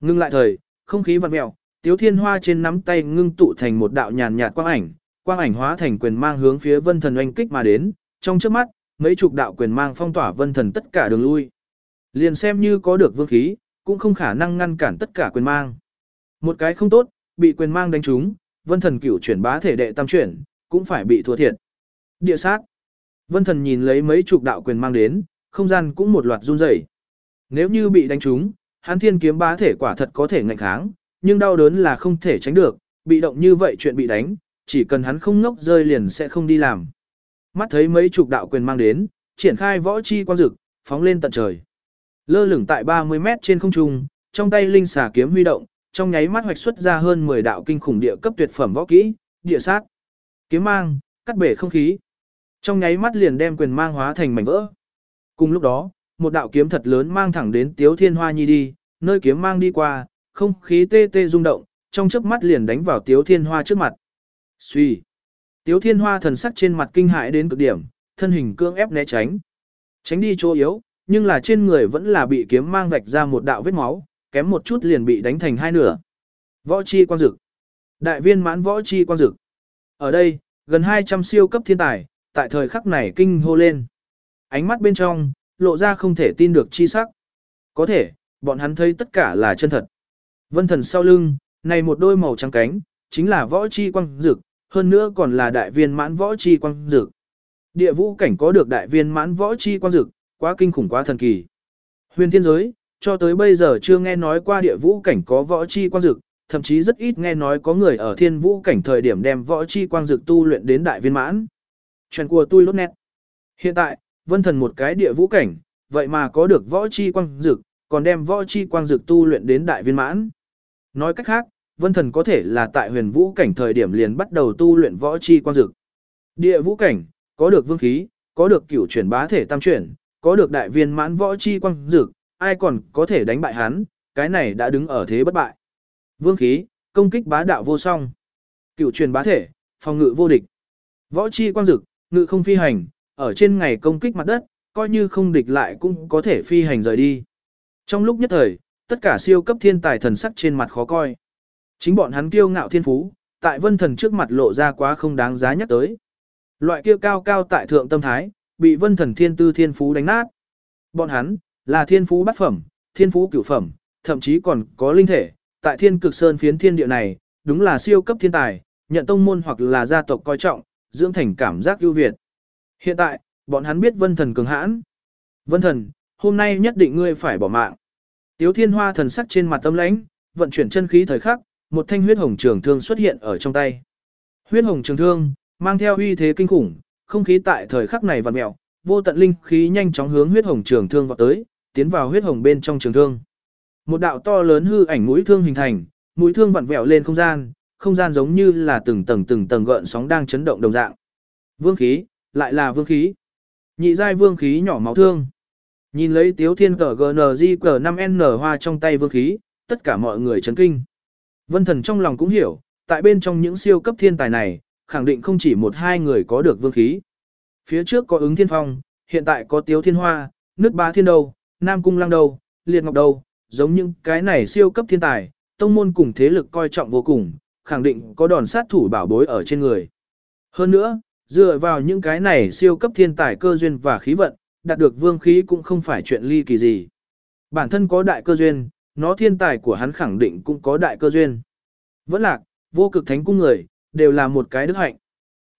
Ngưng lại thời, không khí vặn mèo, Tiếu Thiên Hoa trên nắm tay ngưng tụ thành một đạo nhàn nhạt quang ảnh, quang ảnh hóa thành quyền mang hướng phía Vân Thần oanh kích mà đến, trong chớp mắt, mấy chục đạo quyền mang phong tỏa Vân Thần tất cả đường lui. Liền xem như có được vương khí, cũng không khả năng ngăn cản tất cả quyền mang. Một cái không tốt, bị quyền mang đánh trúng, Vân Thần cửu chuyển bá thể đệ tam chuyển, cũng phải bị thua thiệt. Địa sát. Vân Thần nhìn lấy mấy chục đạo quyền mang đến, không gian cũng một loạt run rẩy. Nếu như bị đánh trúng, hắn thiên kiếm bá thể quả thật có thể ngạnh kháng, nhưng đau đớn là không thể tránh được, bị động như vậy chuyện bị đánh, chỉ cần hắn không ngốc rơi liền sẽ không đi làm. Mắt thấy mấy chục đạo quyền mang đến, triển khai võ chi quang dực, phóng lên tận trời. Lơ lửng tại 30 mét trên không trung, trong tay linh xà kiếm huy động, trong nháy mắt hoạch xuất ra hơn 10 đạo kinh khủng địa cấp tuyệt phẩm võ kỹ, địa sát, kiếm mang, cắt bể không khí. Trong nháy mắt liền đem quyền mang hóa thành mảnh vỡ. Cùng lúc đó, một đạo kiếm thật lớn mang thẳng đến Tiếu Thiên Hoa Nhi đi, nơi kiếm mang đi qua, không khí tê tê rung động, trong chớp mắt liền đánh vào Tiếu Thiên Hoa trước mặt. Suy. Tiếu Thiên Hoa thần sắc trên mặt kinh hãi đến cực điểm, thân hình cương ép né tránh. Tránh đi chỗ yếu, nhưng là trên người vẫn là bị kiếm mang vạch ra một đạo vết máu, kém một chút liền bị đánh thành hai nửa. Võ chi quang dực. Đại viên mãn võ chi quang dực. Ở đây, gần 200 siêu cấp thiên tài, tại thời khắc này kinh hô lên. Ánh mắt bên trong, lộ ra không thể tin được chi sắc. Có thể, bọn hắn thấy tất cả là chân thật. Vân thần sau lưng, này một đôi màu trắng cánh, chính là võ chi quang dực, hơn nữa còn là đại viên mãn võ chi quang dực. Địa vũ cảnh có được đại viên mãn võ chi quang dực, quá kinh khủng quá thần kỳ. Huyền thiên giới, cho tới bây giờ chưa nghe nói qua địa vũ cảnh có võ chi quang dực, thậm chí rất ít nghe nói có người ở thiên vũ cảnh thời điểm đem võ chi quang dực tu luyện đến đại viên mãn. Chuyện của tôi lốt nét. Hiện tại, vân thần một cái địa vũ cảnh, vậy mà có được võ chi quang dực, còn đem võ chi quang dực tu luyện đến đại viên mãn. Nói cách khác, vân thần có thể là tại huyền vũ cảnh thời điểm liền bắt đầu tu luyện võ chi quang dực. Địa vũ cảnh, có được vương khí, có được cửu chuyển bá thể tam chuyển, có được đại viên mãn võ chi quang dực, ai còn có thể đánh bại hắn, cái này đã đứng ở thế bất bại. Vương khí, công kích bá đạo vô song. Cửu truyền bá thể, phòng ngự vô địch. Võ chi quang dực, ngự không phi hành, ở trên ngày công kích mặt đất, coi như không địch lại cũng có thể phi hành rời đi. Trong lúc nhất thời, tất cả siêu cấp thiên tài thần sắc trên mặt khó coi. Chính bọn hắn kiêu ngạo thiên phú, tại vân thần trước mặt lộ ra quá không đáng giá nhắc tới. Loại kia cao cao tại thượng tâm thái, bị vân thần thiên tư thiên phú đánh nát. Bọn hắn, là thiên phú bát phẩm, thiên phú cửu phẩm, thậm chí còn có linh thể, tại thiên cực sơn phiến thiên địa này, đúng là siêu cấp thiên tài, nhận tông môn hoặc là gia tộc coi trọng, dưỡng thành cảm giác ưu việt. Hiện tại, bọn hắn biết vân thần cường hãn. Vân thần, hôm nay nhất định ngươi phải bỏ mạng. Tiếu thiên hoa thần sắc trên mặt tâm lãnh, vận chuyển chân khí thời khắc, một thanh huyết hồng trường thương xuất hiện ở trong tay. Huyết hồng trường thương, mang theo uy thế kinh khủng, không khí tại thời khắc này vặn mèo, vô tận linh khí nhanh chóng hướng huyết hồng trường thương vọt tới, tiến vào huyết hồng bên trong trường thương. Một đạo to lớn hư ảnh mũi thương hình thành, mũi thương vặn vẹo lên không gian, không gian giống như là từng tầng từng tầng gợn sóng đang chấn động đồng dạng. Vương khí, lại là vương khí. Nhị giai vương khí nhỏ máu thương. Nhìn lấy Tiếu Thiên cờ GNG cờ 5N hoa trong tay vương khí, tất cả mọi người chấn kinh. Vân Thần trong lòng cũng hiểu, tại bên trong những siêu cấp thiên tài này, khẳng định không chỉ một hai người có được vương khí. Phía trước có ứng thiên phong, hiện tại có Tiếu Thiên Hoa, nước ba thiên đầu Nam Cung Lăng đầu Liệt Ngọc đầu giống những cái này siêu cấp thiên tài, tông môn cùng thế lực coi trọng vô cùng, khẳng định có đòn sát thủ bảo bối ở trên người. Hơn nữa, dựa vào những cái này siêu cấp thiên tài cơ duyên và khí vận, đạt được vương khí cũng không phải chuyện ly kỳ gì. Bản thân có đại cơ duyên, nó thiên tài của hắn khẳng định cũng có đại cơ duyên. Vẫn lạc, vô cực thánh cung người, đều là một cái đức hạnh.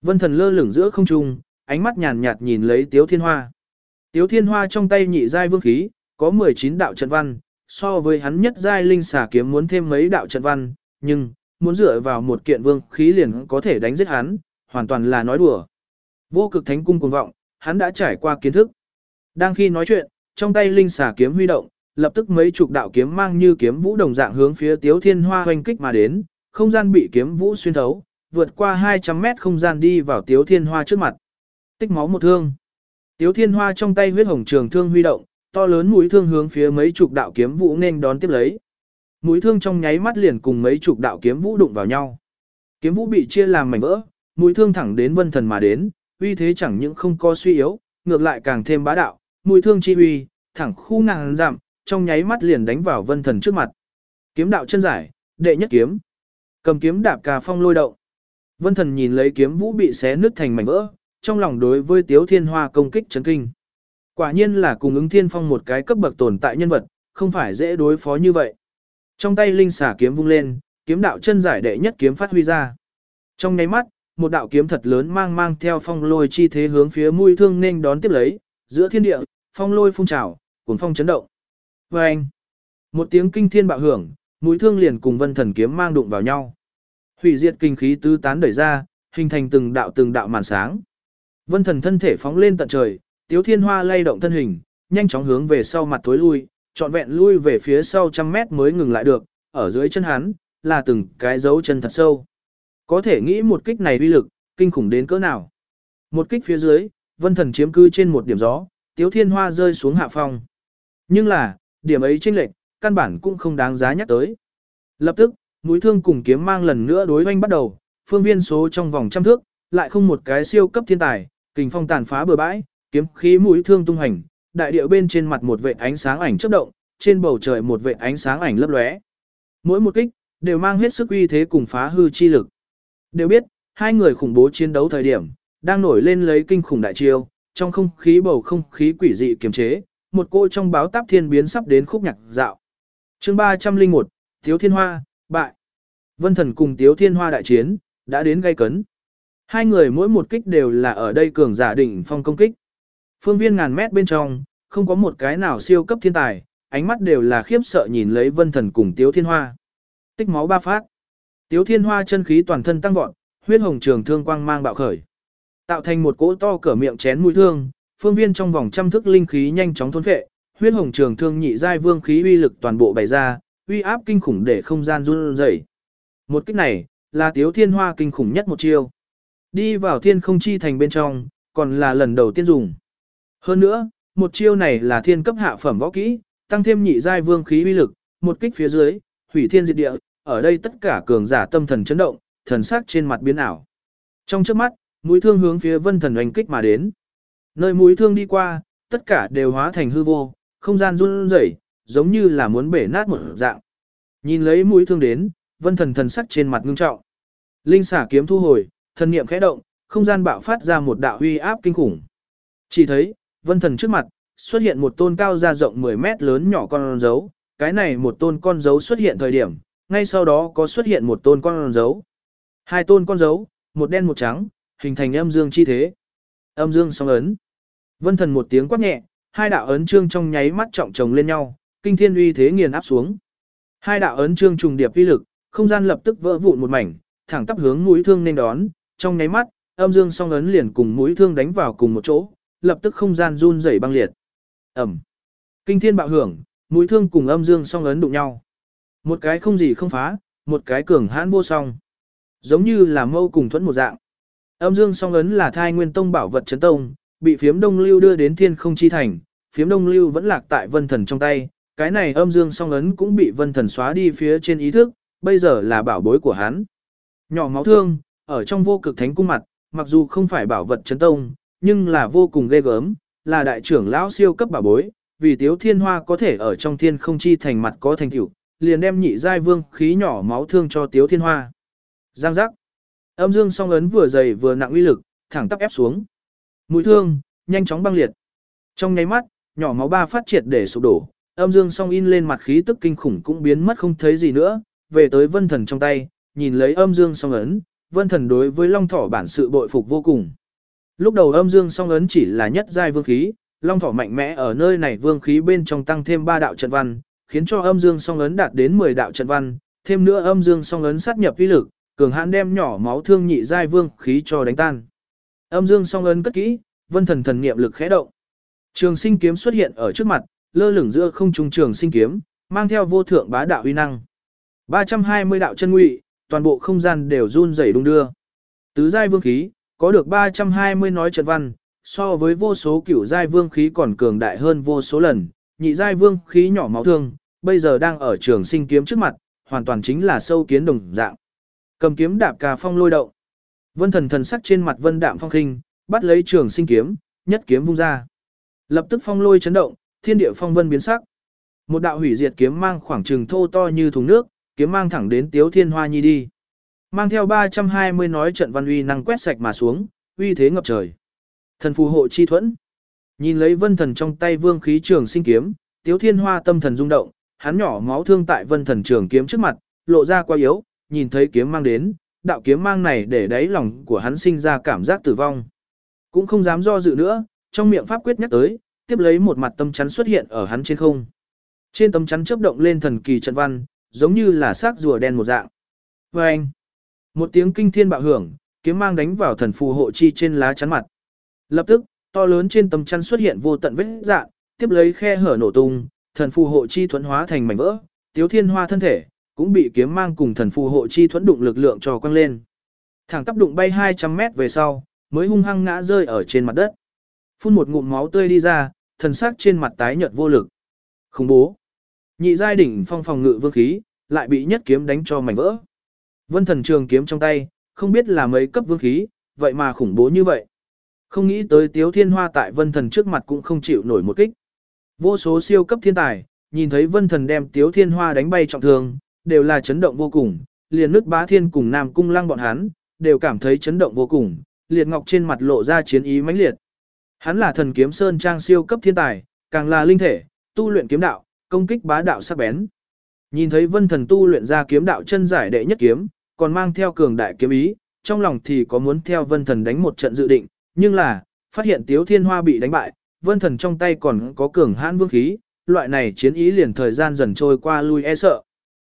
Vân thần lơ lửng giữa không trung, ánh mắt nhàn nhạt nhìn lấy Tiếu Thiên Hoa. Tiếu Thiên Hoa trong tay nhị giai vương khí, có 19 đạo trận văn, so với hắn nhất giai linh xà kiếm muốn thêm mấy đạo trận văn, nhưng muốn dựa vào một kiện vương khí liền có thể đánh giết hắn, hoàn toàn là nói đùa. Vô cực thánh cung cuồng vọng, hắn đã trải qua kiến thức. Đang khi nói chuyện, trong tay linh xà kiếm huy động, lập tức mấy chục đạo kiếm mang như kiếm vũ đồng dạng hướng phía Tiếu Thiên Hoa hoành kích mà đến, không gian bị kiếm vũ xuyên thấu, vượt qua 200 mét không gian đi vào Tiếu Thiên Hoa trước mặt. Tích máu một thương. Tiếu Thiên Hoa trong tay huyết hồng trường thương huy động, to lớn mũi thương hướng phía mấy chục đạo kiếm vũ nên đón tiếp lấy. Mũi thương trong nháy mắt liền cùng mấy chục đạo kiếm vũ đụng vào nhau. Kiếm vũ bị chia làm mảnh vỡ, mũi thương thẳng đến vân thần mà đến, uy thế chẳng những không có suy yếu, ngược lại càng thêm bá đạo, mũi thương chi uy, thẳng khu ngàn giảm, trong nháy mắt liền đánh vào vân thần trước mặt. Kiếm đạo chân giải, đệ nhất kiếm. Cầm kiếm đạp cà phong lôi động. Vân Thần nhìn lấy kiếm vũ bị xé nứt thành mảnh vỡ, trong lòng đối với Tiếu Thiên Hoa công kích chấn kinh. Quả nhiên là cùng ứng thiên phong một cái cấp bậc tồn tại nhân vật, không phải dễ đối phó như vậy. Trong tay linh xả kiếm vung lên, kiếm đạo chân giải đệ nhất kiếm phát huy ra. Trong nháy mắt, một đạo kiếm thật lớn mang mang theo phong lôi chi thế hướng phía mũi thương nên đón tiếp lấy, giữa thiên địa, phong lôi phun trào, cuốn phong chấn động. Và anh, một tiếng kinh thiên bạo hưởng, mũi thương liền cùng vân thần kiếm mang đụng vào nhau. Hủy diệt kinh khí tứ tán đẩy ra, hình thành từng đạo từng đạo màn sáng. Vân thần thân thể phóng lên tận trời, tiếu thiên hoa lay động thân hình, nhanh chóng hướng về sau mặt tối lui, trọn vẹn lui về phía sau trăm mét mới ngừng lại được, ở dưới chân hắn, là từng cái dấu chân thật sâu. Có thể nghĩ một kích này uy lực, kinh khủng đến cỡ nào. Một kích phía dưới, vân thần chiếm cư trên một điểm gió, tiếu thiên hoa rơi xuống hạ phong. Nhưng là, điểm ấy chênh lệch, căn bản cũng không đáng giá nhắc tới. Lập tức, mũi thương cùng kiếm mang lần nữa đối hoanh bắt đầu, phương viên số trong vòng trăm thước, lại không một cái siêu cấp thiên tài, kình phong tàn phá bừa bãi, kiếm khí mũi thương tung hành, đại địa bên trên mặt một vệt ánh sáng ảnh chớp động, trên bầu trời một vệt ánh sáng ảnh lấp lóe. Mỗi một kích đều mang hết sức uy thế cùng phá hư chi lực. Đều biết, hai người khủng bố chiến đấu thời điểm, đang nổi lên lấy kinh khủng đại chiêu, trong không khí bầu không khí quỷ dị kiềm chế, một cô trong báo táp thiên biến sắp đến khúc nhạc dạo. Chương 301, Tiếu Thiên Hoa, bại. Vân Thần cùng Tiếu Thiên Hoa đại chiến, đã đến gây cấn. Hai người mỗi một kích đều là ở đây cường giả đỉnh phong công kích. Phương viên ngàn mét bên trong, không có một cái nào siêu cấp thiên tài, ánh mắt đều là khiếp sợ nhìn lấy Vân Thần cùng Tiếu Thiên Hoa. Tích máu ba phát. Tiếu Thiên Hoa chân khí toàn thân tăng vọt, huyết hồng trường thương quang mang bạo khởi. Tạo thành một cỗ to cỡ miệng chén mũi thương, phương viên trong vòng trăm thước linh khí nhanh chóng thôn phệ, huyết hồng trường thương nhị giai vương khí uy lực toàn bộ bày ra, uy áp kinh khủng để không gian run rẩy. Một kích này, là Tiếu Thiên Hoa kinh khủng nhất một chiêu. Đi vào thiên không chi thành bên trong, còn là lần đầu tiên dùng. Hơn nữa, một chiêu này là thiên cấp hạ phẩm võ kỹ, tăng thêm nhị giai vương khí uy lực, một kích phía dưới, hủy thiên diệt địa, ở đây tất cả cường giả tâm thần chấn động, thần sắc trên mặt biến ảo. Trong trước mắt, mũi thương hướng phía vân thần oanh kích mà đến. Nơi mũi thương đi qua, tất cả đều hóa thành hư vô, không gian run rẩy, giống như là muốn bể nát một dạng. Nhìn lấy mũi thương đến, vân thần thần sắc trên mặt ngưng trọng. Linh xả kiếm thu hồi, thần niệm khẽ động, không gian bạo phát ra một đạo huy áp kinh khủng. Chỉ thấy, vân thần trước mặt, xuất hiện một tôn cao ra rộng 10 mét lớn nhỏ con dấu, cái này một tôn con dấu xuất hiện thời điểm, ngay sau đó có xuất hiện một tôn con dấu. Hai tôn con dấu, một đen một trắng, hình thành âm dương chi thế. Âm dương song ấn. Vân thần một tiếng quát nhẹ, hai đạo ấn trương trong nháy mắt trọng chồng lên nhau, kinh thiên uy thế nghiền áp xuống. Hai đạo ấn trương trùng điệp uy lực, không gian lập tức vỡ vụn một mảnh, thẳng tắp hướng mũi thương nên đón, trong nháy mắt, âm dương song ấn liền cùng mũi thương đánh vào cùng một chỗ, lập tức không gian run rẩy băng liệt. Ầm. Kinh thiên bạo hưởng, mũi thương cùng âm dương song ấn đụng nhau. Một cái không gì không phá, một cái cường hãn vô song. Giống như là mâu cùng thuẫn một dạng. Âm dương song ấn là thai nguyên tông bảo vật chấn tông, bị phiếm đông lưu đưa đến thiên không chi thành, phiếm đông lưu vẫn lạc tại vân thần trong tay. Cái này âm dương song ấn cũng bị vân thần xóa đi phía trên ý thức, bây giờ là bảo bối của hắn. Nhỏ máu thương, ở trong vô cực thánh cung mặt, mặc dù không phải bảo vật chấn tông, nhưng là vô cùng ghê gớm, là đại trưởng lão siêu cấp bảo bối, vì tiếu thiên hoa có thể ở trong thiên không chi thành mặt có thành tựu, liền đem nhị giai vương khí nhỏ máu thương cho tiếu thiên hoa. Giang giác. Âm dương song ấn vừa dày vừa nặng uy lực, thẳng tắp ép xuống. Mũi thương, nhanh chóng băng liệt. Trong nháy mắt, nhỏ máu ba phát triệt để sụp đổ, âm dương song in lên mặt khí tức kinh khủng cũng biến mất không thấy gì nữa, về tới vân thần trong tay, nhìn lấy âm dương song ấn, vân thần đối với long thỏ bản sự bội phục vô cùng. Lúc đầu âm dương song ấn chỉ là nhất giai vương khí, long thỏ mạnh mẽ ở nơi này vương khí bên trong tăng thêm ba đạo trận văn, khiến cho âm dương song ấn đạt đến 10 đạo trận văn, thêm nữa âm dương song ấn sát nhập uy lực, cường hãn đem nhỏ máu thương nhị giai vương khí cho đánh tan. Âm dương song ấn cất kỹ, vân thần thần niệm lực khẽ động. Trường sinh kiếm xuất hiện ở trước mặt, lơ lửng giữa không trung trường sinh kiếm, mang theo vô thượng bá đạo uy năng. 320 đạo chân ngụy, toàn bộ không gian đều run rẩy đung đưa. Tứ giai vương khí, có được 320 nói trận văn, so với vô số cửu giai vương khí còn cường đại hơn vô số lần, nhị giai vương khí nhỏ máu thương, bây giờ đang ở trường sinh kiếm trước mặt, hoàn toàn chính là sâu kiến đồng dạng. Cầm kiếm đạp cà phong lôi động. Vân thần thần sắc trên mặt vân đạm phong khinh, bắt lấy trường sinh kiếm, nhất kiếm vung ra. Lập tức phong lôi chấn động, thiên địa phong vân biến sắc. Một đạo hủy diệt kiếm mang khoảng trừng thô to như thùng nước, kiếm mang thẳng đến Tiếu Thiên Hoa Nhi đi. Mang theo 320 nói trận văn uy năng quét sạch mà xuống, uy thế ngập trời. Thần phù hộ chi thuẫn. Nhìn lấy vân thần trong tay vương khí trường sinh kiếm, Tiếu Thiên Hoa tâm thần rung động, hắn nhỏ máu thương tại vân thần trường kiếm trước mặt, lộ ra quá yếu, nhìn thấy kiếm mang đến, đạo kiếm mang này để đáy lòng của hắn sinh ra cảm giác tử vong. Cũng không dám do dự nữa, trong miệng pháp quyết nhắc tới, tiếp lấy một mặt tâm chắn xuất hiện ở hắn trên không. Trên tấm chắn chớp động lên thần kỳ trận văn, giống như là xác rùa đen một dạng. Và anh, một tiếng kinh thiên bạo hưởng, kiếm mang đánh vào thần phù hộ chi trên lá chắn mặt. Lập tức, to lớn trên tấm chắn xuất hiện vô tận vết dạng, tiếp lấy khe hở nổ tung, thần phù hộ chi thuẫn hóa thành mảnh vỡ, tiếu thiên hoa thân thể, cũng bị kiếm mang cùng thần phù hộ chi thuẫn đụng lực lượng cho quăng lên. Thẳng tắp đụng bay 200 mét về sau, mới hung hăng ngã rơi ở trên mặt đất. Phun một ngụm máu tươi đi ra, thần sắc trên mặt tái nhợt vô lực. Khủng bố. Nhị giai đỉnh phong phòng ngự vương khí, lại bị nhất kiếm đánh cho mảnh vỡ. Vân thần trường kiếm trong tay, không biết là mấy cấp vương khí, vậy mà khủng bố như vậy. Không nghĩ tới tiếu thiên hoa tại vân thần trước mặt cũng không chịu nổi một kích. Vô số siêu cấp thiên tài, nhìn thấy vân thần đem tiếu thiên hoa đánh bay trọng thương, đều là chấn động vô cùng, liền nước bá thiên cùng nam cung lăng bọn hắn, đều cảm thấy chấn động vô cùng, liệt ngọc trên mặt lộ ra chiến ý mãnh liệt. Hắn là thần kiếm sơn trang siêu cấp thiên tài, càng là linh thể, tu luyện kiếm đạo, công kích bá đạo sắc bén. Nhìn thấy vân thần tu luyện ra kiếm đạo chân giải đệ nhất kiếm, còn mang theo cường đại kiếm ý, trong lòng thì có muốn theo vân thần đánh một trận dự định, nhưng là, phát hiện tiếu thiên hoa bị đánh bại, vân thần trong tay còn có cường hãn vương khí, loại này chiến ý liền thời gian dần trôi qua lui e sợ.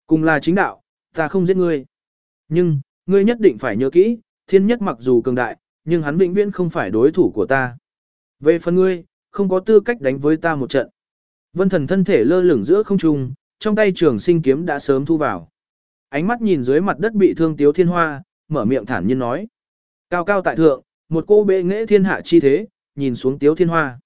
Cùng là chính đạo, ta không giết ngươi. Nhưng, ngươi nhất định phải nhớ kỹ, thiên nhất mặc dù cường đại, nhưng hắn vĩnh viễn không phải đối thủ của ta. Về phần ngươi, không có tư cách đánh với ta một trận. Vân thần thân thể lơ lửng giữa không trung, trong tay trường sinh kiếm đã sớm thu vào. Ánh mắt nhìn dưới mặt đất bị thương tiếu thiên hoa, mở miệng thản nhiên nói. Cao cao tại thượng, một cô bệ nghệ thiên hạ chi thế, nhìn xuống tiếu thiên hoa.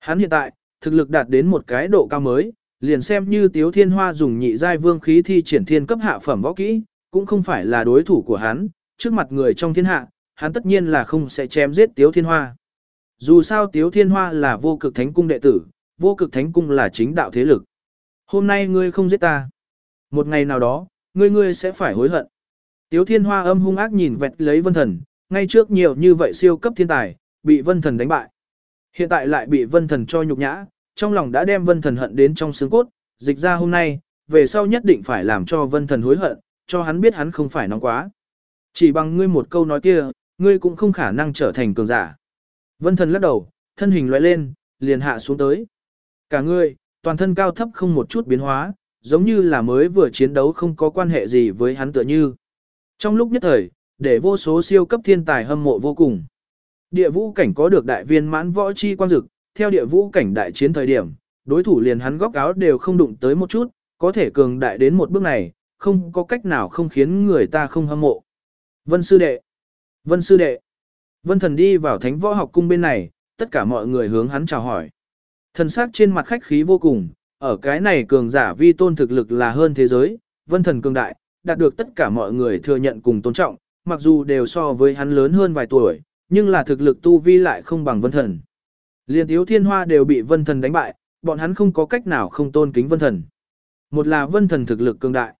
Hắn hiện tại, thực lực đạt đến một cái độ cao mới, liền xem như tiếu thiên hoa dùng nhị giai vương khí thi triển thiên cấp hạ phẩm võ kỹ, cũng không phải là đối thủ của hắn, trước mặt người trong thiên hạ, hắn tất nhiên là không sẽ chém giết tiếu thiên hoa. Dù sao tiếu thiên hoa là vô cực thánh cung đệ tử, vô cực thánh cung là chính đạo thế lực. Hôm nay ngươi không giết ta. Một ngày nào đó, ngươi ngươi sẽ phải hối hận. Tiếu thiên hoa âm hung ác nhìn vẹt lấy vân thần, ngay trước nhiều như vậy siêu cấp thiên tài, bị vân thần đánh bại. Hiện tại lại bị vân thần cho nhục nhã, trong lòng đã đem vân thần hận đến trong xương cốt, dịch ra hôm nay, về sau nhất định phải làm cho vân thần hối hận, cho hắn biết hắn không phải nóng quá. Chỉ bằng ngươi một câu nói kia, ngươi cũng không khả năng trở thành cường giả. Vân thần lắc đầu, thân hình lóe lên, liền hạ xuống tới. Cả ngươi, toàn thân cao thấp không một chút biến hóa, giống như là mới vừa chiến đấu không có quan hệ gì với hắn tựa như. Trong lúc nhất thời, để vô số siêu cấp thiên tài hâm mộ vô cùng. Địa vũ cảnh có được đại viên mãn võ chi quan dực, theo địa vũ cảnh đại chiến thời điểm, đối thủ liền hắn góc áo đều không đụng tới một chút, có thể cường đại đến một bước này, không có cách nào không khiến người ta không hâm mộ. Vân sư đệ, Vân sư đệ, Vân thần đi vào thánh võ học cung bên này, tất cả mọi người hướng hắn chào hỏi. Thần sắc trên mặt khách khí vô cùng, ở cái này cường giả vi tôn thực lực là hơn thế giới, vân thần cường đại, đạt được tất cả mọi người thừa nhận cùng tôn trọng, mặc dù đều so với hắn lớn hơn vài tuổi, nhưng là thực lực tu vi lại không bằng vân thần. Liên thiếu thiên hoa đều bị vân thần đánh bại, bọn hắn không có cách nào không tôn kính vân thần. Một là vân thần thực lực cường đại.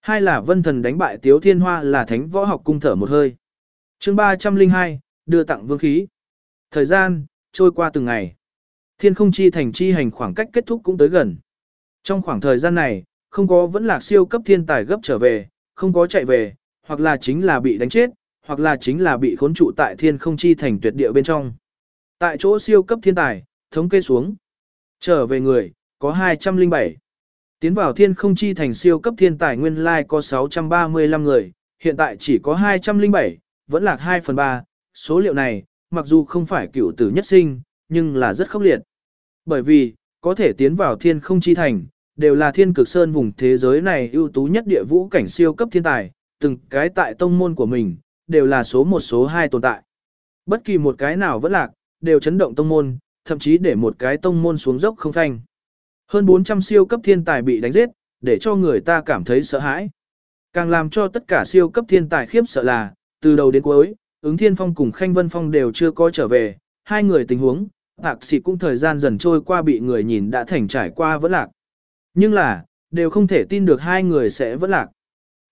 Hai là vân thần đánh bại tiếu thiên hoa là thánh võ học cung thở một hơi. chương 302, đưa tặng vương khí. Thời gian, trôi qua từng ngày. Thiên không chi thành chi hành khoảng cách kết thúc cũng tới gần. Trong khoảng thời gian này, không có vẫn là siêu cấp thiên tài gấp trở về, không có chạy về, hoặc là chính là bị đánh chết, hoặc là chính là bị khốn trụ tại thiên không chi thành tuyệt địa bên trong. Tại chỗ siêu cấp thiên tài, thống kê xuống. Trở về người, có 207. Tiến vào thiên không chi thành siêu cấp thiên tài nguyên lai có 635 người, hiện tại chỉ có 207, vẫn lạc 2 phần 3. Số liệu này, mặc dù không phải cựu tử nhất sinh, nhưng là rất khốc liệt. Bởi vì, có thể tiến vào thiên không chi thành, đều là thiên cực sơn vùng thế giới này ưu tú nhất địa vũ cảnh siêu cấp thiên tài, từng cái tại tông môn của mình, đều là số một số hai tồn tại. Bất kỳ một cái nào vẫn lạc, đều chấn động tông môn, thậm chí để một cái tông môn xuống dốc không thanh. Hơn 400 siêu cấp thiên tài bị đánh giết, để cho người ta cảm thấy sợ hãi. Càng làm cho tất cả siêu cấp thiên tài khiếp sợ là, từ đầu đến cuối, ứng thiên phong cùng Khanh Vân Phong đều chưa có trở về, hai người tình huống, Hạc sĩ cũng thời gian dần trôi qua bị người nhìn đã thành trải qua vẫn lạc. Nhưng là, đều không thể tin được hai người sẽ vẫn lạc.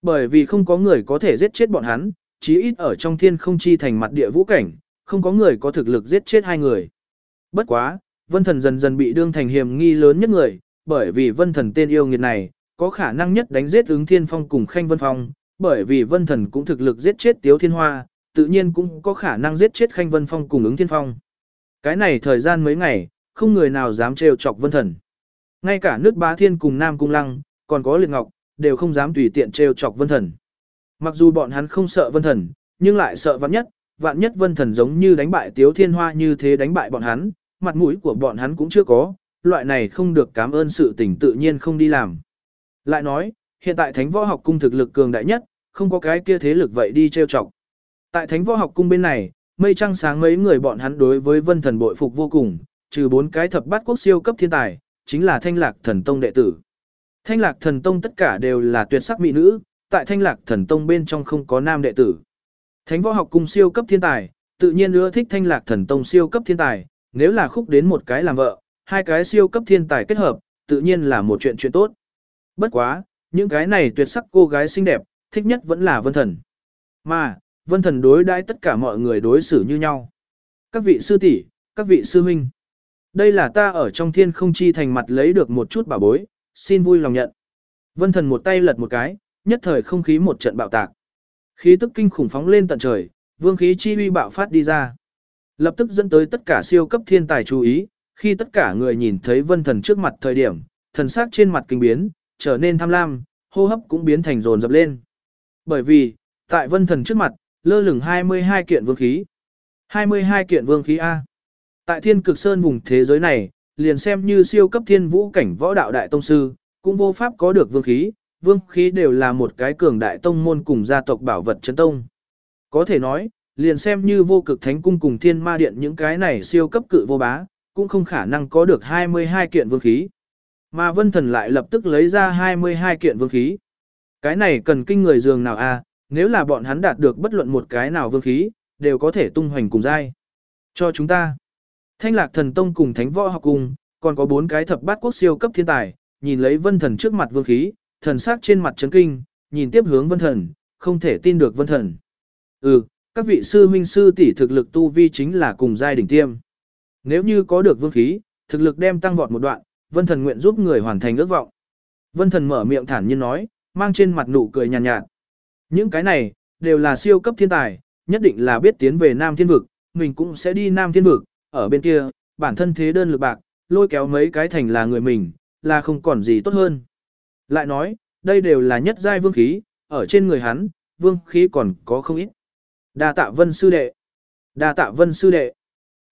Bởi vì không có người có thể giết chết bọn hắn, chí ít ở trong thiên không chi thành mặt địa vũ cảnh, không có người có thực lực giết chết hai người. Bất quá, vân thần dần dần bị đương thành hiểm nghi lớn nhất người, bởi vì vân thần tên yêu nghiệt này, có khả năng nhất đánh giết ứng thiên phong cùng khanh vân phong, bởi vì vân thần cũng thực lực giết chết tiếu thiên hoa, tự nhiên cũng có khả năng giết chết khanh vân phong cùng ứng thiên phong. Cái này thời gian mấy ngày, không người nào dám trêu chọc vân thần. Ngay cả nước bá thiên cùng nam cung lăng, còn có liệt ngọc, đều không dám tùy tiện trêu chọc vân thần. Mặc dù bọn hắn không sợ vân thần, nhưng lại sợ vạn nhất, vạn nhất vân thần giống như đánh bại tiếu thiên hoa như thế đánh bại bọn hắn, mặt mũi của bọn hắn cũng chưa có, loại này không được cảm ơn sự tình tự nhiên không đi làm. Lại nói, hiện tại thánh võ học cung thực lực cường đại nhất, không có cái kia thế lực vậy đi trêu chọc. Tại thánh võ học cung bên này, mây trăng sáng mấy người bọn hắn đối với vân thần bội phục vô cùng, trừ bốn cái thập bát quốc siêu cấp thiên tài, chính là thanh lạc thần tông đệ tử. Thanh lạc thần tông tất cả đều là tuyệt sắc mỹ nữ, tại thanh lạc thần tông bên trong không có nam đệ tử. Thánh võ học cung siêu cấp thiên tài, tự nhiên ưa thích thanh lạc thần tông siêu cấp thiên tài, nếu là khúc đến một cái làm vợ, hai cái siêu cấp thiên tài kết hợp, tự nhiên là một chuyện chuyện tốt. Bất quá, những cái này tuyệt sắc cô gái xinh đẹp, thích nhất vẫn là vân thần. Mà, vân thần đối đãi tất cả mọi người đối xử như nhau. Các vị sư tỷ, các vị sư huynh. Đây là ta ở trong thiên không chi thành mặt lấy được một chút bảo bối, xin vui lòng nhận. Vân thần một tay lật một cái, nhất thời không khí một trận bạo tạc. Khí tức kinh khủng phóng lên tận trời, vương khí chi uy bạo phát đi ra. Lập tức dẫn tới tất cả siêu cấp thiên tài chú ý, khi tất cả người nhìn thấy vân thần trước mặt thời điểm, thần sắc trên mặt kinh biến, trở nên tham lam, hô hấp cũng biến thành rồn dập lên. Bởi vì, tại vân thần trước mặt, lơ lửng 22 kiện vương khí. 22 kiện vương khí A. Tại thiên cực sơn vùng thế giới này, liền xem như siêu cấp thiên vũ cảnh võ đạo đại tông sư, cũng vô pháp có được vương khí, vương khí đều là một cái cường đại tông môn cùng gia tộc bảo vật chấn tông. Có thể nói, liền xem như vô cực thánh cung cùng thiên ma điện những cái này siêu cấp cự vô bá, cũng không khả năng có được 22 kiện vương khí. Mà vân thần lại lập tức lấy ra 22 kiện vương khí. Cái này cần kinh người dường nào a nếu là bọn hắn đạt được bất luận một cái nào vương khí, đều có thể tung hoành cùng giai. Cho chúng ta, thanh lạc thần tông cùng thánh võ học cùng, còn có bốn cái thập bát quốc siêu cấp thiên tài, nhìn lấy vân thần trước mặt vương khí, thần sắc trên mặt chấn kinh, nhìn tiếp hướng vân thần, không thể tin được vân thần. Ừ, các vị sư huynh sư tỷ thực lực tu vi chính là cùng giai đỉnh tiêm. Nếu như có được vương khí, thực lực đem tăng vọt một đoạn, vân thần nguyện giúp người hoàn thành ước vọng. Vân thần mở miệng thản nhiên nói, mang trên mặt nụ cười nhàn nhạt, nhạt. Những cái này, đều là siêu cấp thiên tài, nhất định là biết tiến về Nam Thiên Vực, mình cũng sẽ đi Nam Thiên Vực, ở bên kia, bản thân thế đơn lực bạc, lôi kéo mấy cái thành là người mình, là không còn gì tốt hơn. Lại nói, đây đều là nhất giai vương khí, ở trên người hắn, vương khí còn có không ít. Đa tạ vân sư đệ. Đa tạ vân sư đệ.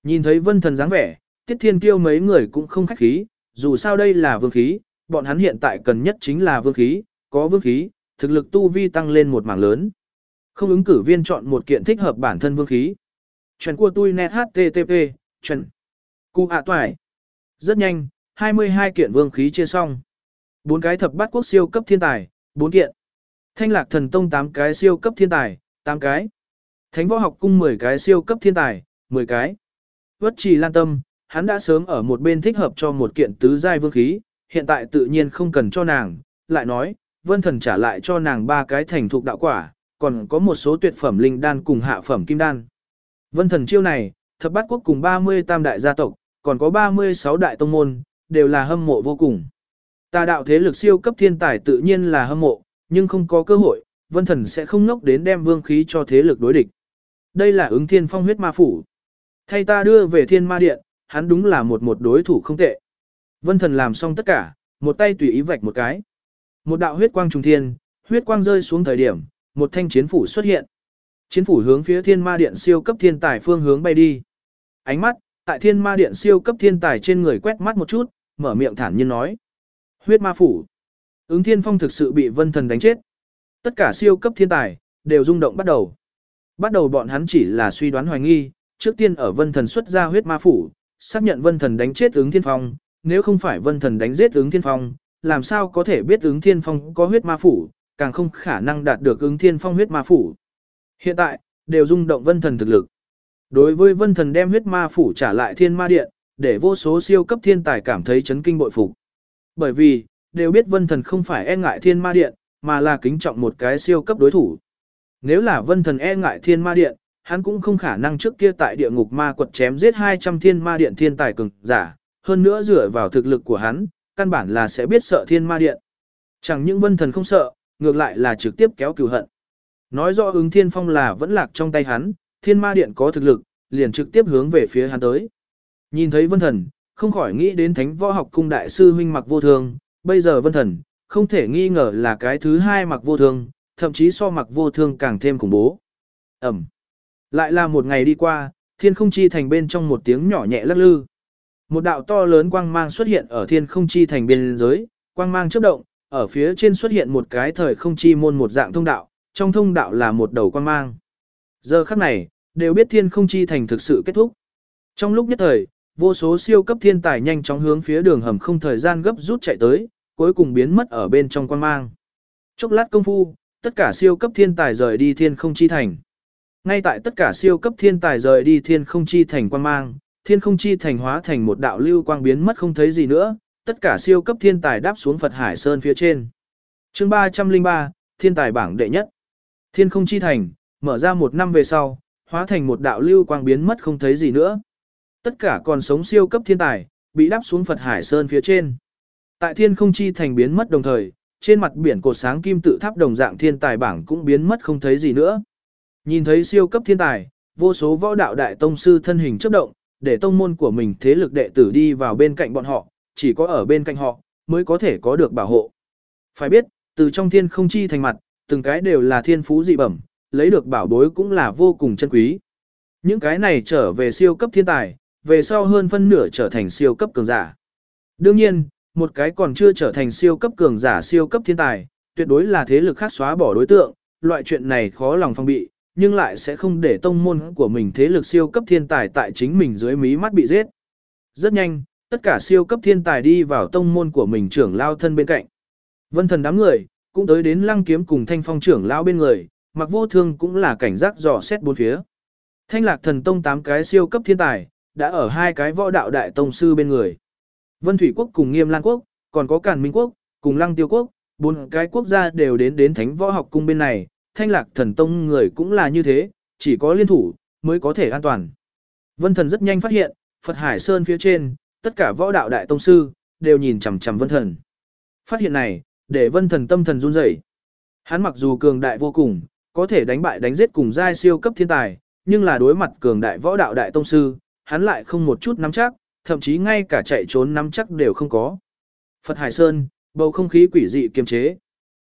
Nhìn thấy vân thần dáng vẻ, tiết thiên kiêu mấy người cũng không khách khí, dù sao đây là vương khí, bọn hắn hiện tại cần nhất chính là vương khí, có vương khí, thực lực tu vi tăng lên một mảng lớn. Không ứng cử viên chọn một kiện thích hợp bản thân vương khí. Chuyện của tôi net http, chuyện. Cụ ạ toại. Rất nhanh, 22 kiện vương khí chia xong bốn cái thập bát quốc siêu cấp thiên tài, bốn kiện. Thanh lạc thần tông 8 cái siêu cấp thiên tài, 8 cái. Thánh võ học cung 10 cái siêu cấp thiên tài, 10 cái. Vất trì lan tâm, hắn đã sớm ở một bên thích hợp cho một kiện tứ giai vương khí, hiện tại tự nhiên không cần cho nàng, lại nói, vân thần trả lại cho nàng ba cái thành thục đạo quả, còn có một số tuyệt phẩm linh đan cùng hạ phẩm kim đan. Vân thần chiêu này, thập bát quốc cùng 30 tam đại gia tộc, còn có 36 đại tông môn, đều là hâm mộ vô cùng. Tà đạo thế lực siêu cấp thiên tài tự nhiên là hâm mộ, nhưng không có cơ hội, vân thần sẽ không nốc đến đem vương khí cho thế lực đối địch. Đây là ứng thiên phong huyết ma phủ. Thay ta đưa về thiên ma điện, hắn đúng là một một đối thủ không tệ. Vân thần làm xong tất cả, một tay tùy ý vạch một cái. Một đạo huyết quang trùng thiên, huyết quang rơi xuống thời điểm, một thanh chiến phủ xuất hiện. Chiến phủ hướng phía thiên ma điện siêu cấp thiên tài phương hướng bay đi. Ánh mắt, tại thiên ma điện siêu cấp thiên tài trên người quét mắt một chút, mở miệng thản nhiên nói. Huyết ma phủ. Ứng thiên phong thực sự bị vân thần đánh chết. Tất cả siêu cấp thiên tài, đều rung động bắt đầu. Bắt đầu bọn hắn chỉ là suy đoán hoài nghi, trước tiên ở vân thần xuất ra huyết ma phủ, xác nhận vân thần đánh chết ứng thiên phong, nếu không phải vân thần đánh giết ứng thiên phong, làm sao có thể biết ứng thiên phong có huyết ma phủ, càng không khả năng đạt được ứng thiên phong huyết ma phủ. Hiện tại, đều rung động vân thần thực lực. Đối với vân thần đem huyết ma phủ trả lại thiên ma điện, để vô số siêu cấp thiên tài cảm thấy chấn kinh bội phục. Bởi vì, đều biết vân thần không phải e ngại thiên ma điện, mà là kính trọng một cái siêu cấp đối thủ. Nếu là vân thần e ngại thiên ma điện, hắn cũng không khả năng trước kia tại địa ngục ma quật chém giết 200 thiên ma điện thiên tài cường giả, hơn nữa dựa vào thực lực của hắn, căn bản là sẽ biết sợ thiên ma điện. Chẳng những vân thần không sợ, ngược lại là trực tiếp kéo cừu hận. Nói rõ ứng thiên phong là vẫn lạc trong tay hắn, thiên ma điện có thực lực, liền trực tiếp hướng về phía hắn tới. Nhìn thấy vân thần, không khỏi nghĩ đến thánh võ học cung đại sư huynh mặc vô thương, bây giờ vân thần, không thể nghi ngờ là cái thứ hai mặc vô thương, thậm chí so mặc vô thương càng thêm khủng bố. Ẩm. Lại là một ngày đi qua, thiên không chi thành bên trong một tiếng nhỏ nhẹ lắc lư. Một đạo to lớn quang mang xuất hiện ở thiên không chi thành biên giới, quang mang chớp động, ở phía trên xuất hiện một cái thời không chi môn một dạng thông đạo, trong thông đạo là một đầu quang mang. Giờ khắc này, đều biết thiên không chi thành thực sự kết thúc. Trong lúc nhất thời, vô số siêu cấp thiên tài nhanh chóng hướng phía đường hầm không thời gian gấp rút chạy tới, cuối cùng biến mất ở bên trong quan mang. Chốc lát công phu, tất cả siêu cấp thiên tài rời đi thiên không chi thành. Ngay tại tất cả siêu cấp thiên tài rời đi thiên không chi thành quan mang, thiên không chi thành hóa thành một đạo lưu quang biến mất không thấy gì nữa, tất cả siêu cấp thiên tài đáp xuống Phật Hải Sơn phía trên. chương 303, thiên tài bảng đệ nhất. Thiên không chi thành, mở ra một năm về sau, hóa thành một đạo lưu quang biến mất không thấy gì nữa. Tất cả còn sống siêu cấp thiên tài, bị đắp xuống Phật Hải Sơn phía trên. Tại thiên không chi thành biến mất đồng thời, trên mặt biển cột sáng kim tự tháp đồng dạng thiên tài bảng cũng biến mất không thấy gì nữa. Nhìn thấy siêu cấp thiên tài, vô số võ đạo đại tông sư thân hình chấp động, để tông môn của mình thế lực đệ tử đi vào bên cạnh bọn họ, chỉ có ở bên cạnh họ, mới có thể có được bảo hộ. Phải biết, từ trong thiên không chi thành mặt, từng cái đều là thiên phú dị bẩm, lấy được bảo bối cũng là vô cùng chân quý. Những cái này trở về siêu cấp thiên tài, về sau hơn phân nửa trở thành siêu cấp cường giả. Đương nhiên, một cái còn chưa trở thành siêu cấp cường giả siêu cấp thiên tài, tuyệt đối là thế lực khác xóa bỏ đối tượng, loại chuyện này khó lòng phong bị, nhưng lại sẽ không để tông môn của mình thế lực siêu cấp thiên tài tại chính mình dưới mí mắt bị giết. Rất nhanh, tất cả siêu cấp thiên tài đi vào tông môn của mình trưởng lao thân bên cạnh. Vân thần đám người, cũng tới đến lăng kiếm cùng thanh phong trưởng lao bên người, mặc vô thương cũng là cảnh giác dò xét bốn phía. Thanh lạc thần tông tám cái siêu cấp thiên tài, đã ở hai cái võ đạo đại tông sư bên người. Vân Thủy Quốc cùng Nghiêm Lan Quốc, còn có Càn Minh Quốc, cùng Lăng Tiêu Quốc, bốn cái quốc gia đều đến đến Thánh Võ Học Cung bên này, Thanh Lạc Thần Tông người cũng là như thế, chỉ có liên thủ mới có thể an toàn. Vân Thần rất nhanh phát hiện, Phật Hải Sơn phía trên, tất cả võ đạo đại tông sư đều nhìn chằm chằm Vân Thần. Phát hiện này, để Vân Thần tâm thần run rẩy. Hắn mặc dù cường đại vô cùng, có thể đánh bại đánh giết cùng giai siêu cấp thiên tài, nhưng là đối mặt cường đại võ đạo đại tông sư, hắn lại không một chút nắm chắc, thậm chí ngay cả chạy trốn nắm chắc đều không có. Phật Hải Sơn, bầu không khí quỷ dị kiềm chế.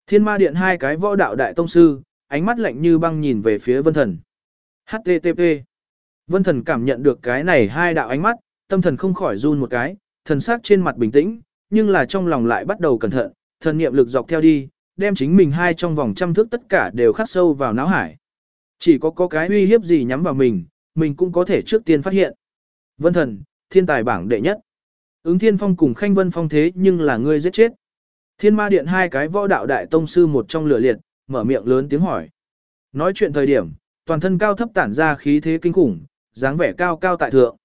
Thiên Ma Điện hai cái võ đạo đại tông sư, ánh mắt lạnh như băng nhìn về phía Vân Thần. HTTP. Vân Thần cảm nhận được cái này hai đạo ánh mắt, tâm thần không khỏi run một cái, thần sắc trên mặt bình tĩnh, nhưng là trong lòng lại bắt đầu cẩn thận, thần niệm lực dọc theo đi, đem chính mình hai trong vòng trăm thước tất cả đều khắc sâu vào não hải. Chỉ có có cái uy hiếp gì nhắm vào mình, mình cũng có thể trước tiên phát hiện. Vân Thần, thiên tài bảng đệ nhất. Ứng Thiên Phong cùng Khanh Vân Phong thế nhưng là ngươi giết chết. Thiên Ma Điện hai cái võ đạo đại tông sư một trong lửa liệt, mở miệng lớn tiếng hỏi. Nói chuyện thời điểm, toàn thân cao thấp tản ra khí thế kinh khủng, dáng vẻ cao cao tại thượng.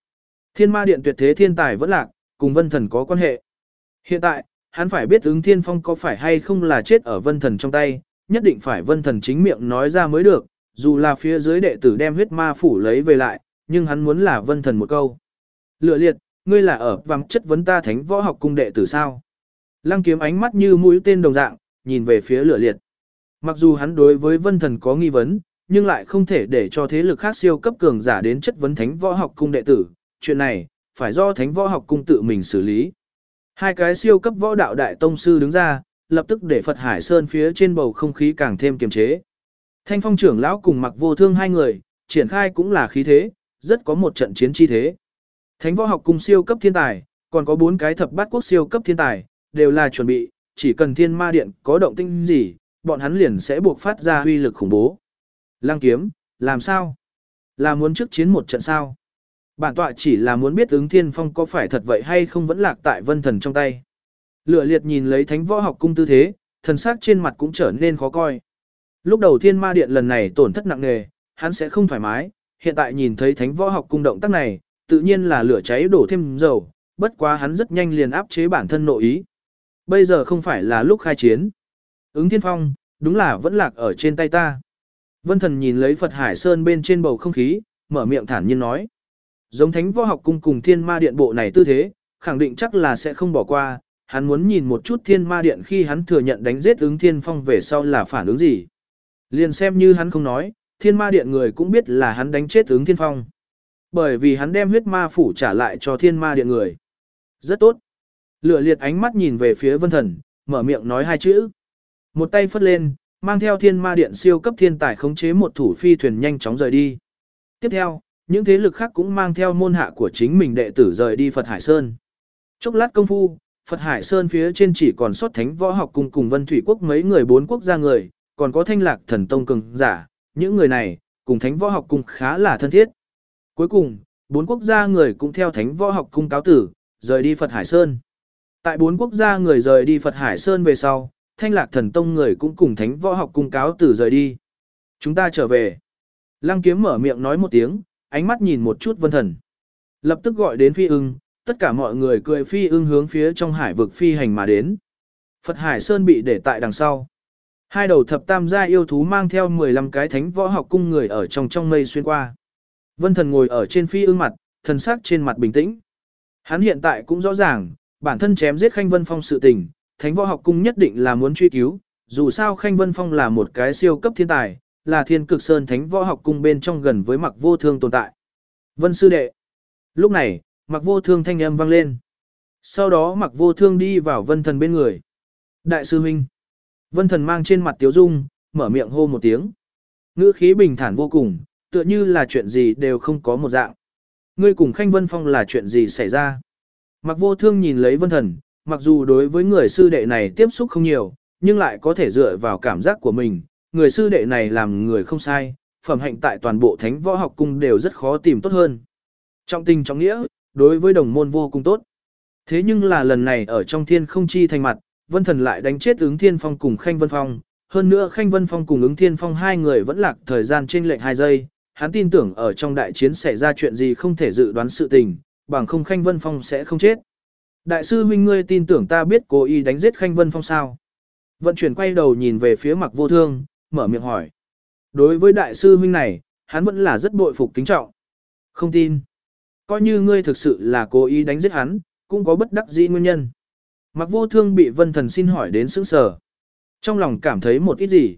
Thiên Ma Điện tuyệt thế thiên tài vẫn lạc, cùng Vân Thần có quan hệ. Hiện tại, hắn phải biết ứng Thiên Phong có phải hay không là chết ở Vân Thần trong tay, nhất định phải Vân Thần chính miệng nói ra mới được, dù là phía dưới đệ tử đem huyết ma phủ lấy về lại, nhưng hắn muốn là Vân Thần một câu. Lựa liệt, ngươi là ở vắng chất vấn ta thánh võ học cung đệ tử sao? Lăng kiếm ánh mắt như mũi tên đồng dạng, nhìn về phía lựa liệt. Mặc dù hắn đối với vân thần có nghi vấn, nhưng lại không thể để cho thế lực khác siêu cấp cường giả đến chất vấn thánh võ học cung đệ tử. Chuyện này, phải do thánh võ học cung tự mình xử lý. Hai cái siêu cấp võ đạo đại tông sư đứng ra, lập tức để Phật Hải Sơn phía trên bầu không khí càng thêm kiềm chế. Thanh phong trưởng lão cùng mặc vô thương hai người, triển khai cũng là khí thế, rất có một trận chiến chi thế. Thánh võ học cung siêu cấp thiên tài, còn có bốn cái thập bát quốc siêu cấp thiên tài, đều là chuẩn bị, chỉ cần thiên ma điện có động tinh gì, bọn hắn liền sẽ buộc phát ra huy lực khủng bố. Lăng kiếm, làm sao? Là muốn trước chiến một trận sao? Bản tọa chỉ là muốn biết ứng thiên phong có phải thật vậy hay không vẫn lạc tại vân thần trong tay. Lựa liệt nhìn lấy thánh võ học cung tư thế, thần sắc trên mặt cũng trở nên khó coi. Lúc đầu thiên ma điện lần này tổn thất nặng nề, hắn sẽ không thoải mái, hiện tại nhìn thấy thánh võ học cung động tác này, tự nhiên là lửa cháy đổ thêm dầu, bất quá hắn rất nhanh liền áp chế bản thân nội ý. Bây giờ không phải là lúc khai chiến. Ứng thiên phong, đúng là vẫn lạc ở trên tay ta. Vân thần nhìn lấy Phật Hải Sơn bên trên bầu không khí, mở miệng thản nhiên nói. Giống thánh võ học cung cùng thiên ma điện bộ này tư thế, khẳng định chắc là sẽ không bỏ qua, hắn muốn nhìn một chút thiên ma điện khi hắn thừa nhận đánh giết ứng thiên phong về sau là phản ứng gì. Liền xem như hắn không nói, thiên ma điện người cũng biết là hắn đánh chết ứng thiên phong. Bởi vì hắn đem huyết ma phủ trả lại cho thiên ma điện người. Rất tốt. Lửa liệt ánh mắt nhìn về phía vân thần, mở miệng nói hai chữ. Một tay phất lên, mang theo thiên ma điện siêu cấp thiên tài khống chế một thủ phi thuyền nhanh chóng rời đi. Tiếp theo, những thế lực khác cũng mang theo môn hạ của chính mình đệ tử rời đi Phật Hải Sơn. Chốc lát công phu, Phật Hải Sơn phía trên chỉ còn sót thánh võ học cùng cùng Vân Thủy Quốc mấy người bốn quốc gia người, còn có thanh lạc thần tông cường giả, những người này, cùng thánh võ học cùng khá là thân thiết. Cuối cùng, bốn quốc gia người cũng theo thánh võ học cung cáo tử, rời đi Phật Hải Sơn. Tại bốn quốc gia người rời đi Phật Hải Sơn về sau, thanh lạc thần tông người cũng cùng thánh võ học cung cáo tử rời đi. Chúng ta trở về. Lăng kiếm mở miệng nói một tiếng, ánh mắt nhìn một chút vân thần. Lập tức gọi đến phi ưng, tất cả mọi người cười phi ưng hướng phía trong hải vực phi hành mà đến. Phật Hải Sơn bị để tại đằng sau. Hai đầu thập tam gia yêu thú mang theo 15 cái thánh võ học cung người ở trong trong mây xuyên qua. Vân thần ngồi ở trên phi ương mặt, thần sắc trên mặt bình tĩnh. Hắn hiện tại cũng rõ ràng, bản thân chém giết Khanh Vân Phong sự tình, thánh võ học cung nhất định là muốn truy cứu, dù sao Khanh Vân Phong là một cái siêu cấp thiên tài, là thiên cực sơn thánh võ học cung bên trong gần với mặc vô thương tồn tại. Vân sư đệ. Lúc này, mặc vô thương thanh âm vang lên. Sau đó mặc vô thương đi vào vân thần bên người. Đại sư huynh. Vân thần mang trên mặt tiếu dung, mở miệng hô một tiếng. Ngữ khí bình thản vô cùng, tựa như là chuyện gì đều không có một dạng. Ngươi cùng Khanh Vân Phong là chuyện gì xảy ra? Mặc vô thương nhìn lấy vân thần, mặc dù đối với người sư đệ này tiếp xúc không nhiều, nhưng lại có thể dựa vào cảm giác của mình, người sư đệ này làm người không sai, phẩm hạnh tại toàn bộ thánh võ học cung đều rất khó tìm tốt hơn. Trong tình trong nghĩa, đối với đồng môn vô cùng tốt. Thế nhưng là lần này ở trong thiên không chi thành mặt, vân thần lại đánh chết ứng thiên phong cùng khanh vân phong. Hơn nữa Khanh Vân Phong cùng ứng thiên phong hai người vẫn lạc thời gian trên lệnh 2 giây, hắn tin tưởng ở trong đại chiến xảy ra chuyện gì không thể dự đoán sự tình, bằng không Khanh Vân Phong sẽ không chết. Đại sư huynh ngươi tin tưởng ta biết cố ý đánh giết Khanh Vân Phong sao? Vận chuyển quay đầu nhìn về phía mặc vô thương, mở miệng hỏi. Đối với đại sư huynh này, hắn vẫn là rất bội phục kính trọng. Không tin. Coi như ngươi thực sự là cố ý đánh giết hắn, cũng có bất đắc dĩ nguyên nhân. Mặc vô thương bị vân thần xin hỏi đến sững sờ. Trong lòng cảm thấy một ít gì.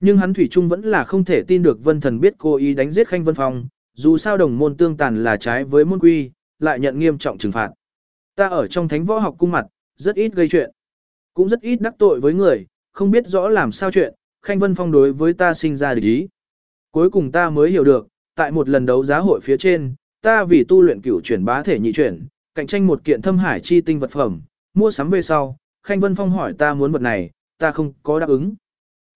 Nhưng hắn thủy chung vẫn là không thể tin được vân thần biết cô ý đánh giết khanh vân phong, dù sao đồng môn tương tàn là trái với môn quy, lại nhận nghiêm trọng trừng phạt. Ta ở trong thánh võ học cung mặt, rất ít gây chuyện. Cũng rất ít đắc tội với người, không biết rõ làm sao chuyện, Khanh Vân Phong đối với ta sinh ra địch ý. Cuối cùng ta mới hiểu được, tại một lần đấu giá hội phía trên, ta vì tu luyện cửu chuyển bá thể nhị chuyển, cạnh tranh một kiện thâm hải chi tinh vật phẩm, mua sắm về sau, Khanh Vân Phong hỏi ta muốn vật này, ta không có đáp ứng.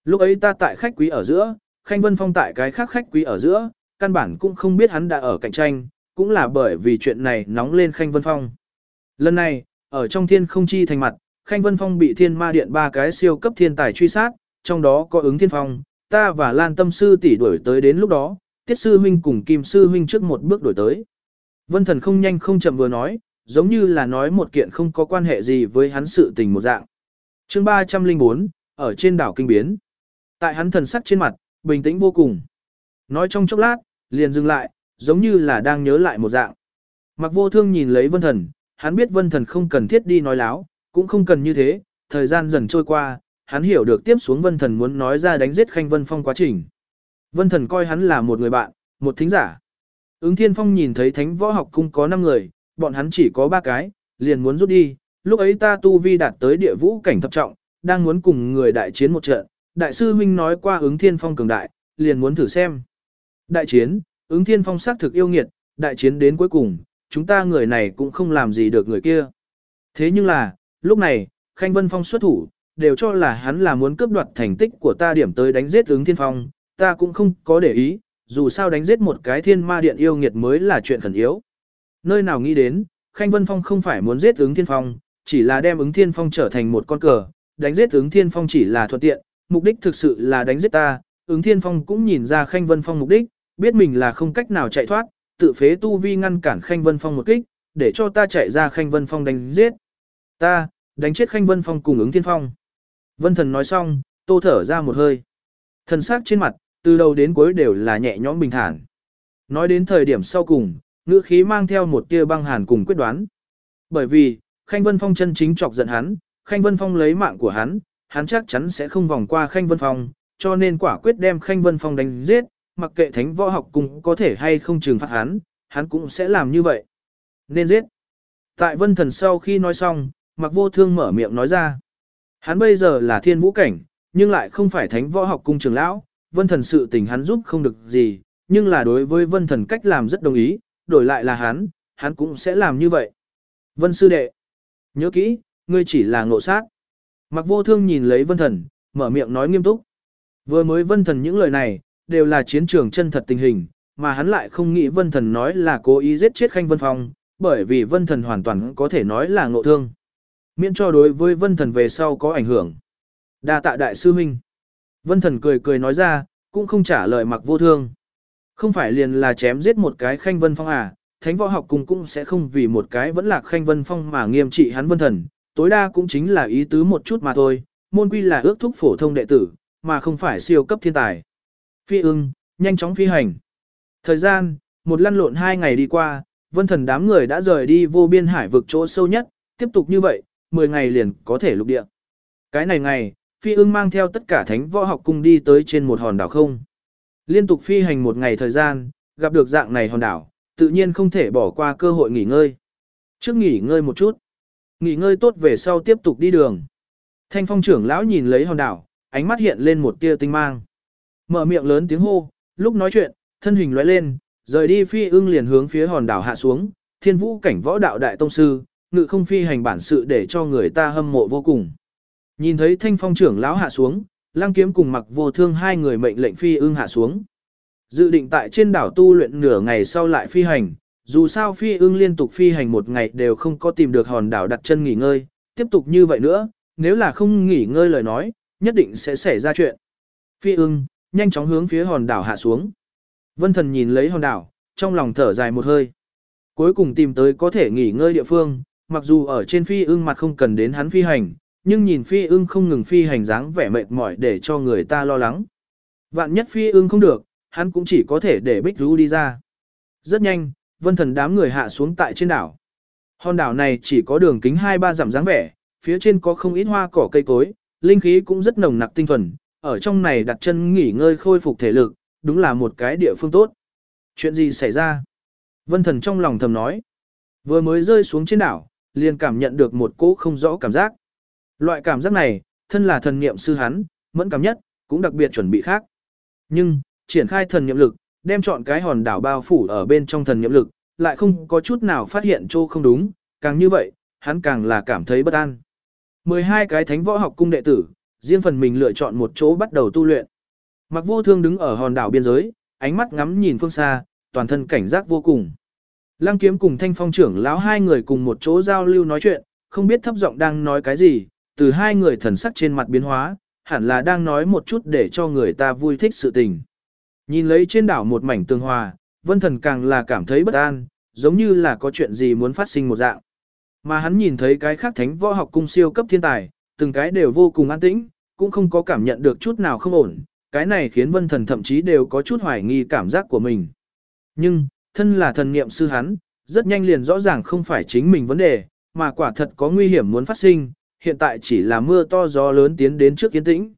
Lúc ấy ta tại khách quý ở giữa, Khanh Vân Phong tại cái khác khách quý ở giữa, căn bản cũng không biết hắn đã ở cạnh tranh, cũng là bởi vì chuyện này nóng lên Khanh Vân Phong. Lần này, ở trong thiên không chi thành mặt, Khanh Vân Phong bị thiên ma điện ba cái siêu cấp thiên tài truy sát, trong đó có ứng thiên phong, ta và Lan Tâm Sư tỷ đuổi tới đến lúc đó, Tiết Sư Huynh cùng Kim Sư Huynh trước một bước đuổi tới. Vân Thần không nhanh không chậm vừa nói, giống như là nói một kiện không có quan hệ gì với hắn sự tình một dạng. chương 304, ở trên đảo Kinh Biến. Tại hắn thần sắc trên mặt, bình tĩnh vô cùng. Nói trong chốc lát, liền dừng lại, giống như là đang nhớ lại một dạng. Mặc vô thương nhìn lấy vân thần, hắn biết vân thần không cần thiết đi nói láo, cũng không cần như thế, thời gian dần trôi qua, hắn hiểu được tiếp xuống vân thần muốn nói ra đánh giết khanh vân phong quá trình. Vân thần coi hắn là một người bạn, một thính giả. Ứng thiên phong nhìn thấy thánh võ học cung có 5 người, bọn hắn chỉ có 3 cái, liền muốn rút đi, lúc ấy ta tu vi đạt tới địa vũ cảnh thập trọng, đang muốn cùng người đại chiến một trận, đại sư huynh nói qua ứng thiên phong cường đại, liền muốn thử xem. Đại chiến, ứng thiên phong xác thực yêu nghiệt, đại chiến đến cuối cùng, chúng ta người này cũng không làm gì được người kia. Thế nhưng là, lúc này, Khanh Vân Phong xuất thủ, đều cho là hắn là muốn cướp đoạt thành tích của ta điểm tới đánh giết ứng thiên phong, ta cũng không có để ý, dù sao đánh giết một cái thiên ma điện yêu nghiệt mới là chuyện khẩn yếu. Nơi nào nghĩ đến, Khanh Vân Phong không phải muốn giết ứng thiên phong, chỉ là đem ứng thiên phong trở thành một con cờ, đánh giết ứng thiên phong chỉ là thuận tiện, mục đích thực sự là đánh giết ta, ứng thiên phong cũng nhìn ra Khanh Vân Phong mục đích, biết mình là không cách nào chạy thoát, tự phế tu vi ngăn cản Khanh Vân Phong một kích, để cho ta chạy ra Khanh Vân Phong đánh giết. Ta, đánh chết Khanh Vân Phong cùng ứng thiên phong. Vân thần nói xong, tô thở ra một hơi. Thần sắc trên mặt, từ đầu đến cuối đều là nhẹ nhõm bình thản. Nói đến thời điểm sau cùng, ngữ khí mang theo một tia băng hàn cùng quyết đoán. Bởi vì, Khanh Vân Phong chân chính chọc giận hắn, Khanh Vân Phong lấy mạng của hắn, hắn chắc chắn sẽ không vòng qua Khanh Vân Phong, cho nên quả quyết đem Khanh Vân Phong đánh giết, mặc kệ thánh võ học cung có thể hay không trừng phạt hắn, hắn cũng sẽ làm như vậy. Nên giết. Tại vân thần sau khi nói xong, mặc vô thương mở miệng nói ra. Hắn bây giờ là thiên vũ cảnh, nhưng lại không phải thánh võ học cung trường lão, vân thần sự tình hắn giúp không được gì, nhưng là đối với vân thần cách làm rất đồng ý, đổi lại là hắn, hắn cũng sẽ làm như vậy. Vân sư đệ, nhớ kỹ, ngươi chỉ là ngộ sát. Mặc vô thương nhìn lấy vân thần, mở miệng nói nghiêm túc. Vừa mới vân thần những lời này, đều là chiến trường chân thật tình hình, mà hắn lại không nghĩ vân thần nói là cố ý giết chết khanh vân phong, bởi vì vân thần hoàn toàn có thể nói là ngộ thương. Miễn cho đối với vân thần về sau có ảnh hưởng. đa tạ đại sư huynh. Vân thần cười cười nói ra, cũng không trả lời mặc vô thương. Không phải liền là chém giết một cái khanh vân phong à, thánh võ học cùng cũng sẽ không vì một cái vẫn là khanh vân phong mà nghiêm trị hắn vân thần, tối đa cũng chính là ý tứ một chút mà thôi, môn quy là ước thúc phổ thông đệ tử, mà không phải siêu cấp thiên tài. Phi ưng, nhanh chóng phi hành. Thời gian, một lăn lộn hai ngày đi qua, vân thần đám người đã rời đi vô biên hải vực chỗ sâu nhất, tiếp tục như vậy, 10 ngày liền có thể lục địa. Cái này ngày, phi ưng mang theo tất cả thánh võ học cùng đi tới trên một hòn đảo không. Liên tục phi hành một ngày thời gian, gặp được dạng này hòn đảo, tự nhiên không thể bỏ qua cơ hội nghỉ ngơi. Trước nghỉ ngơi một chút, nghỉ ngơi tốt về sau tiếp tục đi đường. Thanh phong trưởng lão nhìn lấy hòn đảo, ánh mắt hiện lên một tia tinh mang. Mở miệng lớn tiếng hô, lúc nói chuyện, thân hình lóe lên, rời đi phi ưng liền hướng phía hòn đảo hạ xuống, thiên vũ cảnh võ đạo đại tông sư, ngự không phi hành bản sự để cho người ta hâm mộ vô cùng. Nhìn thấy thanh phong trưởng lão hạ xuống, lăng kiếm cùng mặc vô thương hai người mệnh lệnh phi ưng hạ xuống. Dự định tại trên đảo tu luyện nửa ngày sau lại phi hành, dù sao phi ưng liên tục phi hành một ngày đều không có tìm được hòn đảo đặt chân nghỉ ngơi, tiếp tục như vậy nữa, nếu là không nghỉ ngơi lời nói, nhất định sẽ xảy ra chuyện. Phi ưng, nhanh chóng hướng phía hòn đảo hạ xuống. Vân thần nhìn lấy hòn đảo, trong lòng thở dài một hơi. Cuối cùng tìm tới có thể nghỉ ngơi địa phương, mặc dù ở trên phi ưng mặt không cần đến hắn phi hành, nhưng nhìn phi ưng không ngừng phi hành dáng vẻ mệt mỏi để cho người ta lo lắng. Vạn nhất phi ưng không được, hắn cũng chỉ có thể để bích rú đi ra. Rất nhanh, vân thần đám người hạ xuống tại trên đảo. Hòn đảo này chỉ có đường kính 2-3 dặm dáng vẻ, phía trên có không ít hoa cỏ cây cối, linh khí cũng rất nồng nặc tinh thuần, ở trong này đặt chân nghỉ ngơi khôi phục thể lực, đúng là một cái địa phương tốt. Chuyện gì xảy ra? Vân thần trong lòng thầm nói. Vừa mới rơi xuống trên đảo, liền cảm nhận được một cỗ không rõ cảm giác. Loại cảm giác này, thân là thần niệm sư hắn, mẫn cảm nhất, cũng đặc biệt chuẩn bị khác. Nhưng, triển khai thần niệm lực, đem chọn cái hòn đảo bao phủ ở bên trong thần niệm lực, lại không có chút nào phát hiện chỗ không đúng, càng như vậy, hắn càng là cảm thấy bất an. 12 cái thánh võ học cung đệ tử, riêng phần mình lựa chọn một chỗ bắt đầu tu luyện. Mặc vô thương đứng ở hòn đảo biên giới, ánh mắt ngắm nhìn phương xa, toàn thân cảnh giác vô cùng. Lăng kiếm cùng thanh phong trưởng lão hai người cùng một chỗ giao lưu nói chuyện, không biết thấp giọng đang nói cái gì, từ hai người thần sắc trên mặt biến hóa, hẳn là đang nói một chút để cho người ta vui thích sự tình. Nhìn lấy trên đảo một mảnh tương hòa, vân thần càng là cảm thấy bất an, giống như là có chuyện gì muốn phát sinh một dạng. Mà hắn nhìn thấy cái khác thánh võ học cung siêu cấp thiên tài, từng cái đều vô cùng an tĩnh, cũng không có cảm nhận được chút nào không ổn, cái này khiến vân thần thậm chí đều có chút hoài nghi cảm giác của mình. Nhưng, thân là thần niệm sư hắn, rất nhanh liền rõ ràng không phải chính mình vấn đề, mà quả thật có nguy hiểm muốn phát sinh, hiện tại chỉ là mưa to gió lớn tiến đến trước kiến tĩnh.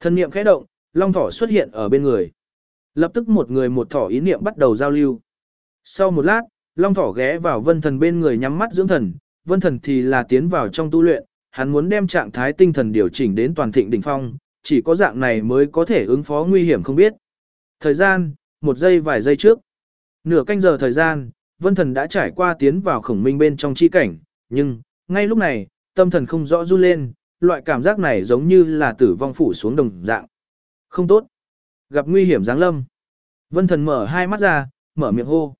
Thần niệm khẽ động, long thỏ xuất hiện ở bên người. Lập tức một người một thỏ ý niệm bắt đầu giao lưu. Sau một lát, long thỏ ghé vào vân thần bên người nhắm mắt dưỡng thần, vân thần thì là tiến vào trong tu luyện, hắn muốn đem trạng thái tinh thần điều chỉnh đến toàn thịnh đỉnh phong, chỉ có dạng này mới có thể ứng phó nguy hiểm không biết. Thời gian, một giây vài giây trước. Nửa canh giờ thời gian, vân thần đã trải qua tiến vào khổng minh bên trong chi cảnh, nhưng, ngay lúc này, tâm thần không rõ run lên, loại cảm giác này giống như là tử vong phủ xuống đồng dạng. Không tốt. Gặp nguy hiểm giáng lâm. Vân thần mở hai mắt ra, mở miệng hô.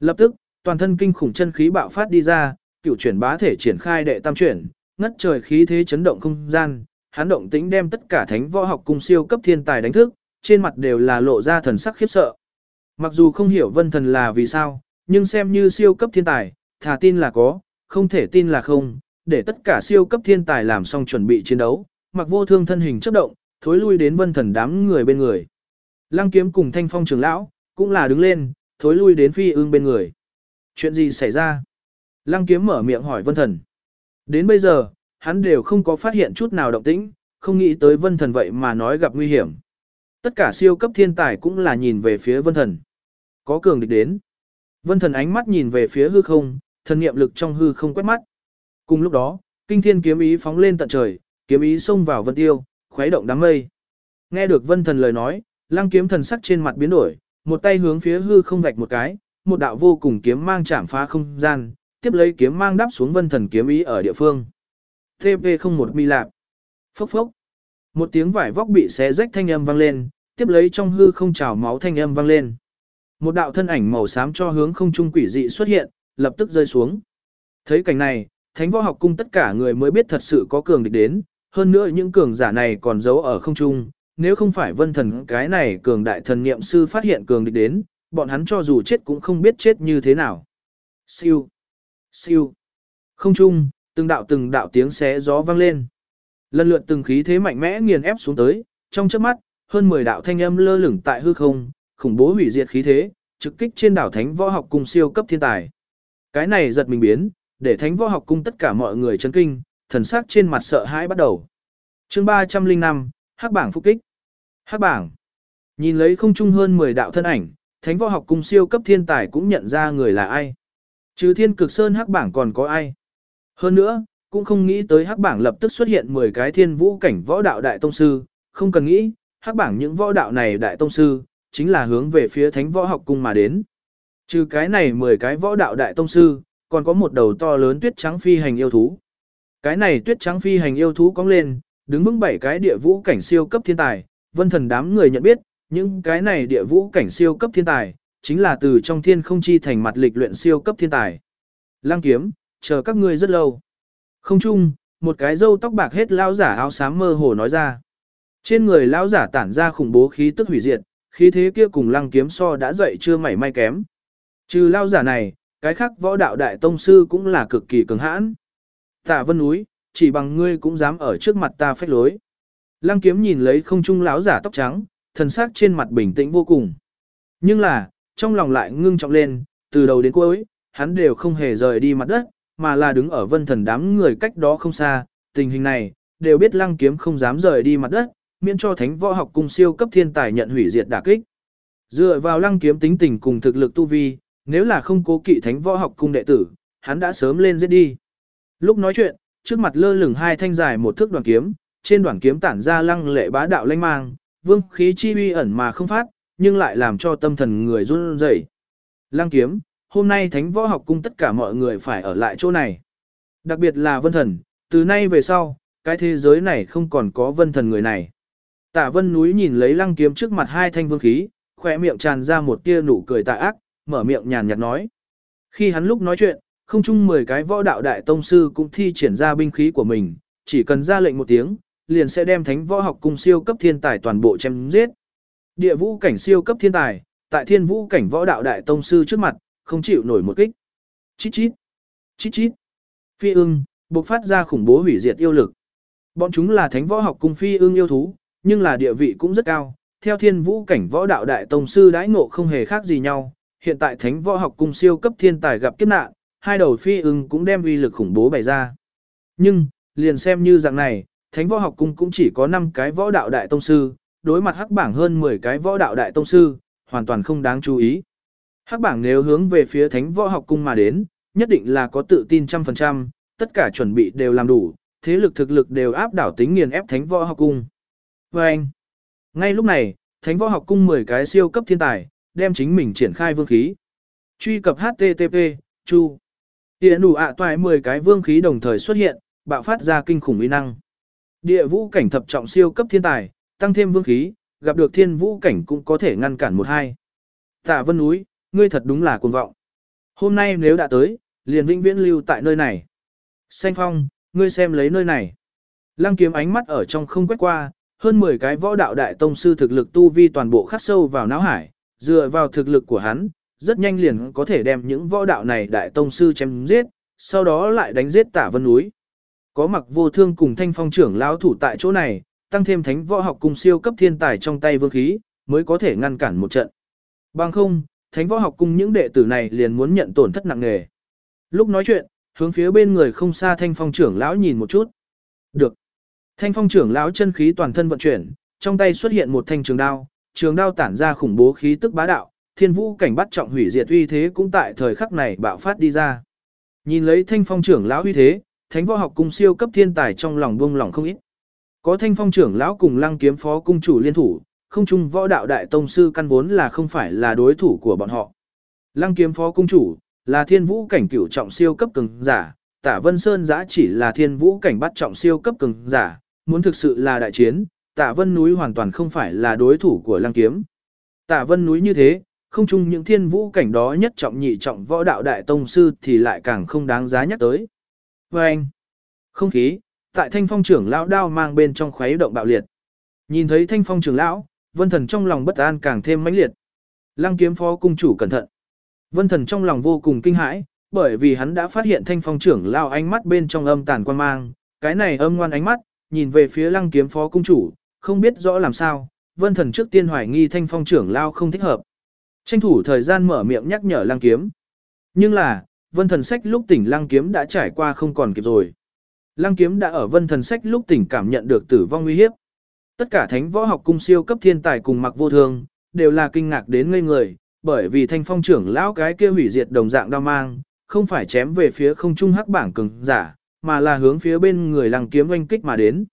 Lập tức, toàn thân kinh khủng chân khí bạo phát đi ra, cửu chuyển bá thể triển khai đệ tam chuyển, ngất trời khí thế chấn động không gian, hắn động tĩnh đem tất cả thánh võ học cung siêu cấp thiên tài đánh thức, trên mặt đều là lộ ra thần sắc khiếp sợ. Mặc dù không hiểu vân thần là vì sao, nhưng xem như siêu cấp thiên tài, thà tin là có, không thể tin là không, để tất cả siêu cấp thiên tài làm xong chuẩn bị chiến đấu, mặc vô thương thân hình chấp động, thối lui đến vân thần đám người bên người. Lăng kiếm cùng thanh phong trưởng lão, cũng là đứng lên, thối lui đến phi ương bên người. Chuyện gì xảy ra? Lăng kiếm mở miệng hỏi vân thần. Đến bây giờ, hắn đều không có phát hiện chút nào động tĩnh, không nghĩ tới vân thần vậy mà nói gặp nguy hiểm. Tất cả siêu cấp thiên tài cũng là nhìn về phía vân thần. Có cường địch đến. Vân thần ánh mắt nhìn về phía hư không, thần niệm lực trong hư không quét mắt. Cùng lúc đó, kinh thiên kiếm ý phóng lên tận trời, kiếm ý xông vào vân tiêu, khuấy động đám mây. Nghe được vân thần lời nói, lăng kiếm thần sắc trên mặt biến đổi, một tay hướng phía hư không vạch một cái, một đạo vô cùng kiếm mang chạm phá không gian, tiếp lấy kiếm mang đáp xuống vân thần kiếm ý ở địa phương. TP01 mi lạp. Phốc phốc. Một tiếng vải vóc bị xé rách thanh âm vang lên, tiếp lấy trong hư không trào máu thanh âm vang lên. Một đạo thân ảnh màu xám cho hướng không trung quỷ dị xuất hiện, lập tức rơi xuống. Thấy cảnh này, Thánh Võ Học Cung tất cả người mới biết thật sự có cường địch đến, hơn nữa những cường giả này còn giấu ở không trung, nếu không phải Vân Thần cái này cường đại thần niệm sư phát hiện cường địch đến, bọn hắn cho dù chết cũng không biết chết như thế nào. Siêu, siêu, không chung từng đạo từng đạo tiếng xé gió vang lên. Lần lượt từng khí thế mạnh mẽ nghiền ép xuống tới, trong chớp mắt, hơn 10 đạo thanh âm lơ lửng tại hư không, khủng bố hủy diệt khí thế, trực kích trên đảo Thánh Võ Học Cung siêu cấp thiên tài. Cái này giật mình biến, để Thánh Võ Học Cung tất cả mọi người chấn kinh, thần sắc trên mặt sợ hãi bắt đầu. Chương 305, Hắc bảng phục kích. Hắc bảng. Nhìn lấy không trung hơn 10 đạo thân ảnh, Thánh Võ Học Cung siêu cấp thiên tài cũng nhận ra người là ai. Trừ Thiên Cực Sơn Hắc bảng còn có ai? Hơn nữa, cũng không nghĩ tới hắc bảng lập tức xuất hiện 10 cái thiên vũ cảnh võ đạo đại tông sư, không cần nghĩ, hắc bảng những võ đạo này đại tông sư, chính là hướng về phía thánh võ học cung mà đến. Trừ cái này 10 cái võ đạo đại tông sư, còn có một đầu to lớn tuyết trắng phi hành yêu thú. Cái này tuyết trắng phi hành yêu thú cong lên, đứng vững bảy cái địa vũ cảnh siêu cấp thiên tài, vân thần đám người nhận biết, những cái này địa vũ cảnh siêu cấp thiên tài, chính là từ trong thiên không chi thành mặt lịch luyện siêu cấp thiên tài. Lăng kiếm, chờ các ngươi rất lâu. Không chung, một cái râu tóc bạc hết lão giả áo xám mơ hồ nói ra. Trên người lão giả tản ra khủng bố khí tức hủy diệt, khí thế kia cùng lăng kiếm so đã dậy chưa mảy may kém. Trừ lão giả này, cái khác võ đạo đại tông sư cũng là cực kỳ cứng hãn. Tạ Vân núi, chỉ bằng ngươi cũng dám ở trước mặt ta phách lối. Lăng kiếm nhìn lấy không trung lão giả tóc trắng, thần sắc trên mặt bình tĩnh vô cùng. Nhưng là, trong lòng lại ngưng trọng lên, từ đầu đến cuối, hắn đều không hề rời đi mặt đất, mà là đứng ở vân thần đám người cách đó không xa, tình hình này, đều biết lăng kiếm không dám rời đi mặt đất, miễn cho thánh võ học cung siêu cấp thiên tài nhận hủy diệt đả kích. Dựa vào lăng kiếm tính tình cùng thực lực tu vi, nếu là không cố kỵ thánh võ học cung đệ tử, hắn đã sớm lên giết đi. Lúc nói chuyện, trước mặt lơ lửng hai thanh dài một thước đoàn kiếm, trên đoạn kiếm tản ra lăng lệ bá đạo lanh mang, vương khí chi uy ẩn mà không phát, nhưng lại làm cho tâm thần người run rẩy. Lăng kiếm, hôm nay thánh võ học cung tất cả mọi người phải ở lại chỗ này. Đặc biệt là vân thần, từ nay về sau, cái thế giới này không còn có vân thần người này. Tả vân núi nhìn lấy lăng kiếm trước mặt hai thanh vương khí, khỏe miệng tràn ra một tia nụ cười tà ác, mở miệng nhàn nhạt nói. Khi hắn lúc nói chuyện, không chung 10 cái võ đạo đại tông sư cũng thi triển ra binh khí của mình, chỉ cần ra lệnh một tiếng, liền sẽ đem thánh võ học cung siêu cấp thiên tài toàn bộ chém giết. Địa vũ cảnh siêu cấp thiên tài, tại thiên vũ cảnh võ đạo đại tông sư trước mặt, không chịu nổi một kích. Chít chít, chít chít. Phi ưng, bộc phát ra khủng bố hủy diệt yêu lực. Bọn chúng là thánh võ học cung phi ưng yêu thú, nhưng là địa vị cũng rất cao. Theo thiên vũ cảnh võ đạo đại tông sư đãi ngộ không hề khác gì nhau, hiện tại thánh võ học cung siêu cấp thiên tài gặp kiếp nạn, hai đầu phi ưng cũng đem uy lực khủng bố bày ra. Nhưng, liền xem như dạng này, thánh võ học cung cũng chỉ có 5 cái võ đạo đại tông sư, đối mặt hắc bảng hơn 10 cái võ đạo đại tông sư, hoàn toàn không đáng chú ý. Hắc bảng nếu hướng về phía thánh võ học cung mà đến, nhất định là có tự tin trăm phần trăm, tất cả chuẩn bị đều làm đủ, thế lực thực lực đều áp đảo tính nghiền ép thánh võ học cung. Và anh, ngay lúc này, thánh võ học cung 10 cái siêu cấp thiên tài, đem chính mình triển khai vương khí. Truy cập HTTP, Chu. Hiện đủ ạ toài 10 cái vương khí đồng thời xuất hiện, bạo phát ra kinh khủng uy năng. Địa vũ cảnh thập trọng siêu cấp thiên tài, tăng thêm vương khí, gặp được thiên vũ cảnh cũng có thể ngăn cản một hai. Tạ vân núi, ngươi thật đúng là cuồng vọng. Hôm nay nếu đã tới, liền vĩnh viễn lưu tại nơi này. Xanh phong, ngươi xem lấy nơi này. Lăng kiếm ánh mắt ở trong không quét qua, hơn 10 cái võ đạo đại tông sư thực lực tu vi toàn bộ khắc sâu vào não hải, dựa vào thực lực của hắn, rất nhanh liền có thể đem những võ đạo này đại tông sư chém giết, sau đó lại đánh giết tả vân núi có mặc vô thương cùng thanh phong trưởng lão thủ tại chỗ này, tăng thêm thánh võ học cùng siêu cấp thiên tài trong tay vương khí, mới có thể ngăn cản một trận. Bằng không, thánh võ học cùng những đệ tử này liền muốn nhận tổn thất nặng nề. Lúc nói chuyện, hướng phía bên người không xa thanh phong trưởng lão nhìn một chút. Được. Thanh phong trưởng lão chân khí toàn thân vận chuyển, trong tay xuất hiện một thanh trường đao, trường đao tản ra khủng bố khí tức bá đạo, thiên vũ cảnh bắt trọng hủy diệt uy thế cũng tại thời khắc này bạo phát đi ra. Nhìn lấy thanh phong trưởng lão uy thế, thánh võ học cung siêu cấp thiên tài trong lòng buông lòng không ít. Có thanh phong trưởng lão cùng lăng kiếm phó cung chủ liên thủ, không chung võ đạo đại tông sư căn vốn là không phải là đối thủ của bọn họ. Lăng kiếm phó cung chủ, là thiên vũ cảnh cửu trọng siêu cấp cường giả, tả vân sơn giã chỉ là thiên vũ cảnh bắt trọng siêu cấp cường giả, muốn thực sự là đại chiến, tả vân núi hoàn toàn không phải là đối thủ của lăng kiếm. Tả vân núi như thế, không chung những thiên vũ cảnh đó nhất trọng nhị trọng võ đạo đại tông sư thì lại càng không đáng giá nhắc tới. Và anh, không khí, tại thanh phong trưởng lão đao mang bên trong khuấy động bạo liệt. Nhìn thấy thanh phong trưởng lão, vân thần trong lòng bất an càng thêm mãnh liệt. Lăng kiếm phó cung chủ cẩn thận. Vân thần trong lòng vô cùng kinh hãi, bởi vì hắn đã phát hiện thanh phong trưởng lão ánh mắt bên trong âm tàn quan mang, cái này âm ngoan ánh mắt, nhìn về phía lăng kiếm phó cung chủ, không biết rõ làm sao, vân thần trước tiên hoài nghi thanh phong trưởng lão không thích hợp. Tranh thủ thời gian mở miệng nhắc nhở lăng kiếm. Nhưng là, vân thần sách lúc tỉnh lăng kiếm đã trải qua không còn kịp rồi. Lăng kiếm đã ở vân thần sách lúc tỉnh cảm nhận được tử vong nguy hiếp. Tất cả thánh võ học cung siêu cấp thiên tài cùng mặc vô thương, đều là kinh ngạc đến ngây người, bởi vì thanh phong trưởng lão cái kia hủy diệt đồng dạng đao mang, không phải chém về phía không trung hắc bảng cường giả, mà là hướng phía bên người lăng kiếm oanh kích mà đến.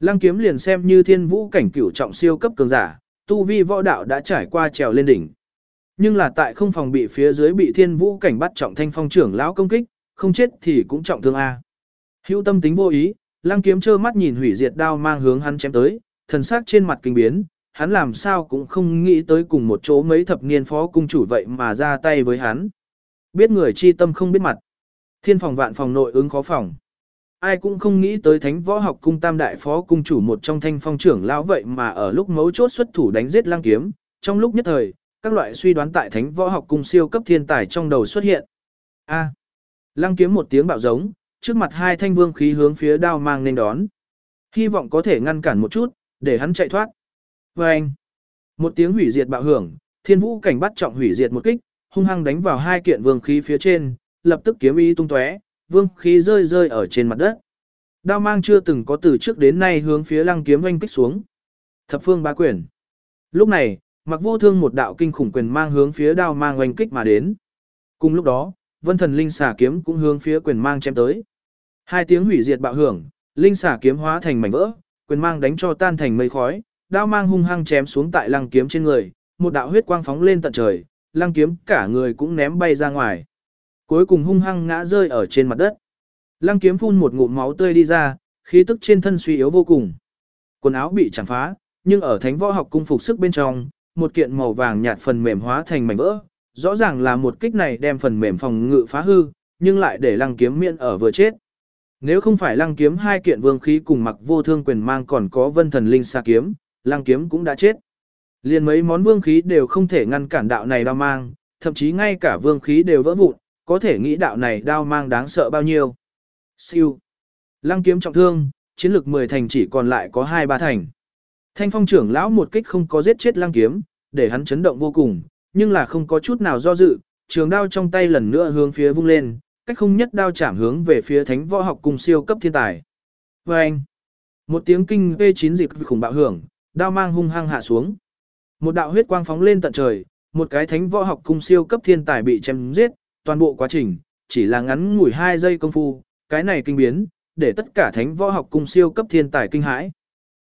Lăng kiếm liền xem như thiên vũ cảnh cửu trọng siêu cấp cường giả, tu vi võ đạo đã trải qua trèo lên đỉnh. Nhưng là tại không phòng bị phía dưới bị thiên vũ cảnh bắt trọng thanh phong trưởng lão công kích, không chết thì cũng trọng thương A. Hữu tâm tính vô ý, lăng kiếm trơ mắt nhìn hủy diệt đao mang hướng hắn chém tới, thần sắc trên mặt kinh biến, hắn làm sao cũng không nghĩ tới cùng một chỗ mấy thập niên phó cung chủ vậy mà ra tay với hắn. Biết người chi tâm không biết mặt. Thiên phòng vạn phòng nội ứng khó phòng. Ai cũng không nghĩ tới thánh võ học cung tam đại phó cung chủ một trong thanh phong trưởng lão vậy mà ở lúc mấu chốt xuất thủ đánh giết lang kiếm, trong lúc nhất thời, các loại suy đoán tại thánh võ học cung siêu cấp thiên tài trong đầu xuất hiện. A. À, lăng kiếm một tiếng bạo giống, trước mặt hai thanh vương khí hướng phía đao mang nên đón. Hy vọng có thể ngăn cản một chút, để hắn chạy thoát. Và anh. Một tiếng hủy diệt bạo hưởng, thiên vũ cảnh bắt trọng hủy diệt một kích, hung hăng đánh vào hai kiện vương khí phía trên, lập tức kiếm y tung tóe, vương khí rơi rơi ở trên mặt đất. Đao mang chưa từng có từ trước đến nay hướng phía lăng kiếm oanh kích xuống. Thập phương ba quyển. Lúc này, Mặc vô thương một đạo kinh khủng quyền mang hướng phía đao mang oanh kích mà đến. Cùng lúc đó, vân thần linh xà kiếm cũng hướng phía quyền mang chém tới. Hai tiếng hủy diệt bạo hưởng, linh xà kiếm hóa thành mảnh vỡ, quyền mang đánh cho tan thành mây khói, đao mang hung hăng chém xuống tại lăng kiếm trên người, một đạo huyết quang phóng lên tận trời, lăng kiếm cả người cũng ném bay ra ngoài. Cuối cùng hung hăng ngã rơi ở trên mặt đất. Lăng kiếm phun một ngụm máu tươi đi ra, khí tức trên thân suy yếu vô cùng. Quần áo bị chẳng phá, nhưng ở thánh võ học cung phục sức bên trong, một kiện màu vàng nhạt phần mềm hóa thành mảnh vỡ. Rõ ràng là một kích này đem phần mềm phòng ngự phá hư, nhưng lại để lăng kiếm miễn ở vừa chết. Nếu không phải lăng kiếm hai kiện vương khí cùng mặc vô thương quyền mang còn có vân thần linh xa kiếm, lăng kiếm cũng đã chết. Liền mấy món vương khí đều không thể ngăn cản đạo này đao mang, thậm chí ngay cả vương khí đều vỡ vụn, có thể nghĩ đạo này đao mang đáng sợ bao nhiêu. Siêu. Lăng kiếm trọng thương, chiến lực 10 thành chỉ còn lại có 2-3 thành. Thanh phong trưởng lão một kích không có giết chết lăng kiếm, để hắn chấn động vô cùng, nhưng là không có chút nào do dự, trường đao trong tay lần nữa hướng phía vung lên, cách không nhất đao chạm hướng về phía thánh võ học cùng siêu cấp thiên tài. Và anh, một tiếng kinh V9 dịp khủng bạo hưởng, đao mang hung hăng hạ xuống. Một đạo huyết quang phóng lên tận trời, một cái thánh võ học cung siêu cấp thiên tài bị chém giết, toàn bộ quá trình, chỉ là ngắn ngủi 2 giây công phu, cái này kinh biến, để tất cả thánh võ học cung siêu cấp thiên tài kinh hãi.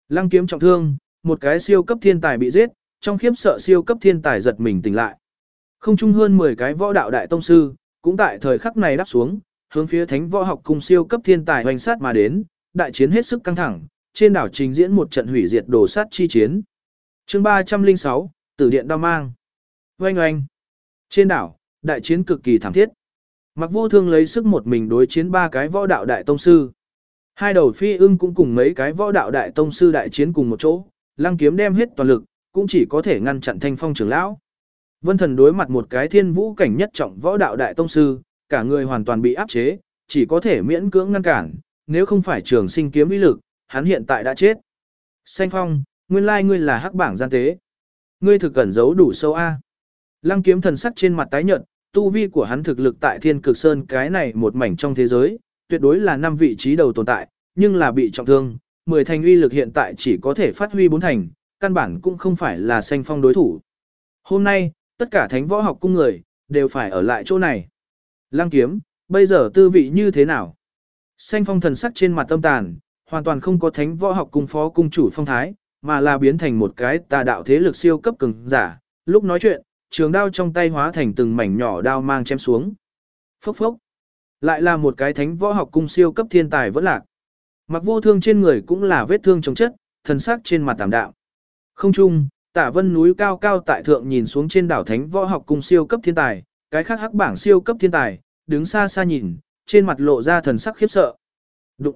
Lăng kiếm trọng thương, một cái siêu cấp thiên tài bị giết, trong khiếp sợ siêu cấp thiên tài giật mình tỉnh lại. Không chung hơn 10 cái võ đạo đại tông sư, cũng tại thời khắc này đáp xuống, hướng phía thánh võ học cùng siêu cấp thiên tài hoành sát mà đến, đại chiến hết sức căng thẳng, trên đảo trình diễn một trận hủy diệt đồ sát chi chiến. chương 306, Tử Điện Đao Mang. Oanh oanh. Trên đảo, đại chiến cực kỳ thảm thiết. Mặc vô thương lấy sức một mình đối chiến ba cái võ đạo đại tông sư. Hai đầu phi ưng cũng cùng mấy cái võ đạo đại tông sư đại chiến cùng một chỗ, lăng kiếm đem hết toàn lực, cũng chỉ có thể ngăn chặn thanh phong trưởng lão. Vân thần đối mặt một cái thiên vũ cảnh nhất trọng võ đạo đại tông sư, cả người hoàn toàn bị áp chế, chỉ có thể miễn cưỡng ngăn cản, nếu không phải trường sinh kiếm uy lực, hắn hiện tại đã chết. Xanh phong, nguyên lai ngươi là hắc bảng gian tế. Ngươi thực cẩn giấu đủ sâu A. Lăng kiếm thần sắc trên mặt tái nhợt, tu vi của hắn thực lực tại thiên cực sơn cái này một mảnh trong thế giới, tuyệt đối là năm vị trí đầu tồn tại, nhưng là bị trọng thương, 10 thành uy lực hiện tại chỉ có thể phát huy 4 thành, căn bản cũng không phải là xanh phong đối thủ. Hôm nay, tất cả thánh võ học cung người, đều phải ở lại chỗ này. Lăng kiếm, bây giờ tư vị như thế nào? Xanh phong thần sắc trên mặt tâm tàn, hoàn toàn không có thánh võ học cung phó cung chủ phong thái, mà là biến thành một cái tà đạo thế lực siêu cấp cường giả. Lúc nói chuyện, trường đao trong tay hóa thành từng mảnh nhỏ đao mang chém xuống. Phốc phốc. Lại là một cái thánh võ học cung siêu cấp thiên tài vẫn lạc. Mặc vô thương trên người cũng là vết thương chống chất, thần sắc trên mặt tạm đạo. Không chung, tả vân núi cao cao tại thượng nhìn xuống trên đảo thánh võ học cùng siêu cấp thiên tài, cái khác hắc bảng siêu cấp thiên tài, đứng xa xa nhìn, trên mặt lộ ra thần sắc khiếp sợ. Đụng.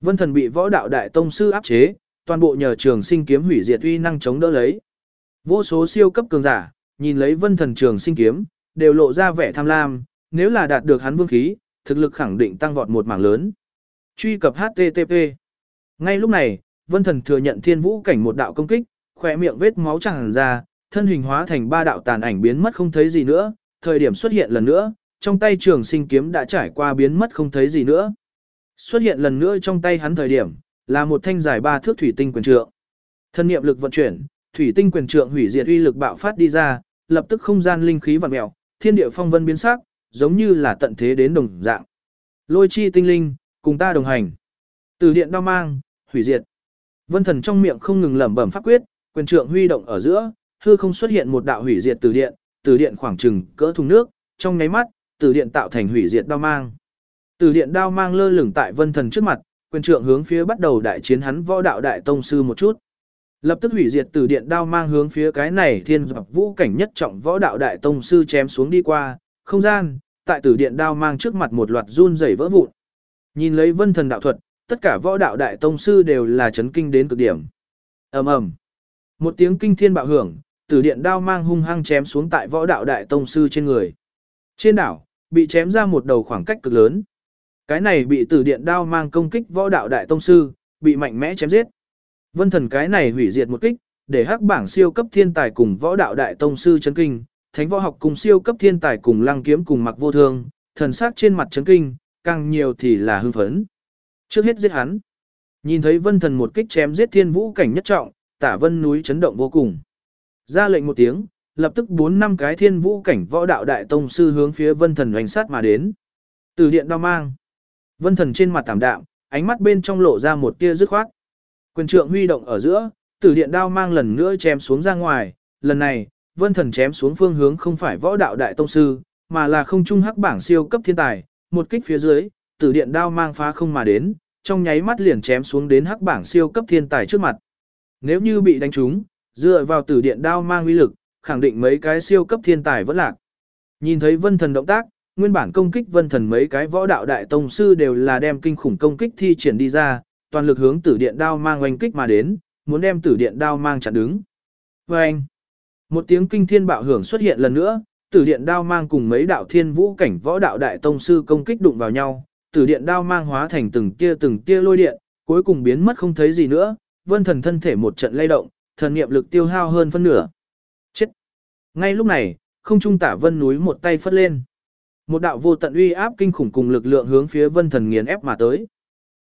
Vân thần bị võ đạo đại tông sư áp chế, toàn bộ nhờ trường sinh kiếm hủy diệt uy năng chống đỡ lấy. Vô số siêu cấp cường giả, nhìn lấy vân thần trường sinh kiếm, đều lộ ra vẻ tham lam, nếu là đạt được hắn vương khí, thực lực khẳng định tăng vọt một mảng lớn. Truy cập HTTP. Ngay lúc này, vân thần thừa nhận thiên vũ cảnh một đạo công kích, khỏe miệng vết máu tràn ra, thân hình hóa thành ba đạo tàn ảnh biến mất không thấy gì nữa, thời điểm xuất hiện lần nữa, trong tay trường sinh kiếm đã trải qua biến mất không thấy gì nữa. Xuất hiện lần nữa trong tay hắn thời điểm, là một thanh dài ba thước thủy tinh quyền trượng. Thân niệm lực vận chuyển, thủy tinh quyền trượng hủy diệt uy lực bạo phát đi ra, lập tức không gian linh khí vặn mèo, thiên địa phong vân biến sắc, giống như là tận thế đến đồng dạng. Lôi chi tinh linh, cùng ta đồng hành. Từ điện đao mang, hủy diệt. Vân thần trong miệng không ngừng lẩm bẩm pháp quyết, quyền trượng huy động ở giữa, hư không xuất hiện một đạo hủy diệt từ điện, từ điện khoảng chừng cỡ thùng nước, trong nháy mắt, từ điện tạo thành hủy diệt đao mang. Từ điện đao mang lơ lửng tại vân thần trước mặt, quyền trượng hướng phía bắt đầu đại chiến hắn võ đạo đại tông sư một chút. Lập tức hủy diệt từ điện đao mang hướng phía cái này thiên dọc vũ cảnh nhất trọng võ đạo đại tông sư chém xuống đi qua, không gian, tại từ điện đao mang trước mặt một loạt run rẩy vỡ vụn. Nhìn lấy vân thần đạo thuật, tất cả võ đạo đại tông sư đều là chấn kinh đến cực điểm. ầm ầm, một tiếng kinh thiên bạo hưởng, tử điện đao mang hung hăng chém xuống tại võ đạo đại tông sư trên người. Trên đảo, bị chém ra một đầu khoảng cách cực lớn. Cái này bị tử điện đao mang công kích võ đạo đại tông sư, bị mạnh mẽ chém giết. Vân thần cái này hủy diệt một kích, để hắc bảng siêu cấp thiên tài cùng võ đạo đại tông sư chấn kinh, thánh võ học cùng siêu cấp thiên tài cùng lăng kiếm cùng mặc vô thương, thần sắc trên mặt chấn kinh, càng nhiều thì là hưng phấn. Trước hết giết hắn. Nhìn thấy vân thần một kích chém giết thiên vũ cảnh nhất trọng, tả vân núi chấn động vô cùng. Ra lệnh một tiếng, lập tức bốn năm cái thiên vũ cảnh võ đạo đại tông sư hướng phía vân thần hoành sát mà đến. Từ điện đao mang. Vân thần trên mặt tảm đạm, ánh mắt bên trong lộ ra một tia dứt khoát. Quyền trượng huy động ở giữa, tử điện đao mang lần nữa chém xuống ra ngoài, lần này, vân thần chém xuống phương hướng không phải võ đạo đại tông sư, mà là không trung hắc bảng siêu cấp thiên tài, một kích phía dưới, tử điện đao mang phá không mà đến, trong nháy mắt liền chém xuống đến hắc bảng siêu cấp thiên tài trước mặt. Nếu như bị đánh trúng, dựa vào tử điện đao mang uy lực, khẳng định mấy cái siêu cấp thiên tài vẫn lạc. Nhìn thấy vân thần động tác, nguyên bản công kích vân thần mấy cái võ đạo đại tông sư đều là đem kinh khủng công kích thi triển đi ra, toàn lực hướng tử điện đao mang oanh kích mà đến, muốn đem tử điện đao mang chặn đứng. Và anh, một tiếng kinh thiên bạo hưởng xuất hiện lần nữa, tử điện đao mang cùng mấy đạo thiên vũ cảnh võ đạo đại tông sư công kích đụng vào nhau, tử điện đao mang hóa thành từng tia từng tia lôi điện, cuối cùng biến mất không thấy gì nữa, vân thần thân thể một trận lay động, thần niệm lực tiêu hao hơn phân nửa. Chết! Ngay lúc này, không trung tả vân núi một tay phất lên. Một đạo vô tận uy áp kinh khủng cùng lực lượng hướng phía vân thần nghiền ép mà tới.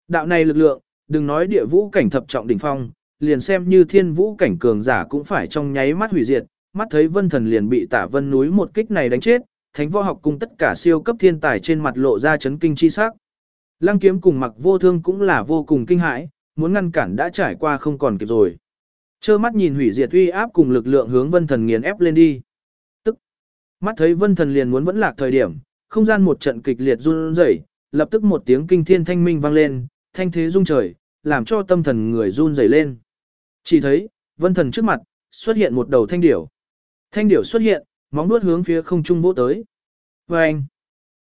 Đạo này lực lượng, đừng nói địa vũ cảnh thập trọng đỉnh phong, liền xem như thiên vũ cảnh cường giả cũng phải trong nháy mắt hủy diệt, mắt thấy vân thần liền bị tả vân núi một kích này đánh chết, thánh võ học cùng tất cả siêu cấp thiên tài trên mặt lộ ra chấn kinh chi sắc. Lăng kiếm cùng mặc vô thương cũng là vô cùng kinh hãi, muốn ngăn cản đã trải qua không còn kịp rồi. Chơ mắt nhìn hủy diệt uy áp cùng lực lượng hướng vân thần nghiền ép lên đi. Tức, mắt thấy vân thần liền muốn vẫn lạc thời điểm, không gian một trận kịch liệt run rẩy, lập tức một tiếng kinh thiên thanh minh vang lên, thanh thế rung trời, làm cho tâm thần người run rẩy lên. Chỉ thấy, vân thần trước mặt, xuất hiện một đầu thanh điểu. Thanh điểu xuất hiện, móng nuốt hướng phía không trung vỗ tới. Và anh,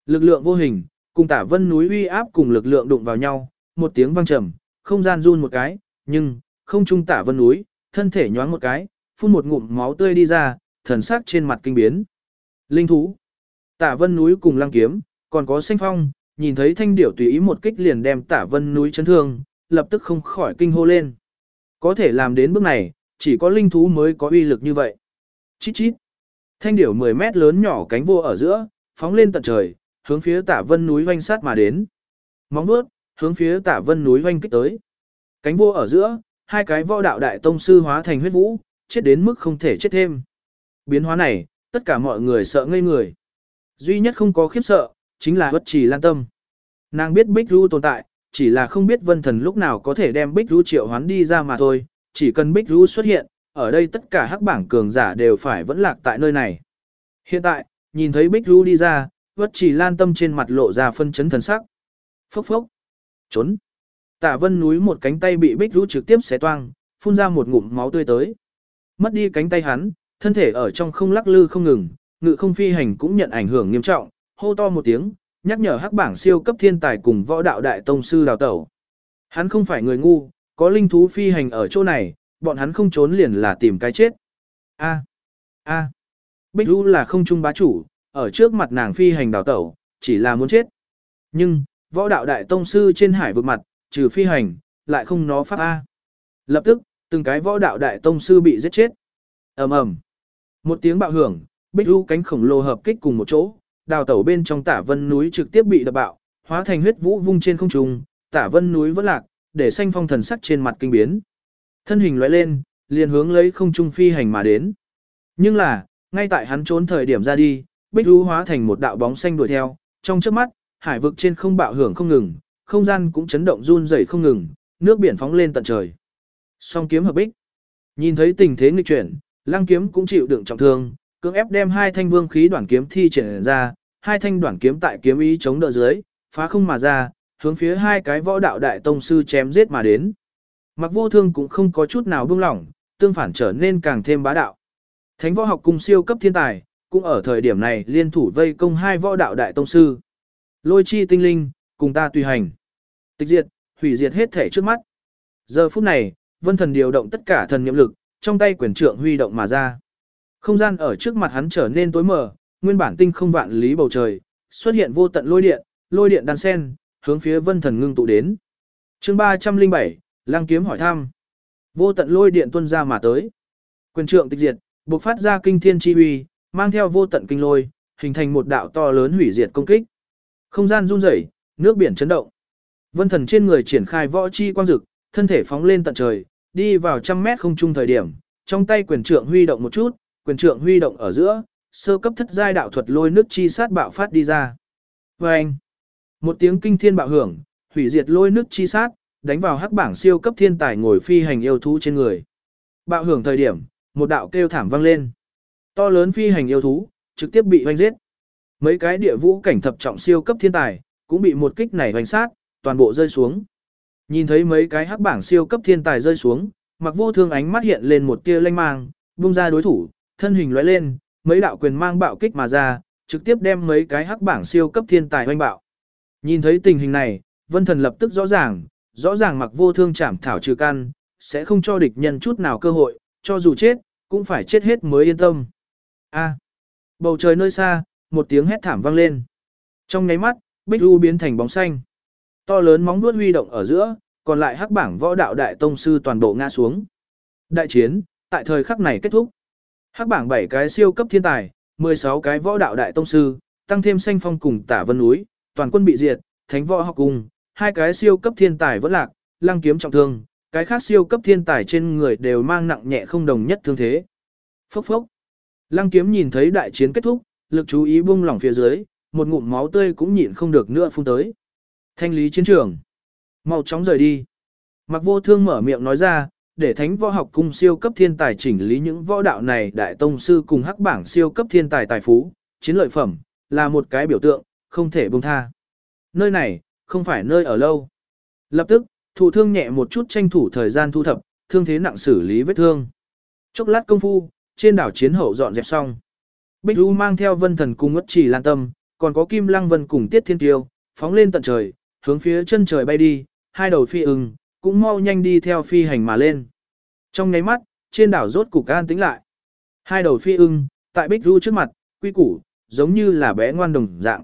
lực lượng vô hình, cùng tả vân núi uy áp cùng lực lượng đụng vào nhau, một tiếng vang trầm, không gian run một cái, nhưng, không trung tả vân núi, thân thể nhoáng một cái, phun một ngụm máu tươi đi ra, thần sắc trên mặt kinh biến. Linh thú, tả vân núi cùng lăng kiếm, còn có xanh phong, nhìn thấy thanh điểu tùy ý một kích liền đem tả vân núi chấn thương, lập tức không khỏi kinh hô lên. Có thể làm đến bước này, chỉ có linh thú mới có uy lực như vậy. Chít chít. Thanh điểu 10 mét lớn nhỏ cánh vô ở giữa, phóng lên tận trời, hướng phía tả vân núi vanh sát mà đến. Móng vuốt, hướng phía tả vân núi vanh kích tới. Cánh vô ở giữa, hai cái võ đạo đại tông sư hóa thành huyết vũ, chết đến mức không thể chết thêm. Biến hóa này, tất cả mọi người sợ ngây người. Duy nhất không có khiếp sợ, chính là bất trì lan tâm. Nàng biết Bích Du tồn tại, chỉ là không biết vân thần lúc nào có thể đem Bích Du triệu hoán đi ra mà thôi, chỉ cần Bích Du xuất hiện, ở đây tất cả hắc bảng cường giả đều phải vẫn lạc tại nơi này. Hiện tại, nhìn thấy Bích Du đi ra, Vất Chỉ lan tâm trên mặt lộ ra phân chấn thần sắc. Phốc phốc. Trốn. Tạ vân núi một cánh tay bị Bích Du trực tiếp xé toang, phun ra một ngụm máu tươi tới. Mất đi cánh tay hắn, thân thể ở trong không lắc lư không ngừng, ngự không phi hành cũng nhận ảnh hưởng nghiêm trọng, hô to một tiếng, nhắc nhở hắc bảng siêu cấp thiên tài cùng võ đạo đại tông sư đào tẩu. Hắn không phải người ngu, có linh thú phi hành ở chỗ này, bọn hắn không trốn liền là tìm cái chết. A, a, Bích Du là không trung bá chủ, ở trước mặt nàng phi hành đào tẩu, chỉ là muốn chết. Nhưng, võ đạo đại tông sư trên hải vực mặt, trừ phi hành, lại không nó pháp A. Lập tức, từng cái võ đạo đại tông sư bị giết chết. ầm ầm Một tiếng bạo hưởng, Bích Du cánh khổng lồ hợp kích cùng một chỗ, đào tẩu bên trong tả vân núi trực tiếp bị đập bạo, hóa thành huyết vũ vung trên không trung, tả vân núi vẫn lạc, để xanh phong thần sắc trên mặt kinh biến. Thân hình lóe lên, liền hướng lấy không trung phi hành mà đến. Nhưng là, ngay tại hắn trốn thời điểm ra đi, Bích Vũ hóa thành một đạo bóng xanh đuổi theo, trong chớp mắt, hải vực trên không bạo hưởng không ngừng, không gian cũng chấn động run rẩy không ngừng, nước biển phóng lên tận trời. Song kiếm hợp bích. Nhìn thấy tình thế nghịch chuyển, Lăng kiếm cũng chịu đựng trọng thương, cưỡng ép đem hai thanh vương khí đoạn kiếm thi triển ra, hai thanh đoạn kiếm tại kiếm ý chống đỡ dưới, phá không mà ra, hướng phía hai cái võ đạo đại tông sư chém giết mà đến. Mặc vô thương cũng không có chút nào buông lỏng, tương phản trở nên càng thêm bá đạo. Thánh võ học cùng siêu cấp thiên tài, cũng ở thời điểm này liên thủ vây công hai võ đạo đại tông sư. Lôi chi tinh linh, cùng ta tùy hành. Tịch diệt, hủy diệt hết thể trước mắt. Giờ phút này, vân thần điều động tất cả thần nhiệm lực, trong tay quyền trượng huy động mà ra. Không gian ở trước mặt hắn trở nên tối mờ, nguyên bản tinh không vạn lý bầu trời, xuất hiện vô tận lôi điện, lôi điện đan sen, hướng phía vân thần ngưng tụ đến. chương 307, Lăng kiếm hỏi thăm. Vô tận lôi điện tuôn ra mà tới. Quyền trượng tịch diệt, bộc phát ra kinh thiên chi uy, mang theo vô tận kinh lôi, hình thành một đạo to lớn hủy diệt công kích. Không gian run rẩy, nước biển chấn động. Vân thần trên người triển khai võ chi quang dực, thân thể phóng lên tận trời, đi vào trăm mét không trung thời điểm, trong tay quyền trượng huy động một chút, quyền trượng huy động ở giữa, sơ cấp thất giai đạo thuật lôi nước chi sát bạo phát đi ra. Vâng! một tiếng kinh thiên bạo hưởng, hủy diệt lôi nước chi sát, đánh vào hắc bảng siêu cấp thiên tài ngồi phi hành yêu thú trên người. Bạo hưởng thời điểm, một đạo kêu thảm vang lên. To lớn phi hành yêu thú, trực tiếp bị hoanh giết. Mấy cái địa vũ cảnh thập trọng siêu cấp thiên tài, cũng bị một kích này hoành sát, toàn bộ rơi xuống. Nhìn thấy mấy cái hắc bảng siêu cấp thiên tài rơi xuống, mặc vô thương ánh mắt hiện lên một tia lanh mang, vung ra đối thủ, thân hình lóe lên, mấy đạo quyền mang bạo kích mà ra, trực tiếp đem mấy cái hắc bảng siêu cấp thiên tài hoanh bạo. Nhìn thấy tình hình này, vân thần lập tức rõ ràng, rõ ràng mặc vô thương chảm thảo trừ căn, sẽ không cho địch nhân chút nào cơ hội, cho dù chết, cũng phải chết hết mới yên tâm. A. bầu trời nơi xa, một tiếng hét thảm vang lên. Trong nháy mắt, Bích Du biến thành bóng xanh. To lớn móng vuốt huy động ở giữa, còn lại hắc bảng võ đạo đại tông sư toàn bộ ngã xuống. Đại chiến, tại thời khắc này kết thúc. Hắc bảng 7 cái siêu cấp thiên tài, 16 cái võ đạo đại tông sư, tăng thêm xanh phong cùng tả vân núi, toàn quân bị diệt, thánh võ học cùng, hai cái siêu cấp thiên tài vẫn lạc, lăng kiếm trọng thương, cái khác siêu cấp thiên tài trên người đều mang nặng nhẹ không đồng nhất thương thế. Phốc phốc. Lăng kiếm nhìn thấy đại chiến kết thúc, lực chú ý buông lỏng phía dưới, một ngụm máu tươi cũng nhịn không được nữa phun tới. Thanh lý chiến trường. Mau chóng rời đi. Mặc vô thương mở miệng nói ra, để thánh võ học cung siêu cấp thiên tài chỉnh lý những võ đạo này đại tông sư cùng hắc bảng siêu cấp thiên tài tài phú, chiến lợi phẩm, là một cái biểu tượng, không thể buông tha. Nơi này, không phải nơi ở lâu. Lập tức, thủ thương nhẹ một chút tranh thủ thời gian thu thập, thương thế nặng xử lý vết thương. Chốc lát công phu, trên đảo chiến hậu dọn dẹp xong. Bích Du mang theo vân thần cùng ngất chỉ lan tâm, còn có kim lăng vân cùng tiết thiên tiêu, phóng lên tận trời, hướng phía chân trời bay đi, hai đầu phi ưng, cũng mau nhanh đi theo phi hành mà lên. Trong nháy mắt, trên đảo rốt cục an tĩnh lại. Hai đầu phi ưng, tại Bích Du trước mặt, quy củ, giống như là bé ngoan đồng dạng.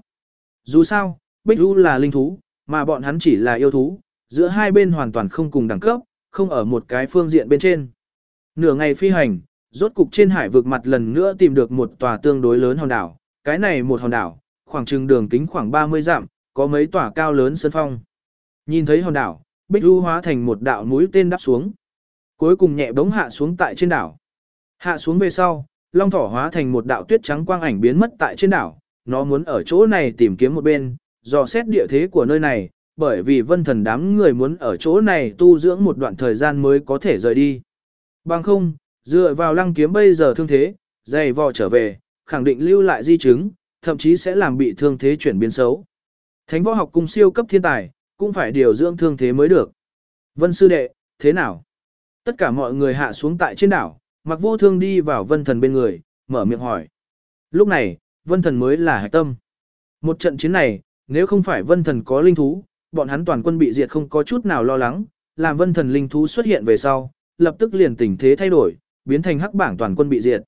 Dù sao, Bích Du là linh thú, mà bọn hắn chỉ là yêu thú, giữa hai bên hoàn toàn không cùng đẳng cấp, không ở một cái phương diện bên trên. Nửa ngày phi hành, rốt cục trên hải vực mặt lần nữa tìm được một tòa tương đối lớn hòn đảo, cái này một hòn đảo, khoảng chừng đường kính khoảng 30 dặm, có mấy tòa cao lớn sơn phong. Nhìn thấy hòn đảo, Bích Du hóa thành một đạo mũi tên đắp xuống. Cuối cùng nhẹ bóng hạ xuống tại trên đảo. Hạ xuống về sau, long thỏ hóa thành một đạo tuyết trắng quang ảnh biến mất tại trên đảo. Nó muốn ở chỗ này tìm kiếm một bên, dò xét địa thế của nơi này, bởi vì vân thần đám người muốn ở chỗ này tu dưỡng một đoạn thời gian mới có thể rời đi. Bằng không, dựa vào lăng kiếm bây giờ thương thế, dày vò trở về, khẳng định lưu lại di chứng, thậm chí sẽ làm bị thương thế chuyển biến xấu. Thánh võ học cung siêu cấp thiên tài, cũng phải điều dưỡng thương thế mới được. Vân sư đệ, thế nào? Tất cả mọi người hạ xuống tại trên đảo, mặc vô thương đi vào vân thần bên người, mở miệng hỏi. Lúc này, vân thần mới là hạch tâm. Một trận chiến này, nếu không phải vân thần có linh thú, bọn hắn toàn quân bị diệt không có chút nào lo lắng, làm vân thần linh thú xuất hiện về sau, lập tức liền tình thế thay đổi, biến thành hắc bảng toàn quân bị diệt.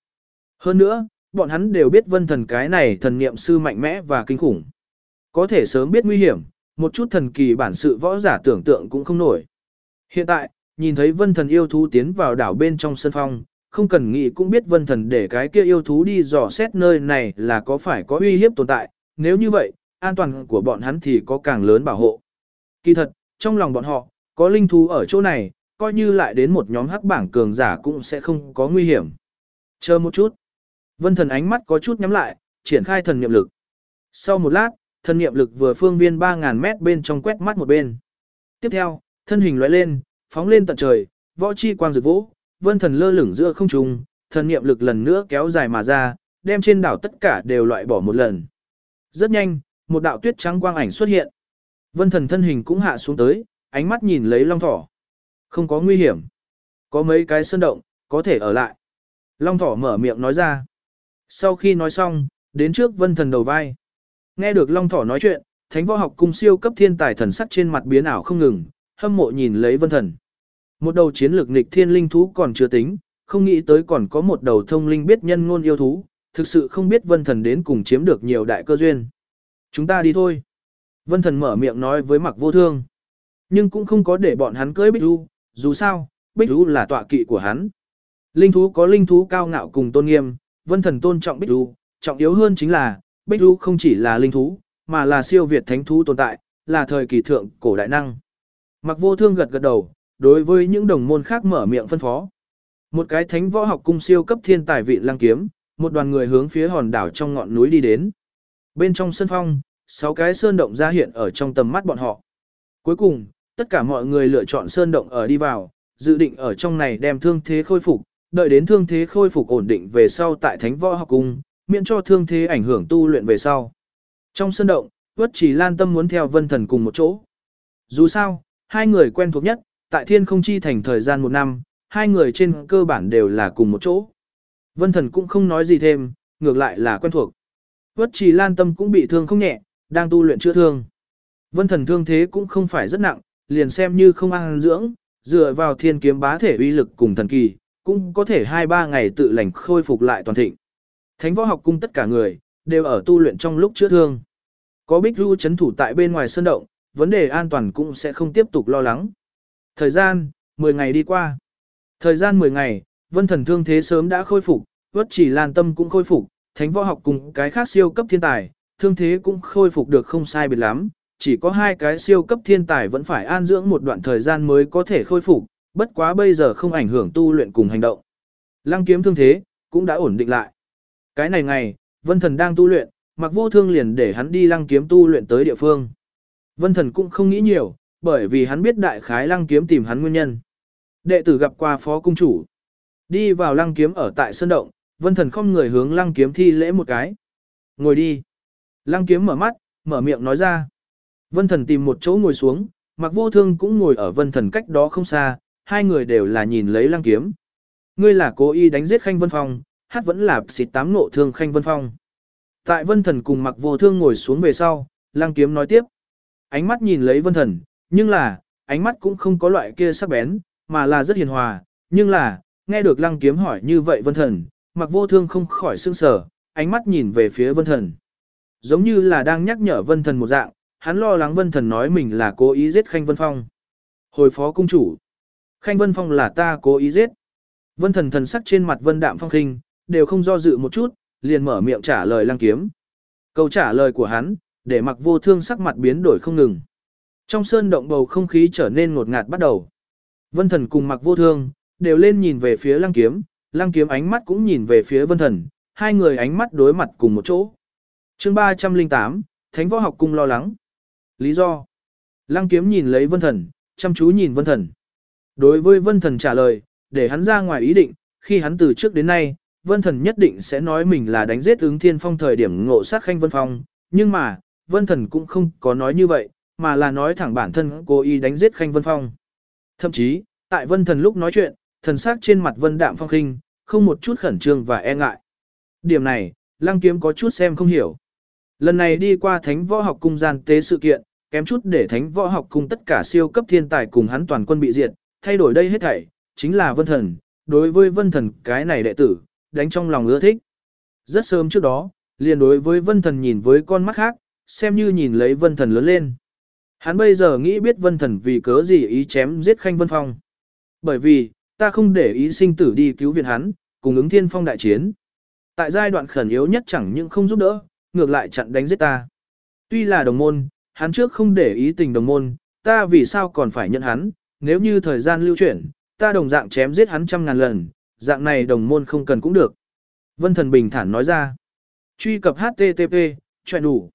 Hơn nữa, bọn hắn đều biết vân thần cái này thần niệm sư mạnh mẽ và kinh khủng. Có thể sớm biết nguy hiểm, một chút thần kỳ bản sự võ giả tưởng tượng cũng không nổi. Hiện tại, nhìn thấy vân thần yêu thú tiến vào đảo bên trong sân phong, không cần nghĩ cũng biết vân thần để cái kia yêu thú đi dò xét nơi này là có phải có uy hiếp tồn tại, nếu như vậy, an toàn của bọn hắn thì có càng lớn bảo hộ. Kỳ thật, trong lòng bọn họ, có linh thú ở chỗ này, coi như lại đến một nhóm hắc bảng cường giả cũng sẽ không có nguy hiểm. Chờ một chút. Vân thần ánh mắt có chút nhắm lại, triển khai thần niệm lực. Sau một lát, thần niệm lực vừa phương viên 3.000 mét bên trong quét mắt một bên. Tiếp theo, thân hình lóe lên, phóng lên tận trời, võ chi quang rực vỗ, vân thần lơ lửng giữa không trung, thần niệm lực lần nữa kéo dài mà ra, đem trên đảo tất cả đều loại bỏ một lần. Rất nhanh, một đạo tuyết trắng quang ảnh xuất hiện. Vân thần thân hình cũng hạ xuống tới, ánh mắt nhìn lấy long thỏ. Không có nguy hiểm. Có mấy cái sơn động, có thể ở lại. Long thỏ mở miệng nói ra. Sau khi nói xong, đến trước vân thần đầu vai. Nghe được long thỏ nói chuyện, thánh võ học cung siêu cấp thiên tài thần sắc trên mặt biến ảo không ngừng, hâm mộ nhìn lấy vân thần. Một đầu chiến lược nghịch thiên linh thú còn chưa tính, không nghĩ tới còn có một đầu thông linh biết nhân ngôn yêu thú, thực sự không biết vân thần đến cùng chiếm được nhiều đại cơ duyên. Chúng ta đi thôi. Vân thần mở miệng nói với mặc vô thương. Nhưng cũng không có để bọn hắn cưới Bích Du, dù sao, Bích Du là tọa kỵ của hắn. Linh thú có linh thú cao ngạo cùng tôn nghiêm, vân thần tôn trọng Bích Du, trọng yếu hơn chính là, Bích Du không chỉ là linh thú, mà là siêu việt thánh thú tồn tại, là thời kỳ thượng cổ đại năng. Mặc vô thương gật gật đầu, đối với những đồng môn khác mở miệng phân phó. Một cái thánh võ học cung siêu cấp thiên tài vị lang kiếm, một đoàn người hướng phía hòn đảo trong ngọn núi đi đến. Bên trong sân phong, sáu cái sơn động ra hiện ở trong tầm mắt bọn họ. Cuối cùng, tất cả mọi người lựa chọn sơn động ở đi vào, dự định ở trong này đem thương thế khôi phục, đợi đến thương thế khôi phục ổn định về sau tại Thánh Võ Học Cung, miễn cho thương thế ảnh hưởng tu luyện về sau. Trong sơn động, Quất Chỉ Lan Tâm muốn theo Vân Thần cùng một chỗ. Dù sao, hai người quen thuộc nhất, tại Thiên Không Chi thành thời gian một năm, hai người trên cơ bản đều là cùng một chỗ. Vân Thần cũng không nói gì thêm, ngược lại là quen thuộc. Vất Chỉ Lan Tâm cũng bị thương không nhẹ, đang tu luyện chữa thương. Vân Thần thương thế cũng không phải rất nặng, liền xem như không ăn dưỡng, dựa vào thiên kiếm bá thể uy lực cùng thần kỳ, cũng có thể 2-3 ngày tự lành khôi phục lại toàn thịnh. Thánh võ học cung tất cả người, đều ở tu luyện trong lúc chữa thương. Có Bích ru chấn thủ tại bên ngoài sơn động, vấn đề an toàn cũng sẽ không tiếp tục lo lắng. Thời gian, 10 ngày đi qua. Thời gian 10 ngày, vân thần thương thế sớm đã khôi phục, vất chỉ lan tâm cũng khôi phục, thánh võ học cùng cái khác siêu cấp thiên tài, thương thế cũng khôi phục được không sai biệt lắm, chỉ có hai cái siêu cấp thiên tài vẫn phải an dưỡng một đoạn thời gian mới có thể khôi phục, bất quá bây giờ không ảnh hưởng tu luyện cùng hành động. Lăng kiếm thương thế, cũng đã ổn định lại. Cái này ngày, vân thần đang tu luyện, mặc vô thương liền để hắn đi lăng kiếm tu luyện tới địa phương. Vân thần cũng không nghĩ nhiều, bởi vì hắn biết đại khái lăng kiếm tìm hắn nguyên nhân. Đệ tử gặp qua phó cung chủ. Đi vào lăng kiếm ở tại sân động, vân thần không người hướng lăng kiếm thi lễ một cái. Ngồi đi. Lăng kiếm mở mắt, mở miệng nói ra. Vân thần tìm một chỗ ngồi xuống, mặc vô thương cũng ngồi ở vân thần cách đó không xa, hai người đều là nhìn lấy lăng kiếm. Ngươi là cố ý đánh giết Khanh Vân Phong, hát vẫn là xịt tám nộ thương Khanh Vân Phong. Tại vân thần cùng mặc vô thương ngồi xuống về sau, lăng kiếm nói tiếp. Ánh mắt nhìn lấy vân thần, nhưng là, ánh mắt cũng không có loại kia sắc bén, mà là rất hiền hòa, nhưng là, nghe được lăng kiếm hỏi như vậy vân thần, mặc vô thương không khỏi sương sở, ánh mắt nhìn về phía vân thần. Giống như là đang nhắc nhở vân thần một dạng, hắn lo lắng Vân Thần nói mình là cố ý giết Khanh Vân Phong. Hồi phó cung chủ. Khanh Vân Phong là ta cố ý giết. Vân Thần thần sắc trên mặt Vân Đạm Phong khinh, đều không do dự một chút, liền mở miệng trả lời Lăng Kiếm. Câu trả lời của hắn, để mặc vô thương sắc mặt biến đổi không ngừng. Trong sơn động bầu không khí trở nên ngột ngạt bắt đầu. Vân Thần cùng mặc vô thương, đều lên nhìn về phía Lăng Kiếm, Lăng Kiếm ánh mắt cũng nhìn về phía Vân Thần, hai người ánh mắt đối mặt cùng một chỗ. chương 308, Thánh Võ Học Cung lo lắng. Lý do. Lăng Kiếm nhìn lấy Vân Thần, chăm chú nhìn Vân Thần. Đối với Vân Thần trả lời, để hắn ra ngoài ý định, khi hắn từ trước đến nay, Vân Thần nhất định sẽ nói mình là đánh giết ứng thiên phong thời điểm ngộ sát khanh Vân Phong, nhưng mà, Vân Thần cũng không có nói như vậy, mà là nói thẳng bản thân cố ý đánh giết khanh Vân Phong. Thậm chí, tại Vân Thần lúc nói chuyện, thần sắc trên mặt Vân Đạm Phong khinh, không một chút khẩn trương và e ngại. Điểm này, Lăng Kiếm có chút xem không hiểu. Lần này đi qua Thánh Võ Học Cung gian tế sự kiện, kém chút để Thánh Võ Học Cung tất cả siêu cấp thiên tài cùng hắn toàn quân bị diệt, thay đổi đây hết thảy, chính là Vân Thần, đối với Vân Thần cái này đệ tử, đánh trong lòng ưa thích. Rất sớm trước đó, liền đối với Vân Thần nhìn với con mắt khác, xem như nhìn lấy Vân Thần lớn lên. Hắn bây giờ nghĩ biết Vân Thần vì cớ gì ý chém giết Khanh Vân Phong. Bởi vì, ta không để ý sinh tử đi cứu viện hắn, cùng ứng thiên phong đại chiến. Tại giai đoạn khẩn yếu nhất chẳng những không giúp đỡ, ngược lại chặn đánh giết ta. Tuy là đồng môn, hắn trước không để ý tình đồng môn, ta vì sao còn phải nhận hắn, nếu như thời gian lưu chuyển, ta đồng dạng chém giết hắn trăm ngàn lần, dạng này đồng môn không cần cũng được. Vân Thần bình thản nói ra. Truy cập HTTP, chuyện đủ.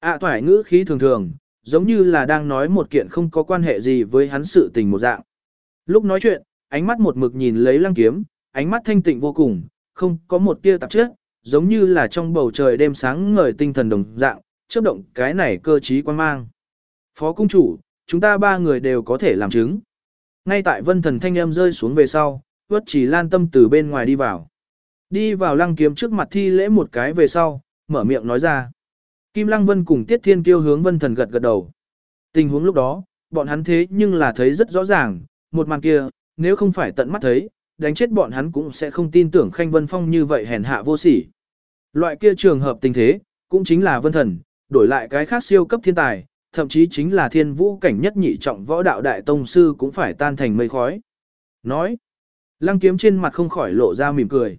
à, toải ngữ khí thường thường, giống như là đang nói một kiện không có quan hệ gì với hắn sự tình một dạng. Lúc nói chuyện, ánh mắt một mực nhìn lấy lăng kiếm, ánh mắt thanh tịnh vô cùng, không có một tia tạp chất, giống như là trong bầu trời đêm sáng ngời tinh thần đồng dạng, chớp động cái này cơ trí quan mang. Phó cung chủ, chúng ta ba người đều có thể làm chứng. Ngay tại vân thần thanh âm rơi xuống về sau, vất chỉ lan tâm từ bên ngoài đi vào. Đi vào lăng kiếm trước mặt thi lễ một cái về sau, mở miệng nói ra. Kim Lăng Vân cùng Tiết Thiên Kiêu hướng Vân Thần gật gật đầu. Tình huống lúc đó, bọn hắn thế nhưng là thấy rất rõ ràng, một màn kia, nếu không phải tận mắt thấy, đánh chết bọn hắn cũng sẽ không tin tưởng Khanh Vân Phong như vậy hèn hạ vô sỉ. Loại kia trường hợp tình thế, cũng chính là Vân Thần, đổi lại cái khác siêu cấp thiên tài, thậm chí chính là thiên vũ cảnh nhất nhị trọng võ đạo đại tông sư cũng phải tan thành mây khói. Nói, lăng kiếm trên mặt không khỏi lộ ra mỉm cười.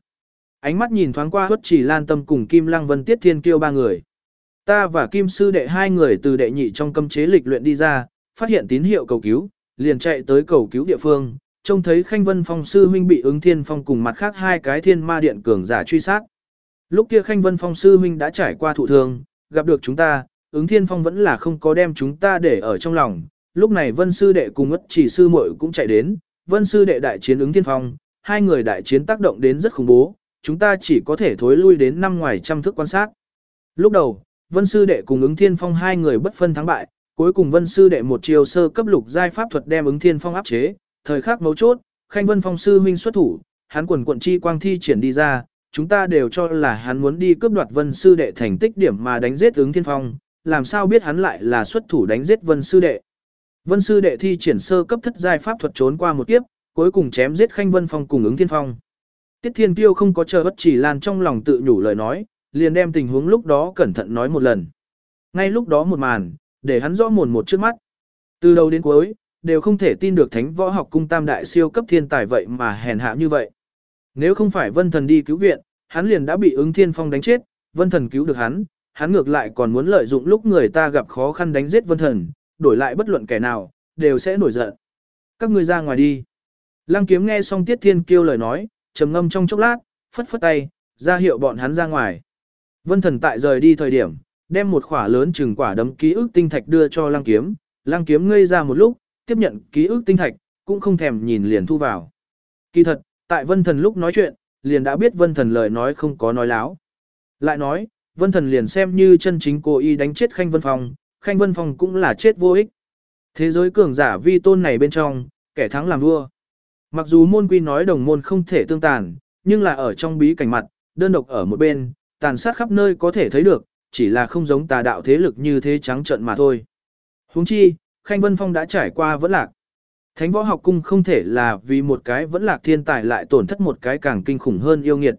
Ánh mắt nhìn thoáng qua hất chỉ lan tâm cùng Kim Lăng Vân Tiết Thiên Kiêu ba người. Ta và Kim Sư đệ hai người từ đệ nhị trong cấm chế lịch luyện đi ra, phát hiện tín hiệu cầu cứu, liền chạy tới cầu cứu địa phương, trông thấy Khanh Vân Phong sư huynh bị ứng thiên phong cùng mặt khác hai cái thiên ma điện cường giả truy sát. Lúc kia Khanh Vân Phong sư huynh đã trải qua thụ thương, gặp được chúng ta, ứng thiên phong vẫn là không có đem chúng ta để ở trong lòng. Lúc này Vân sư đệ cùng ất chỉ sư muội cũng chạy đến, Vân sư đệ đại chiến ứng thiên phong, hai người đại chiến tác động đến rất khủng bố, chúng ta chỉ có thể thối lui đến năm ngoài trăm thước quan sát. Lúc đầu, Vân sư đệ cùng ứng thiên phong hai người bất phân thắng bại, cuối cùng Vân sư đệ một chiều sơ cấp lục giai pháp thuật đem ứng thiên phong áp chế, thời khắc mấu chốt, Khanh Vân Phong sư huynh xuất thủ, hắn quần quận chi quang thi triển đi ra, chúng ta đều cho là hắn muốn đi cướp đoạt Vân sư đệ thành tích điểm mà đánh giết ứng thiên phong, làm sao biết hắn lại là xuất thủ đánh giết Vân sư đệ. Vân sư đệ thi triển sơ cấp thất giai pháp thuật trốn qua một kiếp, cuối cùng chém giết Khanh Vân Phong cùng ứng thiên phong. Tiết Thiên Kiêu không có chờ bất chỉ lan trong lòng tự nhủ lời nói, liền đem tình huống lúc đó cẩn thận nói một lần. Ngay lúc đó một màn, để hắn rõ mồn một trước mắt. Từ đầu đến cuối, đều không thể tin được thánh võ học cung tam đại siêu cấp thiên tài vậy mà hèn hạ như vậy. Nếu không phải vân thần đi cứu viện, hắn liền đã bị ứng thiên phong đánh chết, vân thần cứu được hắn, hắn ngược lại còn muốn lợi dụng lúc người ta gặp khó khăn đánh giết vân thần, đổi lại bất luận kẻ nào, đều sẽ nổi giận. Các ngươi ra ngoài đi. Lăng kiếm nghe xong tiết thiên kêu lời nói, trầm ngâm trong chốc lát, phất phất tay, ra hiệu bọn hắn ra ngoài. Vân thần tại rời đi thời điểm, đem một khỏa lớn chừng quả đấm ký ức tinh thạch đưa cho lăng kiếm, lăng kiếm ngây ra một lúc, tiếp nhận ký ức tinh thạch, cũng không thèm nhìn liền thu vào. Kỳ thật, tại vân thần lúc nói chuyện, liền đã biết vân thần lời nói không có nói láo. Lại nói, vân thần liền xem như chân chính cố ý đánh chết Khanh Vân Phong, Khanh Vân Phong cũng là chết vô ích. Thế giới cường giả vi tôn này bên trong, kẻ thắng làm vua. Mặc dù môn quy nói đồng môn không thể tương tàn, nhưng là ở trong bí cảnh mặt, đơn độc ở một bên, tàn sát khắp nơi có thể thấy được, chỉ là không giống tà đạo thế lực như thế trắng trợn mà thôi. Huống chi, Khanh Vân Phong đã trải qua vẫn lạc. Thánh võ học cung không thể là vì một cái vẫn lạc thiên tài lại tổn thất một cái càng kinh khủng hơn yêu nghiệt.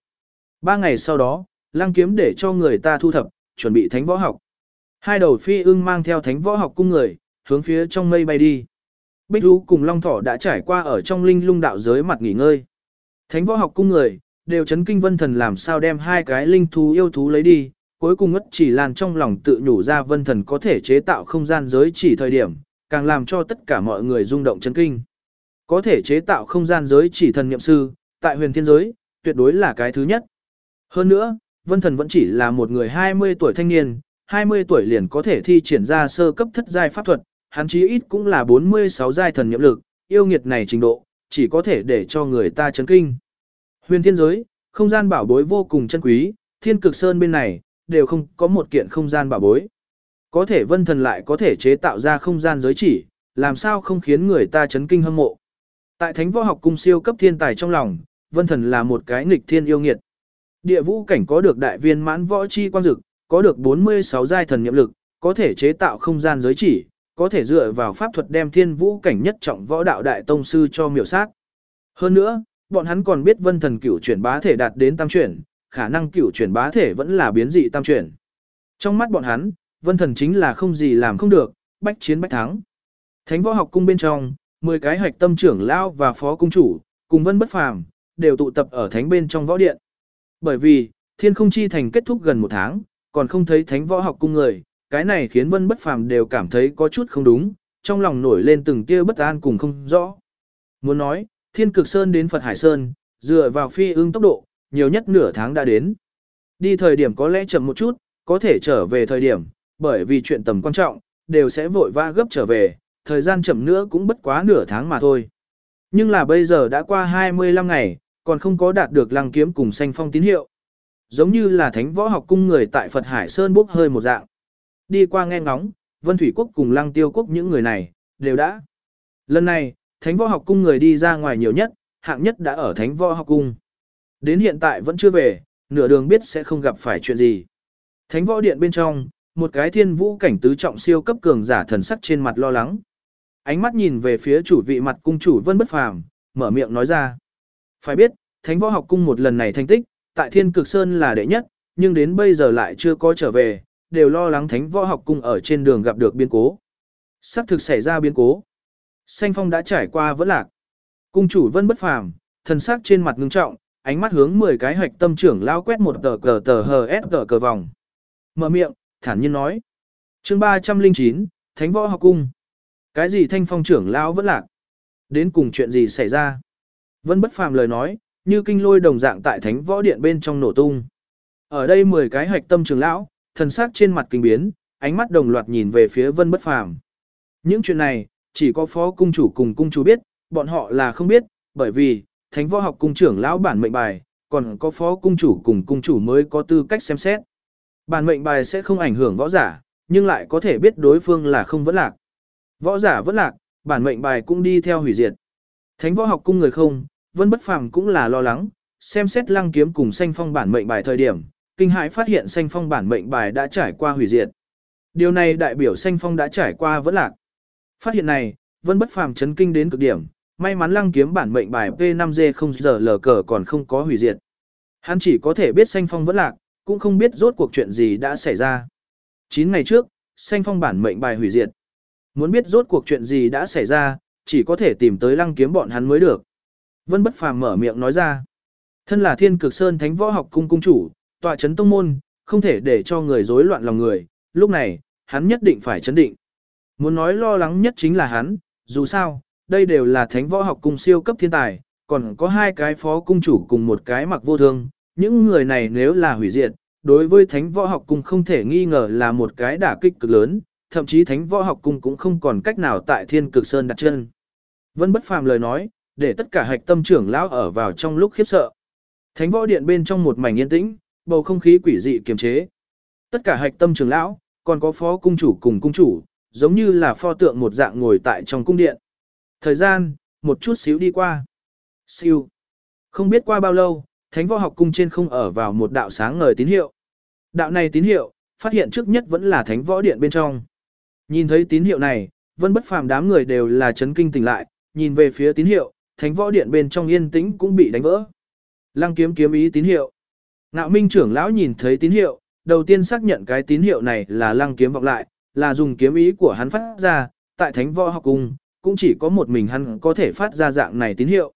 Ba ngày sau đó, lang kiếm để cho người ta thu thập, chuẩn bị thánh võ học. Hai đầu phi ưng mang theo thánh võ học cung người, hướng phía trong mây bay đi. Bích Thú cùng Long Thỏ đã trải qua ở trong linh lung đạo giới mặt nghỉ ngơi. Thánh võ học cung người, đều chấn kinh vân thần làm sao đem hai cái linh thú yêu thú lấy đi, cuối cùng ngất chỉ làn trong lòng tự nhủ ra vân thần có thể chế tạo không gian giới chỉ thời điểm, càng làm cho tất cả mọi người rung động chấn kinh. Có thể chế tạo không gian giới chỉ thần niệm sư, tại huyền thiên giới, tuyệt đối là cái thứ nhất. Hơn nữa, vân thần vẫn chỉ là một người 20 tuổi thanh niên, 20 tuổi liền có thể thi triển ra sơ cấp thất giai pháp thuật, hắn chí ít cũng là 46 giai thần niệm lực, yêu nghiệt này trình độ, chỉ có thể để cho người ta chấn kinh. Huyền thiên giới, không gian bảo bối vô cùng chân quý, thiên cực sơn bên này, đều không có một kiện không gian bảo bối. Có thể vân thần lại có thể chế tạo ra không gian giới chỉ, làm sao không khiến người ta chấn kinh hâm mộ. Tại thánh võ học cung siêu cấp thiên tài trong lòng, vân thần là một cái nghịch thiên yêu nghiệt. Địa vũ cảnh có được đại viên mãn võ chi quang dực, có được 46 giai thần nhiệm lực, có thể chế tạo không gian giới chỉ, có thể dựa vào pháp thuật đem thiên vũ cảnh nhất trọng võ đạo đại tông sư cho miểu sát. Hơn nữa, bọn hắn còn biết vân thần cửu chuyển bá thể đạt đến tam chuyển, khả năng cửu chuyển bá thể vẫn là biến dị tam chuyển. Trong mắt bọn hắn, vân thần chính là không gì làm không được, bách chiến bách thắng. Thánh võ học cung bên trong, 10 cái hạch tâm trưởng lão và phó cung chủ, cùng vân bất phàm, đều tụ tập ở thánh bên trong võ điện. Bởi vì, thiên không chi thành kết thúc gần một tháng, còn không thấy thánh võ học cung người, cái này khiến vân bất phàm đều cảm thấy có chút không đúng, trong lòng nổi lên từng tia bất an cùng không rõ. Muốn nói, thiên cực sơn đến Phật Hải Sơn, dựa vào phi ương tốc độ, nhiều nhất nửa tháng đã đến. Đi thời điểm có lẽ chậm một chút, có thể trở về thời điểm, bởi vì chuyện tầm quan trọng, đều sẽ vội vã gấp trở về, thời gian chậm nữa cũng bất quá nửa tháng mà thôi. Nhưng là bây giờ đã qua 25 ngày, còn không có đạt được lăng kiếm cùng xanh phong tín hiệu. Giống như là thánh võ học cung người tại Phật Hải Sơn bốc hơi một dạng. Đi qua nghe ngóng, Vân Thủy Quốc cùng lăng tiêu quốc những người này, đều đã. Lần này, thánh võ học cung người đi ra ngoài nhiều nhất, hạng nhất đã ở thánh võ học cung. Đến hiện tại vẫn chưa về, nửa đường biết sẽ không gặp phải chuyện gì. Thánh võ điện bên trong, một cái thiên vũ cảnh tứ trọng siêu cấp cường giả thần sắc trên mặt lo lắng. Ánh mắt nhìn về phía chủ vị mặt cung chủ Vân Bất Phàm, mở miệng nói ra. Phải biết, Thánh Võ Học Cung một lần này thành tích, tại Thiên Cực Sơn là đệ nhất, nhưng đến bây giờ lại chưa có trở về, đều lo lắng Thánh Võ Học Cung ở trên đường gặp được biến cố. Sắp thực xảy ra biến cố. Xanh Phong đã trải qua vỡ lạc. Cung chủ Vân Bất Phàm, thần sắc trên mặt ngưng trọng, ánh mắt hướng 10 cái hạch tâm trưởng lao quét một tờ cờ tờ hờ ép tờ cờ vòng. Mở miệng, thản nhiên nói. chương 309, Thánh Võ Học Cung. Cái gì thanh phong trưởng lão vẫn lạc? Đến cùng chuyện gì xảy ra? Vân bất phàm lời nói, như kinh lôi đồng dạng tại thánh võ điện bên trong nổ tung. Ở đây 10 cái hạch tâm trưởng lão, thần sắc trên mặt kinh biến, ánh mắt đồng loạt nhìn về phía vân bất phàm. Những chuyện này, chỉ có phó cung chủ cùng cung chủ biết, bọn họ là không biết, bởi vì, thánh võ học cung trưởng lão bản mệnh bài, còn có phó cung chủ cùng cung chủ mới có tư cách xem xét. Bản mệnh bài sẽ không ảnh hưởng võ giả, nhưng lại có thể biết đối phương là không vẫn lạc. Võ giả vẫn lạc, bản mệnh bài cũng đi theo hủy diệt. Thánh võ học cung người không, Vân Bất Phàm cũng là lo lắng, xem xét lăng kiếm cùng xanh phong bản mệnh bài thời điểm, kinh hãi phát hiện xanh phong bản mệnh bài đã trải qua hủy diệt. Điều này đại biểu xanh phong đã trải qua vẫn lạc. Phát hiện này, Vân Bất Phàm chấn kinh đến cực điểm, may mắn lăng kiếm bản mệnh bài P5G0 giờ lờ cờ còn không có hủy diệt. Hắn chỉ có thể biết xanh phong vẫn lạc, cũng không biết rốt cuộc chuyện gì đã xảy ra. 9 ngày trước, xanh phong bản mệnh bài hủy diệt. Muốn biết rốt cuộc chuyện gì đã xảy ra, chỉ có thể tìm tới lăng kiếm bọn hắn mới được. Vân Bất Phàm mở miệng nói ra. Thân là Thiên Cực Sơn Thánh Võ Học Cung cung chủ, tọa chấn tông môn, không thể để cho người rối loạn lòng người, lúc này, hắn nhất định phải chấn định. Muốn nói lo lắng nhất chính là hắn, dù sao, đây đều là Thánh Võ Học Cung siêu cấp thiên tài, còn có hai cái phó cung chủ cùng một cái mặc vô thương, những người này nếu là hủy diệt, đối với Thánh Võ Học Cung không thể nghi ngờ là một cái đả kích cực lớn, thậm chí Thánh Võ Học Cung cũng không còn cách nào tại Thiên Cực Sơn đặt chân. Vân Bất Phàm lời nói, để tất cả hạch tâm trưởng lão ở vào trong lúc khiếp sợ. Thánh võ điện bên trong một mảnh yên tĩnh, bầu không khí quỷ dị kiềm chế. Tất cả hạch tâm trưởng lão, còn có phó cung chủ cùng cung chủ, giống như là pho tượng một dạng ngồi tại trong cung điện. Thời gian, một chút xíu đi qua. Siêu. Không biết qua bao lâu, thánh võ học cung trên không ở vào một đạo sáng ngời tín hiệu. Đạo này tín hiệu, phát hiện trước nhất vẫn là thánh võ điện bên trong. Nhìn thấy tín hiệu này, vân bất phàm đám người đều là chấn kinh tỉnh lại, nhìn về phía tín hiệu, thánh võ điện bên trong yên tĩnh cũng bị đánh vỡ. Lăng kiếm kiếm ý tín hiệu. nạo minh trưởng lão nhìn thấy tín hiệu, đầu tiên xác nhận cái tín hiệu này là lăng kiếm vọng lại, là dùng kiếm ý của hắn phát ra, tại thánh võ học cung, cũng chỉ có một mình hắn có thể phát ra dạng này tín hiệu.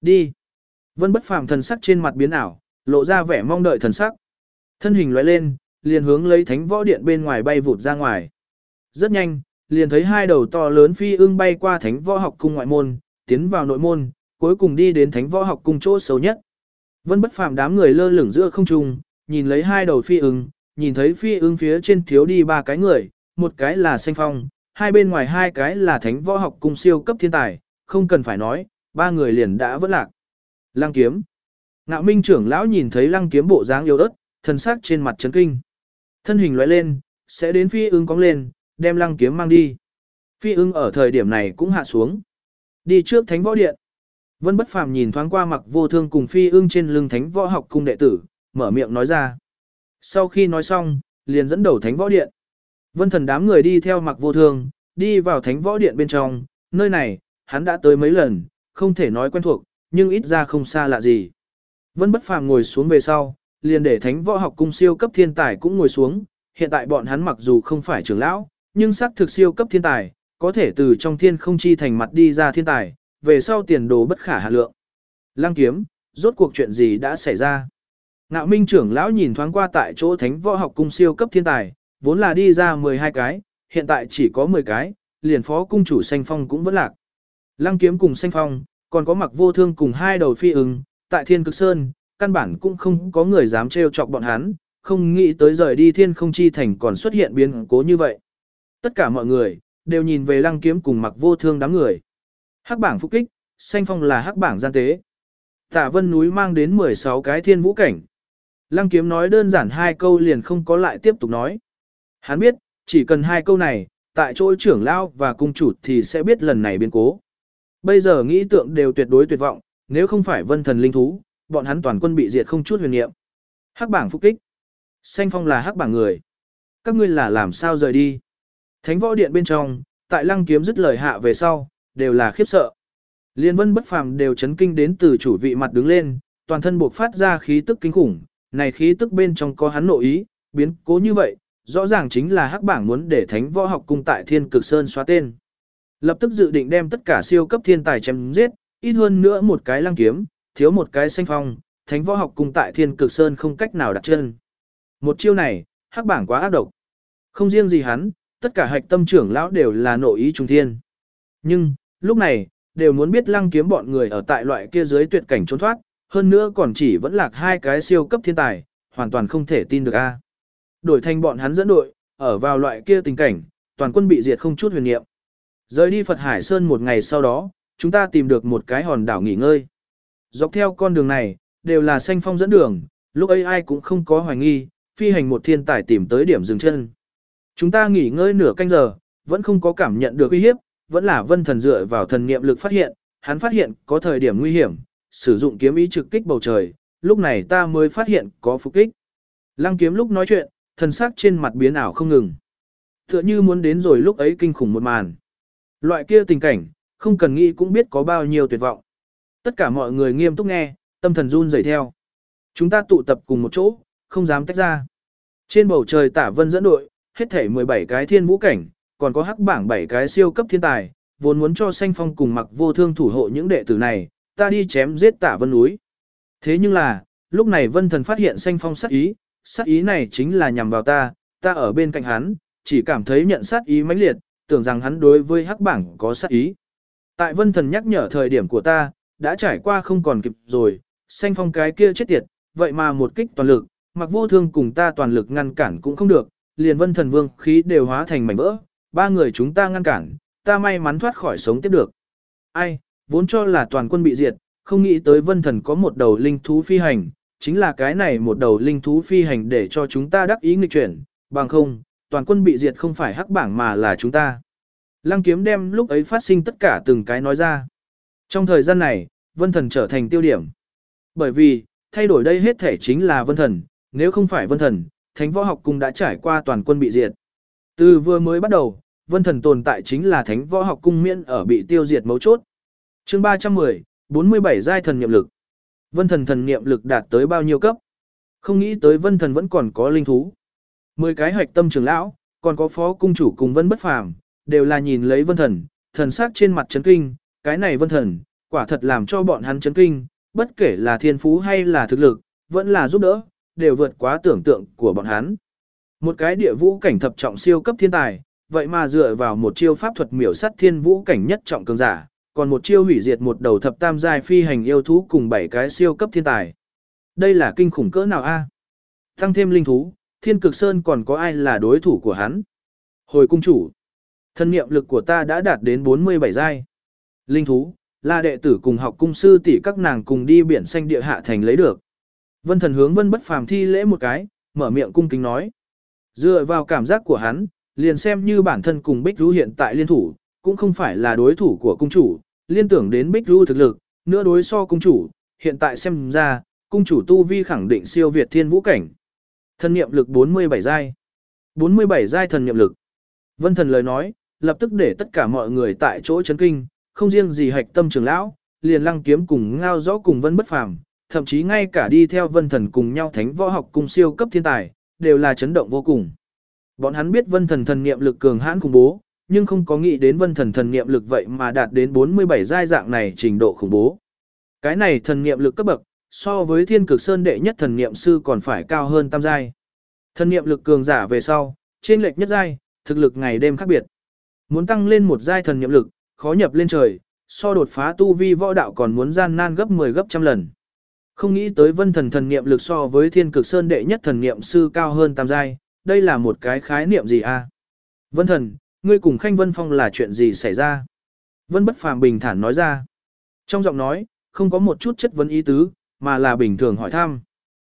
Đi. Vân bất phàm thần sắc trên mặt biến ảo, lộ ra vẻ mong đợi thần sắc. Thân hình lóe lên, liền hướng lấy thánh võ điện bên ngoài bay vụt ra ngoài. Rất nhanh, liền thấy hai đầu to lớn phi ưng bay qua thánh võ học cung ngoại môn, tiến vào nội môn, cuối cùng đi đến thánh võ học cung chỗ sâu nhất. Vân bất phàm đám người lơ lửng giữa không trung, nhìn lấy hai đầu phi ưng, nhìn thấy phi ưng phía trên thiếu đi ba cái người, một cái là xanh phong, hai bên ngoài hai cái là thánh võ học cung siêu cấp thiên tài, không cần phải nói, ba người liền đã vỡ lạc. Lăng kiếm. Ngạo Minh trưởng lão nhìn thấy lăng kiếm bộ dáng yếu ớt, thân sắc trên mặt chấn kinh. Thân hình lóe lên, sẽ đến phi ưng cong lên, đem lăng kiếm mang đi. Phi ưng ở thời điểm này cũng hạ xuống. Đi trước thánh võ điện. Vân bất phàm nhìn thoáng qua mặc vô thương cùng phi ưng trên lưng thánh võ học cung đệ tử, mở miệng nói ra. Sau khi nói xong, liền dẫn đầu thánh võ điện. Vân thần đám người đi theo mặc vô thương, đi vào thánh võ điện bên trong, nơi này, hắn đã tới mấy lần, không thể nói quen thuộc, nhưng ít ra không xa lạ gì. Vân bất phàm ngồi xuống về sau, liền để thánh võ học cung siêu cấp thiên tài cũng ngồi xuống, hiện tại bọn hắn mặc dù không phải trưởng lão, nhưng xác thực siêu cấp thiên tài, có thể từ trong thiên không chi thành mặt đi ra thiên tài, về sau tiền đồ bất khả hạ lượng. Lăng kiếm, rốt cuộc chuyện gì đã xảy ra? Ngạo Minh trưởng lão nhìn thoáng qua tại chỗ Thánh Võ Học Cung siêu cấp thiên tài, vốn là đi ra 12 cái, hiện tại chỉ có 10 cái, liền phó cung chủ Xanh Phong cũng vẫn lạc. Lăng kiếm cùng Xanh Phong, còn có Mặc Vô Thương cùng hai đầu phi ứng tại Thiên Cực Sơn, căn bản cũng không có người dám trêu chọc bọn hắn, không nghĩ tới rời đi Thiên Không Chi Thành còn xuất hiện biến cố như vậy. Tất cả mọi người đều nhìn về Lăng kiếm cùng Mặc Vô Thương đám người. Hắc bảng phục kích, Xanh Phong là hắc bảng gian tế. Tạ Vân núi mang đến 16 cái thiên vũ cảnh. Lăng kiếm nói đơn giản hai câu liền không có lại tiếp tục nói. Hắn biết, chỉ cần hai câu này, tại chỗ trưởng lao và cung chủ thì sẽ biết lần này biến cố. Bây giờ nghĩ tượng đều tuyệt đối tuyệt vọng, nếu không phải vân thần linh thú, bọn hắn toàn quân bị diệt không chút huyền niệm. Hắc bảng phục kích. Xanh phong là hắc bảng người. Các ngươi là làm sao rời đi? Thánh võ điện bên trong, tại lăng kiếm dứt lời hạ về sau, đều là khiếp sợ. Liên vân bất phàm đều chấn kinh đến từ chủ vị mặt đứng lên, toàn thân buộc phát ra khí tức kinh khủng, này khí tức bên trong có hắn nội ý, biến cố như vậy, rõ ràng chính là hắc bảng muốn để thánh võ học cung tại thiên cực sơn xóa tên. Lập tức dự định đem tất cả siêu cấp thiên tài chém giết, ít hơn nữa một cái lăng kiếm, thiếu một cái xanh phong, thánh võ học cung tại thiên cực sơn không cách nào đặt chân. Một chiêu này, hắc bảng quá ác độc. Không riêng gì hắn, tất cả hạch tâm trưởng lão đều là nội ý trung thiên. Nhưng, lúc này, đều muốn biết lăng kiếm bọn người ở tại loại kia dưới tuyệt cảnh trốn thoát, hơn nữa còn chỉ vẫn lạc hai cái siêu cấp thiên tài, hoàn toàn không thể tin được a. Đổi thành bọn hắn dẫn đội, ở vào loại kia tình cảnh, toàn quân bị diệt không chút huyền niệm. Rời đi Phật Hải Sơn một ngày sau đó, chúng ta tìm được một cái hòn đảo nghỉ ngơi. Dọc theo con đường này, đều là xanh phong dẫn đường, lúc ấy ai cũng không có hoài nghi, phi hành một thiên tài tìm tới điểm dừng chân. Chúng ta nghỉ ngơi nửa canh giờ, vẫn không có cảm nhận được uy hiếp, vẫn là vân thần dựa vào thần niệm lực phát hiện, hắn phát hiện có thời điểm nguy hiểm, sử dụng kiếm ý trực kích bầu trời, lúc này ta mới phát hiện có phục kích. Lăng kiếm lúc nói chuyện, thần sắc trên mặt biến ảo không ngừng. Tựa như muốn đến rồi lúc ấy kinh khủng một màn. Loại kia tình cảnh, không cần nghĩ cũng biết có bao nhiêu tuyệt vọng. Tất cả mọi người nghiêm túc nghe, tâm thần run rẩy theo. Chúng ta tụ tập cùng một chỗ, không dám tách ra. Trên bầu trời tả vân dẫn đội, hết thể 17 cái thiên vũ cảnh, còn có hắc bảng 7 cái siêu cấp thiên tài, vốn muốn cho sanh phong cùng mặc vô thương thủ hộ những đệ tử này, ta đi chém giết tả vân núi. Thế nhưng là, lúc này vân thần phát hiện sanh phong sát ý, sát ý này chính là nhằm vào ta, ta ở bên cạnh hắn, chỉ cảm thấy nhận sát ý mãnh liệt, tưởng rằng hắn đối với hắc bảng có sát ý. Tại vân thần nhắc nhở thời điểm của ta, đã trải qua không còn kịp rồi, xanh phong cái kia chết tiệt, vậy mà một kích toàn lực, mặc vô thương cùng ta toàn lực ngăn cản cũng không được, liền vân thần vương khí đều hóa thành mảnh vỡ, ba người chúng ta ngăn cản, ta may mắn thoát khỏi sống tiếp được. Ai, vốn cho là toàn quân bị diệt, không nghĩ tới vân thần có một đầu linh thú phi hành, chính là cái này một đầu linh thú phi hành để cho chúng ta đắc ý nghịch chuyển, bằng không, toàn quân bị diệt không phải hắc bảng mà là chúng ta. Lăng kiếm đem lúc ấy phát sinh tất cả từng cái nói ra. Trong thời gian này, vân thần trở thành tiêu điểm. Bởi vì, thay đổi đây hết thể chính là vân thần, nếu không phải vân thần, thánh võ học cung đã trải qua toàn quân bị diệt. Từ vừa mới bắt đầu, vân thần tồn tại chính là thánh võ học cung miễn ở bị tiêu diệt mấu chốt. chương 310, 47 giai thần niệm lực. Vân thần thần niệm lực đạt tới bao nhiêu cấp? Không nghĩ tới vân thần vẫn còn có linh thú. 10 cái hoạch tâm trưởng lão, còn có phó cung chủ cùng vân bất phàm, đều là nhìn lấy vân thần, thần sắc trên mặt chấn kinh, cái này vân thần, quả thật làm cho bọn hắn chấn kinh, bất kể là thiên phú hay là thực lực, vẫn là giúp đỡ, đều vượt quá tưởng tượng của bọn hắn. Một cái địa vũ cảnh thập trọng siêu cấp thiên tài, vậy mà dựa vào một chiêu pháp thuật miểu sát thiên vũ cảnh nhất trọng cường giả, còn một chiêu hủy diệt một đầu thập tam giai phi hành yêu thú cùng bảy cái siêu cấp thiên tài. Đây là kinh khủng cỡ nào a? Tăng thêm linh thú, thiên cực sơn còn có ai là đối thủ của hắn? Hồi cung chủ, thân niệm lực của ta đã đạt đến 47 giai. Linh thú, là đệ tử cùng học cung sư tỷ các nàng cùng đi biển xanh địa hạ thành lấy được. Vân thần hướng vân bất phàm thi lễ một cái, mở miệng cung kính nói. Dựa vào cảm giác của hắn, liền xem như bản thân cùng Bích Du hiện tại liên thủ, cũng không phải là đối thủ của cung chủ, liên tưởng đến Bích Du thực lực, nữa đối so cung chủ, hiện tại xem ra, cung chủ tu vi khẳng định siêu việt thiên vũ cảnh. Thần niệm lực 47 giai. 47 giai thần niệm lực. Vân thần lời nói, lập tức để tất cả mọi người tại chỗ chấn kinh, không riêng gì hạch tâm trưởng lão, liền lăng kiếm cùng ngao rõ cùng vân bất phàm, thậm chí ngay cả đi theo vân thần cùng nhau thánh võ học cùng siêu cấp thiên tài, đều là chấn động vô cùng. Bọn hắn biết vân thần thần niệm lực cường hãn khủng bố, nhưng không có nghĩ đến vân thần thần niệm lực vậy mà đạt đến 47 giai dạng này trình độ khủng bố. Cái này thần niệm lực cấp bậc, so với thiên cực sơn đệ nhất thần niệm sư còn phải cao hơn tam giai. Thần niệm lực cường giả về sau, trên lệch nhất giai, thực lực ngày đêm khác biệt. Muốn tăng lên một giai thần niệm lực, khó nhập lên trời, so đột phá tu vi võ đạo còn muốn gian nan gấp 10 gấp trăm lần. Không nghĩ tới vân thần thần niệm lực so với thiên cực sơn đệ nhất thần niệm sư cao hơn tam giai, đây là một cái khái niệm gì a? Vân thần, ngươi cùng Khanh Vân Phong là chuyện gì xảy ra? Vân bất phàm bình thản nói ra. Trong giọng nói, không có một chút chất vấn ý tứ, mà là bình thường hỏi thăm.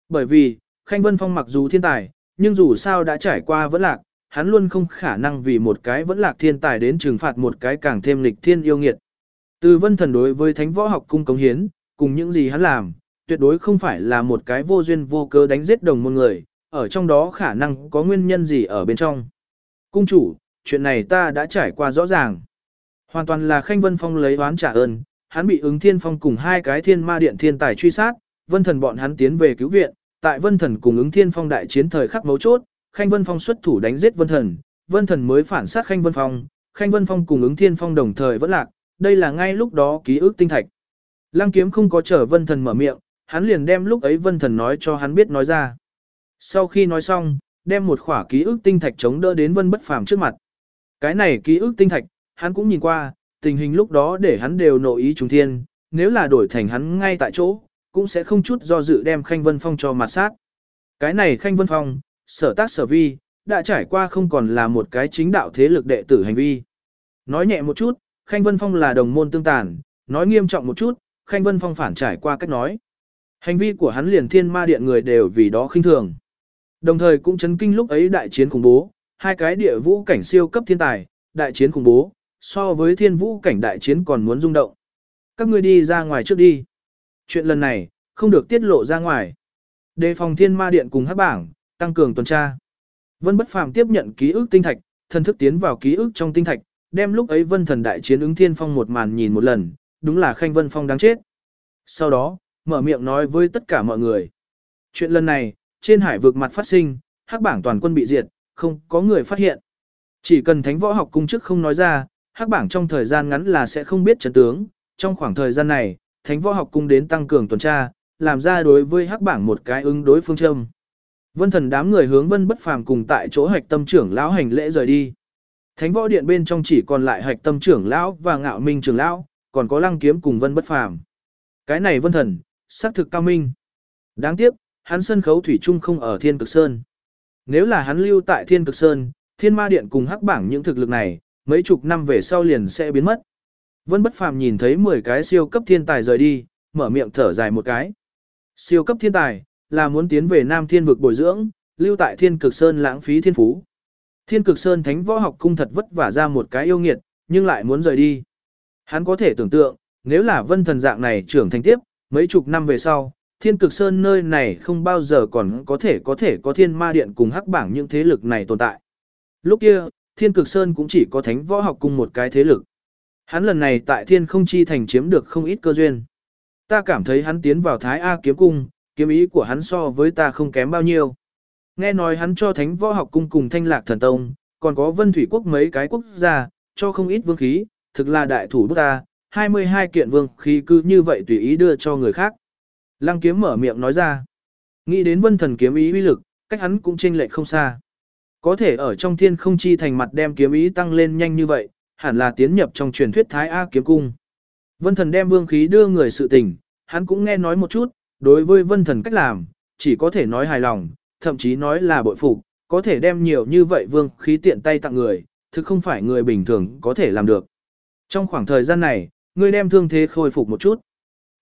Bởi vì, Khanh Vân Phong mặc dù thiên tài, nhưng dù sao đã trải qua vẫn lạc, hắn luôn không khả năng vì một cái vẫn lạc thiên tài đến trừng phạt một cái càng thêm lịch thiên yêu nghiệt. Từ vân thần đối với thánh võ học cung cống hiến, cùng những gì hắn làm, tuyệt đối không phải là một cái vô duyên vô cớ đánh giết đồng môn người, ở trong đó khả năng có nguyên nhân gì ở bên trong. Cung chủ, chuyện này ta đã trải qua rõ ràng. Hoàn toàn là Khanh Vân Phong lấy oán trả ơn, hắn bị ứng thiên phong cùng hai cái thiên ma điện thiên tài truy sát, vân thần bọn hắn tiến về cứu viện, tại vân thần cùng ứng thiên phong đại chiến thời khắc mấu chốt, Khanh Vân Phong xuất thủ đánh giết vân thần, vân thần mới phản sát Khanh Vân Phong, Khanh Vân Phong cùng ứng thiên phong đồng thời vẫn lạc, đây là ngay lúc đó ký ức tinh thạch. Lăng kiếm không có chờ vân thần mở miệng, hắn liền đem lúc ấy vân thần nói cho hắn biết nói ra. Sau khi nói xong, đem một khỏa ký ức tinh thạch chống đỡ đến vân bất phàm trước mặt. Cái này ký ức tinh thạch, hắn cũng nhìn qua, tình hình lúc đó để hắn đều nội ý trùng thiên, nếu là đổi thành hắn ngay tại chỗ, cũng sẽ không chút do dự đem Khanh Vân Phong cho mặt sát. Cái này Khanh Vân Phong, sở tác sở vi, đã trải qua không còn là một cái chính đạo thế lực đệ tử hành vi. Nói nhẹ một chút, Khanh Vân Phong là đồng môn tương tàn, nói nghiêm trọng một chút, Khanh Vân Phong phản trải qua cách nói. Hành vi của hắn liền thiên ma điện người đều vì đó khinh thường. Đồng thời cũng chấn kinh lúc ấy đại chiến khủng bố, hai cái địa vũ cảnh siêu cấp thiên tài, đại chiến khủng bố, so với thiên vũ cảnh đại chiến còn muốn rung động. Các ngươi đi ra ngoài trước đi. Chuyện lần này, không được tiết lộ ra ngoài. Đề phòng thiên ma điện cùng hát bảng, tăng cường tuần tra. Vân Bất Phàm tiếp nhận ký ức tinh thạch, thần thức tiến vào ký ức trong tinh thạch, đem lúc ấy Vân Thần đại chiến ứng thiên phong một màn nhìn một lần, đúng là Khanh Vân Phong đáng chết. Sau đó, mở miệng nói với tất cả mọi người. Chuyện lần này, trên hải vực mặt phát sinh, hắc bảng toàn quân bị diệt, không có người phát hiện. Chỉ cần thánh võ học cung chức không nói ra, hắc bảng trong thời gian ngắn là sẽ không biết chân tướng. Trong khoảng thời gian này, thánh võ học cung đến tăng cường tuần tra, làm ra đối với hắc bảng một cái ứng đối phương châm. Vân thần đám người hướng vân bất phàm cùng tại chỗ hạch tâm trưởng lão hành lễ rời đi. Thánh võ điện bên trong chỉ còn lại hạch tâm trưởng lão và ngạo minh trưởng lão, còn có lăng kiếm cùng vân bất phàm. Cái này vân thần, xác thực cao minh. Đáng tiếc, hắn sân khấu thủy chung không ở thiên cực sơn. Nếu là hắn lưu tại thiên cực sơn, thiên ma điện cùng hắc bảng những thực lực này, mấy chục năm về sau liền sẽ biến mất. Vân bất phàm nhìn thấy 10 cái siêu cấp thiên tài rời đi, mở miệng thở dài một cái. Siêu cấp thiên tài, là muốn tiến về Nam Thiên vực bồi dưỡng, lưu tại Thiên Cực Sơn lãng phí thiên phú. Thiên Cực Sơn Thánh Võ Học Cung thật vất vả ra một cái yêu nghiệt, nhưng lại muốn rời đi. Hắn có thể tưởng tượng, nếu là Vân Thần dạng này trưởng thành tiếp, mấy chục năm về sau, Thiên Cực Sơn nơi này không bao giờ còn có thể có thể có Thiên Ma Điện cùng Hắc Bảng những thế lực này tồn tại. Lúc kia, Thiên Cực Sơn cũng chỉ có Thánh Võ Học Cung một cái thế lực. Hắn lần này tại Thiên Không Chi thành chiếm được không ít cơ duyên. Ta cảm thấy hắn tiến vào Thái A kiếm cung, kiếm ý của hắn so với ta không kém bao nhiêu. Nghe nói hắn cho Thánh Võ Học Cung cùng Thanh Lạc Thần Tông, còn có Vân Thủy Quốc mấy cái quốc gia, cho không ít vương khí, thực là đại thủ bút ta, 22 kiện vương khí cứ như vậy tùy ý đưa cho người khác. Lăng kiếm mở miệng nói ra. Nghĩ đến vân thần kiếm ý uy lực, cách hắn cũng chênh lệch không xa. Có thể ở trong thiên không chi thành mặt đem kiếm ý tăng lên nhanh như vậy, hẳn là tiến nhập trong truyền thuyết Thái A kiếm cung. Vân thần đem vương khí đưa người sự tình, hắn cũng nghe nói một chút, đối với vân thần cách làm, chỉ có thể nói hài lòng, thậm chí nói là bội phục, có thể đem nhiều như vậy vương khí tiện tay tặng người, thực không phải người bình thường có thể làm được. Trong khoảng thời gian này, ngươi đem thương thế khôi phục một chút.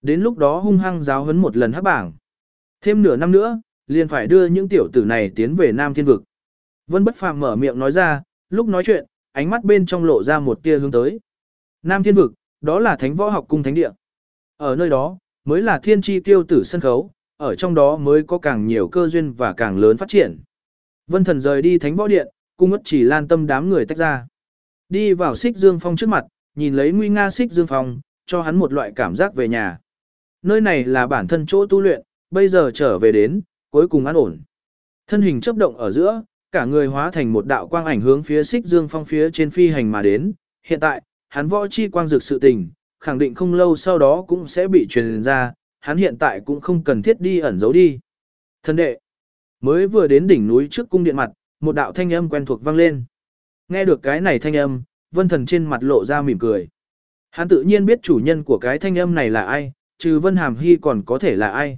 Đến lúc đó hung hăng giáo huấn một lần hắc bảng. Thêm nửa năm nữa, liền phải đưa những tiểu tử này tiến về Nam Thiên Vực. Vân Bất Phàm mở miệng nói ra, lúc nói chuyện, ánh mắt bên trong lộ ra một tia hướng tới. Nam Thiên Vực, đó là thánh võ học cung thánh địa. Ở nơi đó, mới là thiên tri tiêu tử sân khấu, ở trong đó mới có càng nhiều cơ duyên và càng lớn phát triển. Vân Thần rời đi thánh võ điện, cung ất chỉ lan tâm đám người tách ra. Đi vào xích dương phong trước mặt, nhìn lấy nguy nga xích dương phong, cho hắn một loại cảm giác về nhà. Nơi này là bản thân chỗ tu luyện, bây giờ trở về đến, cuối cùng an ổn. Thân hình chấp động ở giữa, cả người hóa thành một đạo quang ảnh hướng phía xích dương phong phía trên phi hành mà đến. Hiện tại, hắn võ chi quang dược sự tình, khẳng định không lâu sau đó cũng sẽ bị truyền ra, hắn hiện tại cũng không cần thiết đi ẩn giấu đi. Thân đệ, mới vừa đến đỉnh núi trước cung điện mặt, một đạo thanh âm quen thuộc vang lên. Nghe được cái này thanh âm, vân thần trên mặt lộ ra mỉm cười. Hắn tự nhiên biết chủ nhân của cái thanh âm này là ai, trừ vân hàm hy còn có thể là ai.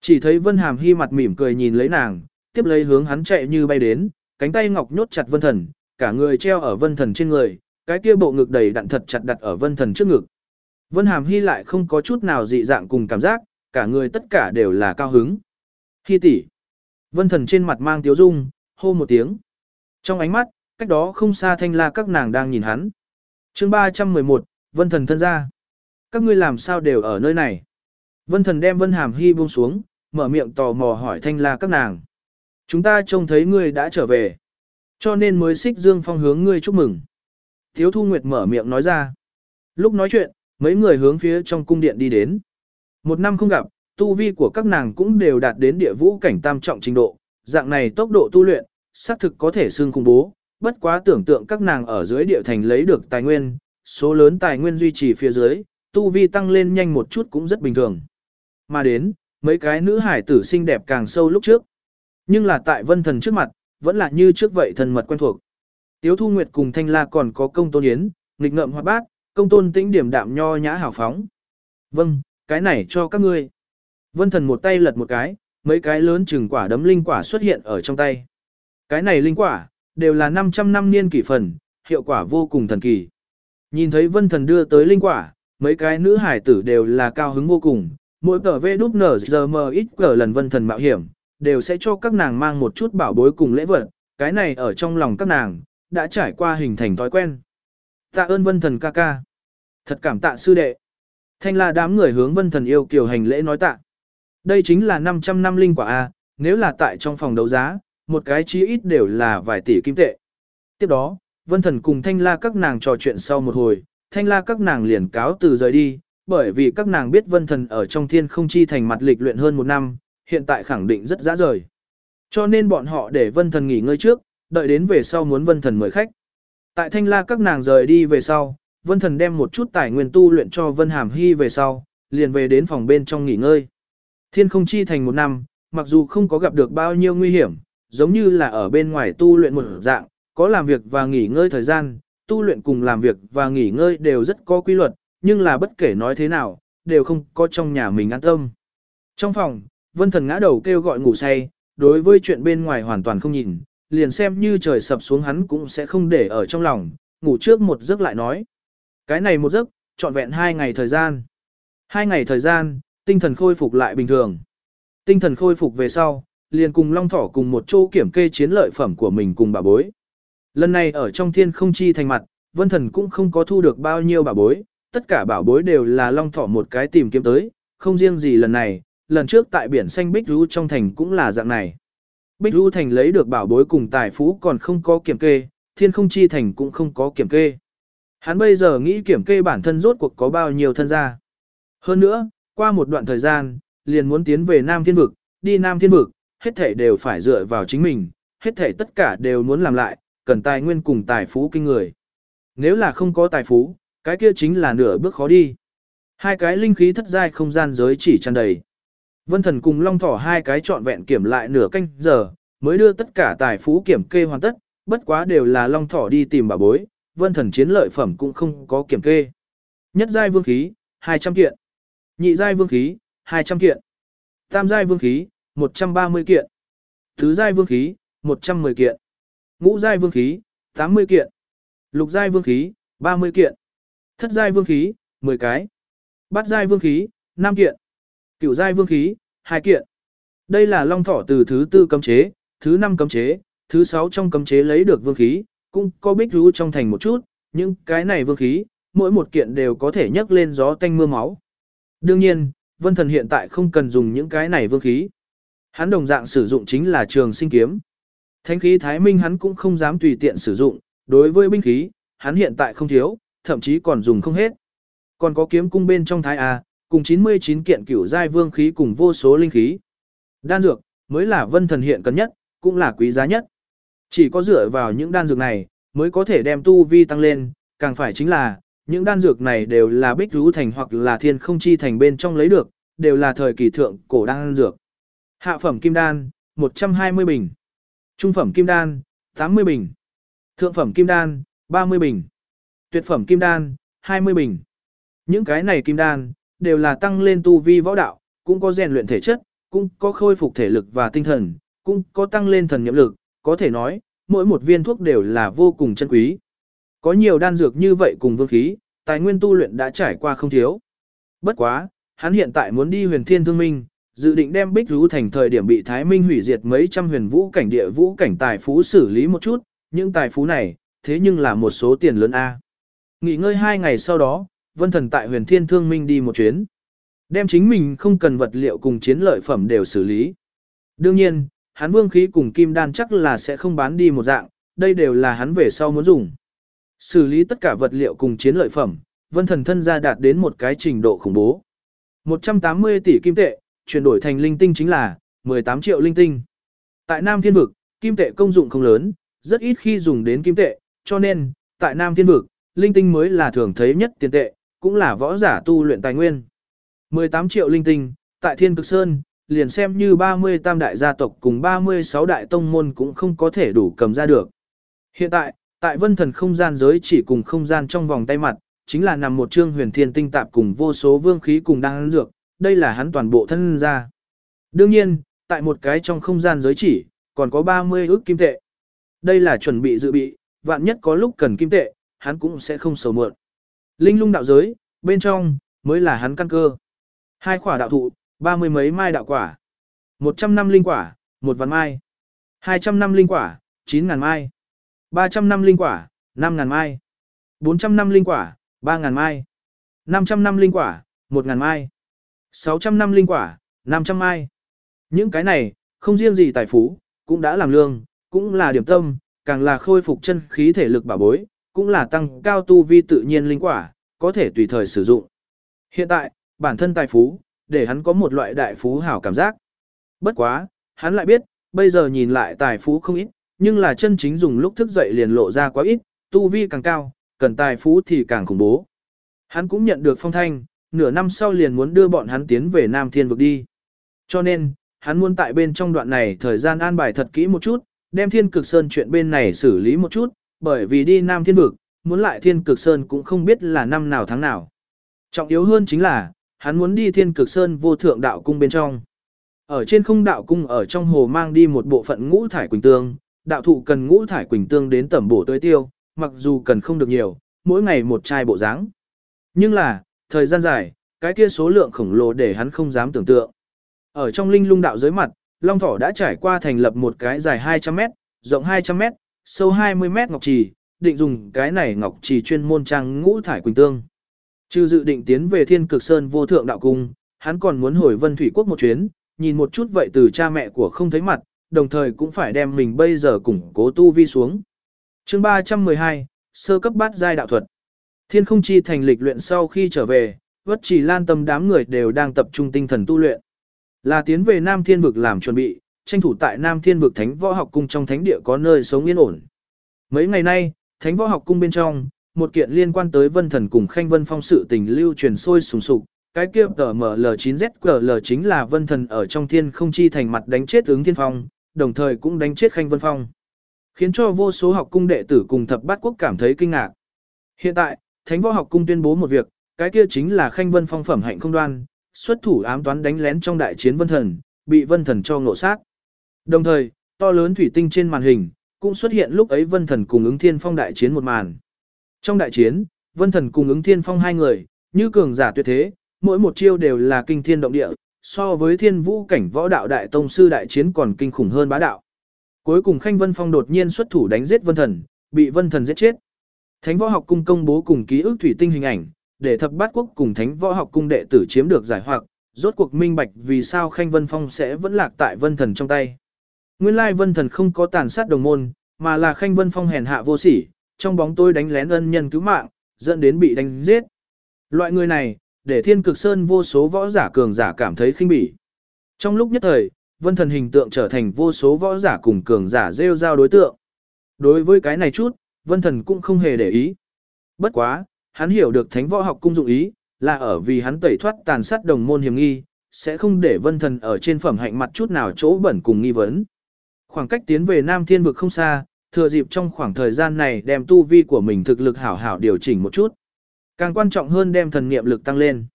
Chỉ thấy vân hàm hy mặt mỉm cười nhìn lấy nàng, tiếp lấy hướng hắn chạy như bay đến, cánh tay ngọc nhốt chặt vân thần, cả người treo ở vân thần trên người, cái kia bộ ngực đầy đặn thật chặt đặt ở vân thần trước ngực. Vân hàm hy lại không có chút nào dị dạng cùng cảm giác, cả người tất cả đều là cao hứng. Hy tỷ. Vân thần trên mặt mang tiếu dung, hô một tiếng. Trong ánh mắt, cách đó không xa thanh la các nàng đang nhìn hắn. chương 311, Vân Thần thân ra. Các ngươi làm sao đều ở nơi này? Vân Thần đem Vân Hàm Hy buông xuống, mở miệng tò mò hỏi thanh la các nàng. Chúng ta trông thấy ngươi đã trở về. Cho nên mới xích dương phong hướng ngươi chúc mừng. Thiếu Thu Nguyệt mở miệng nói ra. Lúc nói chuyện, mấy người hướng phía trong cung điện đi đến. Một năm không gặp, tu vi của các nàng cũng đều đạt đến địa vũ cảnh tam trọng trình độ, dạng này tốc độ tu luyện, xác thực có thể xương khủng bố, bất quá tưởng tượng các nàng ở dưới địa thành lấy được tài nguyên, số lớn tài nguyên duy trì phía dưới, tu vi tăng lên nhanh một chút cũng rất bình thường. Mà đến, mấy cái nữ hải tử xinh đẹp càng sâu lúc trước. Nhưng là tại vân thần trước mặt, vẫn là như trước vậy thân mật quen thuộc. Tiếu Thu Nguyệt cùng Thanh La còn có công tôn yến, nghịch ngợm hoa bát, công tôn tĩnh điểm đạm nho nhã hào phóng. Vâng, cái này cho các ngươi. Vân thần một tay lật một cái, mấy cái lớn chừng quả đấm linh quả xuất hiện ở trong tay. Cái này linh quả, đều là 500 năm niên kỷ phần, hiệu quả vô cùng thần kỳ. Nhìn thấy vân thần đưa tới linh quả, mấy cái nữ hải tử đều là cao hứng vô cùng, mỗi tờ vê đúc nở giờ mờ ít cờ lần vân thần mạo hiểm, đều sẽ cho các nàng mang một chút bảo bối cùng lễ vật, cái này ở trong lòng các nàng, đã trải qua hình thành thói quen. Tạ ơn vân thần ca ca. Thật cảm tạ sư đệ. Thanh la đám người hướng vân thần yêu kiều hành lễ nói tạ. Đây chính là 500 năm linh quả A, nếu là tại trong phòng đấu giá, một cái chí ít đều là vài tỷ kim tệ. Tiếp đó, Vân Thần cùng Thanh La các nàng trò chuyện sau một hồi, Thanh La các nàng liền cáo từ rời đi, bởi vì các nàng biết Vân Thần ở trong thiên không chi thành mặt lịch luyện hơn một năm, hiện tại khẳng định rất dã rời. Cho nên bọn họ để Vân Thần nghỉ ngơi trước, đợi đến về sau muốn Vân Thần mời khách. Tại Thanh La các nàng rời đi về sau, Vân Thần đem một chút tài nguyên tu luyện cho Vân Hàm Hy về sau, liền về đến phòng bên trong nghỉ ngơi. Thiên không chi thành một năm, mặc dù không có gặp được bao nhiêu nguy hiểm, giống như là ở bên ngoài tu luyện một dạng, có làm việc và nghỉ ngơi thời gian, tu luyện cùng làm việc và nghỉ ngơi đều rất có quy luật, nhưng là bất kể nói thế nào, đều không có trong nhà mình an tâm. Trong phòng, vân thần ngã đầu kêu gọi ngủ say, đối với chuyện bên ngoài hoàn toàn không nhìn, liền xem như trời sập xuống hắn cũng sẽ không để ở trong lòng, ngủ trước một giấc lại nói. Cái này một giấc, trọn vẹn hai ngày thời gian. Hai ngày thời gian, tinh thần khôi phục lại bình thường. Tinh thần khôi phục về sau, liền cùng Long Thỏ cùng một chỗ kiểm kê chiến lợi phẩm của mình cùng bà bối. Lần này ở trong thiên không chi thành mặt, Vân Thần cũng không có thu được bao nhiêu bà bối, tất cả bảo bối đều là Long Thỏ một cái tìm kiếm tới, không riêng gì lần này, lần trước tại biển xanh Bích Rú trong thành cũng là dạng này. Bích Rú thành lấy được bảo bối cùng tài phú còn không có kiểm kê, thiên không chi thành cũng không có kiểm kê. Hắn bây giờ nghĩ kiểm kê bản thân rốt cuộc có bao nhiêu thân gia. Hơn nữa, qua một đoạn thời gian, liền muốn tiến về Nam Thiên Vực, đi Nam Thiên Vực, hết thể đều phải dựa vào chính mình, hết thể tất cả đều muốn làm lại, cần tài nguyên cùng tài phú kinh người. Nếu là không có tài phú, cái kia chính là nửa bước khó đi. Hai cái linh khí thất giai không gian giới chỉ tràn đầy. Vân thần cùng long thỏ hai cái trọn vẹn kiểm lại nửa canh giờ, mới đưa tất cả tài phú kiểm kê hoàn tất, bất quá đều là long thỏ đi tìm bà bối, vân thần chiến lợi phẩm cũng không có kiểm kê. Nhất giai vương khí, 200 kiện. Nhị giai vương khí, 200 kiện. Tam giai vương khí, 130 kiện. Thứ giai vương khí, 110 kiện. Ngũ giai vương khí, 80 kiện. Lục giai vương khí, 30 kiện. Thất giai vương khí, 10 cái. Bát giai vương khí, 5 kiện cựu giai vương khí, hai kiện. Đây là long thỏ từ thứ tư cấm chế, thứ năm cấm chế, thứ sáu trong cấm chế lấy được vương khí, cũng có bích rú trong thành một chút, nhưng cái này vương khí, mỗi một kiện đều có thể nhấc lên gió tanh mưa máu. Đương nhiên, vân thần hiện tại không cần dùng những cái này vương khí. Hắn đồng dạng sử dụng chính là trường sinh kiếm. Thánh khí thái minh hắn cũng không dám tùy tiện sử dụng, đối với binh khí, hắn hiện tại không thiếu, thậm chí còn dùng không hết. Còn có kiếm cung bên trong thái A, cùng 99 kiện cửu giai vương khí cùng vô số linh khí. Đan dược, mới là vân thần hiện cần nhất, cũng là quý giá nhất. Chỉ có dựa vào những đan dược này, mới có thể đem tu vi tăng lên, càng phải chính là, những đan dược này đều là bích rú thành hoặc là thiên không chi thành bên trong lấy được, đều là thời kỳ thượng cổ đan dược. Hạ phẩm kim đan, 120 bình. Trung phẩm kim đan, 80 bình. Thượng phẩm kim đan, 30 bình. Tuyệt phẩm kim đan, 20 bình. Những cái này kim đan, đều là tăng lên tu vi võ đạo, cũng có rèn luyện thể chất, cũng có khôi phục thể lực và tinh thần, cũng có tăng lên thần nhiệm lực, có thể nói, mỗi một viên thuốc đều là vô cùng chân quý. Có nhiều đan dược như vậy cùng vương khí, tài nguyên tu luyện đã trải qua không thiếu. Bất quá, hắn hiện tại muốn đi huyền thiên thương minh, dự định đem bích rú thành thời điểm bị Thái Minh hủy diệt mấy trăm huyền vũ cảnh địa vũ cảnh tài phú xử lý một chút, những tài phú này, thế nhưng là một số tiền lớn A. Nghỉ ngơi hai ngày sau đó, vân thần tại huyền thiên thương minh đi một chuyến. Đem chính mình không cần vật liệu cùng chiến lợi phẩm đều xử lý. Đương nhiên, hắn vương khí cùng kim đan chắc là sẽ không bán đi một dạng, đây đều là hắn về sau muốn dùng. Xử lý tất cả vật liệu cùng chiến lợi phẩm, vân thần thân gia đạt đến một cái trình độ khủng bố. 180 tỷ kim tệ, chuyển đổi thành linh tinh chính là 18 triệu linh tinh. Tại Nam Thiên Vực, kim tệ công dụng không lớn, rất ít khi dùng đến kim tệ, cho nên, tại Nam Thiên Vực, linh tinh mới là thường thấy nhất tiền tệ, cũng là võ giả tu luyện tài nguyên. 18 triệu linh tinh, tại Thiên Cực Sơn, liền xem như 30 tam đại gia tộc cùng 36 đại tông môn cũng không có thể đủ cầm ra được. Hiện tại, tại vân thần không gian giới chỉ cùng không gian trong vòng tay mặt, chính là nằm một trương huyền thiên tinh tạp cùng vô số vương khí cùng đang dược, đây là hắn toàn bộ thân ra. Đương nhiên, tại một cái trong không gian giới chỉ, còn có 30 ước kim tệ. Đây là chuẩn bị dự bị, vạn nhất có lúc cần kim tệ, hắn cũng sẽ không sầu mượn. Linh lung đạo giới, bên trong, mới là hắn căn cơ. Hai khỏa đạo thụ, ba mươi mấy mai đạo quả. Một trăm năm linh quả, một vạn mai. Hai trăm năm linh quả, chín ngàn mai. Ba trăm năm linh quả, năm ngàn mai. Bốn trăm năm linh quả, ba ngàn mai. Năm trăm năm linh quả, một ngàn mai. 600 năm linh quả, 500 mai. Những cái này, không riêng gì tài phú, cũng đã làm lương, cũng là điểm tâm, càng là khôi phục chân khí thể lực bảo bối, cũng là tăng cao tu vi tự nhiên linh quả, có thể tùy thời sử dụng. Hiện tại, bản thân tài phú, để hắn có một loại đại phú hảo cảm giác. Bất quá, hắn lại biết, bây giờ nhìn lại tài phú không ít, nhưng là chân chính dùng lúc thức dậy liền lộ ra quá ít, tu vi càng cao, cần tài phú thì càng khủng bố. Hắn cũng nhận được phong thanh, nửa năm sau liền muốn đưa bọn hắn tiến về Nam Thiên vực đi. Cho nên, hắn muốn tại bên trong đoạn này thời gian an bài thật kỹ một chút, đem Thiên Cực Sơn chuyện bên này xử lý một chút, bởi vì đi Nam Thiên vực, muốn lại Thiên Cực Sơn cũng không biết là năm nào tháng nào. Trọng yếu hơn chính là, hắn muốn đi Thiên Cực Sơn vô thượng đạo cung bên trong. Ở trên không đạo cung ở trong hồ mang đi một bộ phận ngũ thải quỳnh tương, đạo thụ cần ngũ thải quỳnh tương đến tẩm bổ tới tiêu, mặc dù cần không được nhiều, mỗi ngày một chai bộ dáng. Nhưng là, thời gian dài, cái kia số lượng khổng lồ để hắn không dám tưởng tượng. Ở trong linh lung đạo dưới mặt, Long Thỏ đã trải qua thành lập một cái dài 200 mét, rộng 200 mét, sâu 20 mét ngọc trì, định dùng cái này ngọc trì chuyên môn trang ngũ thải quỳnh tương. Trừ dự định tiến về Thiên Cực Sơn vô thượng đạo cung, hắn còn muốn hồi Vân Thủy Quốc một chuyến, nhìn một chút vậy từ cha mẹ của không thấy mặt, đồng thời cũng phải đem mình bây giờ củng cố tu vi xuống. Chương 312, sơ cấp bát giai đạo thuật. Thiên không chi thành lịch luyện sau khi trở về, vất chỉ lan tâm đám người đều đang tập trung tinh thần tu luyện. Là tiến về Nam Thiên vực làm chuẩn bị, tranh thủ tại Nam Thiên vực Thánh Võ Học Cung trong thánh địa có nơi sống yên ổn. Mấy ngày nay, Thánh Võ Học Cung bên trong, một kiện liên quan tới Vân Thần cùng Khanh Vân Phong sự tình lưu truyền sôi sùng sục, cái kia tờ ML9ZQL chính là Vân Thần ở trong thiên không chi thành mặt đánh chết ứng thiên phong, đồng thời cũng đánh chết Khanh Vân Phong. Khiến cho vô số học cung đệ tử cùng thập bát quốc cảm thấy kinh ngạc. Hiện tại, Thánh Võ Học Cung tuyên bố một việc, cái kia chính là Khanh Vân Phong phẩm hạnh không đoan, xuất thủ ám toán đánh lén trong đại chiến Vân Thần, bị Vân Thần cho ngộ sát. Đồng thời, to lớn thủy tinh trên màn hình, cũng xuất hiện lúc ấy Vân Thần cùng ứng thiên phong đại chiến một màn. Trong đại chiến, Vân Thần cùng ứng thiên phong hai người, như cường giả tuyệt thế, mỗi một chiêu đều là kinh thiên động địa, so với thiên vũ cảnh võ đạo đại tông sư đại chiến còn kinh khủng hơn bá đạo. Cuối cùng Khanh Vân Phong đột nhiên xuất thủ đánh giết Vân Thần, bị Vân Thần giết chết. Thánh võ học cung công bố cùng ký ức thủy tinh hình ảnh, để thập bát quốc cùng thánh võ học cung đệ tử chiếm được giải hoặc, rốt cuộc minh bạch vì sao Khanh Vân Phong sẽ vẫn lạc tại Vân Thần trong tay. Nguyên lai Vân Thần không có tàn sát đồng môn, mà là Khanh Vân Phong hèn hạ vô sỉ, trong bóng tôi đánh lén ân nhân cứu mạng, dẫn đến bị đánh giết. Loại người này, để Thiên Cực Sơn vô số võ giả cường giả cảm thấy khinh bỉ. Trong lúc nhất thời, Vân Thần hình tượng trở thành vô số võ giả cùng cường giả rêu giao đối tượng. Đối với cái này chút, Vân Thần cũng không hề để ý. Bất quá, hắn hiểu được Thánh Võ Học cung dụng ý, là ở vì hắn tẩy thoát tàn sát đồng môn hiểm nghi, sẽ không để Vân Thần ở trên phẩm hạnh mặt chút nào chỗ bẩn cùng nghi vấn. Khoảng cách tiến về Nam Thiên vực không xa, thừa dịp trong khoảng thời gian này đem tu vi của mình thực lực hảo hảo điều chỉnh một chút. Càng quan trọng hơn đem thần niệm lực tăng lên.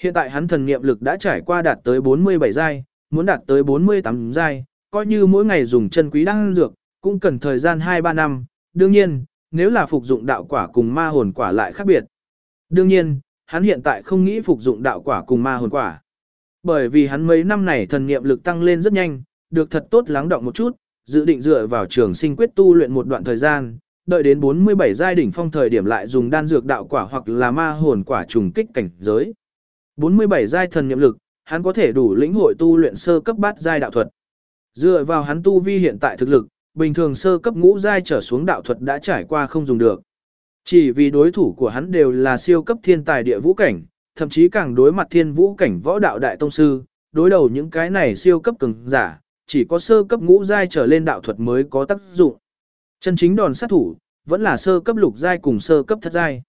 Hiện tại hắn thần niệm lực đã trải qua đạt tới 47 giai, muốn đạt tới 48 giai, coi như mỗi ngày dùng chân quý đăng dược, cũng cần thời gian 2-3 năm. Đương nhiên, nếu là phục dụng đạo quả cùng ma hồn quả lại khác biệt. Đương nhiên, hắn hiện tại không nghĩ phục dụng đạo quả cùng ma hồn quả. Bởi vì hắn mấy năm này thần niệm lực tăng lên rất nhanh, được thật tốt lắng động một chút, dự định dựa vào trường sinh quyết tu luyện một đoạn thời gian, đợi đến 47 giai đỉnh phong thời điểm lại dùng đan dược đạo quả hoặc là ma hồn quả trùng kích cảnh giới. 47 giai thần niệm lực, hắn có thể đủ lĩnh hội tu luyện sơ cấp bát giai đạo thuật. Dựa vào hắn tu vi hiện tại thực lực, bình thường sơ cấp ngũ giai trở xuống đạo thuật đã trải qua không dùng được. Chỉ vì đối thủ của hắn đều là siêu cấp thiên tài địa vũ cảnh, thậm chí càng đối mặt thiên vũ cảnh võ đạo đại tông sư, đối đầu những cái này siêu cấp cường giả, chỉ có sơ cấp ngũ giai trở lên đạo thuật mới có tác dụng. Chân chính đòn sát thủ, vẫn là sơ cấp lục giai cùng sơ cấp thất giai.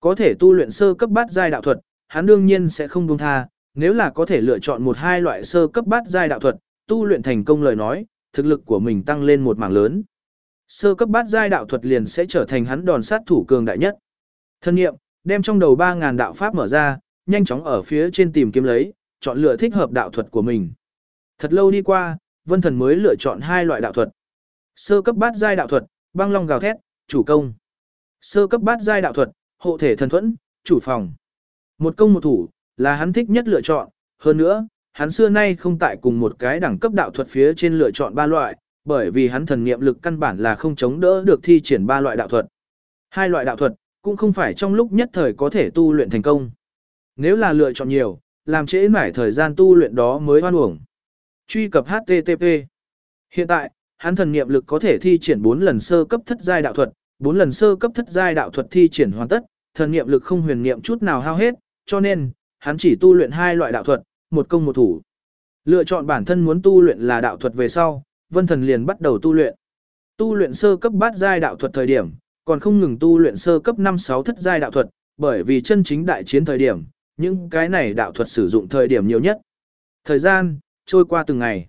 Có thể tu luyện sơ cấp bát giai đạo thuật, hắn đương nhiên sẽ không buông tha, nếu là có thể lựa chọn một hai loại sơ cấp bát giai đạo thuật, tu luyện thành công lời nói, thực lực của mình tăng lên một mảng lớn. Sơ cấp bát giai đạo thuật liền sẽ trở thành hắn đòn sát thủ cường đại nhất. Thân nghiệm, đem trong đầu 3000 đạo pháp mở ra, nhanh chóng ở phía trên tìm kiếm lấy, chọn lựa thích hợp đạo thuật của mình. Thật lâu đi qua, Vân Thần mới lựa chọn hai loại đạo thuật. Sơ cấp bát giai đạo thuật, băng long gào thét, chủ công. Sơ cấp bát giai đạo thuật, hộ thể thần thuẫn, chủ phòng. Một công một thủ, là hắn thích nhất lựa chọn, hơn nữa, hắn xưa nay không tại cùng một cái đẳng cấp đạo thuật phía trên lựa chọn ba loại, bởi vì hắn thần niệm lực căn bản là không chống đỡ được thi triển ba loại đạo thuật. Hai loại đạo thuật, cũng không phải trong lúc nhất thời có thể tu luyện thành công. Nếu là lựa chọn nhiều, làm trễ mải thời gian tu luyện đó mới hoan uổng. Truy cập HTTP. Hiện tại, hắn thần niệm lực có thể thi triển 4 lần sơ cấp thất giai đạo thuật, 4 lần sơ cấp thất giai đạo thuật thi triển hoàn tất, thần niệm lực không huyền niệm chút nào hao hết, cho nên, hắn chỉ tu luyện hai loại đạo thuật, một công một thủ. Lựa chọn bản thân muốn tu luyện là đạo thuật về sau, Vân Thần liền bắt đầu tu luyện. Tu luyện sơ cấp bát giai đạo thuật thời điểm, còn không ngừng tu luyện sơ cấp 5 6 thất giai đạo thuật, bởi vì chân chính đại chiến thời điểm, những cái này đạo thuật sử dụng thời điểm nhiều nhất. Thời gian trôi qua từng ngày.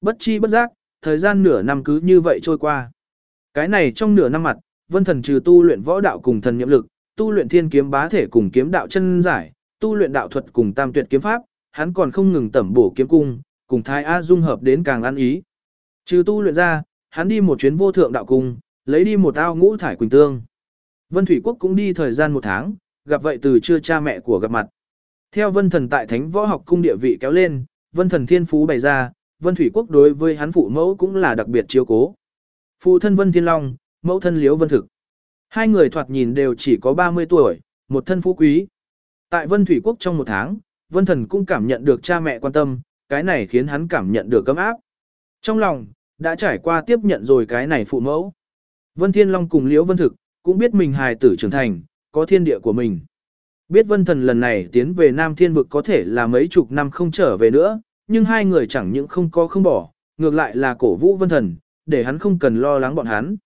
Bất chi bất giác, thời gian nửa năm cứ như vậy trôi qua. Cái này trong nửa năm mặt, Vân Thần trừ tu luyện võ đạo cùng thần nhiệm lực, tu luyện thiên kiếm bá thể cùng kiếm đạo chân giải, tu luyện đạo thuật cùng tam tuyệt kiếm pháp, hắn còn không ngừng tẩm bổ kiếm cung, cùng Thái A dung hợp đến càng ăn ý. Trừ tu luyện ra, hắn đi một chuyến vô thượng đạo cung, lấy đi một ao ngũ thải quỳnh tương. Vân Thủy Quốc cũng đi thời gian một tháng, gặp vậy từ chưa cha mẹ của gặp mặt. Theo Vân Thần tại Thánh Võ Học Cung địa vị kéo lên, Vân Thần Thiên Phú bày ra, Vân Thủy Quốc đối với hắn phụ mẫu cũng là đặc biệt chiếu cố. Phụ thân Vân Thiên Long, mẫu thân Liễu Vân Thực. Hai người thoạt nhìn đều chỉ có 30 tuổi, một thân phú quý. Tại Vân Thủy Quốc trong một tháng, Vân Thần cũng cảm nhận được cha mẹ quan tâm, cái này khiến hắn cảm nhận được cấm áp. Trong lòng, đã trải qua tiếp nhận rồi cái này phụ mẫu. Vân Thiên Long cùng Liễu Vân Thực, cũng biết mình hài tử trưởng thành, có thiên địa của mình. Biết Vân Thần lần này tiến về Nam Thiên Vực có thể là mấy chục năm không trở về nữa, nhưng hai người chẳng những không có không bỏ, ngược lại là cổ vũ vân thần, để hắn không cần lo lắng bọn hắn.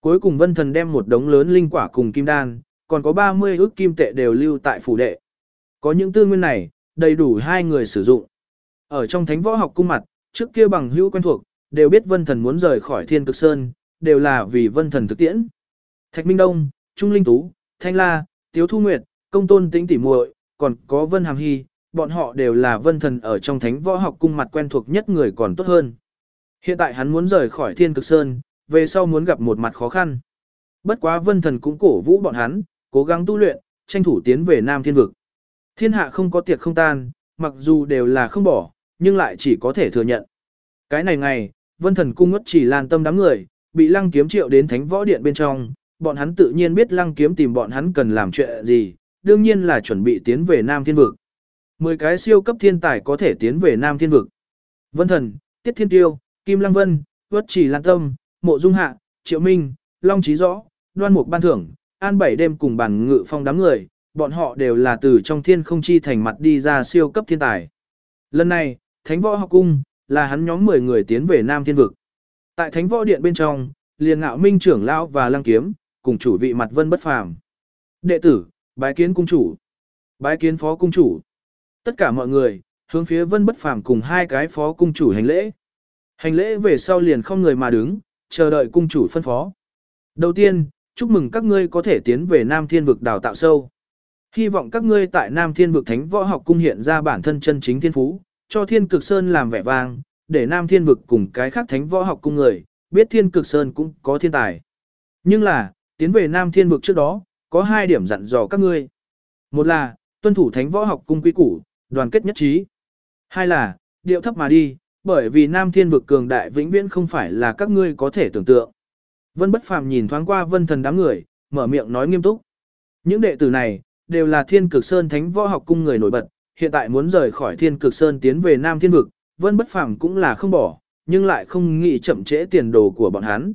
Cuối cùng vân thần đem một đống lớn linh quả cùng kim đan, còn có 30 ước kim tệ đều lưu tại phủ đệ. Có những tư nguyên này, đầy đủ hai người sử dụng. Ở trong thánh võ học cung mặt, trước kia bằng hữu quen thuộc, đều biết vân thần muốn rời khỏi thiên cực sơn, đều là vì vân thần thực tiễn. Thạch Minh Đông, Trung Linh Tú, Thanh La, Tiếu Thu Nguyệt, Công Tôn Tĩnh Tỉ muội, còn có Vân Hàm Hy, bọn họ đều là vân thần ở trong thánh võ học cung mặt quen thuộc nhất người còn tốt hơn. Hiện tại hắn muốn rời khỏi thiên cực sơn, về sau muốn gặp một mặt khó khăn. Bất quá vân thần cũng cổ vũ bọn hắn, cố gắng tu luyện, tranh thủ tiến về Nam Thiên Vực. Thiên hạ không có tiệc không tan, mặc dù đều là không bỏ, nhưng lại chỉ có thể thừa nhận. Cái này ngày, vân thần cung ngất chỉ lan tâm đám người, bị lăng kiếm triệu đến thánh võ điện bên trong, bọn hắn tự nhiên biết lăng kiếm tìm bọn hắn cần làm chuyện gì, đương nhiên là chuẩn bị tiến về Nam Thiên Vực. Mười cái siêu cấp thiên tài có thể tiến về Nam Thiên Vực. Vân Thần, Tiết Thiên Tiêu, Kim Lăng Vân, Vất Chỉ Lan Tâm, Mộ Dung Hạ, Triệu Minh, Long Trí Rõ, Đoan Mục Ban Thưởng, An Bảy Đêm cùng bàn ngự phong đám người, bọn họ đều là từ trong thiên không chi thành mặt đi ra siêu cấp thiên tài. Lần này, Thánh Võ Học Cung, là hắn nhóm 10 người tiến về Nam Thiên Vực. Tại Thánh Võ Điện bên trong, liền ngạo minh trưởng lão và lăng kiếm, cùng chủ vị mặt vân bất phàm. Đệ tử, bái kiến cung chủ. Bái kiến phó cung chủ. Tất cả mọi người, hướng phía vân bất phàm cùng hai cái phó cung chủ hành lễ. Hành lễ về sau liền không người mà đứng, chờ đợi cung chủ phân phó. Đầu tiên, chúc mừng các ngươi có thể tiến về Nam Thiên Vực đào tạo sâu. Hy vọng các ngươi tại Nam Thiên Vực Thánh Võ Học Cung hiện ra bản thân chân chính thiên phú, cho Thiên Cực Sơn làm vẻ vang, để Nam Thiên Vực cùng cái khác Thánh Võ Học Cung người, biết Thiên Cực Sơn cũng có thiên tài. Nhưng là, tiến về Nam Thiên Vực trước đó, có hai điểm dặn dò các ngươi. Một là, tuân thủ Thánh Võ Học Cung quy củ, đoàn kết nhất trí. Hai là, điệu thấp mà đi, bởi vì Nam Thiên vực cường đại vĩnh viễn không phải là các ngươi có thể tưởng tượng. Vân Bất Phàm nhìn thoáng qua Vân Thần đám người, mở miệng nói nghiêm túc. Những đệ tử này đều là Thiên Cực Sơn Thánh Võ Học cung người nổi bật, hiện tại muốn rời khỏi Thiên Cực Sơn tiến về Nam Thiên vực, Vân Bất Phàm cũng là không bỏ, nhưng lại không nghĩ chậm trễ tiền đồ của bọn hắn.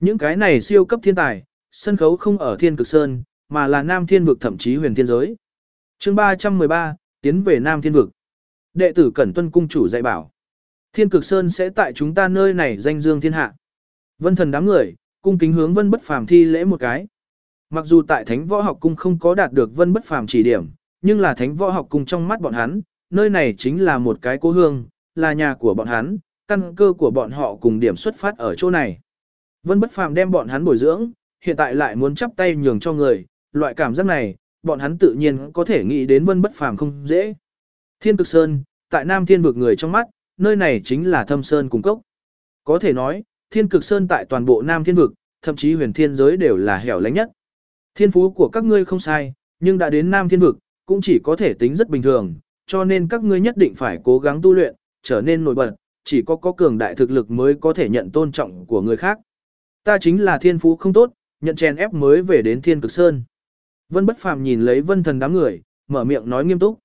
Những cái này siêu cấp thiên tài, sân khấu không ở Thiên Cực Sơn, mà là Nam Thiên vực thậm chí huyền thiên giới. Chương 313, tiến về Nam Thiên Vực. Đệ tử Cẩn Tuân Cung chủ dạy bảo. Thiên Cực Sơn sẽ tại chúng ta nơi này danh dương thiên hạ. Vân thần đám người, cung kính hướng Vân Bất Phàm thi lễ một cái. Mặc dù tại Thánh Võ Học Cung không có đạt được Vân Bất Phàm chỉ điểm, nhưng là Thánh Võ Học Cung trong mắt bọn hắn, nơi này chính là một cái cố hương, là nhà của bọn hắn, căn cơ của bọn họ cùng điểm xuất phát ở chỗ này. Vân Bất Phàm đem bọn hắn bồi dưỡng, hiện tại lại muốn chắp tay nhường cho người, loại cảm giác này, bọn hắn tự nhiên có thể nghĩ đến vân bất phàm không dễ. Thiên cực sơn, tại Nam Thiên vực người trong mắt, nơi này chính là thâm sơn cung cốc. Có thể nói, thiên cực sơn tại toàn bộ Nam Thiên vực, thậm chí huyền thiên giới đều là hẻo lánh nhất. Thiên phú của các ngươi không sai, nhưng đã đến Nam Thiên vực, cũng chỉ có thể tính rất bình thường, cho nên các ngươi nhất định phải cố gắng tu luyện, trở nên nổi bật, chỉ có có cường đại thực lực mới có thể nhận tôn trọng của người khác. Ta chính là thiên phú không tốt, nhận chèn ép mới về đến thiên cực sơn. Vân Bất Phàm nhìn lấy Vân Thần đám người, mở miệng nói nghiêm túc.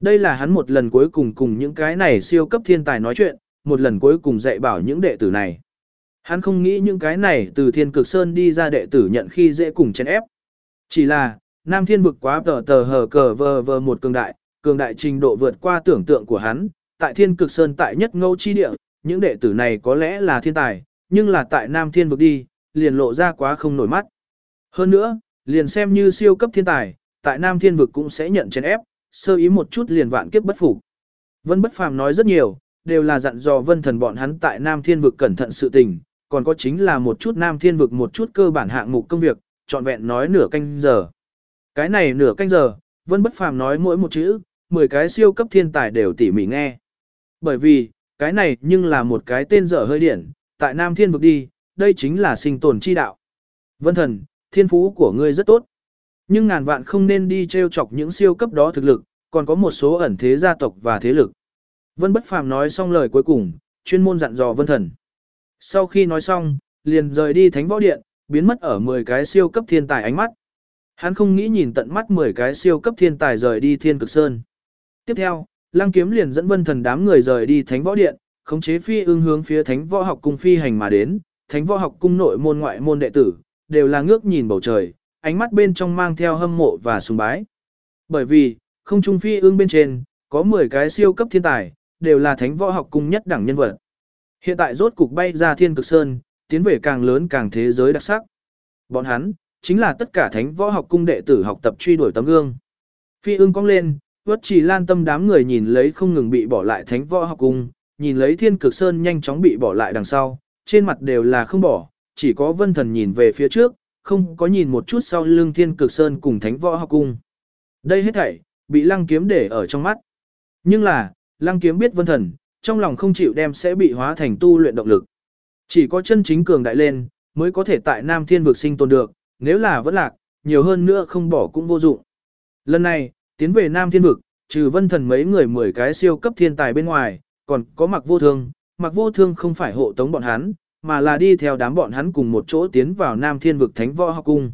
Đây là hắn một lần cuối cùng cùng những cái này siêu cấp thiên tài nói chuyện, một lần cuối cùng dạy bảo những đệ tử này. Hắn không nghĩ những cái này từ Thiên Cực Sơn đi ra đệ tử nhận khi dễ cùng chèn ép. Chỉ là, Nam Thiên vực quá tờ tờ hờ cờ vờ vờ một cường đại, cường đại trình độ vượt qua tưởng tượng của hắn, tại Thiên Cực Sơn tại nhất ngẫu chi địa, những đệ tử này có lẽ là thiên tài, nhưng là tại Nam Thiên vực đi, liền lộ ra quá không nổi mắt. Hơn nữa, Liền xem như siêu cấp thiên tài, tại Nam Thiên vực cũng sẽ nhận chèn ép, sơ ý một chút liền vạn kiếp bất phục. Vân Bất Phàm nói rất nhiều, đều là dặn dò Vân Thần bọn hắn tại Nam Thiên vực cẩn thận sự tình, còn có chính là một chút Nam Thiên vực một chút cơ bản hạng mục công việc, trọn vẹn nói nửa canh giờ. Cái này nửa canh giờ, Vân Bất Phàm nói mỗi một chữ, 10 cái siêu cấp thiên tài đều tỉ mỉ nghe. Bởi vì, cái này nhưng là một cái tên dở hơi điển, tại Nam Thiên vực đi, đây chính là sinh tồn chi đạo. Vân Thần, thiên phú của ngươi rất tốt. Nhưng ngàn vạn không nên đi treo chọc những siêu cấp đó thực lực, còn có một số ẩn thế gia tộc và thế lực. Vân Bất Phàm nói xong lời cuối cùng, chuyên môn dặn dò Vân Thần. Sau khi nói xong, liền rời đi Thánh Võ Điện, biến mất ở 10 cái siêu cấp thiên tài ánh mắt. Hắn không nghĩ nhìn tận mắt 10 cái siêu cấp thiên tài rời đi Thiên Cực Sơn. Tiếp theo, Lăng Kiếm liền dẫn Vân Thần đám người rời đi Thánh Võ Điện, khống chế phi ương hướng phía Thánh Võ Học cùng phi hành mà đến. Thánh Võ Học Cung nội môn ngoại môn đệ tử, đều là ngước nhìn bầu trời, ánh mắt bên trong mang theo hâm mộ và sùng bái. Bởi vì, không trung phi ương bên trên, có 10 cái siêu cấp thiên tài, đều là thánh võ học cung nhất đẳng nhân vật. Hiện tại rốt cục bay ra thiên cực sơn, tiến về càng lớn càng thế giới đặc sắc. Bọn hắn, chính là tất cả thánh võ học cung đệ tử học tập truy đuổi tấm gương. Phi ưng cong lên, vất chỉ lan tâm đám người nhìn lấy không ngừng bị bỏ lại thánh võ học cung, nhìn lấy thiên cực sơn nhanh chóng bị bỏ lại đằng sau, trên mặt đều là không bỏ, chỉ có vân thần nhìn về phía trước, không có nhìn một chút sau lưng thiên cực sơn cùng thánh võ học cung. Đây hết thảy, bị lăng kiếm để ở trong mắt. Nhưng là, lăng kiếm biết vân thần, trong lòng không chịu đem sẽ bị hóa thành tu luyện động lực. Chỉ có chân chính cường đại lên, mới có thể tại Nam Thiên vực sinh tồn được, nếu là vẫn lạc, nhiều hơn nữa không bỏ cũng vô dụng. Lần này, tiến về Nam Thiên vực, trừ vân thần mấy người 10 cái siêu cấp thiên tài bên ngoài, còn có mặc vô thương, mặc vô thương không phải hộ tống bọn hắn, mà là đi theo đám bọn hắn cùng một chỗ tiến vào Nam Thiên vực Thánh Võ Học Cung.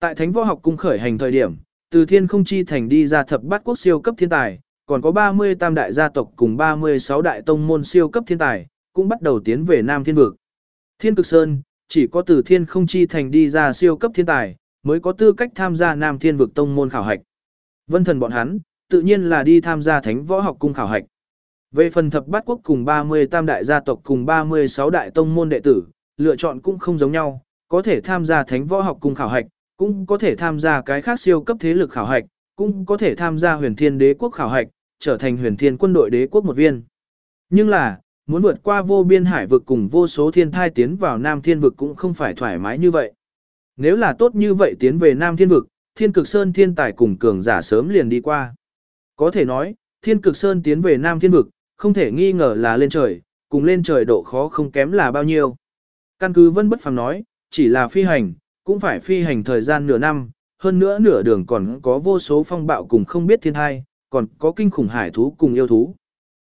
Tại Thánh Võ Học Cung khởi hành thời điểm, từ Thiên Không Chi thành đi ra thập bát quốc siêu cấp thiên tài, còn có 30 tam đại gia tộc cùng 36 đại tông môn siêu cấp thiên tài, cũng bắt đầu tiến về Nam Thiên vực. Thiên Cực Sơn, chỉ có từ Thiên Không Chi thành đi ra siêu cấp thiên tài, mới có tư cách tham gia Nam Thiên vực tông môn khảo hạch. Vân thần bọn hắn, tự nhiên là đi tham gia Thánh Võ Học Cung khảo hạch. Về phần thập bát quốc cùng 30 tam đại gia tộc cùng 36 đại tông môn đệ tử, lựa chọn cũng không giống nhau, có thể tham gia thánh võ học cùng khảo hạch, cũng có thể tham gia cái khác siêu cấp thế lực khảo hạch, cũng có thể tham gia huyền thiên đế quốc khảo hạch, trở thành huyền thiên quân đội đế quốc một viên. Nhưng là, muốn vượt qua vô biên hải vực cùng vô số thiên thai tiến vào nam thiên vực cũng không phải thoải mái như vậy. Nếu là tốt như vậy tiến về nam thiên vực, thiên cực sơn thiên tài cùng cường giả sớm liền đi qua. Có thể nói, thiên cực sơn tiến về nam thiên vực, không thể nghi ngờ là lên trời, cùng lên trời độ khó không kém là bao nhiêu. Căn cứ Vân Bất Phàm nói, chỉ là phi hành, cũng phải phi hành thời gian nửa năm, hơn nữa nửa đường còn có vô số phong bạo cùng không biết thiên thai, còn có kinh khủng hải thú cùng yêu thú.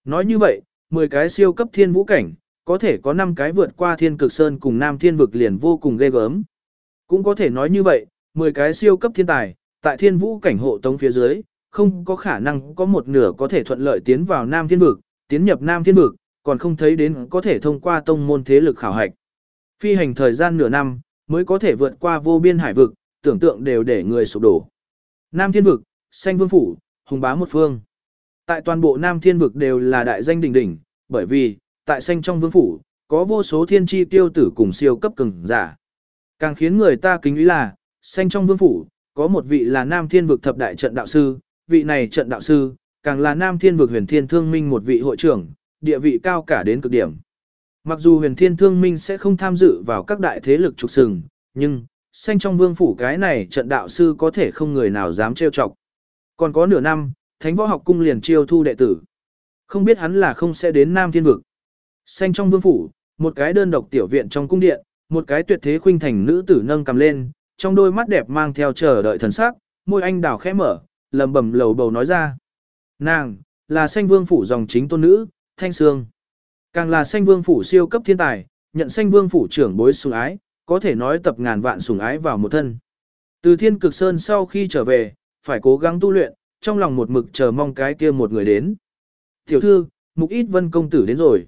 Nói như vậy, 10 cái siêu cấp thiên vũ cảnh, có thể có 5 cái vượt qua thiên cực sơn cùng nam thiên vực liền vô cùng ghê gớm. Cũng có thể nói như vậy, 10 cái siêu cấp thiên tài, tại thiên vũ cảnh hộ tống phía dưới, không có khả năng có một nửa có thể thuận lợi tiến vào nam thiên vực, tiến nhập Nam Thiên Vực, còn không thấy đến có thể thông qua tông môn thế lực khảo hạch. Phi hành thời gian nửa năm, mới có thể vượt qua vô biên hải vực, tưởng tượng đều để người sụp đổ. Nam Thiên Vực, Xanh Vương Phủ, hùng bá một phương. Tại toàn bộ Nam Thiên Vực đều là đại danh đỉnh đỉnh, bởi vì, tại Xanh trong Vương Phủ, có vô số thiên tri tiêu tử cùng siêu cấp cường giả. Càng khiến người ta kính ý là, Xanh trong Vương Phủ, có một vị là Nam Thiên Vực thập đại trận đạo sư, vị này trận đạo sư, càng là Nam Thiên vực huyền thiên thương minh một vị hội trưởng, địa vị cao cả đến cực điểm. Mặc dù huyền thiên thương minh sẽ không tham dự vào các đại thế lực trục sừng, nhưng, xanh trong vương phủ cái này trận đạo sư có thể không người nào dám trêu chọc. Còn có nửa năm, thánh võ học cung liền chiêu thu đệ tử. Không biết hắn là không sẽ đến Nam Thiên vực. Xanh trong vương phủ, một cái đơn độc tiểu viện trong cung điện, một cái tuyệt thế khuynh thành nữ tử nâng cầm lên, trong đôi mắt đẹp mang theo chờ đợi thần sắc, môi anh đào khẽ mở, lầm bầm lầu bầu nói ra. Nàng, là sanh vương phủ dòng chính tôn nữ, Thanh Sương. Càng là sanh vương phủ siêu cấp thiên tài, nhận sanh vương phủ trưởng bối sủng ái, có thể nói tập ngàn vạn sủng ái vào một thân. Từ thiên cực sơn sau khi trở về, phải cố gắng tu luyện, trong lòng một mực chờ mong cái kia một người đến. Tiểu thư, mục ít vân công tử đến rồi.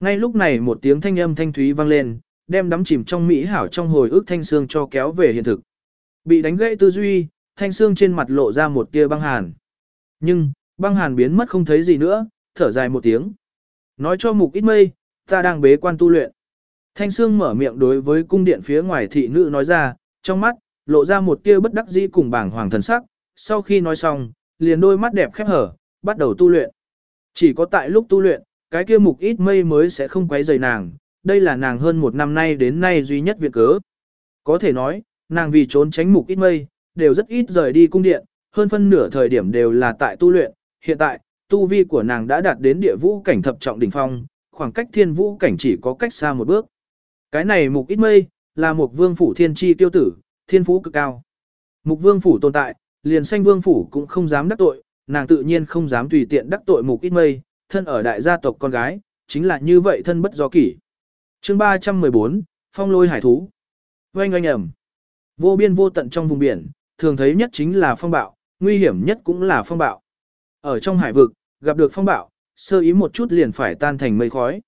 Ngay lúc này một tiếng thanh âm thanh thúy vang lên, đem đắm chìm trong mỹ hảo trong hồi ức thanh xương cho kéo về hiện thực. Bị đánh gãy tư duy, thanh xương trên mặt lộ ra một tia băng hàn. Nhưng, Băng hàn biến mất không thấy gì nữa, thở dài một tiếng. Nói cho mục ít mây, ta đang bế quan tu luyện. Thanh Sương mở miệng đối với cung điện phía ngoài thị nữ nói ra, trong mắt, lộ ra một tia bất đắc dĩ cùng bảng hoàng thần sắc, sau khi nói xong, liền đôi mắt đẹp khép hở, bắt đầu tu luyện. Chỉ có tại lúc tu luyện, cái kia mục ít mây mới sẽ không quấy rầy nàng, đây là nàng hơn một năm nay đến nay duy nhất việc cớ. Có thể nói, nàng vì trốn tránh mục ít mây, đều rất ít rời đi cung điện, hơn phân nửa thời điểm đều là tại tu luyện, hiện tại, tu vi của nàng đã đạt đến địa vũ cảnh thập trọng đỉnh phong, khoảng cách thiên vũ cảnh chỉ có cách xa một bước. Cái này mục ít mây, là một vương phủ thiên chi tiêu tử, thiên phú cực cao. Mục vương phủ tồn tại, liền xanh vương phủ cũng không dám đắc tội, nàng tự nhiên không dám tùy tiện đắc tội mục ít mây, thân ở đại gia tộc con gái, chính là như vậy thân bất do kỷ. chương 314, phong lôi hải thú. Oanh oanh ẩm. Vô biên vô tận trong vùng biển, thường thấy nhất chính là phong bạo, nguy hiểm nhất cũng là phong bạo. Ở trong hải vực, gặp được phong bạo, sơ ý một chút liền phải tan thành mây khói.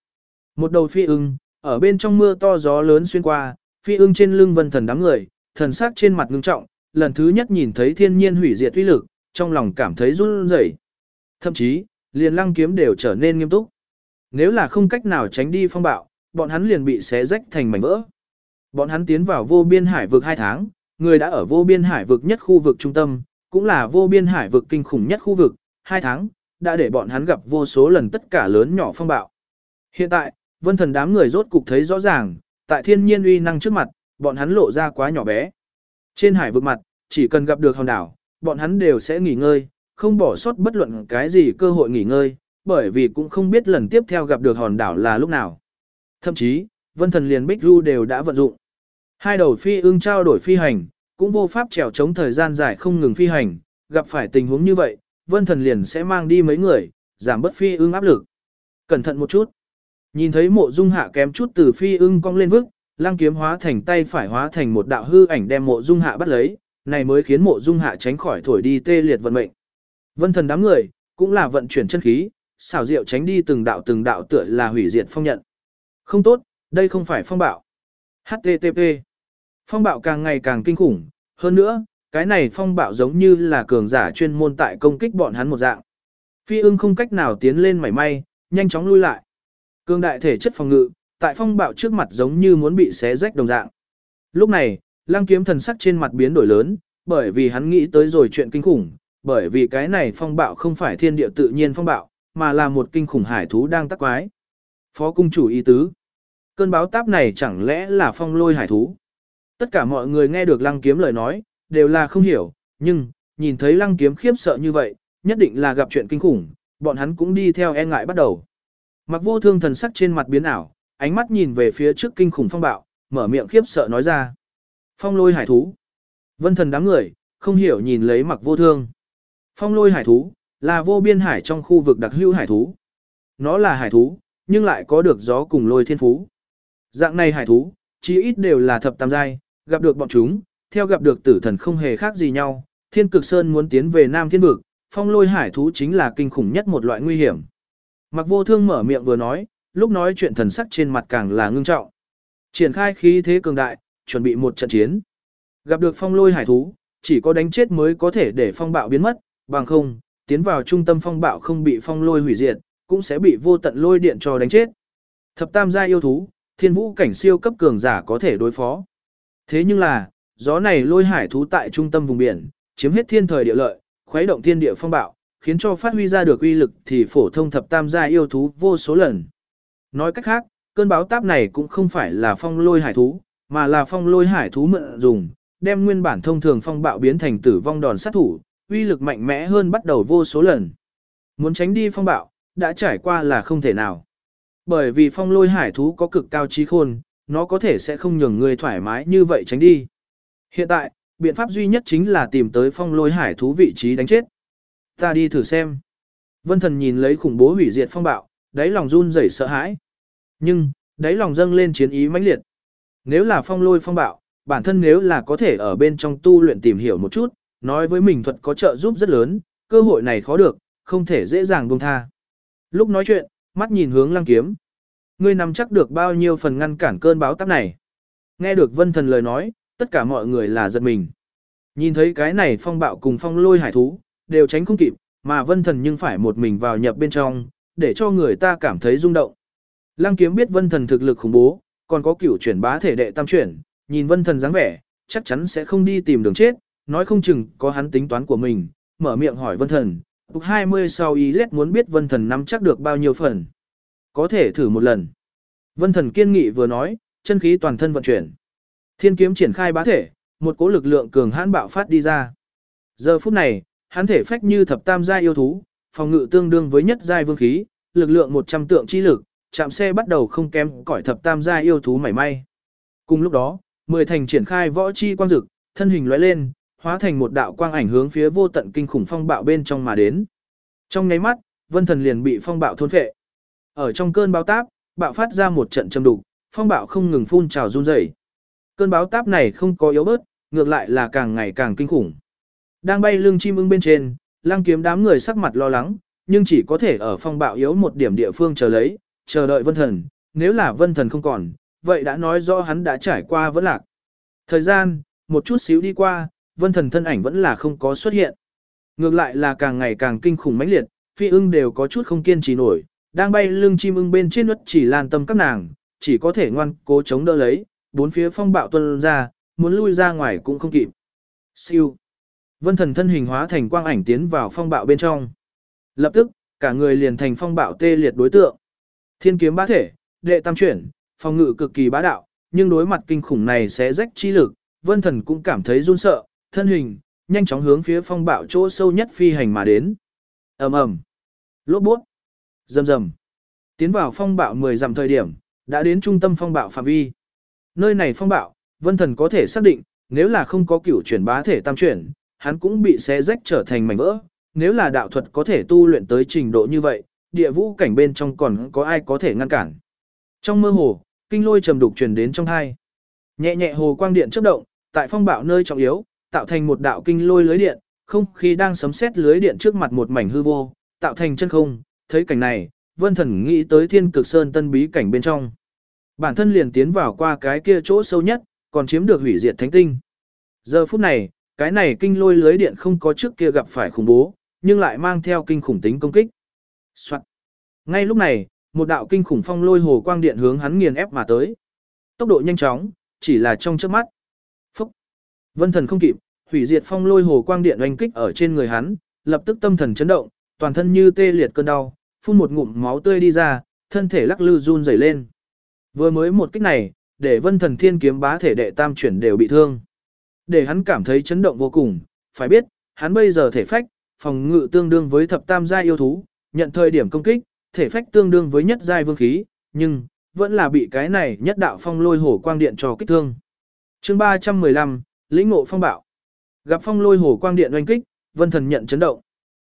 Một đầu phi ưng, ở bên trong mưa to gió lớn xuyên qua, phi ưng trên lưng vân thần đám người, thần sắc trên mặt ngưng trọng, lần thứ nhất nhìn thấy thiên nhiên hủy diệt uy lực, trong lòng cảm thấy run rẩy. Thậm chí, liền lăng kiếm đều trở nên nghiêm túc. nếu là không cách nào tránh đi phong bạo, bọn hắn liền bị xé rách thành mảnh vỡ. Bọn hắn tiến vào vô biên hải vực 2 tháng, người đã ở vô biên hải vực nhất khu vực trung tâm, cũng là vô biên hải vực kinh khủng nhất khu vực, Hai tháng, đã để bọn hắn gặp vô số lần tất cả lớn nhỏ phong bạo. Hiện tại, vân thần đám người rốt cục thấy rõ ràng, tại thiên nhiên uy năng trước mặt, bọn hắn lộ ra quá nhỏ bé. Trên hải vực mặt, chỉ cần gặp được hòn đảo, bọn hắn đều sẽ nghỉ ngơi, không bỏ sót bất luận cái gì cơ hội nghỉ ngơi, bởi vì cũng không biết lần tiếp theo gặp được hòn đảo là lúc nào. Thậm chí, vân thần liền Bích Du đều đã vận dụng. Hai đầu phi ưng trao đổi phi hành, cũng vô pháp trèo chống thời gian dài không ngừng phi hành, gặp phải tình huống như vậy, vân thần liền sẽ mang đi mấy người, giảm bớt phi ưng áp lực. Cẩn thận một chút. Nhìn thấy mộ dung hạ kém chút từ phi ưng cong lên vức, lang kiếm hóa thành tay phải hóa thành một đạo hư ảnh đem mộ dung hạ bắt lấy, này mới khiến mộ dung hạ tránh khỏi thổi đi tê liệt vận mệnh. Vân thần đám người, cũng là vận chuyển chân khí, xảo diệu tránh đi từng đạo từng đạo tựa là hủy diệt phong nhận. Không tốt, đây không phải phong bạo. HTTP. Phong bạo càng ngày càng kinh khủng, hơn nữa, cái này phong bạo giống như là cường giả chuyên môn tại công kích bọn hắn một dạng. Phi ưng không cách nào tiến lên mảy may, nhanh chóng lui lại. Cường đại thể chất phòng ngự, tại phong bạo trước mặt giống như muốn bị xé rách đồng dạng. Lúc này, lăng kiếm thần sắc trên mặt biến đổi lớn, bởi vì hắn nghĩ tới rồi chuyện kinh khủng, bởi vì cái này phong bạo không phải thiên địa tự nhiên phong bạo, mà là một kinh khủng hải thú đang tắc quái. Phó cung chủ ý tứ. Cơn báo táp này chẳng lẽ là phong lôi hải thú? Tất cả mọi người nghe được lăng kiếm lời nói, đều là không hiểu, nhưng, nhìn thấy lăng kiếm khiếp sợ như vậy, nhất định là gặp chuyện kinh khủng, bọn hắn cũng đi theo e ngại bắt đầu. Mặc vô thương thần sắc trên mặt biến ảo, ánh mắt nhìn về phía trước kinh khủng phong bạo, mở miệng khiếp sợ nói ra. Phong lôi hải thú. Vân thần đám người, không hiểu nhìn lấy mặc vô thương. Phong lôi hải thú, là vô biên hải trong khu vực đặc hữu hải thú. Nó là hải thú, nhưng lại có được gió cùng lôi thiên phú. Dạng này hải thú, chí ít đều là thập tam giai, gặp được bọn chúng, theo gặp được tử thần không hề khác gì nhau. Thiên cực sơn muốn tiến về Nam Thiên Vực, phong lôi hải thú chính là kinh khủng nhất một loại nguy hiểm. Mặc vô thương mở miệng vừa nói, lúc nói chuyện thần sắc trên mặt càng là ngưng trọng. Triển khai khí thế cường đại, chuẩn bị một trận chiến. Gặp được phong lôi hải thú, chỉ có đánh chết mới có thể để phong bạo biến mất, bằng không, tiến vào trung tâm phong bạo không bị phong lôi hủy diệt, cũng sẽ bị vô tận lôi điện cho đánh chết. Thập tam gia yêu thú, thiên vũ cảnh siêu cấp cường giả có thể đối phó. Thế nhưng là, gió này lôi hải thú tại trung tâm vùng biển, chiếm hết thiên thời địa lợi, khuấy động thiên địa phong bạo, khiến cho phát huy ra được uy lực thì phổ thông thập tam gia yêu thú vô số lần. Nói cách khác, cơn báo táp này cũng không phải là phong lôi hải thú, mà là phong lôi hải thú mượn dùng, đem nguyên bản thông thường phong bạo biến thành tử vong đòn sát thủ, uy lực mạnh mẽ hơn bắt đầu vô số lần. Muốn tránh đi phong bạo, đã trải qua là không thể nào. Bởi vì phong lôi hải thú có cực cao trí khôn, nó có thể sẽ không nhường người thoải mái như vậy tránh đi. Hiện tại, biện pháp duy nhất chính là tìm tới phong lôi hải thú vị trí đánh chết. Ta đi thử xem. Vân thần nhìn lấy khủng bố hủy diệt phong bạo, đáy lòng run rẩy sợ hãi. Nhưng, đáy lòng dâng lên chiến ý mãnh liệt. Nếu là phong lôi phong bạo, bản thân nếu là có thể ở bên trong tu luyện tìm hiểu một chút, nói với mình thuật có trợ giúp rất lớn, cơ hội này khó được, không thể dễ dàng buông tha. Lúc nói chuyện, mắt nhìn hướng lăng kiếm. Ngươi nắm chắc được bao nhiêu phần ngăn cản cơn báo táp này. Nghe được vân thần lời nói, tất cả mọi người là giật mình. Nhìn thấy cái này phong bạo cùng phong lôi hải thú, đều tránh không kịp, mà vân thần nhưng phải một mình vào nhập bên trong, để cho người ta cảm thấy rung động. Lăng kiếm biết vân thần thực lực khủng bố, còn có cửu chuyển bá thể đệ tam chuyển, nhìn vân thần dáng vẻ, chắc chắn sẽ không đi tìm đường chết, nói không chừng có hắn tính toán của mình, mở miệng hỏi vân thần, tục 20 sau IZ muốn biết vân thần nắm chắc được bao nhiêu phần. Có thể thử một lần. Vân thần kiên nghị vừa nói, chân khí toàn thân vận chuyển. Thiên kiếm triển khai bá thể, một cỗ lực lượng cường hãn bạo phát đi ra. Giờ phút này, hắn thể phách như thập tam giai yêu thú, phòng ngự tương đương với nhất giai vương khí, lực lượng 100 tượng chi lực, chạm xe bắt đầu không kém cỏi thập tam giai yêu thú mảy may. Cùng lúc đó, mười thành triển khai võ chi quang dực, thân hình lóe lên, hóa thành một đạo quang ảnh hướng phía vô tận kinh khủng phong bạo bên trong mà đến. Trong nháy mắt, Vân Thần liền bị phong bạo thôn phệ. Ở trong cơn bão táp, bạo phát ra một trận châm đục, phong bạo không ngừng phun trào run rẩy. Cơn bão táp này không có yếu bớt, ngược lại là càng ngày càng kinh khủng. Đang bay lưng chim ưng bên trên, Lăng Kiếm đám người sắc mặt lo lắng, nhưng chỉ có thể ở phong bạo yếu một điểm địa phương chờ lấy, chờ đợi Vân Thần, nếu là Vân Thần không còn, vậy đã nói rõ hắn đã trải qua vẫn lạc. Thời gian, một chút xíu đi qua, Vân Thần thân ảnh vẫn là không có xuất hiện. Ngược lại là càng ngày càng kinh khủng mãnh liệt, phi ưng đều có chút không kiên trì nổi, đang bay lưng chim ưng bên trên nuốt chỉ lan tâm các nàng, chỉ có thể ngoan cố chống đỡ lấy, bốn phía phong bạo tuân ra, muốn lui ra ngoài cũng không kịp. Siêu. Vân thần thân hình hóa thành quang ảnh tiến vào phong bạo bên trong. Lập tức, cả người liền thành phong bạo tê liệt đối tượng. Thiên kiếm bá thể, đệ tam chuyển, phong ngự cực kỳ bá đạo, nhưng đối mặt kinh khủng này sẽ rách chi lực, vân thần cũng cảm thấy run sợ, thân hình, nhanh chóng hướng phía phong bạo chỗ sâu nhất phi hành mà đến. ầm ầm, lốp bút, rầm rầm, tiến vào phong bạo 10 dặm thời điểm, đã đến trung tâm phong bạo phạm vi. Nơi này phong bạo, vân thần có thể xác định, nếu là không có cửu chuyển bá thể tam chuyển, hắn cũng bị xé rách trở thành mảnh vỡ. Nếu là đạo thuật có thể tu luyện tới trình độ như vậy, địa vũ cảnh bên trong còn có ai có thể ngăn cản. Trong mơ hồ, kinh lôi trầm đục truyền đến trong hai. Nhẹ nhẹ hồ quang điện chớp động, tại phong bạo nơi trọng yếu, tạo thành một đạo kinh lôi lưới điện, không khí đang sấm sét lưới điện trước mặt một mảnh hư vô, tạo thành chân không, thấy cảnh này, Vân Thần nghĩ tới Thiên Cực Sơn tân bí cảnh bên trong. Bản thân liền tiến vào qua cái kia chỗ sâu nhất, còn chiếm được hủy diệt thánh tinh. Giờ phút này, cái này kinh lôi lưới điện không có trước kia gặp phải khủng bố, nhưng lại mang theo kinh khủng tính công kích. Soạn. Ngay lúc này, một đạo kinh khủng phong lôi hồ quang điện hướng hắn nghiền ép mà tới. Tốc độ nhanh chóng, chỉ là trong chớp mắt. Phúc. Vân thần không kịp, hủy diệt phong lôi hồ quang điện oanh kích ở trên người hắn, lập tức tâm thần chấn động, toàn thân như tê liệt cơn đau, phun một ngụm máu tươi đi ra, thân thể lắc lư run rẩy lên. Vừa mới một kích này, để Vân Thần Thiên kiếm bá thể đệ tam chuyển đều bị thương. Để hắn cảm thấy chấn động vô cùng, phải biết, hắn bây giờ thể phách, phòng ngự tương đương với thập tam giai yêu thú, nhận thời điểm công kích, thể phách tương đương với nhất giai vương khí, nhưng vẫn là bị cái này nhất đạo phong lôi hổ quang điện cho kích thương. Chương 315, lĩnh ngộ phong bạo. Gặp phong lôi hổ quang điện oanh kích, Vân Thần nhận chấn động.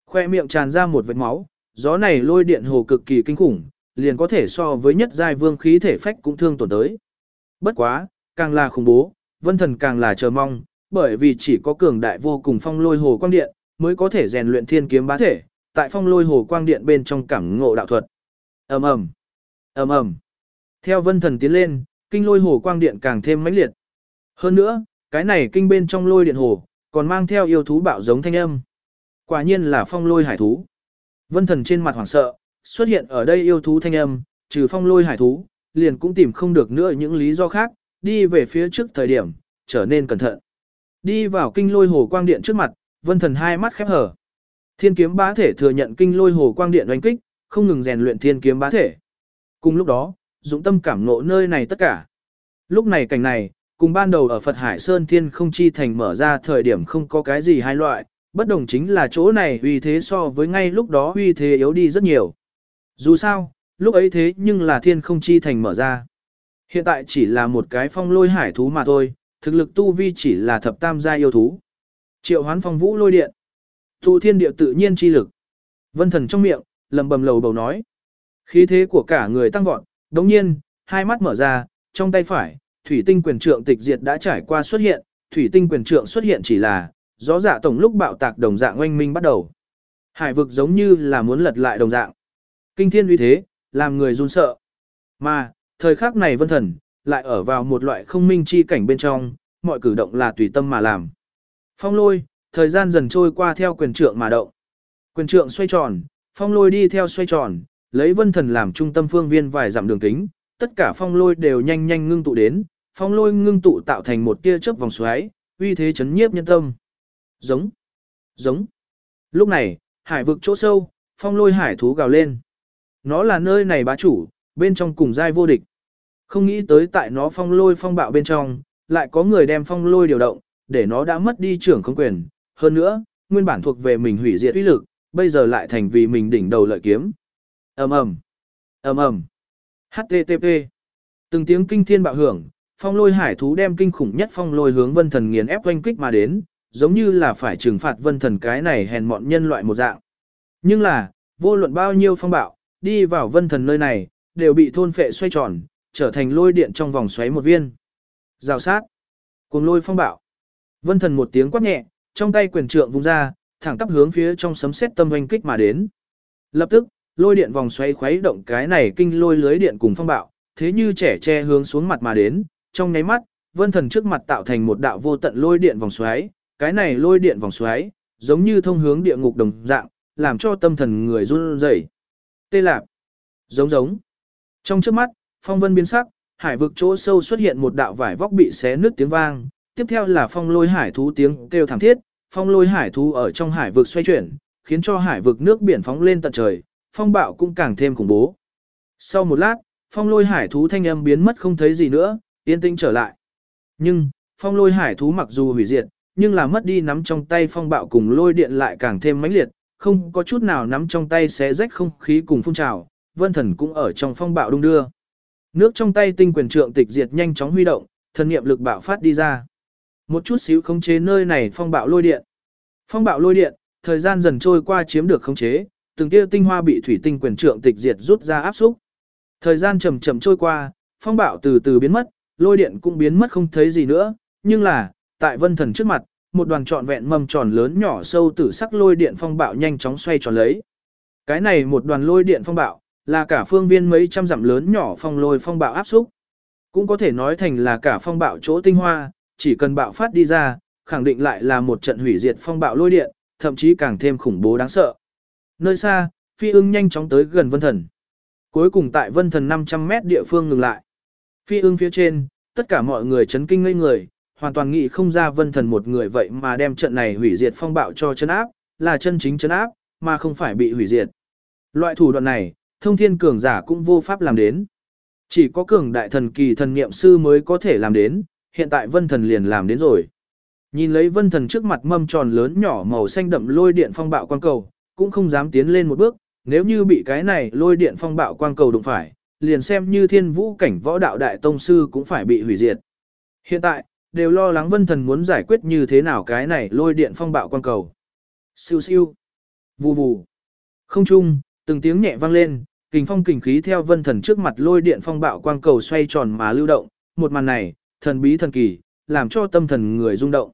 Khoe miệng tràn ra một vệt máu, gió này lôi điện hồ cực kỳ kinh khủng, liền có thể so với nhất giai vương khí thể phách cũng thương tổn tới. Bất quá, càng là khủng bố, Vân Thần càng là chờ mong, bởi vì chỉ có cường đại vô cùng phong lôi hồ quang điện mới có thể rèn luyện thiên kiếm bá thể, tại phong lôi hồ quang điện bên trong cảm ngộ đạo thuật. Ầm ầm, ầm ầm. Theo Vân Thần tiến lên, kinh lôi hồ quang điện càng thêm mãnh liệt. Hơn nữa, cái này kinh bên trong lôi điện hồ, còn mang theo yêu thú bạo giống thanh âm. Quả nhiên là phong lôi hải thú. Vân thần trên mặt hoảng sợ, xuất hiện ở đây yêu thú thanh âm, trừ phong lôi hải thú, liền cũng tìm không được nữa những lý do khác, đi về phía trước thời điểm, trở nên cẩn thận. Đi vào kinh lôi hồ quang điện trước mặt, vân thần hai mắt khép hở. Thiên kiếm bá thể thừa nhận kinh lôi hồ quang điện đánh kích, không ngừng rèn luyện thiên kiếm bá thể. Cùng lúc đó, dũng tâm cảm ngộ nơi này tất cả. Lúc này cảnh này, cùng ban đầu ở Phật Hải Sơn Thiên không chi thành mở ra thời điểm không có cái gì hai loại, bất đồng chính là chỗ này uy thế so với ngay lúc đó uy thế yếu đi rất nhiều. Dù sao, lúc ấy thế nhưng là thiên không chi thành mở ra. Hiện tại chỉ là một cái phong lôi hải thú mà thôi, thực lực tu vi chỉ là thập tam gia yêu thú. Triệu hoán phong vũ lôi điện. Tụ thiên địa tự nhiên chi lực. Vân thần trong miệng, lầm bầm lầu bầu nói. Khí thế của cả người tăng vọt, đồng nhiên, hai mắt mở ra, trong tay phải, thủy tinh quyền trượng tịch diệt đã trải qua xuất hiện, thủy tinh quyền trượng xuất hiện chỉ là, gió dạ tổng lúc bạo tạc đồng dạng oanh minh bắt đầu. Hải vực giống như là muốn lật lại đồng dạng. Kinh thiên uy thế, làm người run sợ. Mà, thời khắc này vân thần, lại ở vào một loại không minh chi cảnh bên trong, mọi cử động là tùy tâm mà làm. Phong lôi, thời gian dần trôi qua theo quyền trượng mà động. Quyền trượng xoay tròn, phong lôi đi theo xoay tròn, lấy vân thần làm trung tâm phương viên vài dặm đường kính, tất cả phong lôi đều nhanh nhanh ngưng tụ đến, phong lôi ngưng tụ tạo thành một tia chớp vòng xoáy, uy thế chấn nhiếp nhân tâm. Giống, giống. Lúc này, hải vực chỗ sâu, phong lôi hải thú gào lên. Nó là nơi này bá chủ, bên trong cùng giai vô địch. Không nghĩ tới tại nó phong lôi phong bạo bên trong, lại có người đem phong lôi điều động, để nó đã mất đi trưởng không quyền. Hơn nữa, nguyên bản thuộc về mình hủy diệt uy lực, bây giờ lại thành vì mình đỉnh đầu lợi kiếm. ầm ầm ầm ầm HTTP Từng tiếng kinh thiên bạo hưởng, phong lôi hải thú đem kinh khủng nhất phong lôi hướng vân thần nghiền ép quanh kích mà đến, giống như là phải trừng phạt vân thần cái này hèn mọn nhân loại một dạng. Nhưng là, vô luận bao nhiêu phong bạo, đi vào vân thần nơi này, đều bị thôn phệ xoay tròn, trở thành lôi điện trong vòng xoáy một viên. Rào sát. Cùng lôi phong bạo. Vân thần một tiếng quát nhẹ, trong tay quyền trượng vung ra, thẳng tắp hướng phía trong sấm sét tâm oanh kích mà đến. Lập tức, lôi điện vòng xoáy khuấy động cái này kinh lôi lưới điện cùng phong bạo, thế như trẻ che hướng xuống mặt mà đến, trong nháy mắt, vân thần trước mặt tạo thành một đạo vô tận lôi điện vòng xoáy, cái này lôi điện vòng xoáy, giống như thông hướng địa ngục đồng dạng, làm cho tâm thần người run rẩy. Tê lạp. Giống giống. Trong trước mắt, phong vân biến sắc, hải vực chỗ sâu xuất hiện một đạo vải vóc bị xé nứt tiếng vang, tiếp theo là phong lôi hải thú tiếng kêu thảm thiết, phong lôi hải thú ở trong hải vực xoay chuyển, khiến cho hải vực nước biển phóng lên tận trời, phong bạo cũng càng thêm khủng bố. Sau một lát, phong lôi hải thú thanh âm biến mất không thấy gì nữa, yên tĩnh trở lại. Nhưng, phong lôi hải thú mặc dù hủy diệt, nhưng là mất đi nắm trong tay phong bạo cùng lôi điện lại càng thêm mãnh liệt, không có chút nào nắm trong tay xé rách không khí cùng phun trào, vân thần cũng ở trong phong bạo đung đưa. Nước trong tay tinh quyền trượng tịch diệt nhanh chóng huy động, thần niệm lực bạo phát đi ra. Một chút xíu khống chế nơi này phong bạo lôi điện. Phong bạo lôi điện, thời gian dần trôi qua chiếm được khống chế, từng tia tinh hoa bị thủy tinh quyền trượng tịch diệt rút ra áp xúc. Thời gian chậm chậm trôi qua, phong bạo từ từ biến mất, lôi điện cũng biến mất không thấy gì nữa, nhưng là, tại vân thần trước mặt, một đoàn trọn vẹn mầm tròn lớn nhỏ sâu tử sắc lôi điện phong bạo nhanh chóng xoay tròn lấy. Cái này một đoàn lôi điện phong bạo, là cả phương viên mấy trăm dặm lớn nhỏ phong lôi phong bạo áp xúc. Cũng có thể nói thành là cả phong bạo chỗ tinh hoa, chỉ cần bạo phát đi ra, khẳng định lại là một trận hủy diệt phong bạo lôi điện, thậm chí càng thêm khủng bố đáng sợ. Nơi xa, phi ưng nhanh chóng tới gần vân thần. Cuối cùng tại vân thần 500 mét địa phương ngừng lại. Phi ưng phía trên, tất cả mọi người chấn kinh ngây người, hoàn toàn nghĩ không ra vân thần một người vậy mà đem trận này hủy diệt phong bạo cho chân áp, là chân chính chân áp, mà không phải bị hủy diệt. Loại thủ đoạn này, thông thiên cường giả cũng vô pháp làm đến. Chỉ có cường đại thần kỳ thần niệm sư mới có thể làm đến, hiện tại vân thần liền làm đến rồi. Nhìn lấy vân thần trước mặt mâm tròn lớn nhỏ màu xanh đậm lôi điện phong bạo quang cầu, cũng không dám tiến lên một bước, nếu như bị cái này lôi điện phong bạo quang cầu đụng phải, liền xem như thiên vũ cảnh võ đạo đại tông sư cũng phải bị hủy diệt. Hiện tại, đều lo lắng vân thần muốn giải quyết như thế nào cái này lôi điện phong bạo quang cầu. Siêu siêu, vù vù, không chung, từng tiếng nhẹ vang lên, kình phong kình khí theo vân thần trước mặt lôi điện phong bạo quang cầu xoay tròn mà lưu động, một màn này, thần bí thần kỳ, làm cho tâm thần người rung động.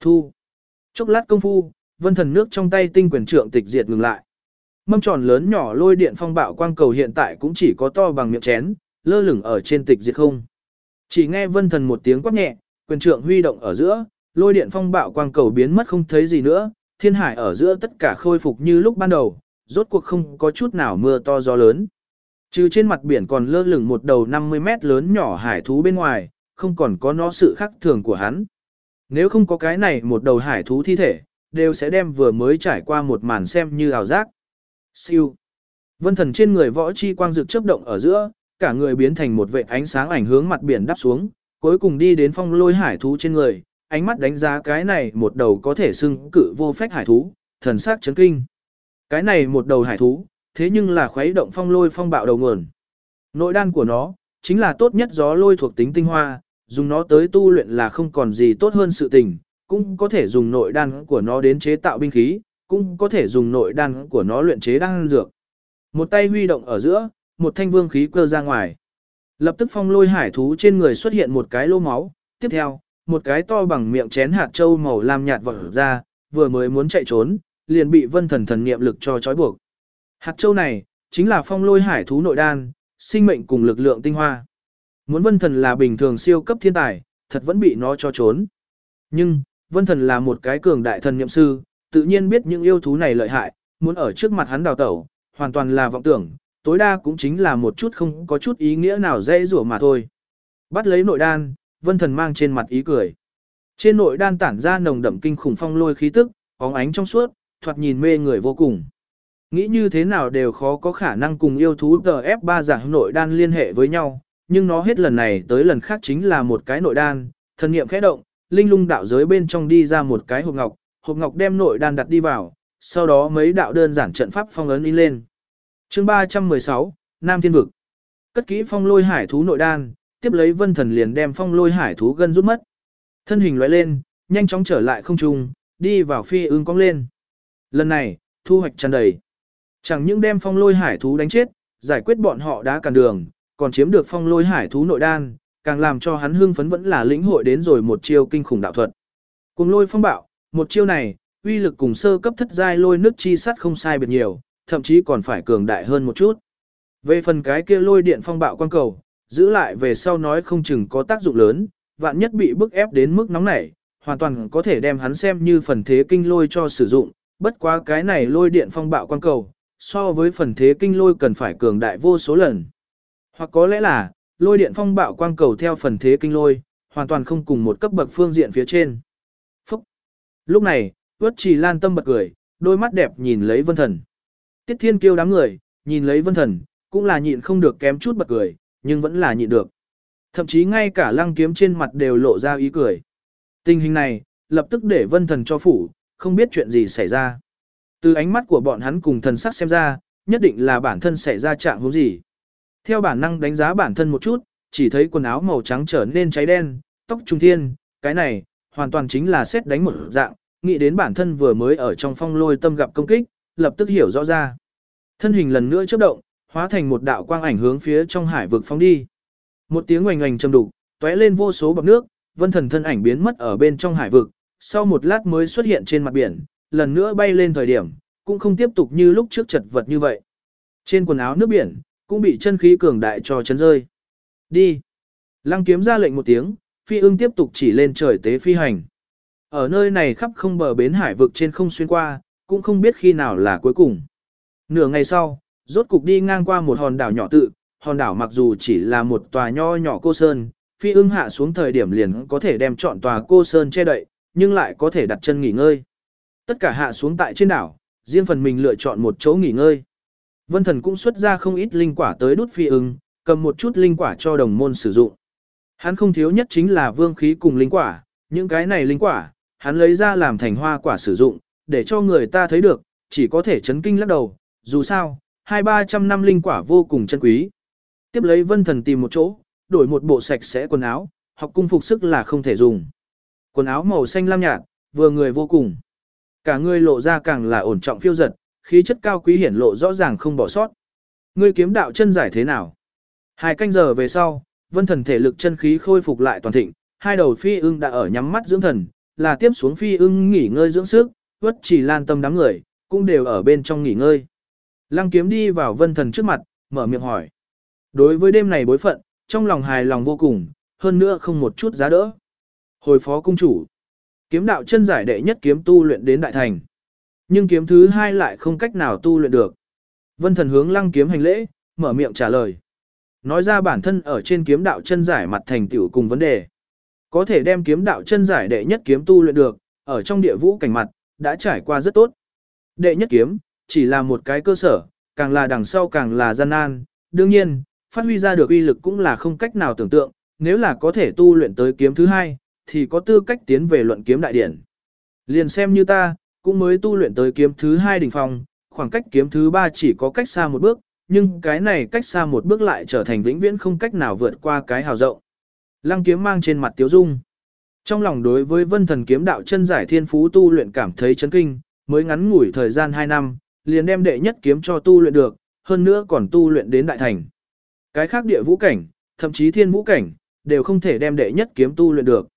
Thu. Chốc lát công phu, vân thần nước trong tay tinh quyền trượng tịch diệt ngừng lại. Mâm tròn lớn nhỏ lôi điện phong bạo quang cầu hiện tại cũng chỉ có to bằng miệng chén, lơ lửng ở trên tịch diệt không. Chỉ nghe vân thần một tiếng quát nhẹ, quyền trượng huy động ở giữa, lôi điện phong bạo quang cầu biến mất không thấy gì nữa, thiên hải ở giữa tất cả khôi phục như lúc ban đầu, rốt cuộc không có chút nào mưa to gió lớn. Trừ trên mặt biển còn lơ lửng một đầu 50 mét lớn nhỏ hải thú bên ngoài, không còn có nó sự khác thường của hắn. Nếu không có cái này một đầu hải thú thi thể, đều sẽ đem vừa mới trải qua một màn xem như ảo giác. Siêu. Vân thần trên người võ chi quang dược chớp động ở giữa, cả người biến thành một vệ ánh sáng ảnh hướng mặt biển đắp xuống, cuối cùng đi đến phong lôi hải thú trên người, ánh mắt đánh giá cái này một đầu có thể xưng cự vô phách hải thú, thần sắc chấn kinh. Cái này một đầu hải thú, thế nhưng là khuấy động phong lôi phong bạo đầu nguồn. Nội đan của nó, chính là tốt nhất gió lôi thuộc tính tinh hoa, dùng nó tới tu luyện là không còn gì tốt hơn sự tình, cũng có thể dùng nội đan của nó đến chế tạo binh khí, cũng có thể dùng nội đan của nó luyện chế đan dược. Một tay huy động ở giữa, một thanh vương khí cơ ra ngoài. Lập tức phong lôi hải thú trên người xuất hiện một cái lô máu, tiếp theo, một cái to bằng miệng chén hạt châu màu lam nhạt vọt ra, vừa mới muốn chạy trốn, liền bị vân thần thần niệm lực cho trói buộc. Hạt châu này, chính là phong lôi hải thú nội đan, sinh mệnh cùng lực lượng tinh hoa. Muốn vân thần là bình thường siêu cấp thiên tài, thật vẫn bị nó cho trốn. Nhưng, vân thần là một cái cường đại thần niệm sư, tự nhiên biết những yêu thú này lợi hại, muốn ở trước mặt hắn đào tẩu, hoàn toàn là vọng tưởng, tối đa cũng chính là một chút không có chút ý nghĩa nào dễ rủa mà thôi. Bắt lấy nội đan, vân thần mang trên mặt ý cười. Trên nội đan tản ra nồng đậm kinh khủng phong lôi khí tức, bóng ánh trong suốt, thoạt nhìn mê người vô cùng. Nghĩ như thế nào đều khó có khả năng cùng yêu thú GF3 giả nội đan liên hệ với nhau, nhưng nó hết lần này tới lần khác chính là một cái nội đan, thần niệm khẽ động, linh lung đạo giới bên trong đi ra một cái hộp ngọc, hộp ngọc đem nội đan đặt đi vào, sau đó mấy đạo đơn giản trận pháp phong ấn in lên. Chương 316, Nam Thiên vực. Cất kỹ phong lôi hải thú nội đan, tiếp lấy Vân Thần liền đem phong lôi hải thú gân rút mất. Thân hình lóe lên, nhanh chóng trở lại không trung, đi vào phi ương cong lên. Lần này, thu hoạch tràn đầy. Chẳng những đem phong lôi hải thú đánh chết, giải quyết bọn họ đã cản đường, còn chiếm được phong lôi hải thú nội đan, càng làm cho hắn hưng phấn vẫn là lĩnh hội đến rồi một chiêu kinh khủng đạo thuật. Cùng lôi phong bạo, một chiêu này, uy lực cùng sơ cấp thất giai lôi nước chi sắt không sai biệt nhiều, thậm chí còn phải cường đại hơn một chút. Về phần cái kia lôi điện phong bạo quang cầu, giữ lại về sau nói không chừng có tác dụng lớn, vạn nhất bị bức ép đến mức nóng nảy, hoàn toàn có thể đem hắn xem như phần thế kinh lôi cho sử dụng, bất quá cái này lôi điện phong bạo quang cầu, so với phần thế kinh lôi cần phải cường đại vô số lần. Hoặc có lẽ là, lôi điện phong bạo quang cầu theo phần thế kinh lôi, hoàn toàn không cùng một cấp bậc phương diện phía trên. Phúc! Lúc này, Uất Trì Lan tâm bật cười, đôi mắt đẹp nhìn lấy vân thần. Tiết thiên kiêu đám người, nhìn lấy vân thần, cũng là nhịn không được kém chút bật cười, nhưng vẫn là nhịn được. Thậm chí ngay cả lăng kiếm trên mặt đều lộ ra ý cười. Tình hình này, lập tức để vân thần cho phủ, không biết chuyện gì xảy ra. Từ ánh mắt của bọn hắn cùng thần sắc xem ra, nhất định là bản thân xảy ra trạng huống gì. Theo bản năng đánh giá bản thân một chút, chỉ thấy quần áo màu trắng trở nên cháy đen, tóc trung thiên, cái này, hoàn toàn chính là xét đánh một dạng, nghĩ đến bản thân vừa mới ở trong phong lôi tâm gặp công kích, lập tức hiểu rõ ra. Thân hình lần nữa chớp động, hóa thành một đạo quang ảnh hướng phía trong hải vực phóng đi. Một tiếng oành oành trầm đục, tóe lên vô số bọt nước, vân thần thân ảnh biến mất ở bên trong hải vực, sau một lát mới xuất hiện trên mặt biển, lần nữa bay lên thời điểm, cũng không tiếp tục như lúc trước chật vật như vậy. Trên quần áo nước biển, cũng bị chân khí cường đại cho chấn rơi. Đi. Lăng kiếm ra lệnh một tiếng, phi ưng tiếp tục chỉ lên trời tế phi hành. Ở nơi này khắp không bờ bến hải vực trên không xuyên qua, cũng không biết khi nào là cuối cùng. Nửa ngày sau, rốt cục đi ngang qua một hòn đảo nhỏ tự, hòn đảo mặc dù chỉ là một tòa nho nhỏ cô sơn, phi ưng hạ xuống thời điểm liền có thể đem chọn tòa cô sơn che đậy, nhưng lại có thể đặt chân nghỉ ngơi. Tất cả hạ xuống tại trên đảo, riêng phần mình lựa chọn một chỗ nghỉ ngơi. Vân thần cũng xuất ra không ít linh quả tới đút phi ưng, cầm một chút linh quả cho đồng môn sử dụng. Hắn không thiếu nhất chính là vương khí cùng linh quả, những cái này linh quả, hắn lấy ra làm thành hoa quả sử dụng, để cho người ta thấy được, chỉ có thể chấn kinh lắc đầu, dù sao, hai ba trăm năm linh quả vô cùng chân quý. Tiếp lấy vân thần tìm một chỗ, đổi một bộ sạch sẽ quần áo, học cung phục sức là không thể dùng. Quần áo màu xanh lam nhạt, vừa người vô cùng. Cả người lộ ra càng là ổn trọng phiêu giật, khí chất cao quý hiển lộ rõ ràng không bỏ sót. Ngươi kiếm đạo chân giải thế nào? Hai canh giờ về sau, vân thần thể lực chân khí khôi phục lại toàn thịnh, hai đầu phi ưng đã ở nhắm mắt dưỡng thần, là tiếp xuống phi ưng nghỉ ngơi dưỡng sức, vất chỉ lan tâm đám người, cũng đều ở bên trong nghỉ ngơi. Lăng kiếm đi vào vân thần trước mặt, mở miệng hỏi. Đối với đêm này bối phận, trong lòng hài lòng vô cùng, hơn nữa không một chút giá đỡ. Hồi phó cung chủ, kiếm đạo chân giải đệ nhất kiếm tu luyện đến đại thành. Nhưng kiếm thứ hai lại không cách nào tu luyện được. Vân thần hướng lăng kiếm hành lễ, mở miệng trả lời. Nói ra bản thân ở trên kiếm đạo chân giải mặt thành tiểu cùng vấn đề. Có thể đem kiếm đạo chân giải đệ nhất kiếm tu luyện được, ở trong địa vũ cảnh mặt, đã trải qua rất tốt. Đệ nhất kiếm, chỉ là một cái cơ sở, càng là đằng sau càng là gian nan. Đương nhiên, phát huy ra được uy lực cũng là không cách nào tưởng tượng, nếu là có thể tu luyện tới kiếm thứ hai, thì có tư cách tiến về luận kiếm đại điển. Liền xem như ta, cũng mới tu luyện tới kiếm thứ hai đỉnh phong, khoảng cách kiếm thứ ba chỉ có cách xa một bước, nhưng cái này cách xa một bước lại trở thành vĩnh viễn không cách nào vượt qua cái hào rộng. Lăng kiếm mang trên mặt tiếu dung. Trong lòng đối với vân thần kiếm đạo chân giải thiên phú tu luyện cảm thấy chấn kinh, mới ngắn ngủi thời gian 2 năm, liền đem đệ nhất kiếm cho tu luyện được, hơn nữa còn tu luyện đến đại thành. Cái khác địa vũ cảnh, thậm chí thiên vũ cảnh, đều không thể đem đệ nhất kiếm tu luyện được.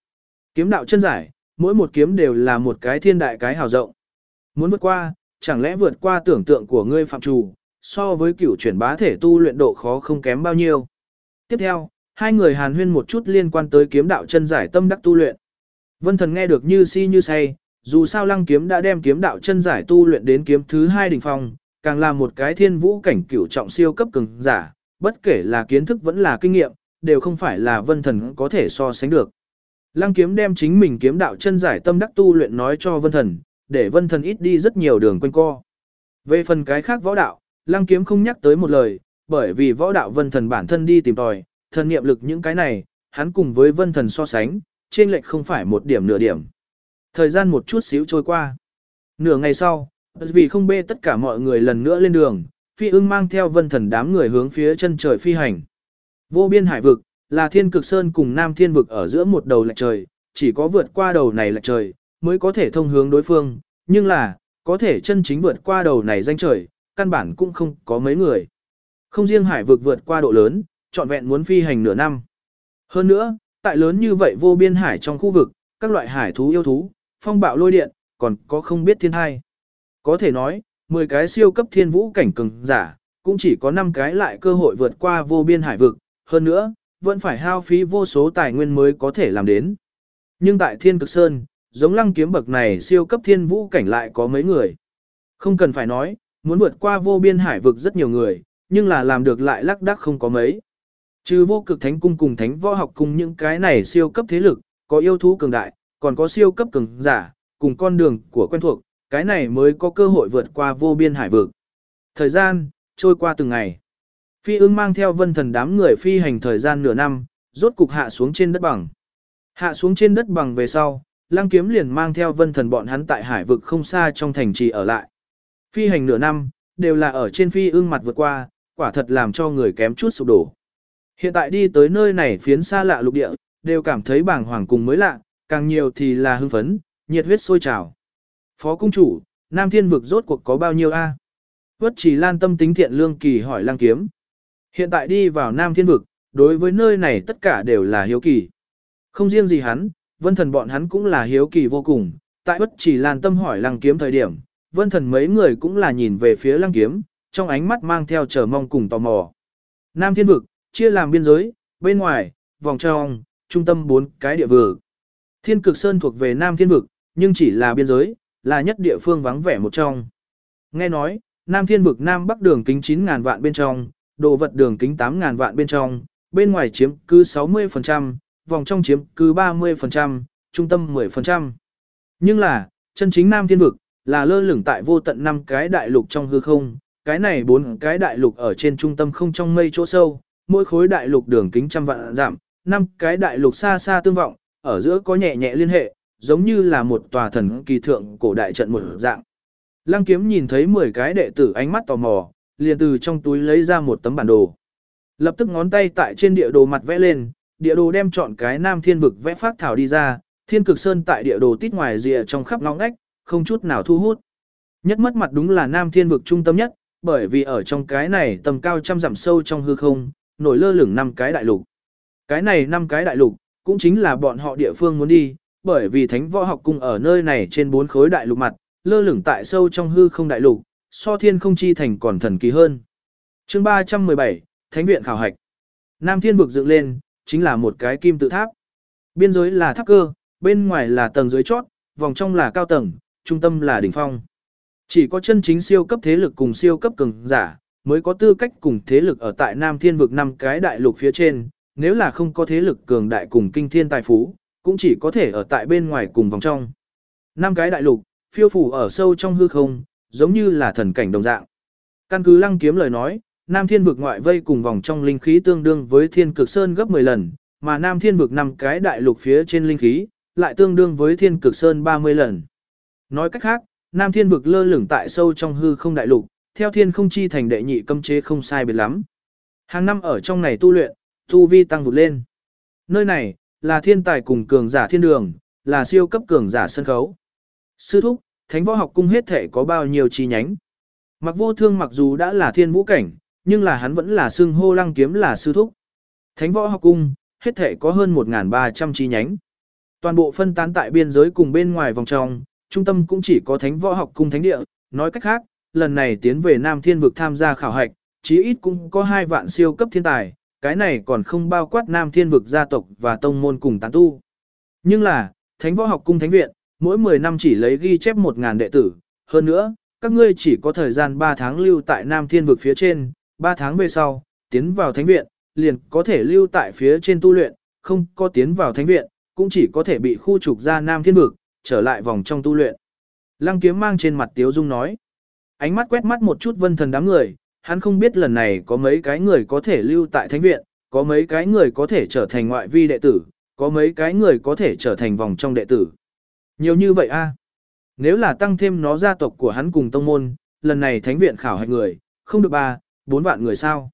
Kiếm đạo chân giải, mỗi một kiếm đều là một cái thiên đại cái hào rộng. Muốn vượt qua, chẳng lẽ vượt qua tưởng tượng của ngươi phạm trù, so với cửu chuyển bá thể tu luyện độ khó không kém bao nhiêu. Tiếp theo, hai người hàn huyên một chút liên quan tới kiếm đạo chân giải tâm đắc tu luyện. Vân thần nghe được như si như say, dù sao lăng kiếm đã đem kiếm đạo chân giải tu luyện đến kiếm thứ hai đỉnh phong, càng là một cái thiên vũ cảnh cửu trọng siêu cấp cường giả, bất kể là kiến thức vẫn là kinh nghiệm, đều không phải là vân thần có thể so sánh được. Lăng kiếm đem chính mình kiếm đạo chân giải tâm đắc tu luyện nói cho vân thần, để vân thần ít đi rất nhiều đường quanh co. Về phần cái khác võ đạo, lăng kiếm không nhắc tới một lời, bởi vì võ đạo vân thần bản thân đi tìm tòi, thần niệm lực những cái này, hắn cùng với vân thần so sánh, trên lệch không phải một điểm nửa điểm. Thời gian một chút xíu trôi qua. Nửa ngày sau, vì không bê tất cả mọi người lần nữa lên đường, phi ưng mang theo vân thần đám người hướng phía chân trời phi hành. Vô biên hải vực, là thiên cực sơn cùng nam thiên vực ở giữa một đầu lệch trời, chỉ có vượt qua đầu này lệch trời, mới có thể thông hướng đối phương, nhưng là, có thể chân chính vượt qua đầu này danh trời, căn bản cũng không có mấy người. Không riêng hải vực vượt qua độ lớn, trọn vẹn muốn phi hành nửa năm. Hơn nữa, tại lớn như vậy vô biên hải trong khu vực, các loại hải thú yêu thú, phong bạo lôi điện, còn có không biết thiên thai. Có thể nói, 10 cái siêu cấp thiên vũ cảnh cường giả, cũng chỉ có 5 cái lại cơ hội vượt qua vô biên hải vực, hơn nữa, vẫn phải hao phí vô số tài nguyên mới có thể làm đến. Nhưng tại thiên cực sơn, giống lăng kiếm bậc này siêu cấp thiên vũ cảnh lại có mấy người. Không cần phải nói, muốn vượt qua vô biên hải vực rất nhiều người, nhưng là làm được lại lắc đắc không có mấy. Trừ vô cực thánh cung cùng thánh võ học cùng những cái này siêu cấp thế lực, có yêu thú cường đại, còn có siêu cấp cường giả, cùng con đường của quen thuộc, cái này mới có cơ hội vượt qua vô biên hải vực. Thời gian, trôi qua từng ngày. Phi ưng mang theo vân thần đám người phi hành thời gian nửa năm, rốt cục hạ xuống trên đất bằng. Hạ xuống trên đất bằng về sau, lăng kiếm liền mang theo vân thần bọn hắn tại hải vực không xa trong thành trì ở lại. Phi hành nửa năm, đều là ở trên phi ưng mặt vượt qua, quả thật làm cho người kém chút sụp đổ. Hiện tại đi tới nơi này phiến xa lạ lục địa, đều cảm thấy bàng hoàng cùng mới lạ, càng nhiều thì là hưng phấn, nhiệt huyết sôi trào. Phó cung chủ, Nam Thiên vực rốt cuộc có bao nhiêu a? À? Chỉ lan tâm tính thiện lương kỳ hỏi lăng kiếm. Hiện tại đi vào Nam Thiên vực, đối với nơi này tất cả đều là hiếu kỳ. Không riêng gì hắn, vân thần bọn hắn cũng là hiếu kỳ vô cùng. Tại Quất chỉ lan tâm hỏi lăng kiếm thời điểm, vân thần mấy người cũng là nhìn về phía lăng kiếm, trong ánh mắt mang theo chờ mong cùng tò mò. Nam Thiên vực, chia làm biên giới, bên ngoài, vòng trong, trung tâm bốn cái địa vực. Thiên cực sơn thuộc về Nam Thiên vực, nhưng chỉ là biên giới, là nhất địa phương vắng vẻ một trong. Nghe nói, Nam Thiên vực Nam Bắc đường kính 9.000 vạn bên trong, đồ vật đường kính 8.000 vạn bên trong, bên ngoài chiếm cứ 60%, vòng trong chiếm cứ 30%, trung tâm 10%. Nhưng là, chân chính Nam Thiên vực, là lơ lửng tại vô tận năm cái đại lục trong hư không, cái này bốn cái đại lục ở trên trung tâm không trong mây chỗ sâu, mỗi khối đại lục đường kính trăm vạn giảm, năm cái đại lục xa xa tương vọng, ở giữa có nhẹ nhẹ liên hệ, giống như là một tòa thần kỳ thượng cổ đại trận một dạng. Lăng kiếm nhìn thấy 10 cái đệ tử ánh mắt tò mò, liền từ trong túi lấy ra một tấm bản đồ. Lập tức ngón tay tại trên địa đồ mặt vẽ lên, địa đồ đem chọn cái nam thiên vực vẽ phát thảo đi ra, thiên cực sơn tại địa đồ tít ngoài rìa trong khắp ngõ ngách, không chút nào thu hút. Nhất mất mặt đúng là nam thiên vực trung tâm nhất, bởi vì ở trong cái này tầm cao trăm dặm sâu trong hư không, nổi lơ lửng năm cái đại lục. Cái này năm cái đại lục, cũng chính là bọn họ địa phương muốn đi, bởi vì thánh võ học cung ở nơi này trên bốn khối đại lục mặt, lơ lửng tại sâu trong hư không đại lục, so thiên không chi thành còn thần kỳ hơn. chương 317, Thánh viện khảo hạch. Nam thiên vực dựng lên, chính là một cái kim tự tháp. Biên giới là tháp cơ, bên ngoài là tầng dưới chót, vòng trong là cao tầng, trung tâm là đỉnh phong. Chỉ có chân chính siêu cấp thế lực cùng siêu cấp cường giả, mới có tư cách cùng thế lực ở tại Nam Thiên vực năm cái đại lục phía trên, nếu là không có thế lực cường đại cùng kinh thiên tài phú, cũng chỉ có thể ở tại bên ngoài cùng vòng trong. Năm cái đại lục, phiêu phủ ở sâu trong hư không, giống như là thần cảnh đồng dạng. Căn cứ lăng kiếm lời nói, Nam Thiên vực ngoại vây cùng vòng trong linh khí tương đương với Thiên Cực Sơn gấp 10 lần, mà Nam Thiên vực năm cái đại lục phía trên linh khí lại tương đương với Thiên Cực Sơn 30 lần. Nói cách khác, Nam Thiên vực lơ lửng tại sâu trong hư không đại lục, theo thiên không chi thành đệ nhị cấm chế không sai biệt lắm. Hàng năm ở trong này tu luyện, tu vi tăng vụt lên. Nơi này, là thiên tài cùng cường giả thiên đường, là siêu cấp cường giả sân khấu. Sư thúc, thánh võ học cung hết thể có bao nhiêu chi nhánh. Mặc vô thương mặc dù đã là thiên vũ cảnh, nhưng là hắn vẫn là xưng hô lăng kiếm là sư thúc. Thánh võ học cung, hết thể có hơn 1.300 chi nhánh. Toàn bộ phân tán tại biên giới cùng bên ngoài vòng trong, trung tâm cũng chỉ có thánh võ học cung thánh địa, nói cách khác, lần này tiến về Nam Thiên vực tham gia khảo hạch, chí ít cũng có hai vạn siêu cấp thiên tài, cái này còn không bao quát Nam Thiên vực gia tộc và tông môn cùng tán tu. Nhưng là, Thánh Võ Học Cung Thánh Viện, mỗi 10 năm chỉ lấy ghi chép 1000 đệ tử, hơn nữa, các ngươi chỉ có thời gian 3 tháng lưu tại Nam Thiên vực phía trên, 3 tháng về sau, tiến vào Thánh Viện, liền có thể lưu tại phía trên tu luyện, không có tiến vào Thánh Viện, cũng chỉ có thể bị khu trục ra Nam Thiên vực, trở lại vòng trong tu luyện. Lăng Kiếm mang trên mặt Tiếu Dung nói, Ánh mắt quét mắt một chút vân thần đám người, hắn không biết lần này có mấy cái người có thể lưu tại thánh viện, có mấy cái người có thể trở thành ngoại vi đệ tử, có mấy cái người có thể trở thành vòng trong đệ tử. Nhiều như vậy a à? Nếu là tăng thêm nó gia tộc của hắn cùng tông môn, lần này thánh viện khảo hạch người, không được ba, bốn vạn người sao.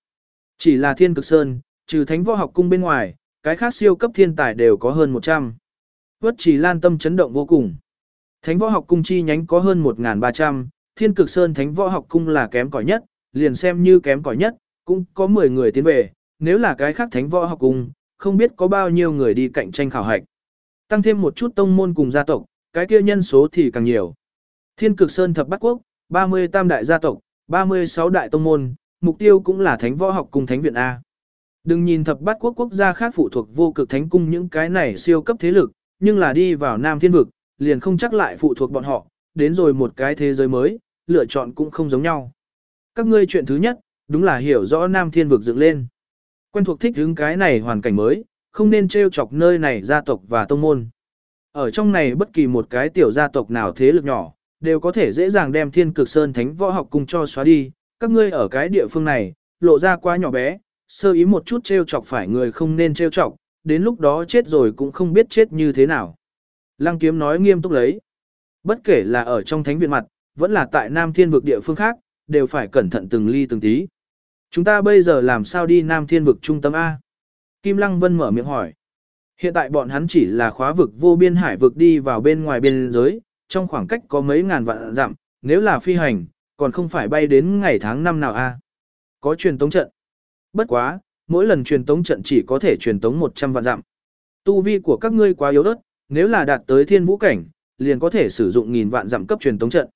Chỉ là thiên cực sơn, trừ thánh võ học cung bên ngoài, cái khác siêu cấp thiên tài đều có hơn 100. Vất chỉ lan tâm chấn động vô cùng. Thánh võ học cung chi nhánh có hơn 1.300, Thiên cực sơn thánh võ học cung là kém cỏi nhất, liền xem như kém cỏi nhất, cũng có 10 người tiến về, nếu là cái khác thánh võ học cung, không biết có bao nhiêu người đi cạnh tranh khảo hạch. Tăng thêm một chút tông môn cùng gia tộc, cái kia nhân số thì càng nhiều. Thiên cực sơn thập bát quốc, 30 tam đại gia tộc, 36 đại tông môn, mục tiêu cũng là thánh võ học cung thánh viện A. Đừng nhìn thập bát quốc quốc gia khác phụ thuộc vô cực thánh cung những cái này siêu cấp thế lực, nhưng là đi vào Nam Thiên Vực, liền không chắc lại phụ thuộc bọn họ, đến rồi một cái thế giới mới, lựa chọn cũng không giống nhau. các ngươi chuyện thứ nhất, đúng là hiểu rõ Nam Thiên vực dựng lên. Quen thuộc thích hướng cái này hoàn cảnh mới, không nên trêu chọc nơi này gia tộc và tông môn. Ở trong này bất kỳ một cái tiểu gia tộc nào thế lực nhỏ, đều có thể dễ dàng đem thiên cực sơn thánh võ học cùng cho xóa đi. Các ngươi ở cái địa phương này, lộ ra quá nhỏ bé, sơ ý một chút trêu chọc phải người không nên trêu chọc, đến lúc đó chết rồi cũng không biết chết như thế nào. Lăng kiếm nói nghiêm túc lấy. Bất kể là ở trong thánh viện mặt, vẫn là tại Nam Thiên vực địa phương khác, đều phải cẩn thận từng ly từng tí. Chúng ta bây giờ làm sao đi Nam Thiên vực trung tâm A? Kim Lăng Vân mở miệng hỏi. Hiện tại bọn hắn chỉ là khóa vực vô biên hải vực đi vào bên ngoài biên giới, trong khoảng cách có mấy ngàn vạn dặm, nếu là phi hành, còn không phải bay đến ngày tháng năm nào a? Có truyền tống trận. Bất quá, mỗi lần truyền tống trận chỉ có thể truyền tống 100 vạn dặm. Tu vi của các ngươi quá yếu ớt, nếu là đạt tới thiên vũ cảnh, liền có thể sử dụng nghìn vạn dặm cấp truyền tống trận.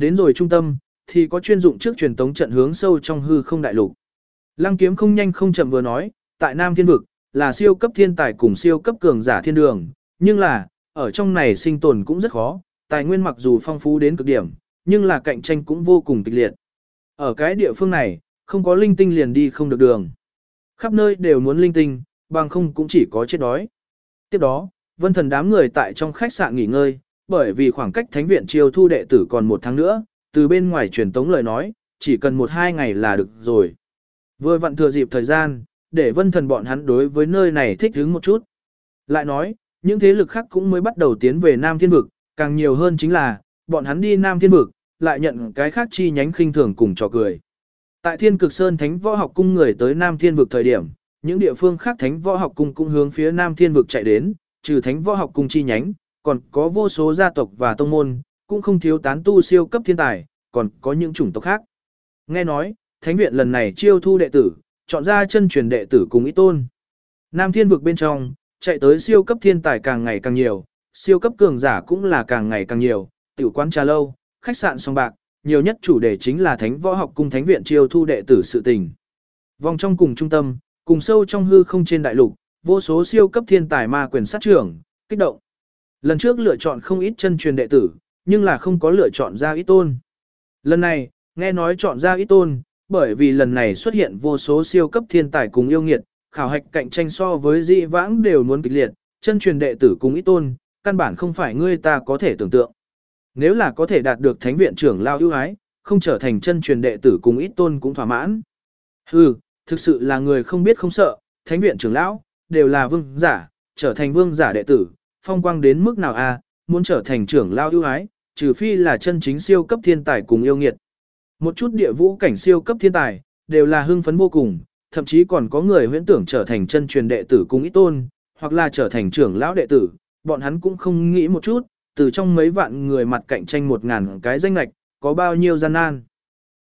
Đến rồi trung tâm, thì có chuyên dụng trước truyền tống trận hướng sâu trong hư không đại lục. Lăng kiếm không nhanh không chậm vừa nói, tại Nam Thiên Vực, là siêu cấp thiên tài cùng siêu cấp cường giả thiên đường, nhưng là, ở trong này sinh tồn cũng rất khó, tài nguyên mặc dù phong phú đến cực điểm, nhưng là cạnh tranh cũng vô cùng kịch liệt. Ở cái địa phương này, không có linh tinh liền đi không được đường. Khắp nơi đều muốn linh tinh, bằng không cũng chỉ có chết đói. Tiếp đó, vân thần đám người tại trong khách sạn nghỉ ngơi, bởi vì khoảng cách thánh viện chiêu thu đệ tử còn một tháng nữa, từ bên ngoài truyền tống lời nói, chỉ cần một hai ngày là được rồi. Vừa vặn thừa dịp thời gian, để vân thần bọn hắn đối với nơi này thích hứng một chút. Lại nói, những thế lực khác cũng mới bắt đầu tiến về Nam Thiên Vực, càng nhiều hơn chính là, bọn hắn đi Nam Thiên Vực, lại nhận cái khác chi nhánh khinh thường cùng trò cười. Tại Thiên Cực Sơn Thánh Võ Học Cung người tới Nam Thiên Vực thời điểm, những địa phương khác Thánh Võ Học Cung cũng hướng phía Nam Thiên Vực chạy đến, trừ Thánh Võ Học Cung chi nhánh, còn có vô số gia tộc và tông môn, cũng không thiếu tán tu siêu cấp thiên tài, còn có những chủng tộc khác. Nghe nói, Thánh viện lần này chiêu thu đệ tử, chọn ra chân truyền đệ tử cùng ít tôn. Nam thiên vực bên trong, chạy tới siêu cấp thiên tài càng ngày càng nhiều, siêu cấp cường giả cũng là càng ngày càng nhiều, tiểu quán trà lâu, khách sạn song bạc, nhiều nhất chủ đề chính là thánh võ học cung thánh viện chiêu thu đệ tử sự tình. Vòng trong cùng trung tâm, cùng sâu trong hư không trên đại lục, vô số siêu cấp thiên tài ma quyền sát trưởng, kích động. Lần trước lựa chọn không ít chân truyền đệ tử, nhưng là không có lựa chọn ra ít tôn. Lần này, nghe nói chọn ra ít tôn, bởi vì lần này xuất hiện vô số siêu cấp thiên tài cùng yêu nghiệt, khảo hạch cạnh tranh so với dị vãng đều muốn kịch liệt, chân truyền đệ tử cùng ít tôn, căn bản không phải ngươi ta có thể tưởng tượng. Nếu là có thể đạt được thánh viện trưởng lao ưu ái, không trở thành chân truyền đệ tử cùng ít tôn cũng thỏa mãn. Hừ, thực sự là người không biết không sợ, thánh viện trưởng lão, đều là vương giả, trở thành vương giả đệ tử, phong quang đến mức nào a muốn trở thành trưởng lao ưu ái, trừ phi là chân chính siêu cấp thiên tài cùng yêu nghiệt. Một chút địa vũ cảnh siêu cấp thiên tài, đều là hưng phấn vô cùng, thậm chí còn có người huyễn tưởng trở thành chân truyền đệ tử cùng ít tôn, hoặc là trở thành trưởng lão đệ tử, bọn hắn cũng không nghĩ một chút, từ trong mấy vạn người mặt cạnh tranh một ngàn cái danh lệch, có bao nhiêu gian nan.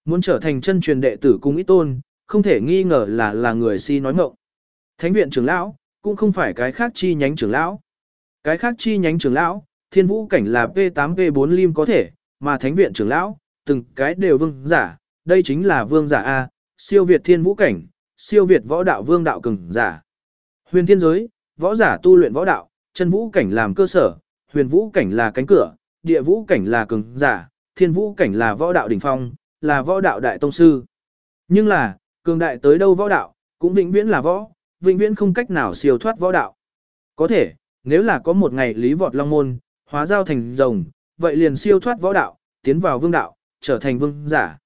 Muốn trở thành chân truyền đệ tử cùng ít tôn, không thể nghi ngờ là là người si nói ngọng. Thánh viện trưởng lão, cũng không phải cái khác chi nhánh trưởng lão. Cái khác chi nhánh trưởng lão, thiên vũ cảnh là P8 P4 lim có thể, mà thánh viện trưởng lão, từng cái đều vương giả, đây chính là vương giả A, siêu việt thiên vũ cảnh, siêu việt võ đạo vương đạo cường giả. Huyền thiên giới, võ giả tu luyện võ đạo, chân vũ cảnh làm cơ sở, huyền vũ cảnh là cánh cửa, địa vũ cảnh là cường giả, thiên vũ cảnh là võ đạo đỉnh phong, là võ đạo đại tông sư. Nhưng là, cường đại tới đâu võ đạo, cũng vĩnh viễn là võ, vĩnh viễn không cách nào siêu thoát võ đạo. Có thể, nếu là có một ngày lý vọt long môn, hóa giao thành rồng, vậy liền siêu thoát võ đạo, tiến vào vương đạo, trở thành vương giả.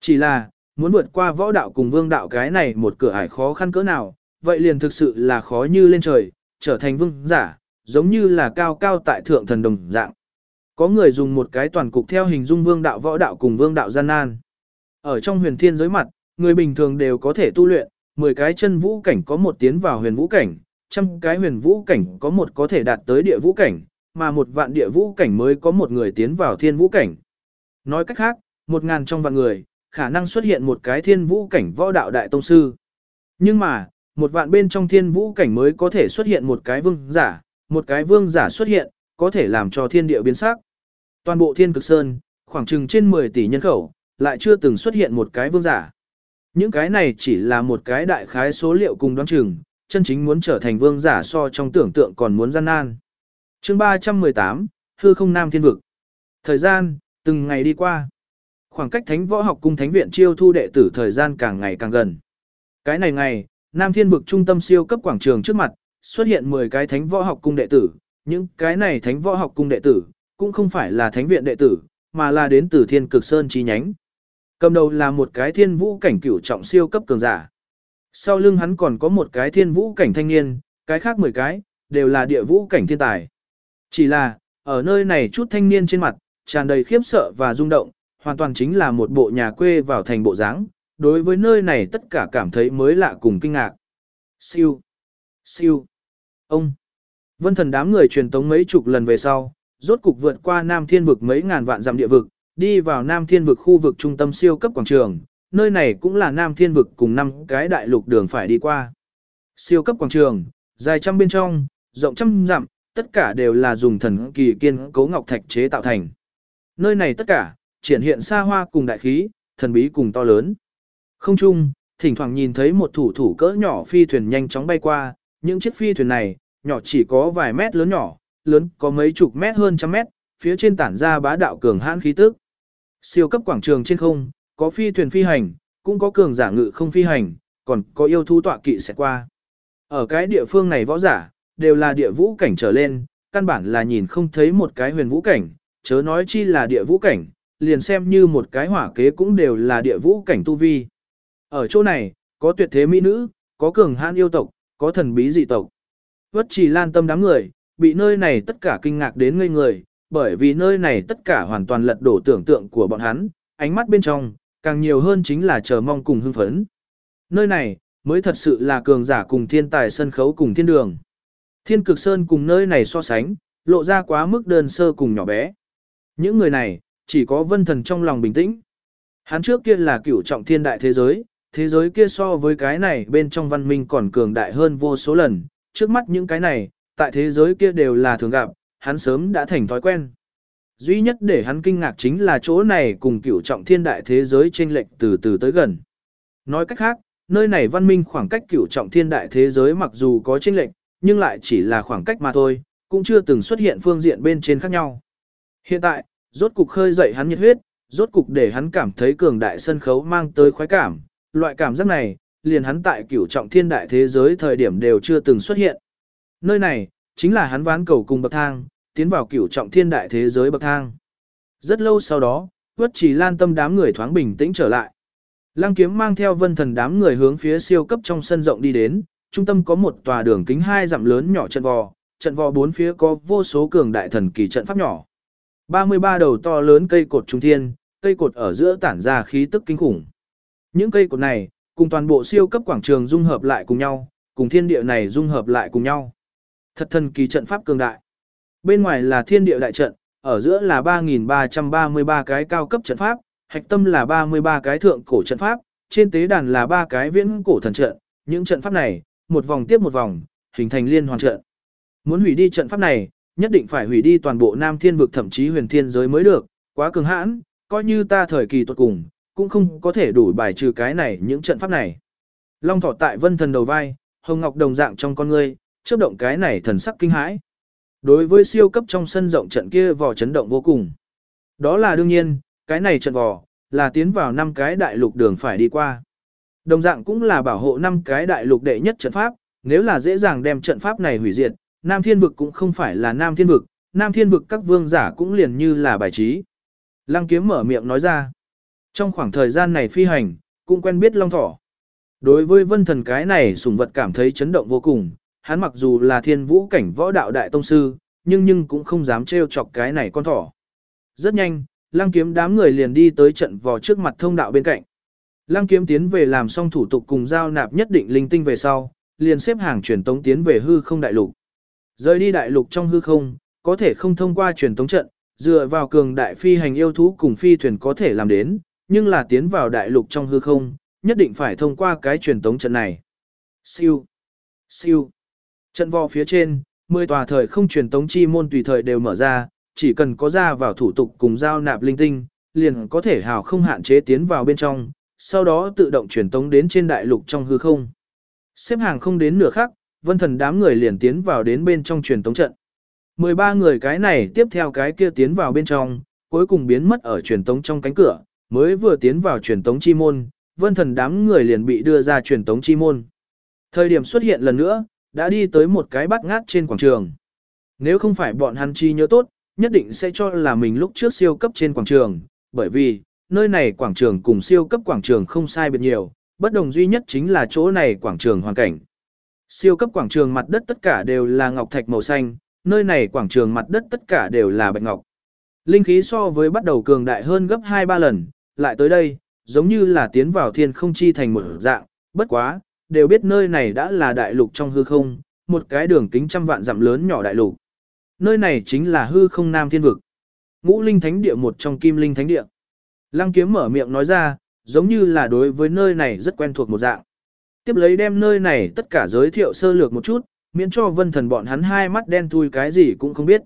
Chỉ là, muốn vượt qua võ đạo cùng vương đạo cái này một cửa ải khó khăn cỡ nào, vậy liền thực sự là khó như lên trời, trở thành vương giả, giống như là cao cao tại thượng thần đồng dạng. Có người dùng một cái toàn cục theo hình dung vương đạo võ đạo cùng vương đạo gian nan. Ở trong huyền thiên giới mặt, người bình thường đều có thể tu luyện, 10 cái chân vũ cảnh có một tiến vào huyền vũ cảnh, trăm cái huyền vũ cảnh có một có thể đạt tới địa vũ cảnh, mà một vạn địa vũ cảnh mới có một người tiến vào thiên vũ cảnh. Nói cách khác, một ngàn trong vạn người, khả năng xuất hiện một cái thiên vũ cảnh võ đạo đại tông sư. Nhưng mà, một vạn bên trong thiên vũ cảnh mới có thể xuất hiện một cái vương giả, một cái vương giả xuất hiện, có thể làm cho thiên địa biến sắc. Toàn bộ thiên cực sơn, khoảng chừng trên 10 tỷ nhân khẩu, lại chưa từng xuất hiện một cái vương giả. Những cái này chỉ là một cái đại khái số liệu cùng đoán chừng, chân chính muốn trở thành vương giả so trong tưởng tượng còn muốn gian nan. chương 318, hư không nam thiên vực. Thời gian, từng ngày đi qua. khoảng cách Thánh Võ Học Cung Thánh Viện chiêu thu đệ tử thời gian càng ngày càng gần. Cái này ngày, Nam Thiên vực trung tâm siêu cấp quảng trường trước mặt, xuất hiện 10 cái Thánh Võ Học Cung đệ tử, những cái này Thánh Võ Học Cung đệ tử, cũng không phải là Thánh Viện đệ tử, mà là đến từ Thiên Cực Sơn chi nhánh. Cầm đầu là một cái Thiên Vũ cảnh cửu trọng siêu cấp cường giả. Sau lưng hắn còn có một cái Thiên Vũ cảnh thanh niên, cái khác 10 cái đều là địa vũ cảnh thiên tài. Chỉ là, ở nơi này chút thanh niên trên mặt, tràn đầy khiếp sợ và rung động, hoàn toàn chính là một bộ nhà quê vào thành bộ dáng. đối với nơi này tất cả cảm thấy mới lạ cùng kinh ngạc. Siêu, siêu, ông, vân thần đám người truyền tống mấy chục lần về sau, rốt cục vượt qua Nam Thiên vực mấy ngàn vạn dặm địa vực, đi vào Nam Thiên vực khu vực trung tâm siêu cấp quảng trường, nơi này cũng là Nam Thiên vực cùng năm cái đại lục đường phải đi qua. Siêu cấp quảng trường, dài trăm bên trong, rộng trăm dặm, tất cả đều là dùng thần kỳ kiên cố ngọc thạch chế tạo thành. Nơi này tất cả, triển hiện xa hoa cùng đại khí, thần bí cùng to lớn. Không chung, thỉnh thoảng nhìn thấy một thủ thủ cỡ nhỏ phi thuyền nhanh chóng bay qua, những chiếc phi thuyền này, nhỏ chỉ có vài mét lớn nhỏ, lớn có mấy chục mét hơn trăm mét, phía trên tản ra bá đạo cường hãn khí tức. Siêu cấp quảng trường trên không, có phi thuyền phi hành, cũng có cường giả ngự không phi hành, còn có yêu thú tọa kỵ sẽ qua. Ở cái địa phương này võ giả, đều là địa vũ cảnh trở lên, căn bản là nhìn không thấy một cái huyền vũ cảnh, chớ nói chi là địa vũ cảnh, liền xem như một cái hỏa kế cũng đều là địa vũ cảnh tu vi. Ở chỗ này, có tuyệt thế mỹ nữ, có cường hãn yêu tộc, có thần bí dị tộc. Vất chỉ lan tâm đám người, bị nơi này tất cả kinh ngạc đến ngây người, bởi vì nơi này tất cả hoàn toàn lật đổ tưởng tượng của bọn hắn, ánh mắt bên trong, càng nhiều hơn chính là chờ mong cùng hưng phấn. Nơi này, mới thật sự là cường giả cùng thiên tài sân khấu cùng thiên đường. Thiên cực sơn cùng nơi này so sánh, lộ ra quá mức đơn sơ cùng nhỏ bé. Những người này, chỉ có vân thần trong lòng bình tĩnh. Hắn trước kia là cửu trọng thiên đại thế giới, thế giới kia so với cái này bên trong văn minh còn cường đại hơn vô số lần, trước mắt những cái này, tại thế giới kia đều là thường gặp, hắn sớm đã thành thói quen. Duy nhất để hắn kinh ngạc chính là chỗ này cùng cửu trọng thiên đại thế giới chênh lệch từ từ tới gần. Nói cách khác, nơi này văn minh khoảng cách cửu trọng thiên đại thế giới mặc dù có chênh lệch, nhưng lại chỉ là khoảng cách mà thôi, cũng chưa từng xuất hiện phương diện bên trên khác nhau. Hiện tại, rốt cục khơi dậy hắn nhiệt huyết, rốt cục để hắn cảm thấy cường đại sân khấu mang tới khoái cảm, loại cảm giác này, liền hắn tại cửu trọng thiên đại thế giới thời điểm đều chưa từng xuất hiện. Nơi này, chính là hắn ván cầu cùng bậc thang, tiến vào cửu trọng thiên đại thế giới bậc thang. Rất lâu sau đó, Quất Chỉ Lan tâm đám người thoáng bình tĩnh trở lại. Lăng Kiếm mang theo Vân Thần đám người hướng phía siêu cấp trong sân rộng đi đến, trung tâm có một tòa đường kính hai dặm lớn nhỏ trận vò, trận vò bốn phía có vô số cường đại thần kỳ trận pháp nhỏ. 33 đầu to lớn cây cột trung thiên, cây cột ở giữa tản ra khí tức kinh khủng. Những cây cột này, cùng toàn bộ siêu cấp quảng trường dung hợp lại cùng nhau, cùng thiên địa này dung hợp lại cùng nhau. Thật thần kỳ trận pháp cường đại. Bên ngoài là thiên địa đại trận, ở giữa là 3.333 cái cao cấp trận pháp, hạch tâm là 33 cái thượng cổ trận pháp, trên tế đàn là ba cái viễn cổ thần trận. Những trận pháp này, một vòng tiếp một vòng, hình thành liên hoàn trận. Muốn hủy đi trận pháp này, nhất định phải hủy đi toàn bộ Nam Thiên vực thậm chí huyền thiên giới mới được, quá cường hãn, coi như ta thời kỳ tuột cùng, cũng không có thể đủ bài trừ cái này những trận pháp này. Long thọ tại vân thần đầu vai, hồng ngọc đồng dạng trong con ngươi, chớp động cái này thần sắc kinh hãi. Đối với siêu cấp trong sân rộng trận kia vò chấn động vô cùng. Đó là đương nhiên, cái này trận vò, là tiến vào năm cái đại lục đường phải đi qua. Đồng dạng cũng là bảo hộ năm cái đại lục đệ nhất trận pháp, nếu là dễ dàng đem trận pháp này hủy diệt, Nam Thiên vực cũng không phải là Nam Thiên vực, Nam Thiên vực các vương giả cũng liền như là bài trí. Lăng kiếm mở miệng nói ra. Trong khoảng thời gian này phi hành, cũng quen biết Long Thỏ. Đối với vân thần cái này sùng vật cảm thấy chấn động vô cùng, hắn mặc dù là thiên vũ cảnh võ đạo đại tông sư, nhưng nhưng cũng không dám trêu chọc cái này con thỏ. Rất nhanh, lăng kiếm đám người liền đi tới trận vò trước mặt thông đạo bên cạnh. Lăng kiếm tiến về làm xong thủ tục cùng giao nạp nhất định linh tinh về sau, liền xếp hàng truyền tống tiến về hư không đại lục. Rời đi đại lục trong hư không, có thể không thông qua truyền tống trận, dựa vào cường đại phi hành yêu thú cùng phi thuyền có thể làm đến, nhưng là tiến vào đại lục trong hư không, nhất định phải thông qua cái truyền tống trận này. Siêu, siêu. Trận vò phía trên, 10 tòa thời không truyền tống chi môn tùy thời đều mở ra, chỉ cần có ra vào thủ tục cùng giao nạp linh tinh, liền có thể hào không hạn chế tiến vào bên trong, sau đó tự động truyền tống đến trên đại lục trong hư không. Xếp hàng không đến nửa khắc, vân thần đám người liền tiến vào đến bên trong truyền tống trận. 13 người cái này tiếp theo cái kia tiến vào bên trong, cuối cùng biến mất ở truyền tống trong cánh cửa, mới vừa tiến vào truyền tống chi môn, vân thần đám người liền bị đưa ra truyền tống chi môn. Thời điểm xuất hiện lần nữa, đã đi tới một cái bắt ngát trên quảng trường. Nếu không phải bọn hắn chi nhớ tốt, nhất định sẽ cho là mình lúc trước siêu cấp trên quảng trường, bởi vì, nơi này quảng trường cùng siêu cấp quảng trường không sai biệt nhiều, bất đồng duy nhất chính là chỗ này quảng trường hoàn cảnh. Siêu cấp quảng trường mặt đất tất cả đều là ngọc thạch màu xanh, nơi này quảng trường mặt đất tất cả đều là bạch ngọc. Linh khí so với bắt đầu cường đại hơn gấp 2-3 lần, lại tới đây, giống như là tiến vào thiên không chi thành một dạng, bất quá, đều biết nơi này đã là đại lục trong hư không, một cái đường kính trăm vạn dặm lớn nhỏ đại lục. Nơi này chính là hư không nam thiên vực. Ngũ linh thánh địa một trong kim linh thánh địa. Lăng kiếm mở miệng nói ra, giống như là đối với nơi này rất quen thuộc một dạng. Tiếp lấy đem nơi này tất cả giới thiệu sơ lược một chút, miễn cho vân thần bọn hắn hai mắt đen thui cái gì cũng không biết.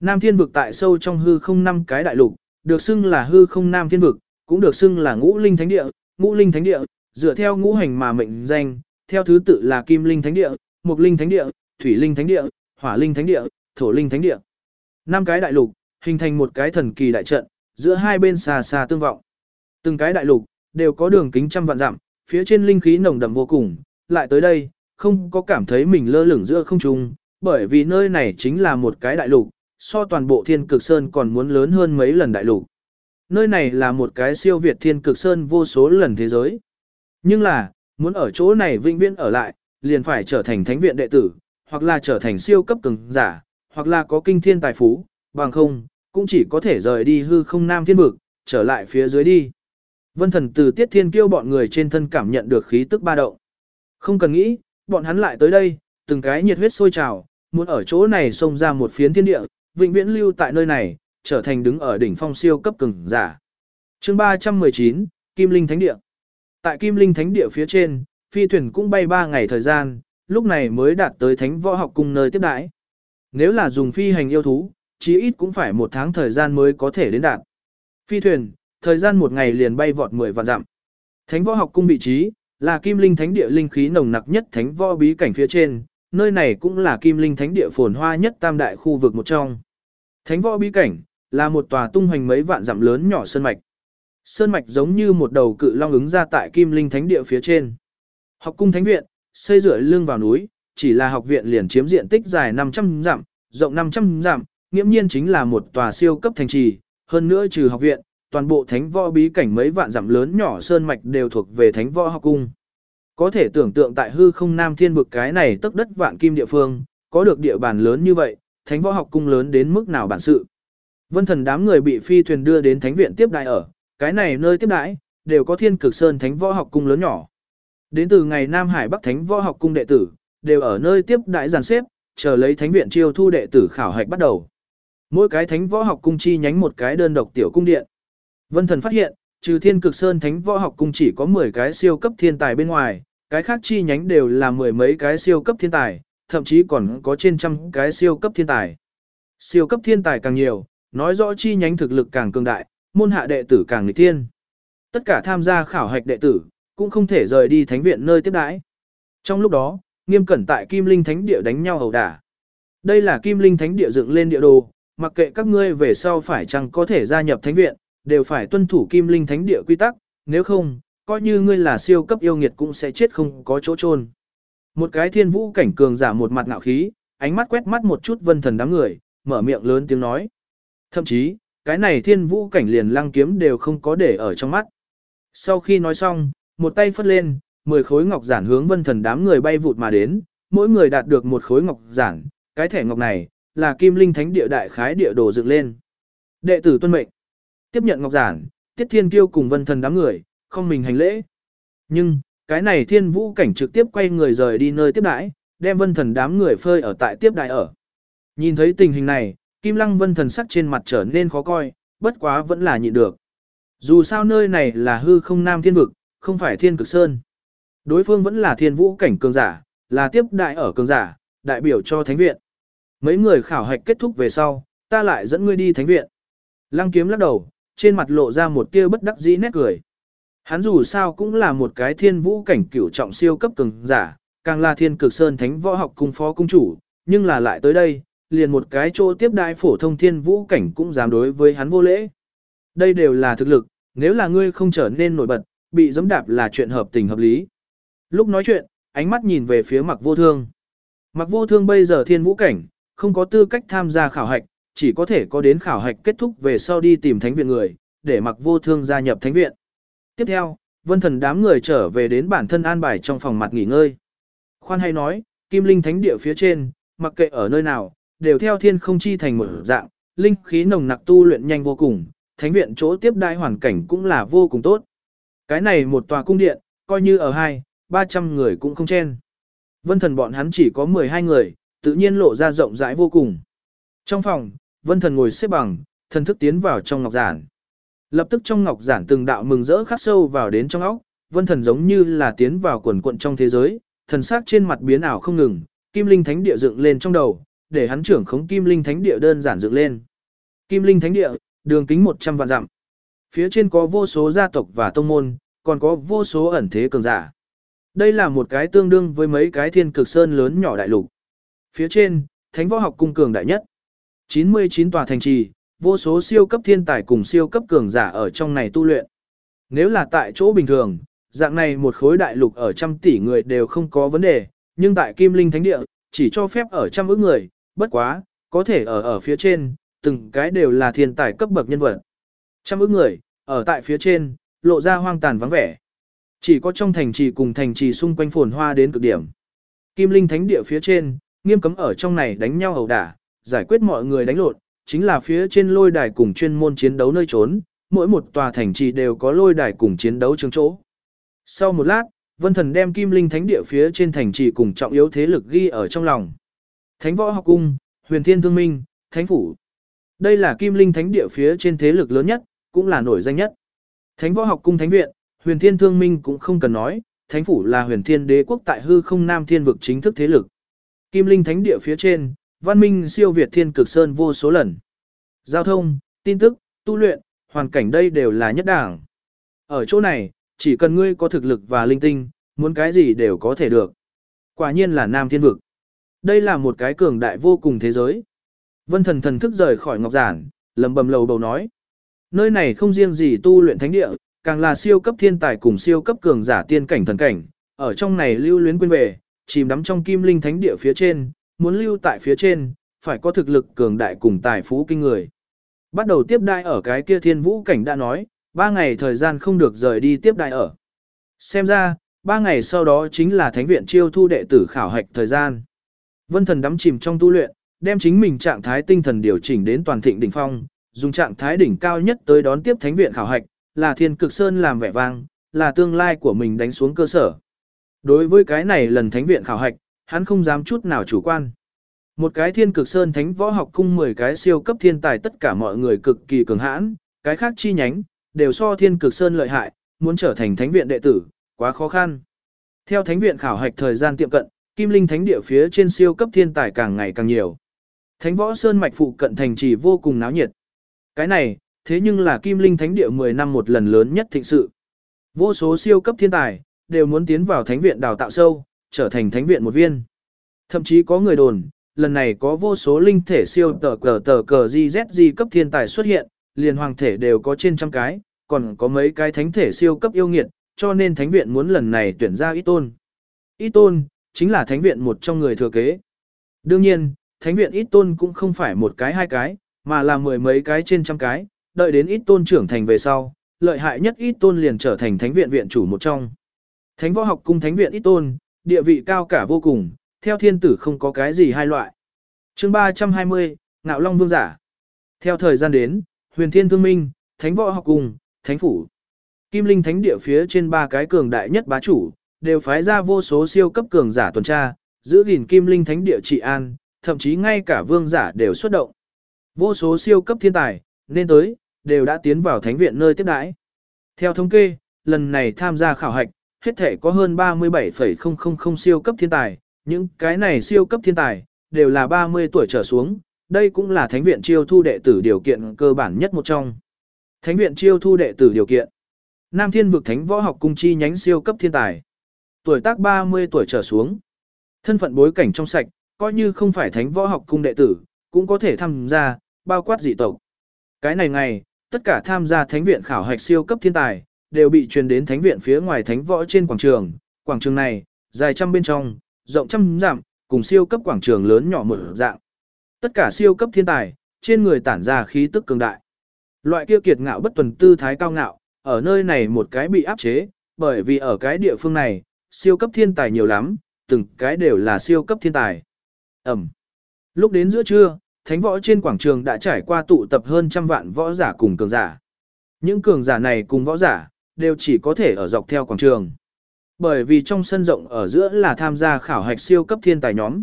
Nam thiên vực tại sâu trong hư không năm cái đại lục, được xưng là hư không nam thiên vực, cũng được xưng là ngũ linh thánh địa, ngũ linh thánh địa, dựa theo ngũ hành mà mệnh danh, theo thứ tự là kim linh thánh địa, mộc linh thánh địa, thủy linh thánh địa, hỏa linh thánh địa, thổ linh thánh địa. Năm cái đại lục, hình thành một cái thần kỳ đại trận, giữa hai bên xa xa tương vọng. Từng cái đại lục, đều có đường kính trăm vạn dặm, phía trên linh khí nồng đậm vô cùng, lại tới đây, không có cảm thấy mình lơ lửng giữa không trung, bởi vì nơi này chính là một cái đại lục, so toàn bộ thiên cực sơn còn muốn lớn hơn mấy lần đại lục. Nơi này là một cái siêu việt thiên cực sơn vô số lần thế giới. Nhưng là, muốn ở chỗ này vĩnh viễn ở lại, liền phải trở thành thánh viện đệ tử, hoặc là trở thành siêu cấp cường giả, hoặc là có kinh thiên tài phú, bằng không, cũng chỉ có thể rời đi hư không nam thiên vực, trở lại phía dưới đi. Vân thần từ tiết thiên kêu bọn người trên thân cảm nhận được khí tức ba động. Không cần nghĩ, bọn hắn lại tới đây, từng cái nhiệt huyết sôi trào, muốn ở chỗ này xông ra một phiến thiên địa, vĩnh viễn lưu tại nơi này, trở thành đứng ở đỉnh phong siêu cấp cường giả. Chương 319, Kim Linh Thánh Địa. Tại Kim Linh Thánh Địa phía trên, phi thuyền cũng bay 3 ngày thời gian, lúc này mới đạt tới Thánh Võ Học Cung nơi tiếp đãi. Nếu là dùng phi hành yêu thú, chí ít cũng phải một tháng thời gian mới có thể đến đạt. Phi thuyền, thời gian một ngày liền bay vọt 10 vạn dặm. Thánh Võ Học Cung vị trí là Kim Linh Thánh Địa linh khí nồng nặc nhất Thánh Võ bí cảnh phía trên, nơi này cũng là Kim Linh Thánh Địa phồn hoa nhất tam đại khu vực một trong. Thánh Võ bí cảnh là một tòa tung hoành mấy vạn dặm lớn nhỏ sơn mạch. Sơn mạch giống như một đầu cự long ứng ra tại Kim Linh Thánh Địa phía trên. Học cung thánh viện, xây rửa lưng vào núi, chỉ là học viện liền chiếm diện tích dài 500 dặm, rộng 500 dặm, nghiễm nhiên chính là một tòa siêu cấp thành trì, hơn nữa trừ học viện, toàn bộ thánh võ bí cảnh mấy vạn dặm lớn nhỏ sơn mạch đều thuộc về thánh võ học cung. Có thể tưởng tượng tại hư không nam thiên vực cái này tức đất vạn kim địa phương, có được địa bàn lớn như vậy, thánh võ học cung lớn đến mức nào bản sự. Vân thần đám người bị phi thuyền đưa đến thánh viện tiếp đại ở, cái này nơi tiếp đãi đều có thiên cực sơn thánh võ học cung lớn nhỏ. Đến từ ngày Nam Hải Bắc Thánh võ học cung đệ tử, đều ở nơi tiếp đại giàn xếp, chờ lấy thánh viện chiêu thu đệ tử khảo hạch bắt đầu. Mỗi cái thánh võ học cung chi nhánh một cái đơn độc tiểu cung điện. Vân Thần phát hiện, trừ Thiên Cực Sơn Thánh Võ Học Cung chỉ có 10 cái siêu cấp thiên tài bên ngoài, cái khác chi nhánh đều là mười mấy cái siêu cấp thiên tài, thậm chí còn có trên trăm cái siêu cấp thiên tài. Siêu cấp thiên tài càng nhiều, nói rõ chi nhánh thực lực càng cường đại, môn hạ đệ tử càng nghịch thiên. Tất cả tham gia khảo hạch đệ tử, cũng không thể rời đi thánh viện nơi tiếp đãi. Trong lúc đó, nghiêm cẩn tại Kim Linh Thánh Địa đánh nhau ẩu đả. Đây là Kim Linh Thánh Địa dựng lên địa đồ, mặc kệ các ngươi về sau phải chăng có thể gia nhập thánh viện, đều phải tuân thủ Kim Linh Thánh Địa quy tắc, nếu không, coi như ngươi là siêu cấp yêu nghiệt cũng sẽ chết không có chỗ chôn. Một cái thiên vũ cảnh cường giả một mặt ngạo khí, ánh mắt quét mắt một chút vân thần đám người, mở miệng lớn tiếng nói. Thậm chí, cái này thiên vũ cảnh liền lăng kiếm đều không có để ở trong mắt. Sau khi nói xong, một tay phất lên, mười khối ngọc giản hướng vân thần đám người bay vụt mà đến, mỗi người đạt được một khối ngọc giản, cái thẻ ngọc này là kim linh thánh địa đại khái địa đồ dựng lên. Đệ tử tuân mệnh. Tiếp nhận ngọc giản, Tiết Thiên Kiêu cùng vân thần đám người, không mình hành lễ. Nhưng, cái này thiên vũ cảnh trực tiếp quay người rời đi nơi tiếp đãi, đem vân thần đám người phơi ở tại tiếp đại ở. Nhìn thấy tình hình này, Kim Lăng vân thần sắc trên mặt trở nên khó coi, bất quá vẫn là nhịn được. Dù sao nơi này là hư không nam thiên vực, không phải thiên cực sơn. Đối phương vẫn là thiên vũ cảnh cường giả, là tiếp đại ở cường giả, đại biểu cho thánh viện. Mấy người khảo hạch kết thúc về sau, ta lại dẫn ngươi đi thánh viện. Lăng kiếm lắc đầu, trên mặt lộ ra một tia bất đắc dĩ nét cười. Hắn dù sao cũng là một cái thiên vũ cảnh cửu trọng siêu cấp cường giả, càng là thiên cực sơn thánh võ học cung phó cung chủ, nhưng là lại tới đây, liền một cái chỗ tiếp đại phổ thông thiên vũ cảnh cũng dám đối với hắn vô lễ. Đây đều là thực lực, nếu là ngươi không trở nên nổi bật, bị giẫm đạp là chuyện hợp tình hợp lý. Lúc nói chuyện, ánh mắt nhìn về phía mặc vô thương. Mặc vô thương bây giờ thiên vũ cảnh, không có tư cách tham gia khảo hạch, chỉ có thể có đến khảo hạch kết thúc về sau đi tìm thánh viện người, để mặc vô thương gia nhập thánh viện. Tiếp theo, vân thần đám người trở về đến bản thân an bài trong phòng mặt nghỉ ngơi. Khoan hay nói, kim linh thánh địa phía trên, mặc kệ ở nơi nào, đều theo thiên không chi thành một dạng, linh khí nồng nặc tu luyện nhanh vô cùng, thánh viện chỗ tiếp đại hoàn cảnh cũng là vô cùng tốt. Cái này một tòa cung điện, coi như ở hai, ba trăm người cũng không chen. Vân thần bọn hắn chỉ có 12 người, tự nhiên lộ ra rộng rãi vô cùng. Trong phòng, vân thần ngồi xếp bằng, thần thức tiến vào trong ngọc giản. Lập tức trong ngọc giản từng đạo mừng rỡ khắc sâu vào đến trong óc, vân thần giống như là tiến vào quần quận trong thế giới, thần sắc trên mặt biến ảo không ngừng, kim linh thánh địa dựng lên trong đầu, để hắn trưởng khống kim linh thánh địa đơn giản dựng lên. Kim linh thánh địa, đường kính 100 vạn dặm. Phía trên có vô số gia tộc và tông môn, còn có vô số ẩn thế cường giả. Đây là một cái tương đương với mấy cái thiên cực sơn lớn nhỏ đại lục. Phía trên, thánh võ học cung cường đại nhất. 99 tòa thành trì, vô số siêu cấp thiên tài cùng siêu cấp cường giả ở trong này tu luyện. Nếu là tại chỗ bình thường, dạng này một khối đại lục ở trăm tỷ người đều không có vấn đề, nhưng tại Kim Linh Thánh Địa, chỉ cho phép ở trăm ước người, bất quá, có thể ở ở phía trên, từng cái đều là thiên tài cấp bậc nhân vật. Trăm ước người, ở tại phía trên, lộ ra hoang tàn vắng vẻ. Chỉ có trong thành trì cùng thành trì xung quanh phồn hoa đến cực điểm. Kim Linh Thánh Địa phía trên, nghiêm cấm ở trong này đánh nhau ẩu đả, giải quyết mọi người đánh lộn, chính là phía trên lôi đài cùng chuyên môn chiến đấu nơi trốn, mỗi một tòa thành trì đều có lôi đài cùng chiến đấu trường chỗ. Sau một lát, Vân Thần đem Kim Linh Thánh Địa phía trên thành trì cùng trọng yếu thế lực ghi ở trong lòng. Thánh Võ Học Cung, Huyền Thiên Thương Minh, Thánh Phủ. Đây là Kim Linh Thánh Địa phía trên thế lực lớn nhất, cũng là nổi danh nhất. Thánh Võ Học Cung Thánh Viện, Huyền Thiên Thương Minh cũng không cần nói, Thánh Phủ là huyền thiên đế quốc tại hư không nam thiên vực chính thức thế lực. Kim Linh Thánh Địa phía trên, văn minh siêu việt thiên cực sơn vô số lần. Giao thông, tin tức, tu luyện, hoàn cảnh đây đều là nhất đảng. Ở chỗ này, chỉ cần ngươi có thực lực và linh tinh, muốn cái gì đều có thể được. Quả nhiên là nam thiên vực. Đây là một cái cường đại vô cùng thế giới. Vân thần thần thức rời khỏi ngọc giản, lầm bầm lầu bầu nói. Nơi này không riêng gì tu luyện thánh địa, càng là siêu cấp thiên tài cùng siêu cấp cường giả tiên cảnh thần cảnh, ở trong này lưu luyến quên về, chìm đắm trong kim linh thánh địa phía trên, muốn lưu tại phía trên, phải có thực lực cường đại cùng tài phú kinh người. Bắt đầu tiếp đại ở cái kia thiên vũ cảnh đã nói, ba ngày thời gian không được rời đi tiếp đại ở. Xem ra, ba ngày sau đó chính là thánh viện chiêu thu đệ tử khảo hạch thời gian. Vân thần đắm chìm trong tu luyện, đem chính mình trạng thái tinh thần điều chỉnh đến toàn thịnh đỉnh phong, dùng trạng thái đỉnh cao nhất tới đón tiếp thánh viện khảo hạch, là thiên cực sơn làm vẻ vang, là tương lai của mình đánh xuống cơ sở. Đối với cái này lần thánh viện khảo hạch, hắn không dám chút nào chủ quan. Một cái thiên cực sơn thánh võ học cung 10 cái siêu cấp thiên tài tất cả mọi người cực kỳ cường hãn, cái khác chi nhánh, đều so thiên cực sơn lợi hại, muốn trở thành thánh viện đệ tử, quá khó khăn. Theo thánh viện khảo hạch thời gian tiệm cận, kim linh thánh địa phía trên siêu cấp thiên tài càng ngày càng nhiều. Thánh võ sơn mạch phụ cận thành trì vô cùng náo nhiệt. Cái này, thế nhưng là kim linh thánh địa 10 năm một lần lớn nhất thịnh sự. Vô số siêu cấp thiên tài, đều muốn tiến vào thánh viện đào tạo sâu, trở thành thánh viện một viên. Thậm chí có người đồn, lần này có vô số linh thể siêu tờ cờ tờ cờ GZG cấp thiên tài xuất hiện, liền hoàng thể đều có trên trăm cái, còn có mấy cái thánh thể siêu cấp yêu nghiệt, cho nên thánh viện muốn lần này tuyển ra ít tôn. Ít tôn, chính là thánh viện một trong người thừa kế. Đương nhiên, thánh viện ít tôn cũng không phải một cái hai cái, mà là mười mấy cái trên trăm cái, đợi đến ít tôn trưởng thành về sau, lợi hại nhất ít tôn liền trở thành thánh viện viện chủ một trong. Thánh võ học cung thánh viện ít tôn, địa vị cao cả vô cùng, theo thiên tử không có cái gì hai loại. chương 320, Ngạo Long Vương Giả. Theo thời gian đến, huyền thiên thương minh, thánh võ học cung, thánh phủ. Kim linh thánh địa phía trên ba cái cường đại nhất bá chủ, đều phái ra vô số siêu cấp cường giả tuần tra, giữ gìn kim linh thánh địa trị an, thậm chí ngay cả vương giả đều xuất động. Vô số siêu cấp thiên tài, nên tới, đều đã tiến vào thánh viện nơi tiếp đãi. Theo thống kê, lần này tham gia khảo hạch, hết thể có hơn 37,000 siêu cấp thiên tài, những cái này siêu cấp thiên tài, đều là 30 tuổi trở xuống, đây cũng là thánh viện chiêu thu đệ tử điều kiện cơ bản nhất một trong. Thánh viện chiêu thu đệ tử điều kiện. Nam Thiên vực Thánh Võ học cung chi nhánh siêu cấp thiên tài. Tuổi tác 30 tuổi trở xuống. Thân phận bối cảnh trong sạch, coi như không phải Thánh Võ học cung đệ tử, cũng có thể tham gia, bao quát dị tộc. Cái này ngày, tất cả tham gia thánh viện khảo hạch siêu cấp thiên tài, đều bị truyền đến thánh viện phía ngoài thánh võ trên quảng trường. Quảng trường này, dài trăm bên trong, rộng trăm dặm, cùng siêu cấp quảng trường lớn nhỏ mở dạng. Tất cả siêu cấp thiên tài, trên người tản ra khí tức cường đại. Loại kia kiệt ngạo bất tuần tư thái cao ngạo, ở nơi này một cái bị áp chế, bởi vì ở cái địa phương này, siêu cấp thiên tài nhiều lắm, từng cái đều là siêu cấp thiên tài. Ẩm. Lúc đến giữa trưa, thánh võ trên quảng trường đã trải qua tụ tập hơn trăm vạn võ giả cùng cường giả. Những cường giả này cùng võ giả, đều chỉ có thể ở dọc theo quảng trường. Bởi vì trong sân rộng ở giữa là tham gia khảo hạch siêu cấp thiên tài nhóm.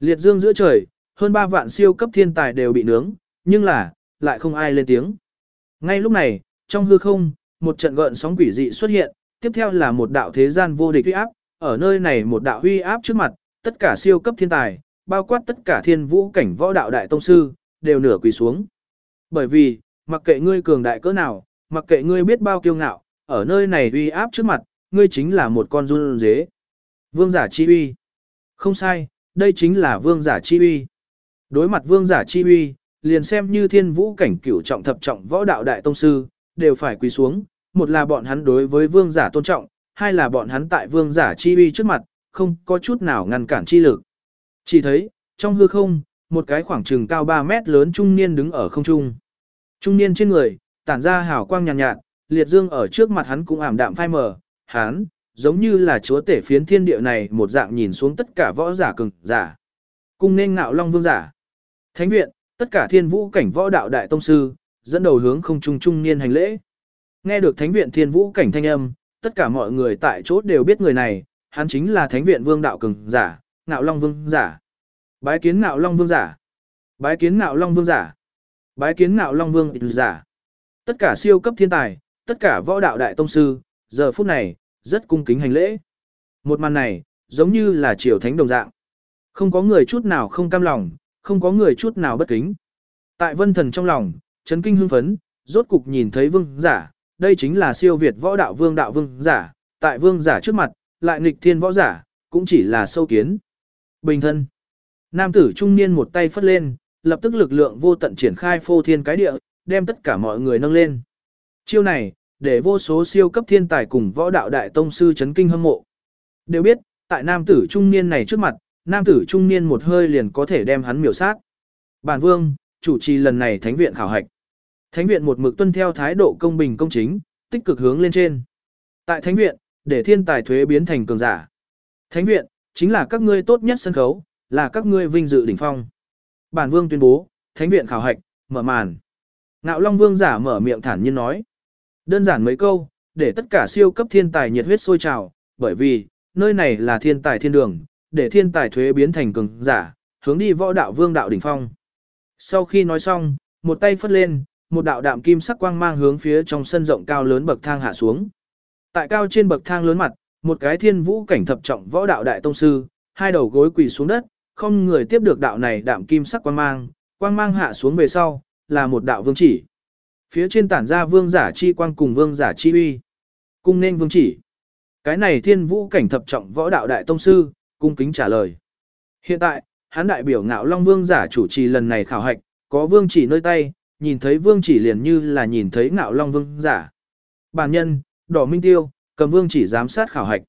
Liệt dương giữa trời, hơn 3 vạn siêu cấp thiên tài đều bị nướng, nhưng là, lại không ai lên tiếng. Ngay lúc này, trong hư không, một trận gợn sóng quỷ dị xuất hiện, tiếp theo là một đạo thế gian vô địch uy áp, ở nơi này một đạo uy áp trước mặt, tất cả siêu cấp thiên tài, bao quát tất cả thiên vũ cảnh võ đạo đại tông sư, đều nửa quỳ xuống. Bởi vì, mặc kệ ngươi cường đại cỡ nào, mặc kệ ngươi biết bao kiêu ngạo, ở nơi này uy áp trước mặt, ngươi chính là một con run dế. Vương giả chi uy. Không sai, đây chính là vương giả chi uy. Đối mặt vương giả chi uy, liền xem như thiên vũ cảnh cửu trọng thập trọng võ đạo đại tông sư, đều phải quỳ xuống, một là bọn hắn đối với vương giả tôn trọng, hai là bọn hắn tại vương giả chi uy trước mặt, không có chút nào ngăn cản chi lực. Chỉ thấy, trong hư không, một cái khoảng trừng cao 3 mét lớn trung niên đứng ở không trung. Trung niên trên người, tản ra hào quang nhàn nhạt, nhạt, liệt dương ở trước mặt hắn cũng ảm đạm phai mờ, hắn, giống như là chúa tể phiến thiên địa này một dạng nhìn xuống tất cả võ giả cường giả. Cung nên ngạo long vương giả. Thánh viện, tất cả thiên vũ cảnh võ đạo đại tông sư, dẫn đầu hướng không trung trung niên hành lễ. Nghe được thánh viện thiên vũ cảnh thanh âm, tất cả mọi người tại chỗ đều biết người này, hắn chính là thánh viện vương đạo cường giả, ngạo long vương giả. Bái kiến ngạo long vương giả. Bái kiến ngạo long vương giả. Bái kiến ngạo long vương giả. Tất cả siêu cấp thiên tài, tất cả võ đạo đại tông sư, giờ phút này, rất cung kính hành lễ. Một màn này, giống như là triều thánh đồng dạng. Không có người chút nào không cam lòng, không có người chút nào bất kính. Tại vân thần trong lòng, chấn kinh hưng phấn, rốt cục nhìn thấy vương giả, đây chính là siêu việt võ đạo vương đạo vương giả, tại vương giả trước mặt, lại nghịch thiên võ giả, cũng chỉ là sâu kiến. Bình thân. Nam tử trung niên một tay phất lên, lập tức lực lượng vô tận triển khai phô thiên cái địa, đem tất cả mọi người nâng lên. Chiêu này, để vô số siêu cấp thiên tài cùng võ đạo đại tông sư chấn kinh hâm mộ. Đều biết, tại nam tử trung niên này trước mặt, nam tử trung niên một hơi liền có thể đem hắn miểu sát. Bản vương, chủ trì lần này thánh viện khảo hạch. Thánh viện một mực tuân theo thái độ công bình công chính, tích cực hướng lên trên. Tại thánh viện, để thiên tài thuế biến thành cường giả. Thánh viện, chính là các ngươi tốt nhất sân khấu, là các ngươi vinh dự đỉnh phong. Bản vương tuyên bố, thánh viện khảo hạch, mở màn. Ngạo Long Vương giả mở miệng thản nhiên nói. Đơn giản mấy câu, để tất cả siêu cấp thiên tài nhiệt huyết sôi trào, bởi vì, nơi này là thiên tài thiên đường, để thiên tài thuế biến thành cường giả, hướng đi võ đạo vương đạo đỉnh phong. Sau khi nói xong, một tay phất lên, một đạo đạm kim sắc quang mang hướng phía trong sân rộng cao lớn bậc thang hạ xuống. Tại cao trên bậc thang lớn mặt, một cái thiên vũ cảnh thập trọng võ đạo đại tông sư, hai đầu gối quỳ xuống đất, không người tiếp được đạo này đạm kim sắc quang mang, quang mang hạ xuống về sau, là một đạo vương chỉ. Phía trên tản ra vương giả chi quang cùng vương giả chi uy. Cung nên vương chỉ. Cái này thiên vũ cảnh thập trọng võ đạo đại tông sư, cung kính trả lời. Hiện tại, hắn đại biểu ngạo long vương giả chủ trì lần này khảo hạch, có vương chỉ nơi tay, nhìn thấy vương chỉ liền như là nhìn thấy ngạo long vương giả. Bản nhân, đỏ minh tiêu, cầm vương chỉ giám sát khảo hạch.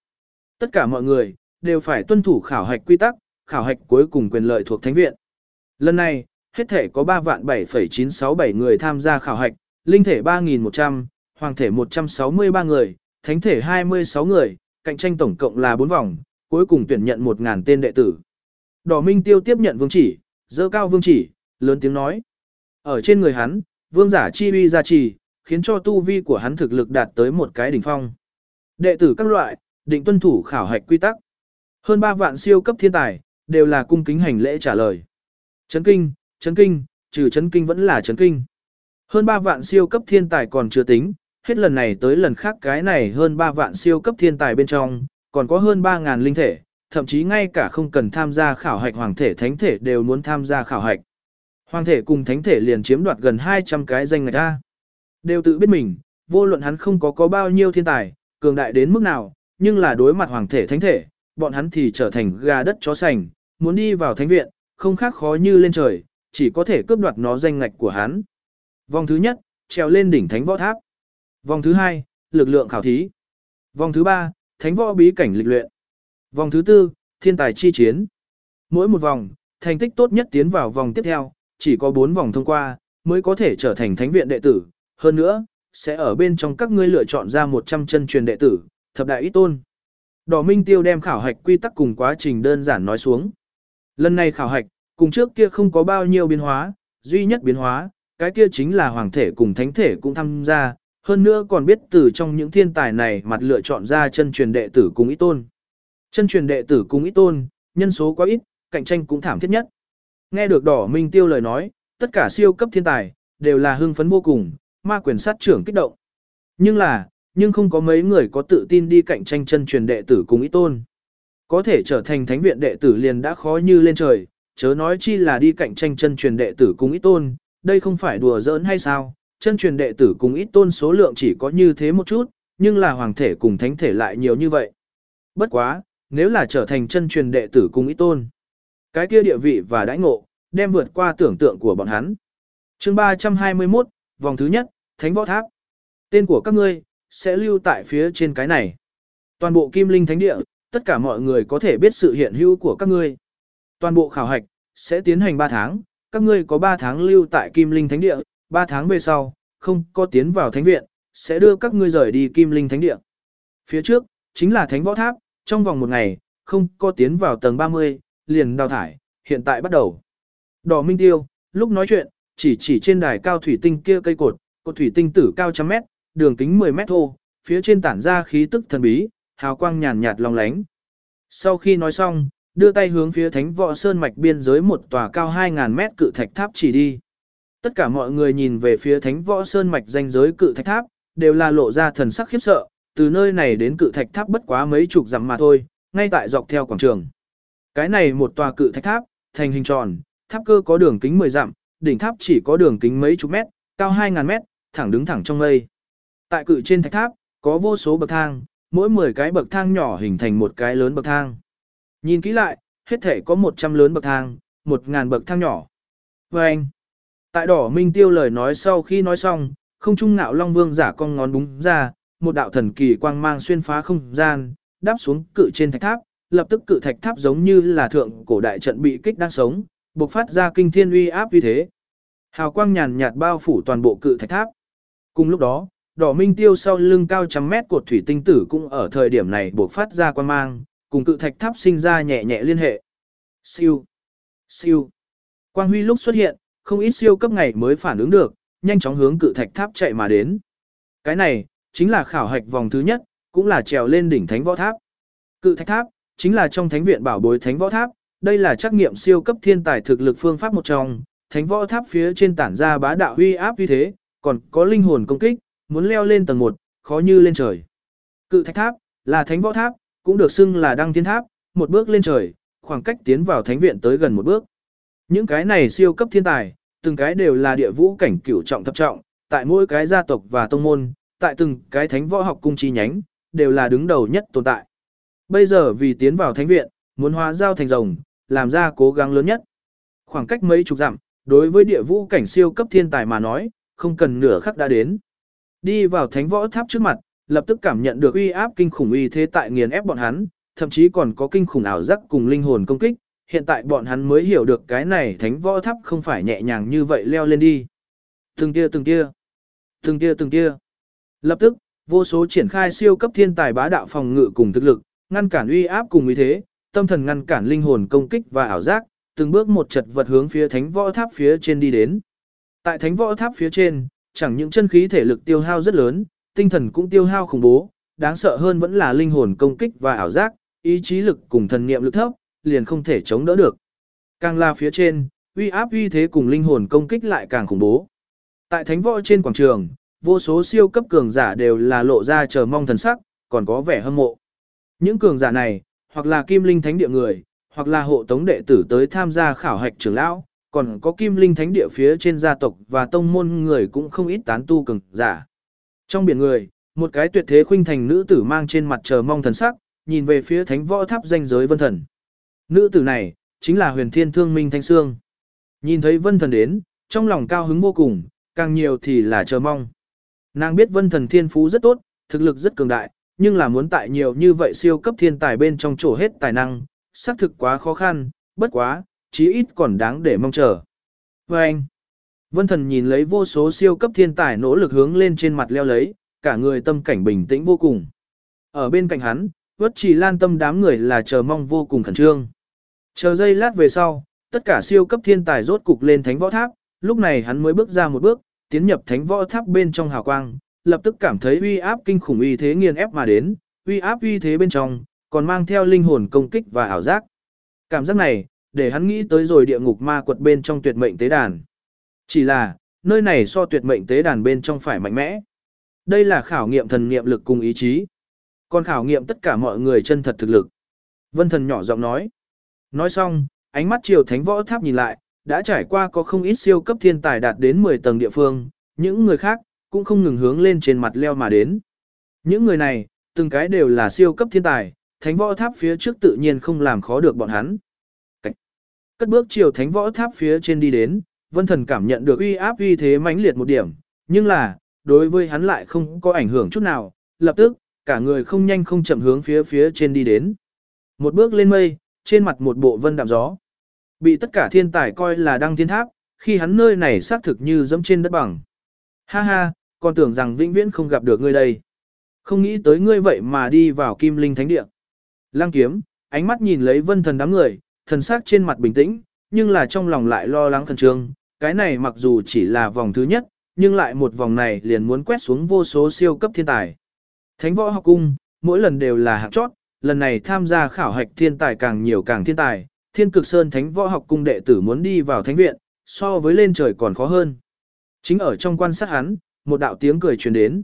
Tất cả mọi người, đều phải tuân thủ khảo hạch quy tắc, khảo hạch cuối cùng quyền lợi thuộc thánh viện. Lần này, hết thể có 3 vạn 7,967 người tham gia khảo hạch, linh thể 3.100, hoàng thể 163 người, thánh thể 26 người, cạnh tranh tổng cộng là 4 vòng, cuối cùng tuyển nhận 1.000 tên đệ tử. Đỏ Minh Tiêu tiếp nhận vương chỉ, dơ cao vương chỉ, lớn tiếng nói. Ở trên người hắn, vương giả chi uy gia trì, khiến cho tu vi của hắn thực lực đạt tới một cái đỉnh phong. Đệ tử các loại, định tuân thủ khảo hạch quy tắc. Hơn 3 vạn siêu cấp thiên tài, đều là cung kính hành lễ trả lời. Chấn kinh, chấn kinh, trừ chấn kinh vẫn là chấn kinh. Hơn 3 vạn siêu cấp thiên tài còn chưa tính, hết lần này tới lần khác cái này hơn 3 vạn siêu cấp thiên tài bên trong, còn có hơn 3.000 linh thể, thậm chí ngay cả không cần tham gia khảo hạch hoàng thể thánh thể đều muốn tham gia khảo hạch. Hoàng thể cùng thánh thể liền chiếm đoạt gần 200 cái danh ngạch ra. Đều tự biết mình, vô luận hắn không có có bao nhiêu thiên tài, cường đại đến mức nào, nhưng là đối mặt hoàng thể thánh thể, bọn hắn thì trở thành gà đất chó sành, muốn đi vào thánh viện, không khác khó như lên trời, chỉ có thể cướp đoạt nó danh ngạch của hắn. Vòng thứ nhất, trèo lên đỉnh thánh võ tháp. Vòng thứ hai, lực lượng khảo thí. Vòng thứ ba, thánh võ bí cảnh lịch luyện. Vòng thứ tư, thiên tài chi chiến. Mỗi một vòng, thành tích tốt nhất tiến vào vòng tiếp theo, chỉ có 4 vòng thông qua, mới có thể trở thành thánh viện đệ tử. Hơn nữa, sẽ ở bên trong các ngươi lựa chọn ra 100 chân truyền đệ tử, thập đại ít tôn. Đỏ Minh Tiêu đem khảo hạch quy tắc cùng quá trình đơn giản nói xuống. Lần này khảo hạch, cùng trước kia không có bao nhiêu biến hóa, duy nhất biến hóa, cái kia chính là hoàng thể cùng thánh thể cũng tham gia, hơn nữa còn biết từ trong những thiên tài này mặt lựa chọn ra chân truyền đệ tử cùng ít tôn. Chân truyền đệ tử cùng ít tôn, nhân số quá ít, cạnh tranh cũng thảm thiết nhất. Nghe được đỏ minh tiêu lời nói, tất cả siêu cấp thiên tài, đều là hưng phấn vô cùng, ma quyền sát trưởng kích động. Nhưng là, nhưng không có mấy người có tự tin đi cạnh tranh chân truyền đệ tử cùng ý tôn. Có thể trở thành thánh viện đệ tử liền đã khó như lên trời, chớ nói chi là đi cạnh tranh chân truyền đệ tử cùng ít tôn, đây không phải đùa giỡn hay sao, chân truyền đệ tử cùng ít tôn số lượng chỉ có như thế một chút, nhưng là hoàng thể cùng thánh thể lại nhiều như vậy. Bất quá, nếu là trở thành chân truyền đệ tử cùng ít tôn, cái kia địa vị và đãi ngộ, đem vượt qua tưởng tượng của bọn hắn. chương 321, vòng thứ nhất, Thánh Võ Tháp. Tên của các ngươi, sẽ lưu tại phía trên cái này. Toàn bộ Kim Linh Thánh Địa, tất cả mọi người có thể biết sự hiện hữu của các ngươi. Toàn bộ khảo hạch, sẽ tiến hành 3 tháng, các ngươi có 3 tháng lưu tại Kim Linh Thánh Địa, 3 tháng về sau, không có tiến vào Thánh Viện, sẽ đưa các ngươi rời đi Kim Linh Thánh Địa. Phía trước, chính là Thánh Võ Tháp, trong vòng một ngày, không có tiến vào tầng 30, liền đào thải, hiện tại bắt đầu. Đỏ Minh Tiêu, lúc nói chuyện, chỉ chỉ trên đài cao thủy tinh kia cây cột, cột thủy tinh tử cao trăm mét, đường kính 10 mét thô, phía trên tản ra khí tức thần bí, hào quang nhàn nhạt long lánh. Sau khi nói xong, đưa tay hướng phía thánh võ sơn mạch biên giới một tòa cao 2.000 mét cự thạch tháp chỉ đi. Tất cả mọi người nhìn về phía thánh võ sơn mạch danh giới cự thạch tháp, đều là lộ ra thần sắc khiếp sợ, từ nơi này đến cự thạch tháp bất quá mấy chục dặm mà thôi, ngay tại dọc theo quảng trường. Cái này một tòa cự thạch tháp, thành hình tròn, tháp cơ có đường kính 10 dặm, đỉnh tháp chỉ có đường kính mấy chục mét, cao 2000 mét, thẳng đứng thẳng trong mây. Tại cự trên thạch tháp, có vô số bậc thang, mỗi 10 cái bậc thang nhỏ hình thành một cái lớn bậc thang. Nhìn kỹ lại, hết thể có 100 lớn bậc thang, 1000 bậc thang nhỏ. Và anh, tại đỏ minh tiêu lời nói sau khi nói xong, không trung ngạo long vương giả con ngón búng ra, một đạo thần kỳ quang mang xuyên phá không gian, đáp xuống cự trên thạch tháp, lập tức cự thạch tháp giống như là thượng cổ đại trận bị kích đang sống, bộc phát ra kinh thiên uy áp uy thế. Hào quang nhàn nhạt bao phủ toàn bộ cự thạch tháp. Cùng lúc đó, đỏ minh tiêu sau lưng cao trăm mét cột thủy tinh tử cũng ở thời điểm này bộc phát ra quang mang, cùng cự thạch tháp sinh ra nhẹ nhẹ liên hệ. Siêu, siêu. Quang huy lúc xuất hiện, không ít siêu cấp ngày mới phản ứng được, nhanh chóng hướng cự thạch tháp chạy mà đến. Cái này, chính là khảo hạch vòng thứ nhất, cũng là trèo lên đỉnh thánh võ tháp. Cự thạch tháp, chính là trong thánh viện bảo bối thánh võ tháp, đây là trắc nghiệm siêu cấp thiên tài thực lực phương pháp một trong, thánh võ tháp phía trên tản ra bá đạo huy áp uy thế, còn có linh hồn công kích, muốn leo lên tầng 1, khó như lên trời. Cự thạch tháp, là thánh võ tháp, cũng được xưng là đăng thiên tháp, một bước lên trời, khoảng cách tiến vào thánh viện tới gần một bước. Những cái này siêu cấp thiên tài, từng cái đều là địa vũ cảnh cửu trọng thập trọng, tại mỗi cái gia tộc và tông môn, tại từng cái thánh võ học cung chi nhánh, đều là đứng đầu nhất tồn tại. Bây giờ vì tiến vào thánh viện, muốn hóa giao thành rồng, làm ra cố gắng lớn nhất. Khoảng cách mấy chục dặm, đối với địa vũ cảnh siêu cấp thiên tài mà nói, không cần nửa khắc đã đến. Đi vào thánh võ tháp trước mặt, lập tức cảm nhận được uy áp kinh khủng uy thế tại nghiền ép bọn hắn, thậm chí còn có kinh khủng ảo giác cùng linh hồn công kích, hiện tại bọn hắn mới hiểu được cái này thánh võ tháp không phải nhẹ nhàng như vậy leo lên đi. Từng tia từng tia, từng tia từng tia. Lập tức, vô số triển khai siêu cấp thiên tài bá đạo phòng ngự cùng thực lực, ngăn cản uy áp cùng uy thế, tâm thần ngăn cản linh hồn công kích và ảo giác, từng bước một chật vật hướng phía thánh võ tháp phía trên đi đến. Tại thánh võ tháp phía trên, chẳng những chân khí thể lực tiêu hao rất lớn, tinh thần cũng tiêu hao khủng bố, đáng sợ hơn vẫn là linh hồn công kích và ảo giác, ý chí lực cùng thần niệm lực thấp, liền không thể chống đỡ được. Càng là phía trên, uy áp uy thế cùng linh hồn công kích lại càng khủng bố. Tại thánh võ trên quảng trường, vô số siêu cấp cường giả đều là lộ ra chờ mong thần sắc, còn có vẻ hâm mộ. Những cường giả này, hoặc là kim linh thánh địa người, hoặc là hộ tống đệ tử tới tham gia khảo hạch trưởng lão, còn có kim linh thánh địa phía trên gia tộc và tông môn người cũng không ít tán tu cường giả. Trong biển người, một cái tuyệt thế khuynh thành nữ tử mang trên mặt chờ mong thần sắc, nhìn về phía thánh võ tháp danh giới vân thần. Nữ tử này, chính là huyền thiên thương minh thanh sương. Nhìn thấy vân thần đến, trong lòng cao hứng vô cùng, càng nhiều thì là chờ mong. Nàng biết vân thần thiên phú rất tốt, thực lực rất cường đại, nhưng là muốn tại nhiều như vậy siêu cấp thiên tài bên trong chỗ hết tài năng, xác thực quá khó khăn, bất quá, chí ít còn đáng để mong chờ. Và anh, vân thần nhìn lấy vô số siêu cấp thiên tài nỗ lực hướng lên trên mặt leo lấy, cả người tâm cảnh bình tĩnh vô cùng. Ở bên cạnh hắn, vất trì lan tâm đám người là chờ mong vô cùng khẩn trương. Chờ giây lát về sau, tất cả siêu cấp thiên tài rốt cục lên thánh võ tháp, lúc này hắn mới bước ra một bước, tiến nhập thánh võ tháp bên trong hào quang, lập tức cảm thấy uy áp kinh khủng uy thế nghiền ép mà đến, uy áp uy thế bên trong, còn mang theo linh hồn công kích và ảo giác. Cảm giác này, để hắn nghĩ tới rồi địa ngục ma quật bên trong tuyệt mệnh tế đàn. Chỉ là, nơi này so tuyệt mệnh tế đàn bên trong phải mạnh mẽ. Đây là khảo nghiệm thần niệm lực cùng ý chí. Còn khảo nghiệm tất cả mọi người chân thật thực lực. Vân thần nhỏ giọng nói. Nói xong, ánh mắt chiều thánh võ tháp nhìn lại, đã trải qua có không ít siêu cấp thiên tài đạt đến 10 tầng địa phương, những người khác cũng không ngừng hướng lên trên mặt leo mà đến. Những người này, từng cái đều là siêu cấp thiên tài, thánh võ tháp phía trước tự nhiên không làm khó được bọn hắn. Cách. Cất bước chiều thánh võ tháp phía trên đi đến, vân thần cảm nhận được uy áp uy thế mãnh liệt một điểm, nhưng là, đối với hắn lại không có ảnh hưởng chút nào, lập tức, cả người không nhanh không chậm hướng phía phía trên đi đến. Một bước lên mây, trên mặt một bộ vân đạm gió. Bị tất cả thiên tài coi là đăng thiên tháp, khi hắn nơi này xác thực như dẫm trên đất bằng. Ha ha, còn tưởng rằng vĩnh viễn không gặp được ngươi đây. Không nghĩ tới ngươi vậy mà đi vào kim linh thánh địa. Lăng kiếm, ánh mắt nhìn lấy vân thần đám người, thần sắc trên mặt bình tĩnh, nhưng là trong lòng lại lo lắng khẩn trương. Cái này mặc dù chỉ là vòng thứ nhất, nhưng lại một vòng này liền muốn quét xuống vô số siêu cấp thiên tài. Thánh võ học cung, mỗi lần đều là hạng chót, lần này tham gia khảo hạch thiên tài càng nhiều càng thiên tài, thiên cực sơn thánh võ học cung đệ tử muốn đi vào thánh viện, so với lên trời còn khó hơn. Chính ở trong quan sát hắn, một đạo tiếng cười truyền đến.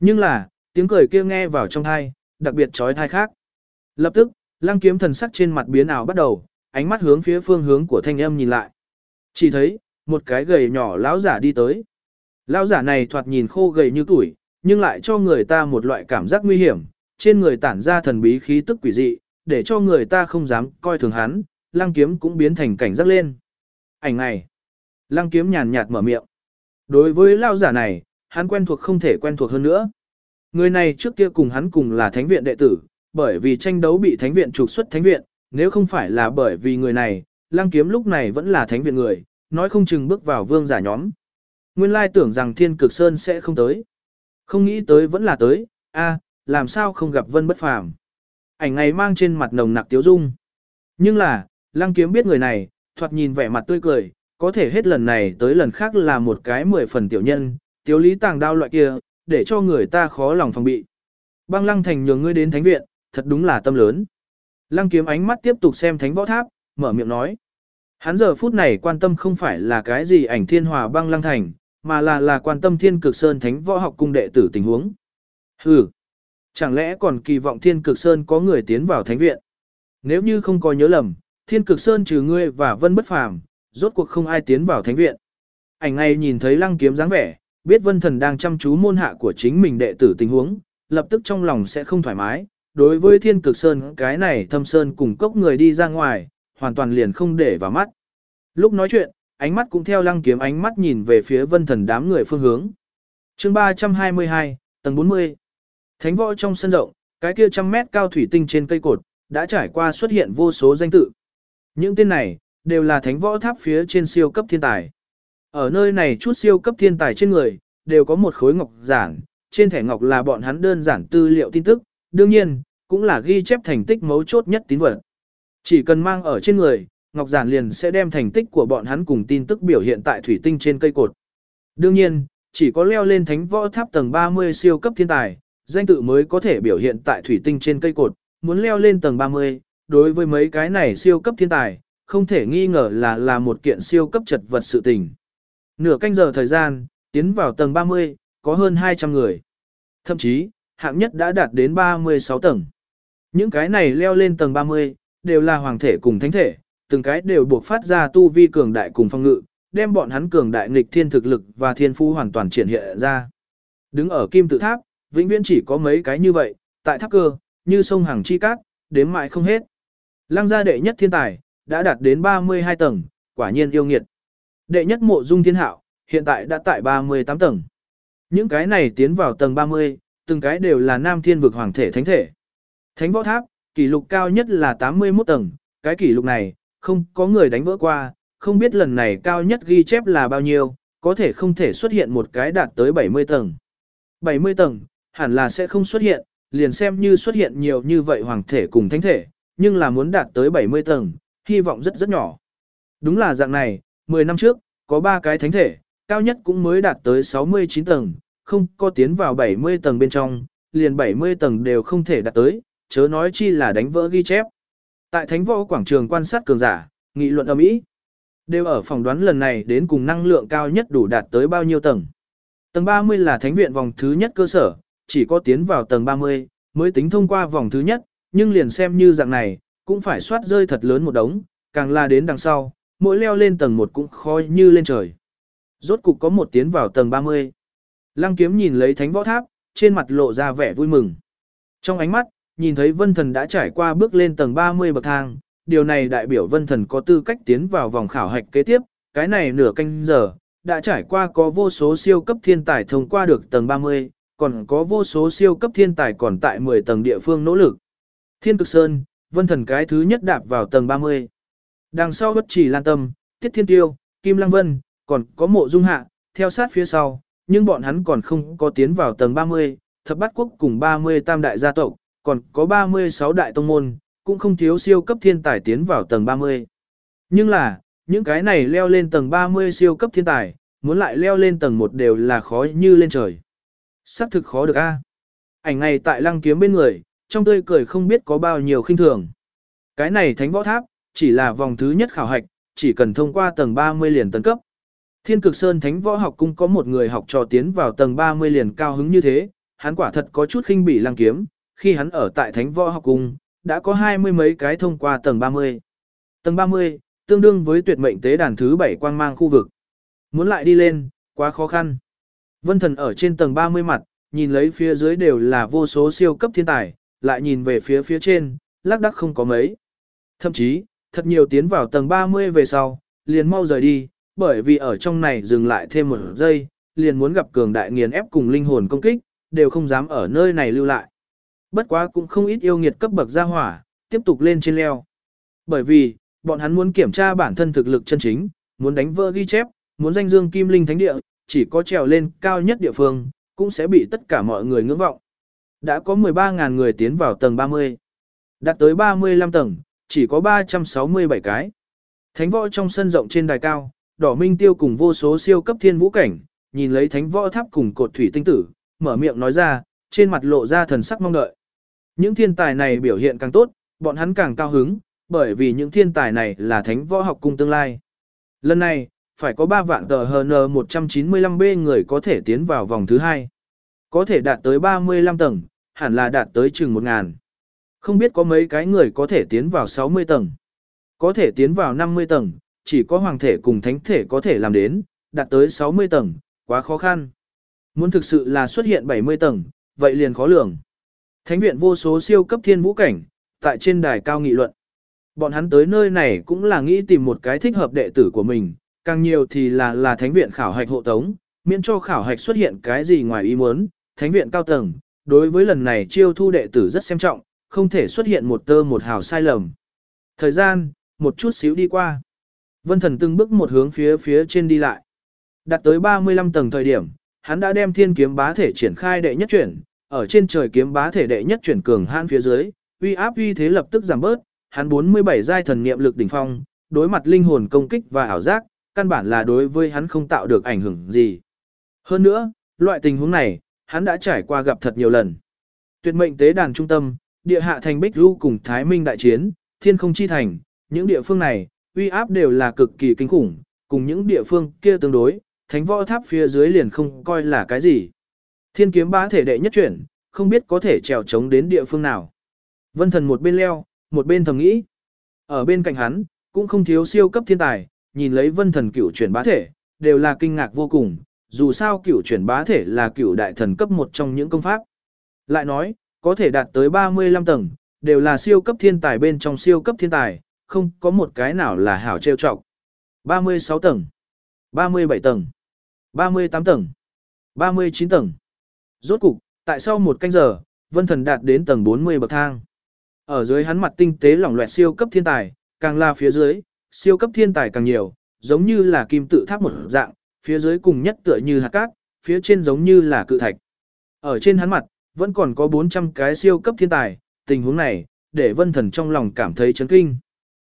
Nhưng là, tiếng cười kia nghe vào trong thai, đặc biệt trói thai khác. Lập tức, lăng kiếm thần sắc trên mặt biến ảo bắt đầu, ánh mắt hướng phía phương hướng của thanh âm nhìn lại. Chỉ thấy, một cái gầy nhỏ lão giả đi tới. Lão giả này thoạt nhìn khô gầy như tuổi, nhưng lại cho người ta một loại cảm giác nguy hiểm, trên người tản ra thần bí khí tức quỷ dị, để cho người ta không dám coi thường hắn, lăng kiếm cũng biến thành cảnh giác lên. Ảnh này, lăng kiếm nhàn nhạt mở miệng. Đối với lao giả này, hắn quen thuộc không thể quen thuộc hơn nữa. Người này trước kia cùng hắn cùng là thánh viện đệ tử, bởi vì tranh đấu bị thánh viện trục xuất thánh viện, nếu không phải là bởi vì người này, lang kiếm lúc này vẫn là thánh viện người, nói không chừng bước vào vương giả nhóm. Nguyên lai tưởng rằng thiên cực sơn sẽ không tới. Không nghĩ tới vẫn là tới, a làm sao không gặp vân bất phàm. Ảnh ngày mang trên mặt nồng nặc tiếu dung. Nhưng là, lang kiếm biết người này, thoạt nhìn vẻ mặt tươi cười, có thể hết lần này tới lần khác là một cái mười phần tiểu nhân, tiểu lý tàng đao loại kia, để cho người ta khó lòng phòng bị. Băng lăng thành nhường ngươi đến thánh viện, thật đúng là tâm lớn. Lăng kiếm ánh mắt tiếp tục xem thánh võ tháp, mở miệng nói. Hắn giờ phút này quan tâm không phải là cái gì ảnh thiên hòa băng lăng thành, mà là là quan tâm thiên cực sơn thánh võ học cung đệ tử tình huống. Hừ, chẳng lẽ còn kỳ vọng thiên cực sơn có người tiến vào thánh viện? Nếu như không có nhớ lầm, thiên cực sơn trừ ngươi và vân bất phàm, rốt cuộc không ai tiến vào thánh viện. Ảnh ngay nhìn thấy lăng kiếm dáng vẻ, biết vân thần đang chăm chú môn hạ của chính mình đệ tử tình huống, lập tức trong lòng sẽ không thoải mái. Đối với thiên cực sơn cái này thâm sơn cùng cốc người đi ra ngoài, hoàn toàn liền không để vào mắt. Lúc nói chuyện, ánh mắt cũng theo lăng kiếm ánh mắt nhìn về phía vân thần đám người phương hướng. chương 322, tầng 40. Thánh võ trong sân rộng, cái kia trăm mét cao thủy tinh trên cây cột, đã trải qua xuất hiện vô số danh tự. Những tên này, đều là thánh võ tháp phía trên siêu cấp thiên tài. Ở nơi này chút siêu cấp thiên tài trên người, đều có một khối ngọc giản, trên thẻ ngọc là bọn hắn đơn giản tư liệu tin tức, đương nhiên, cũng là ghi chép thành tích mấu chốt nhất tín vật. Chỉ cần mang ở trên người, ngọc giản liền sẽ đem thành tích của bọn hắn cùng tin tức biểu hiện tại thủy tinh trên cây cột. Đương nhiên, chỉ có leo lên thánh võ tháp tầng 30 siêu cấp thiên tài, danh tự mới có thể biểu hiện tại thủy tinh trên cây cột, muốn leo lên tầng 30, đối với mấy cái này siêu cấp thiên tài, không thể nghi ngờ là là một kiện siêu cấp chật vật sự tình. Nửa canh giờ thời gian, tiến vào tầng 30, có hơn 200 người. Thậm chí, hạng nhất đã đạt đến 36 tầng. Những cái này leo lên tầng 30, đều là hoàng thể cùng thánh thể, từng cái đều buộc phát ra tu vi cường đại cùng phong ngự, đem bọn hắn cường đại nghịch thiên thực lực và thiên phú hoàn toàn triển hiện ra. Đứng ở kim tự tháp, vĩnh viễn chỉ có mấy cái như vậy, tại tháp cơ, như sông hàng chi cát, đếm mãi không hết. Lăng gia đệ nhất thiên tài, đã đạt đến 32 tầng, quả nhiên yêu nghiệt. Đệ nhất mộ dung thiên hạo, hiện tại đã tại 38 tầng. Những cái này tiến vào tầng 30, từng cái đều là nam thiên vực hoàng thể thánh thể. Thánh võ tháp, kỷ lục cao nhất là 81 tầng, cái kỷ lục này, không có người đánh vỡ qua, không biết lần này cao nhất ghi chép là bao nhiêu, có thể không thể xuất hiện một cái đạt tới 70 tầng. 70 tầng, hẳn là sẽ không xuất hiện, liền xem như xuất hiện nhiều như vậy hoàng thể cùng thánh thể, nhưng là muốn đạt tới 70 tầng, hy vọng rất rất nhỏ. Đúng là dạng này, 10 năm trước, có 3 cái thánh thể, cao nhất cũng mới đạt tới 69 tầng, không có tiến vào 70 tầng bên trong, liền 70 tầng đều không thể đạt tới, chớ nói chi là đánh vỡ ghi chép. Tại thánh võ quảng trường quan sát cường giả, nghị luận ầm ĩ, đều ở phòng đoán lần này đến cùng năng lượng cao nhất đủ đạt tới bao nhiêu tầng. Tầng 30 là thánh viện vòng thứ nhất cơ sở, chỉ có tiến vào tầng 30 mới tính thông qua vòng thứ nhất, nhưng liền xem như dạng này, cũng phải soát rơi thật lớn một đống, càng là đến đằng sau, mỗi leo lên tầng một cũng khó như lên trời. Rốt cục có một tiến vào tầng 30. Lăng kiếm nhìn lấy thánh võ tháp, trên mặt lộ ra vẻ vui mừng. Trong ánh mắt, nhìn thấy vân thần đã trải qua bước lên tầng 30 bậc thang, điều này đại biểu vân thần có tư cách tiến vào vòng khảo hạch kế tiếp, cái này nửa canh giờ, đã trải qua có vô số siêu cấp thiên tài thông qua được tầng 30, còn có vô số siêu cấp thiên tài còn tại 10 tầng địa phương nỗ lực. Thiên cực sơn, vân thần cái thứ nhất đạp vào tầng 30. Đằng sau bất chỉ lan tâm, tiết thiên tiêu, kim lăng vân, còn có mộ dung hạ, theo sát phía sau, nhưng bọn hắn còn không có tiến vào tầng 30, thập bát quốc cùng 30 tam đại gia tộc, còn có 36 đại tông môn, cũng không thiếu siêu cấp thiên tài tiến vào tầng 30. Nhưng là, những cái này leo lên tầng 30 siêu cấp thiên tài, muốn lại leo lên tầng 1 đều là khó như lên trời. Sắc thực khó được a. Ảnh này tại lăng kiếm bên người, trong tươi cười không biết có bao nhiêu khinh thường. Cái này thánh võ tháp, chỉ là vòng thứ nhất khảo hạch, chỉ cần thông qua tầng 30 liền tấn cấp. Thiên cực sơn thánh võ học cung có một người học trò tiến vào tầng 30 liền cao hứng như thế, hắn quả thật có chút khinh bỉ lăng kiếm, khi hắn ở tại thánh võ học cung, đã có hai mươi mấy cái thông qua tầng 30. Tầng 30, tương đương với tuyệt mệnh tế đàn thứ 7 quang mang khu vực. Muốn lại đi lên, quá khó khăn. Vân thần ở trên tầng 30 mặt, nhìn lấy phía dưới đều là vô số siêu cấp thiên tài, lại nhìn về phía phía trên, lác đắc không có mấy. Thậm chí, thật nhiều tiến vào tầng 30 về sau, liền mau rời đi, bởi vì ở trong này dừng lại thêm một giây, liền muốn gặp cường đại nghiền ép cùng linh hồn công kích, đều không dám ở nơi này lưu lại. Bất quá cũng không ít yêu nghiệt cấp bậc gia hỏa, tiếp tục lên trên leo. Bởi vì, bọn hắn muốn kiểm tra bản thân thực lực chân chính, muốn đánh vỡ ghi chép, muốn danh dương kim linh thánh địa, chỉ có trèo lên cao nhất địa phương, cũng sẽ bị tất cả mọi người ngưỡng vọng. Đã có 13.000 người tiến vào tầng 30. Đạt tới 35 tầng, chỉ có 367 cái. Thánh võ trong sân rộng trên đài cao, đỏ minh tiêu cùng vô số siêu cấp thiên vũ cảnh, nhìn lấy thánh võ tháp cùng cột thủy tinh tử, mở miệng nói ra, trên mặt lộ ra thần sắc mong đợi. Những thiên tài này biểu hiện càng tốt, bọn hắn càng cao hứng, bởi vì những thiên tài này là thánh võ học cung tương lai. Lần này, phải có 3 vạn tờ HN 195B người có thể tiến vào vòng thứ 2. Có thể đạt tới 35 tầng, hẳn là đạt tới chừng một ngàn, Không biết có mấy cái người có thể tiến vào 60 tầng. Có thể tiến vào 50 tầng, chỉ có hoàng thể cùng thánh thể có thể làm đến, đạt tới 60 tầng, quá khó khăn. Muốn thực sự là xuất hiện 70 tầng, vậy liền khó lường. Thánh viện vô số siêu cấp thiên vũ cảnh, tại trên đài cao nghị luận. Bọn hắn tới nơi này cũng là nghĩ tìm một cái thích hợp đệ tử của mình, càng nhiều thì là là thánh viện khảo hạch hộ tống, miễn cho khảo hạch xuất hiện cái gì ngoài ý muốn, thánh viện cao tầng, đối với lần này chiêu thu đệ tử rất xem trọng, không thể xuất hiện một tơ một hào sai lầm. Thời gian, một chút xíu đi qua. Vân thần từng bước một hướng phía phía trên đi lại. Đạt tới 35 tầng thời điểm, hắn đã đem thiên kiếm bá thể triển khai đệ nhất chuyển, ở trên trời kiếm bá thể đệ nhất chuyển cường hãn phía dưới, uy áp uy thế lập tức giảm bớt, hắn 47 giai thần niệm lực đỉnh phong, đối mặt linh hồn công kích và ảo giác, căn bản là đối với hắn không tạo được ảnh hưởng gì. Hơn nữa, loại tình huống này, hắn đã trải qua gặp thật nhiều lần. Tuyệt mệnh tế đàn trung tâm, địa hạ thành Bích Du cùng Thái Minh đại chiến, thiên không chi thành, những địa phương này, uy áp đều là cực kỳ kinh khủng, cùng những địa phương kia tương đối, thánh võ tháp phía dưới liền không coi là cái gì. Thiên kiếm bá thể đệ nhất chuyển, không biết có thể trèo trống đến địa phương nào. Vân thần một bên leo, một bên thầm nghĩ. Ở bên cạnh hắn, cũng không thiếu siêu cấp thiên tài, nhìn lấy vân thần cửu chuyển bá thể, đều là kinh ngạc vô cùng, dù sao cửu chuyển bá thể là cửu đại thần cấp một trong những công pháp. Lại nói, có thể đạt tới 35 tầng, đều là siêu cấp thiên tài bên trong siêu cấp thiên tài, không có một cái nào là hảo trêu trọng. 36 tầng, 37 tầng, 38 tầng, 39 tầng. Rốt cục, tại sau một canh giờ, Vân Thần đạt đến tầng 40 bậc thang. Ở dưới hắn mặt tinh tế lỏng loẹt siêu cấp thiên tài, càng là phía dưới, siêu cấp thiên tài càng nhiều, giống như là kim tự tháp một dạng, phía dưới cùng nhất tựa như hạt cát, phía trên giống như là cự thạch. Ở trên hắn mặt, vẫn còn có 400 cái siêu cấp thiên tài, tình huống này, để vân thần trong lòng cảm thấy chấn kinh.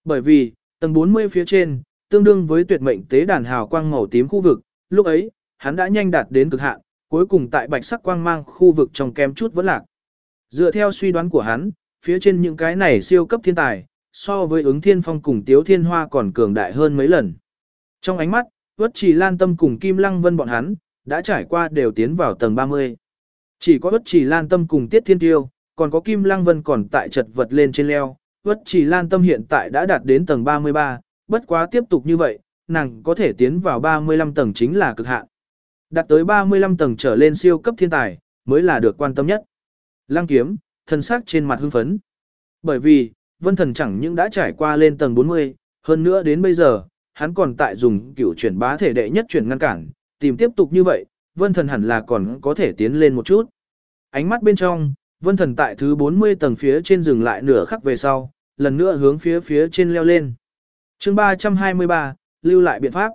Bởi vì, tầng 40 phía trên, tương đương với tuyệt mệnh tế đàn hào quang màu tím khu vực, lúc ấy, hắn đã nhanh đạt đến cực hạn, cuối cùng tại bạch sắc quang mang khu vực trong kem chút vẫn lạc. Dựa theo suy đoán của hắn, phía trên những cái này siêu cấp thiên tài, so với ứng thiên phong cùng tiếu thiên hoa còn cường đại hơn mấy lần. Trong ánh mắt, Vất Trì Lan Tâm cùng Kim Lăng Vân bọn hắn, đã trải qua đều tiến vào tầng 30. Chỉ có Vất Trì Lan Tâm cùng Tiết Thiên Tiêu, còn có Kim Lăng Vân còn tại chật vật lên trên leo. Vất Trì Lan Tâm hiện tại đã đạt đến tầng 33, bất quá tiếp tục như vậy, nàng có thể tiến vào 35 tầng chính là cực hạn. Đạt tới 35 tầng trở lên siêu cấp thiên tài, mới là được quan tâm nhất. Lăng kiếm, thần sắc trên mặt hưng phấn. Bởi vì, vân thần chẳng những đã trải qua lên tầng 40, hơn nữa đến bây giờ, hắn còn tại dùng cựu chuyển bá thể đệ nhất chuyển ngăn cản, tìm tiếp tục như vậy, vân thần hẳn là còn có thể tiến lên một chút. Ánh mắt bên trong, vân thần tại thứ 40 tầng phía trên dừng lại nửa khắc về sau, lần nữa hướng phía phía trên leo lên. chương 323, lưu lại biện pháp.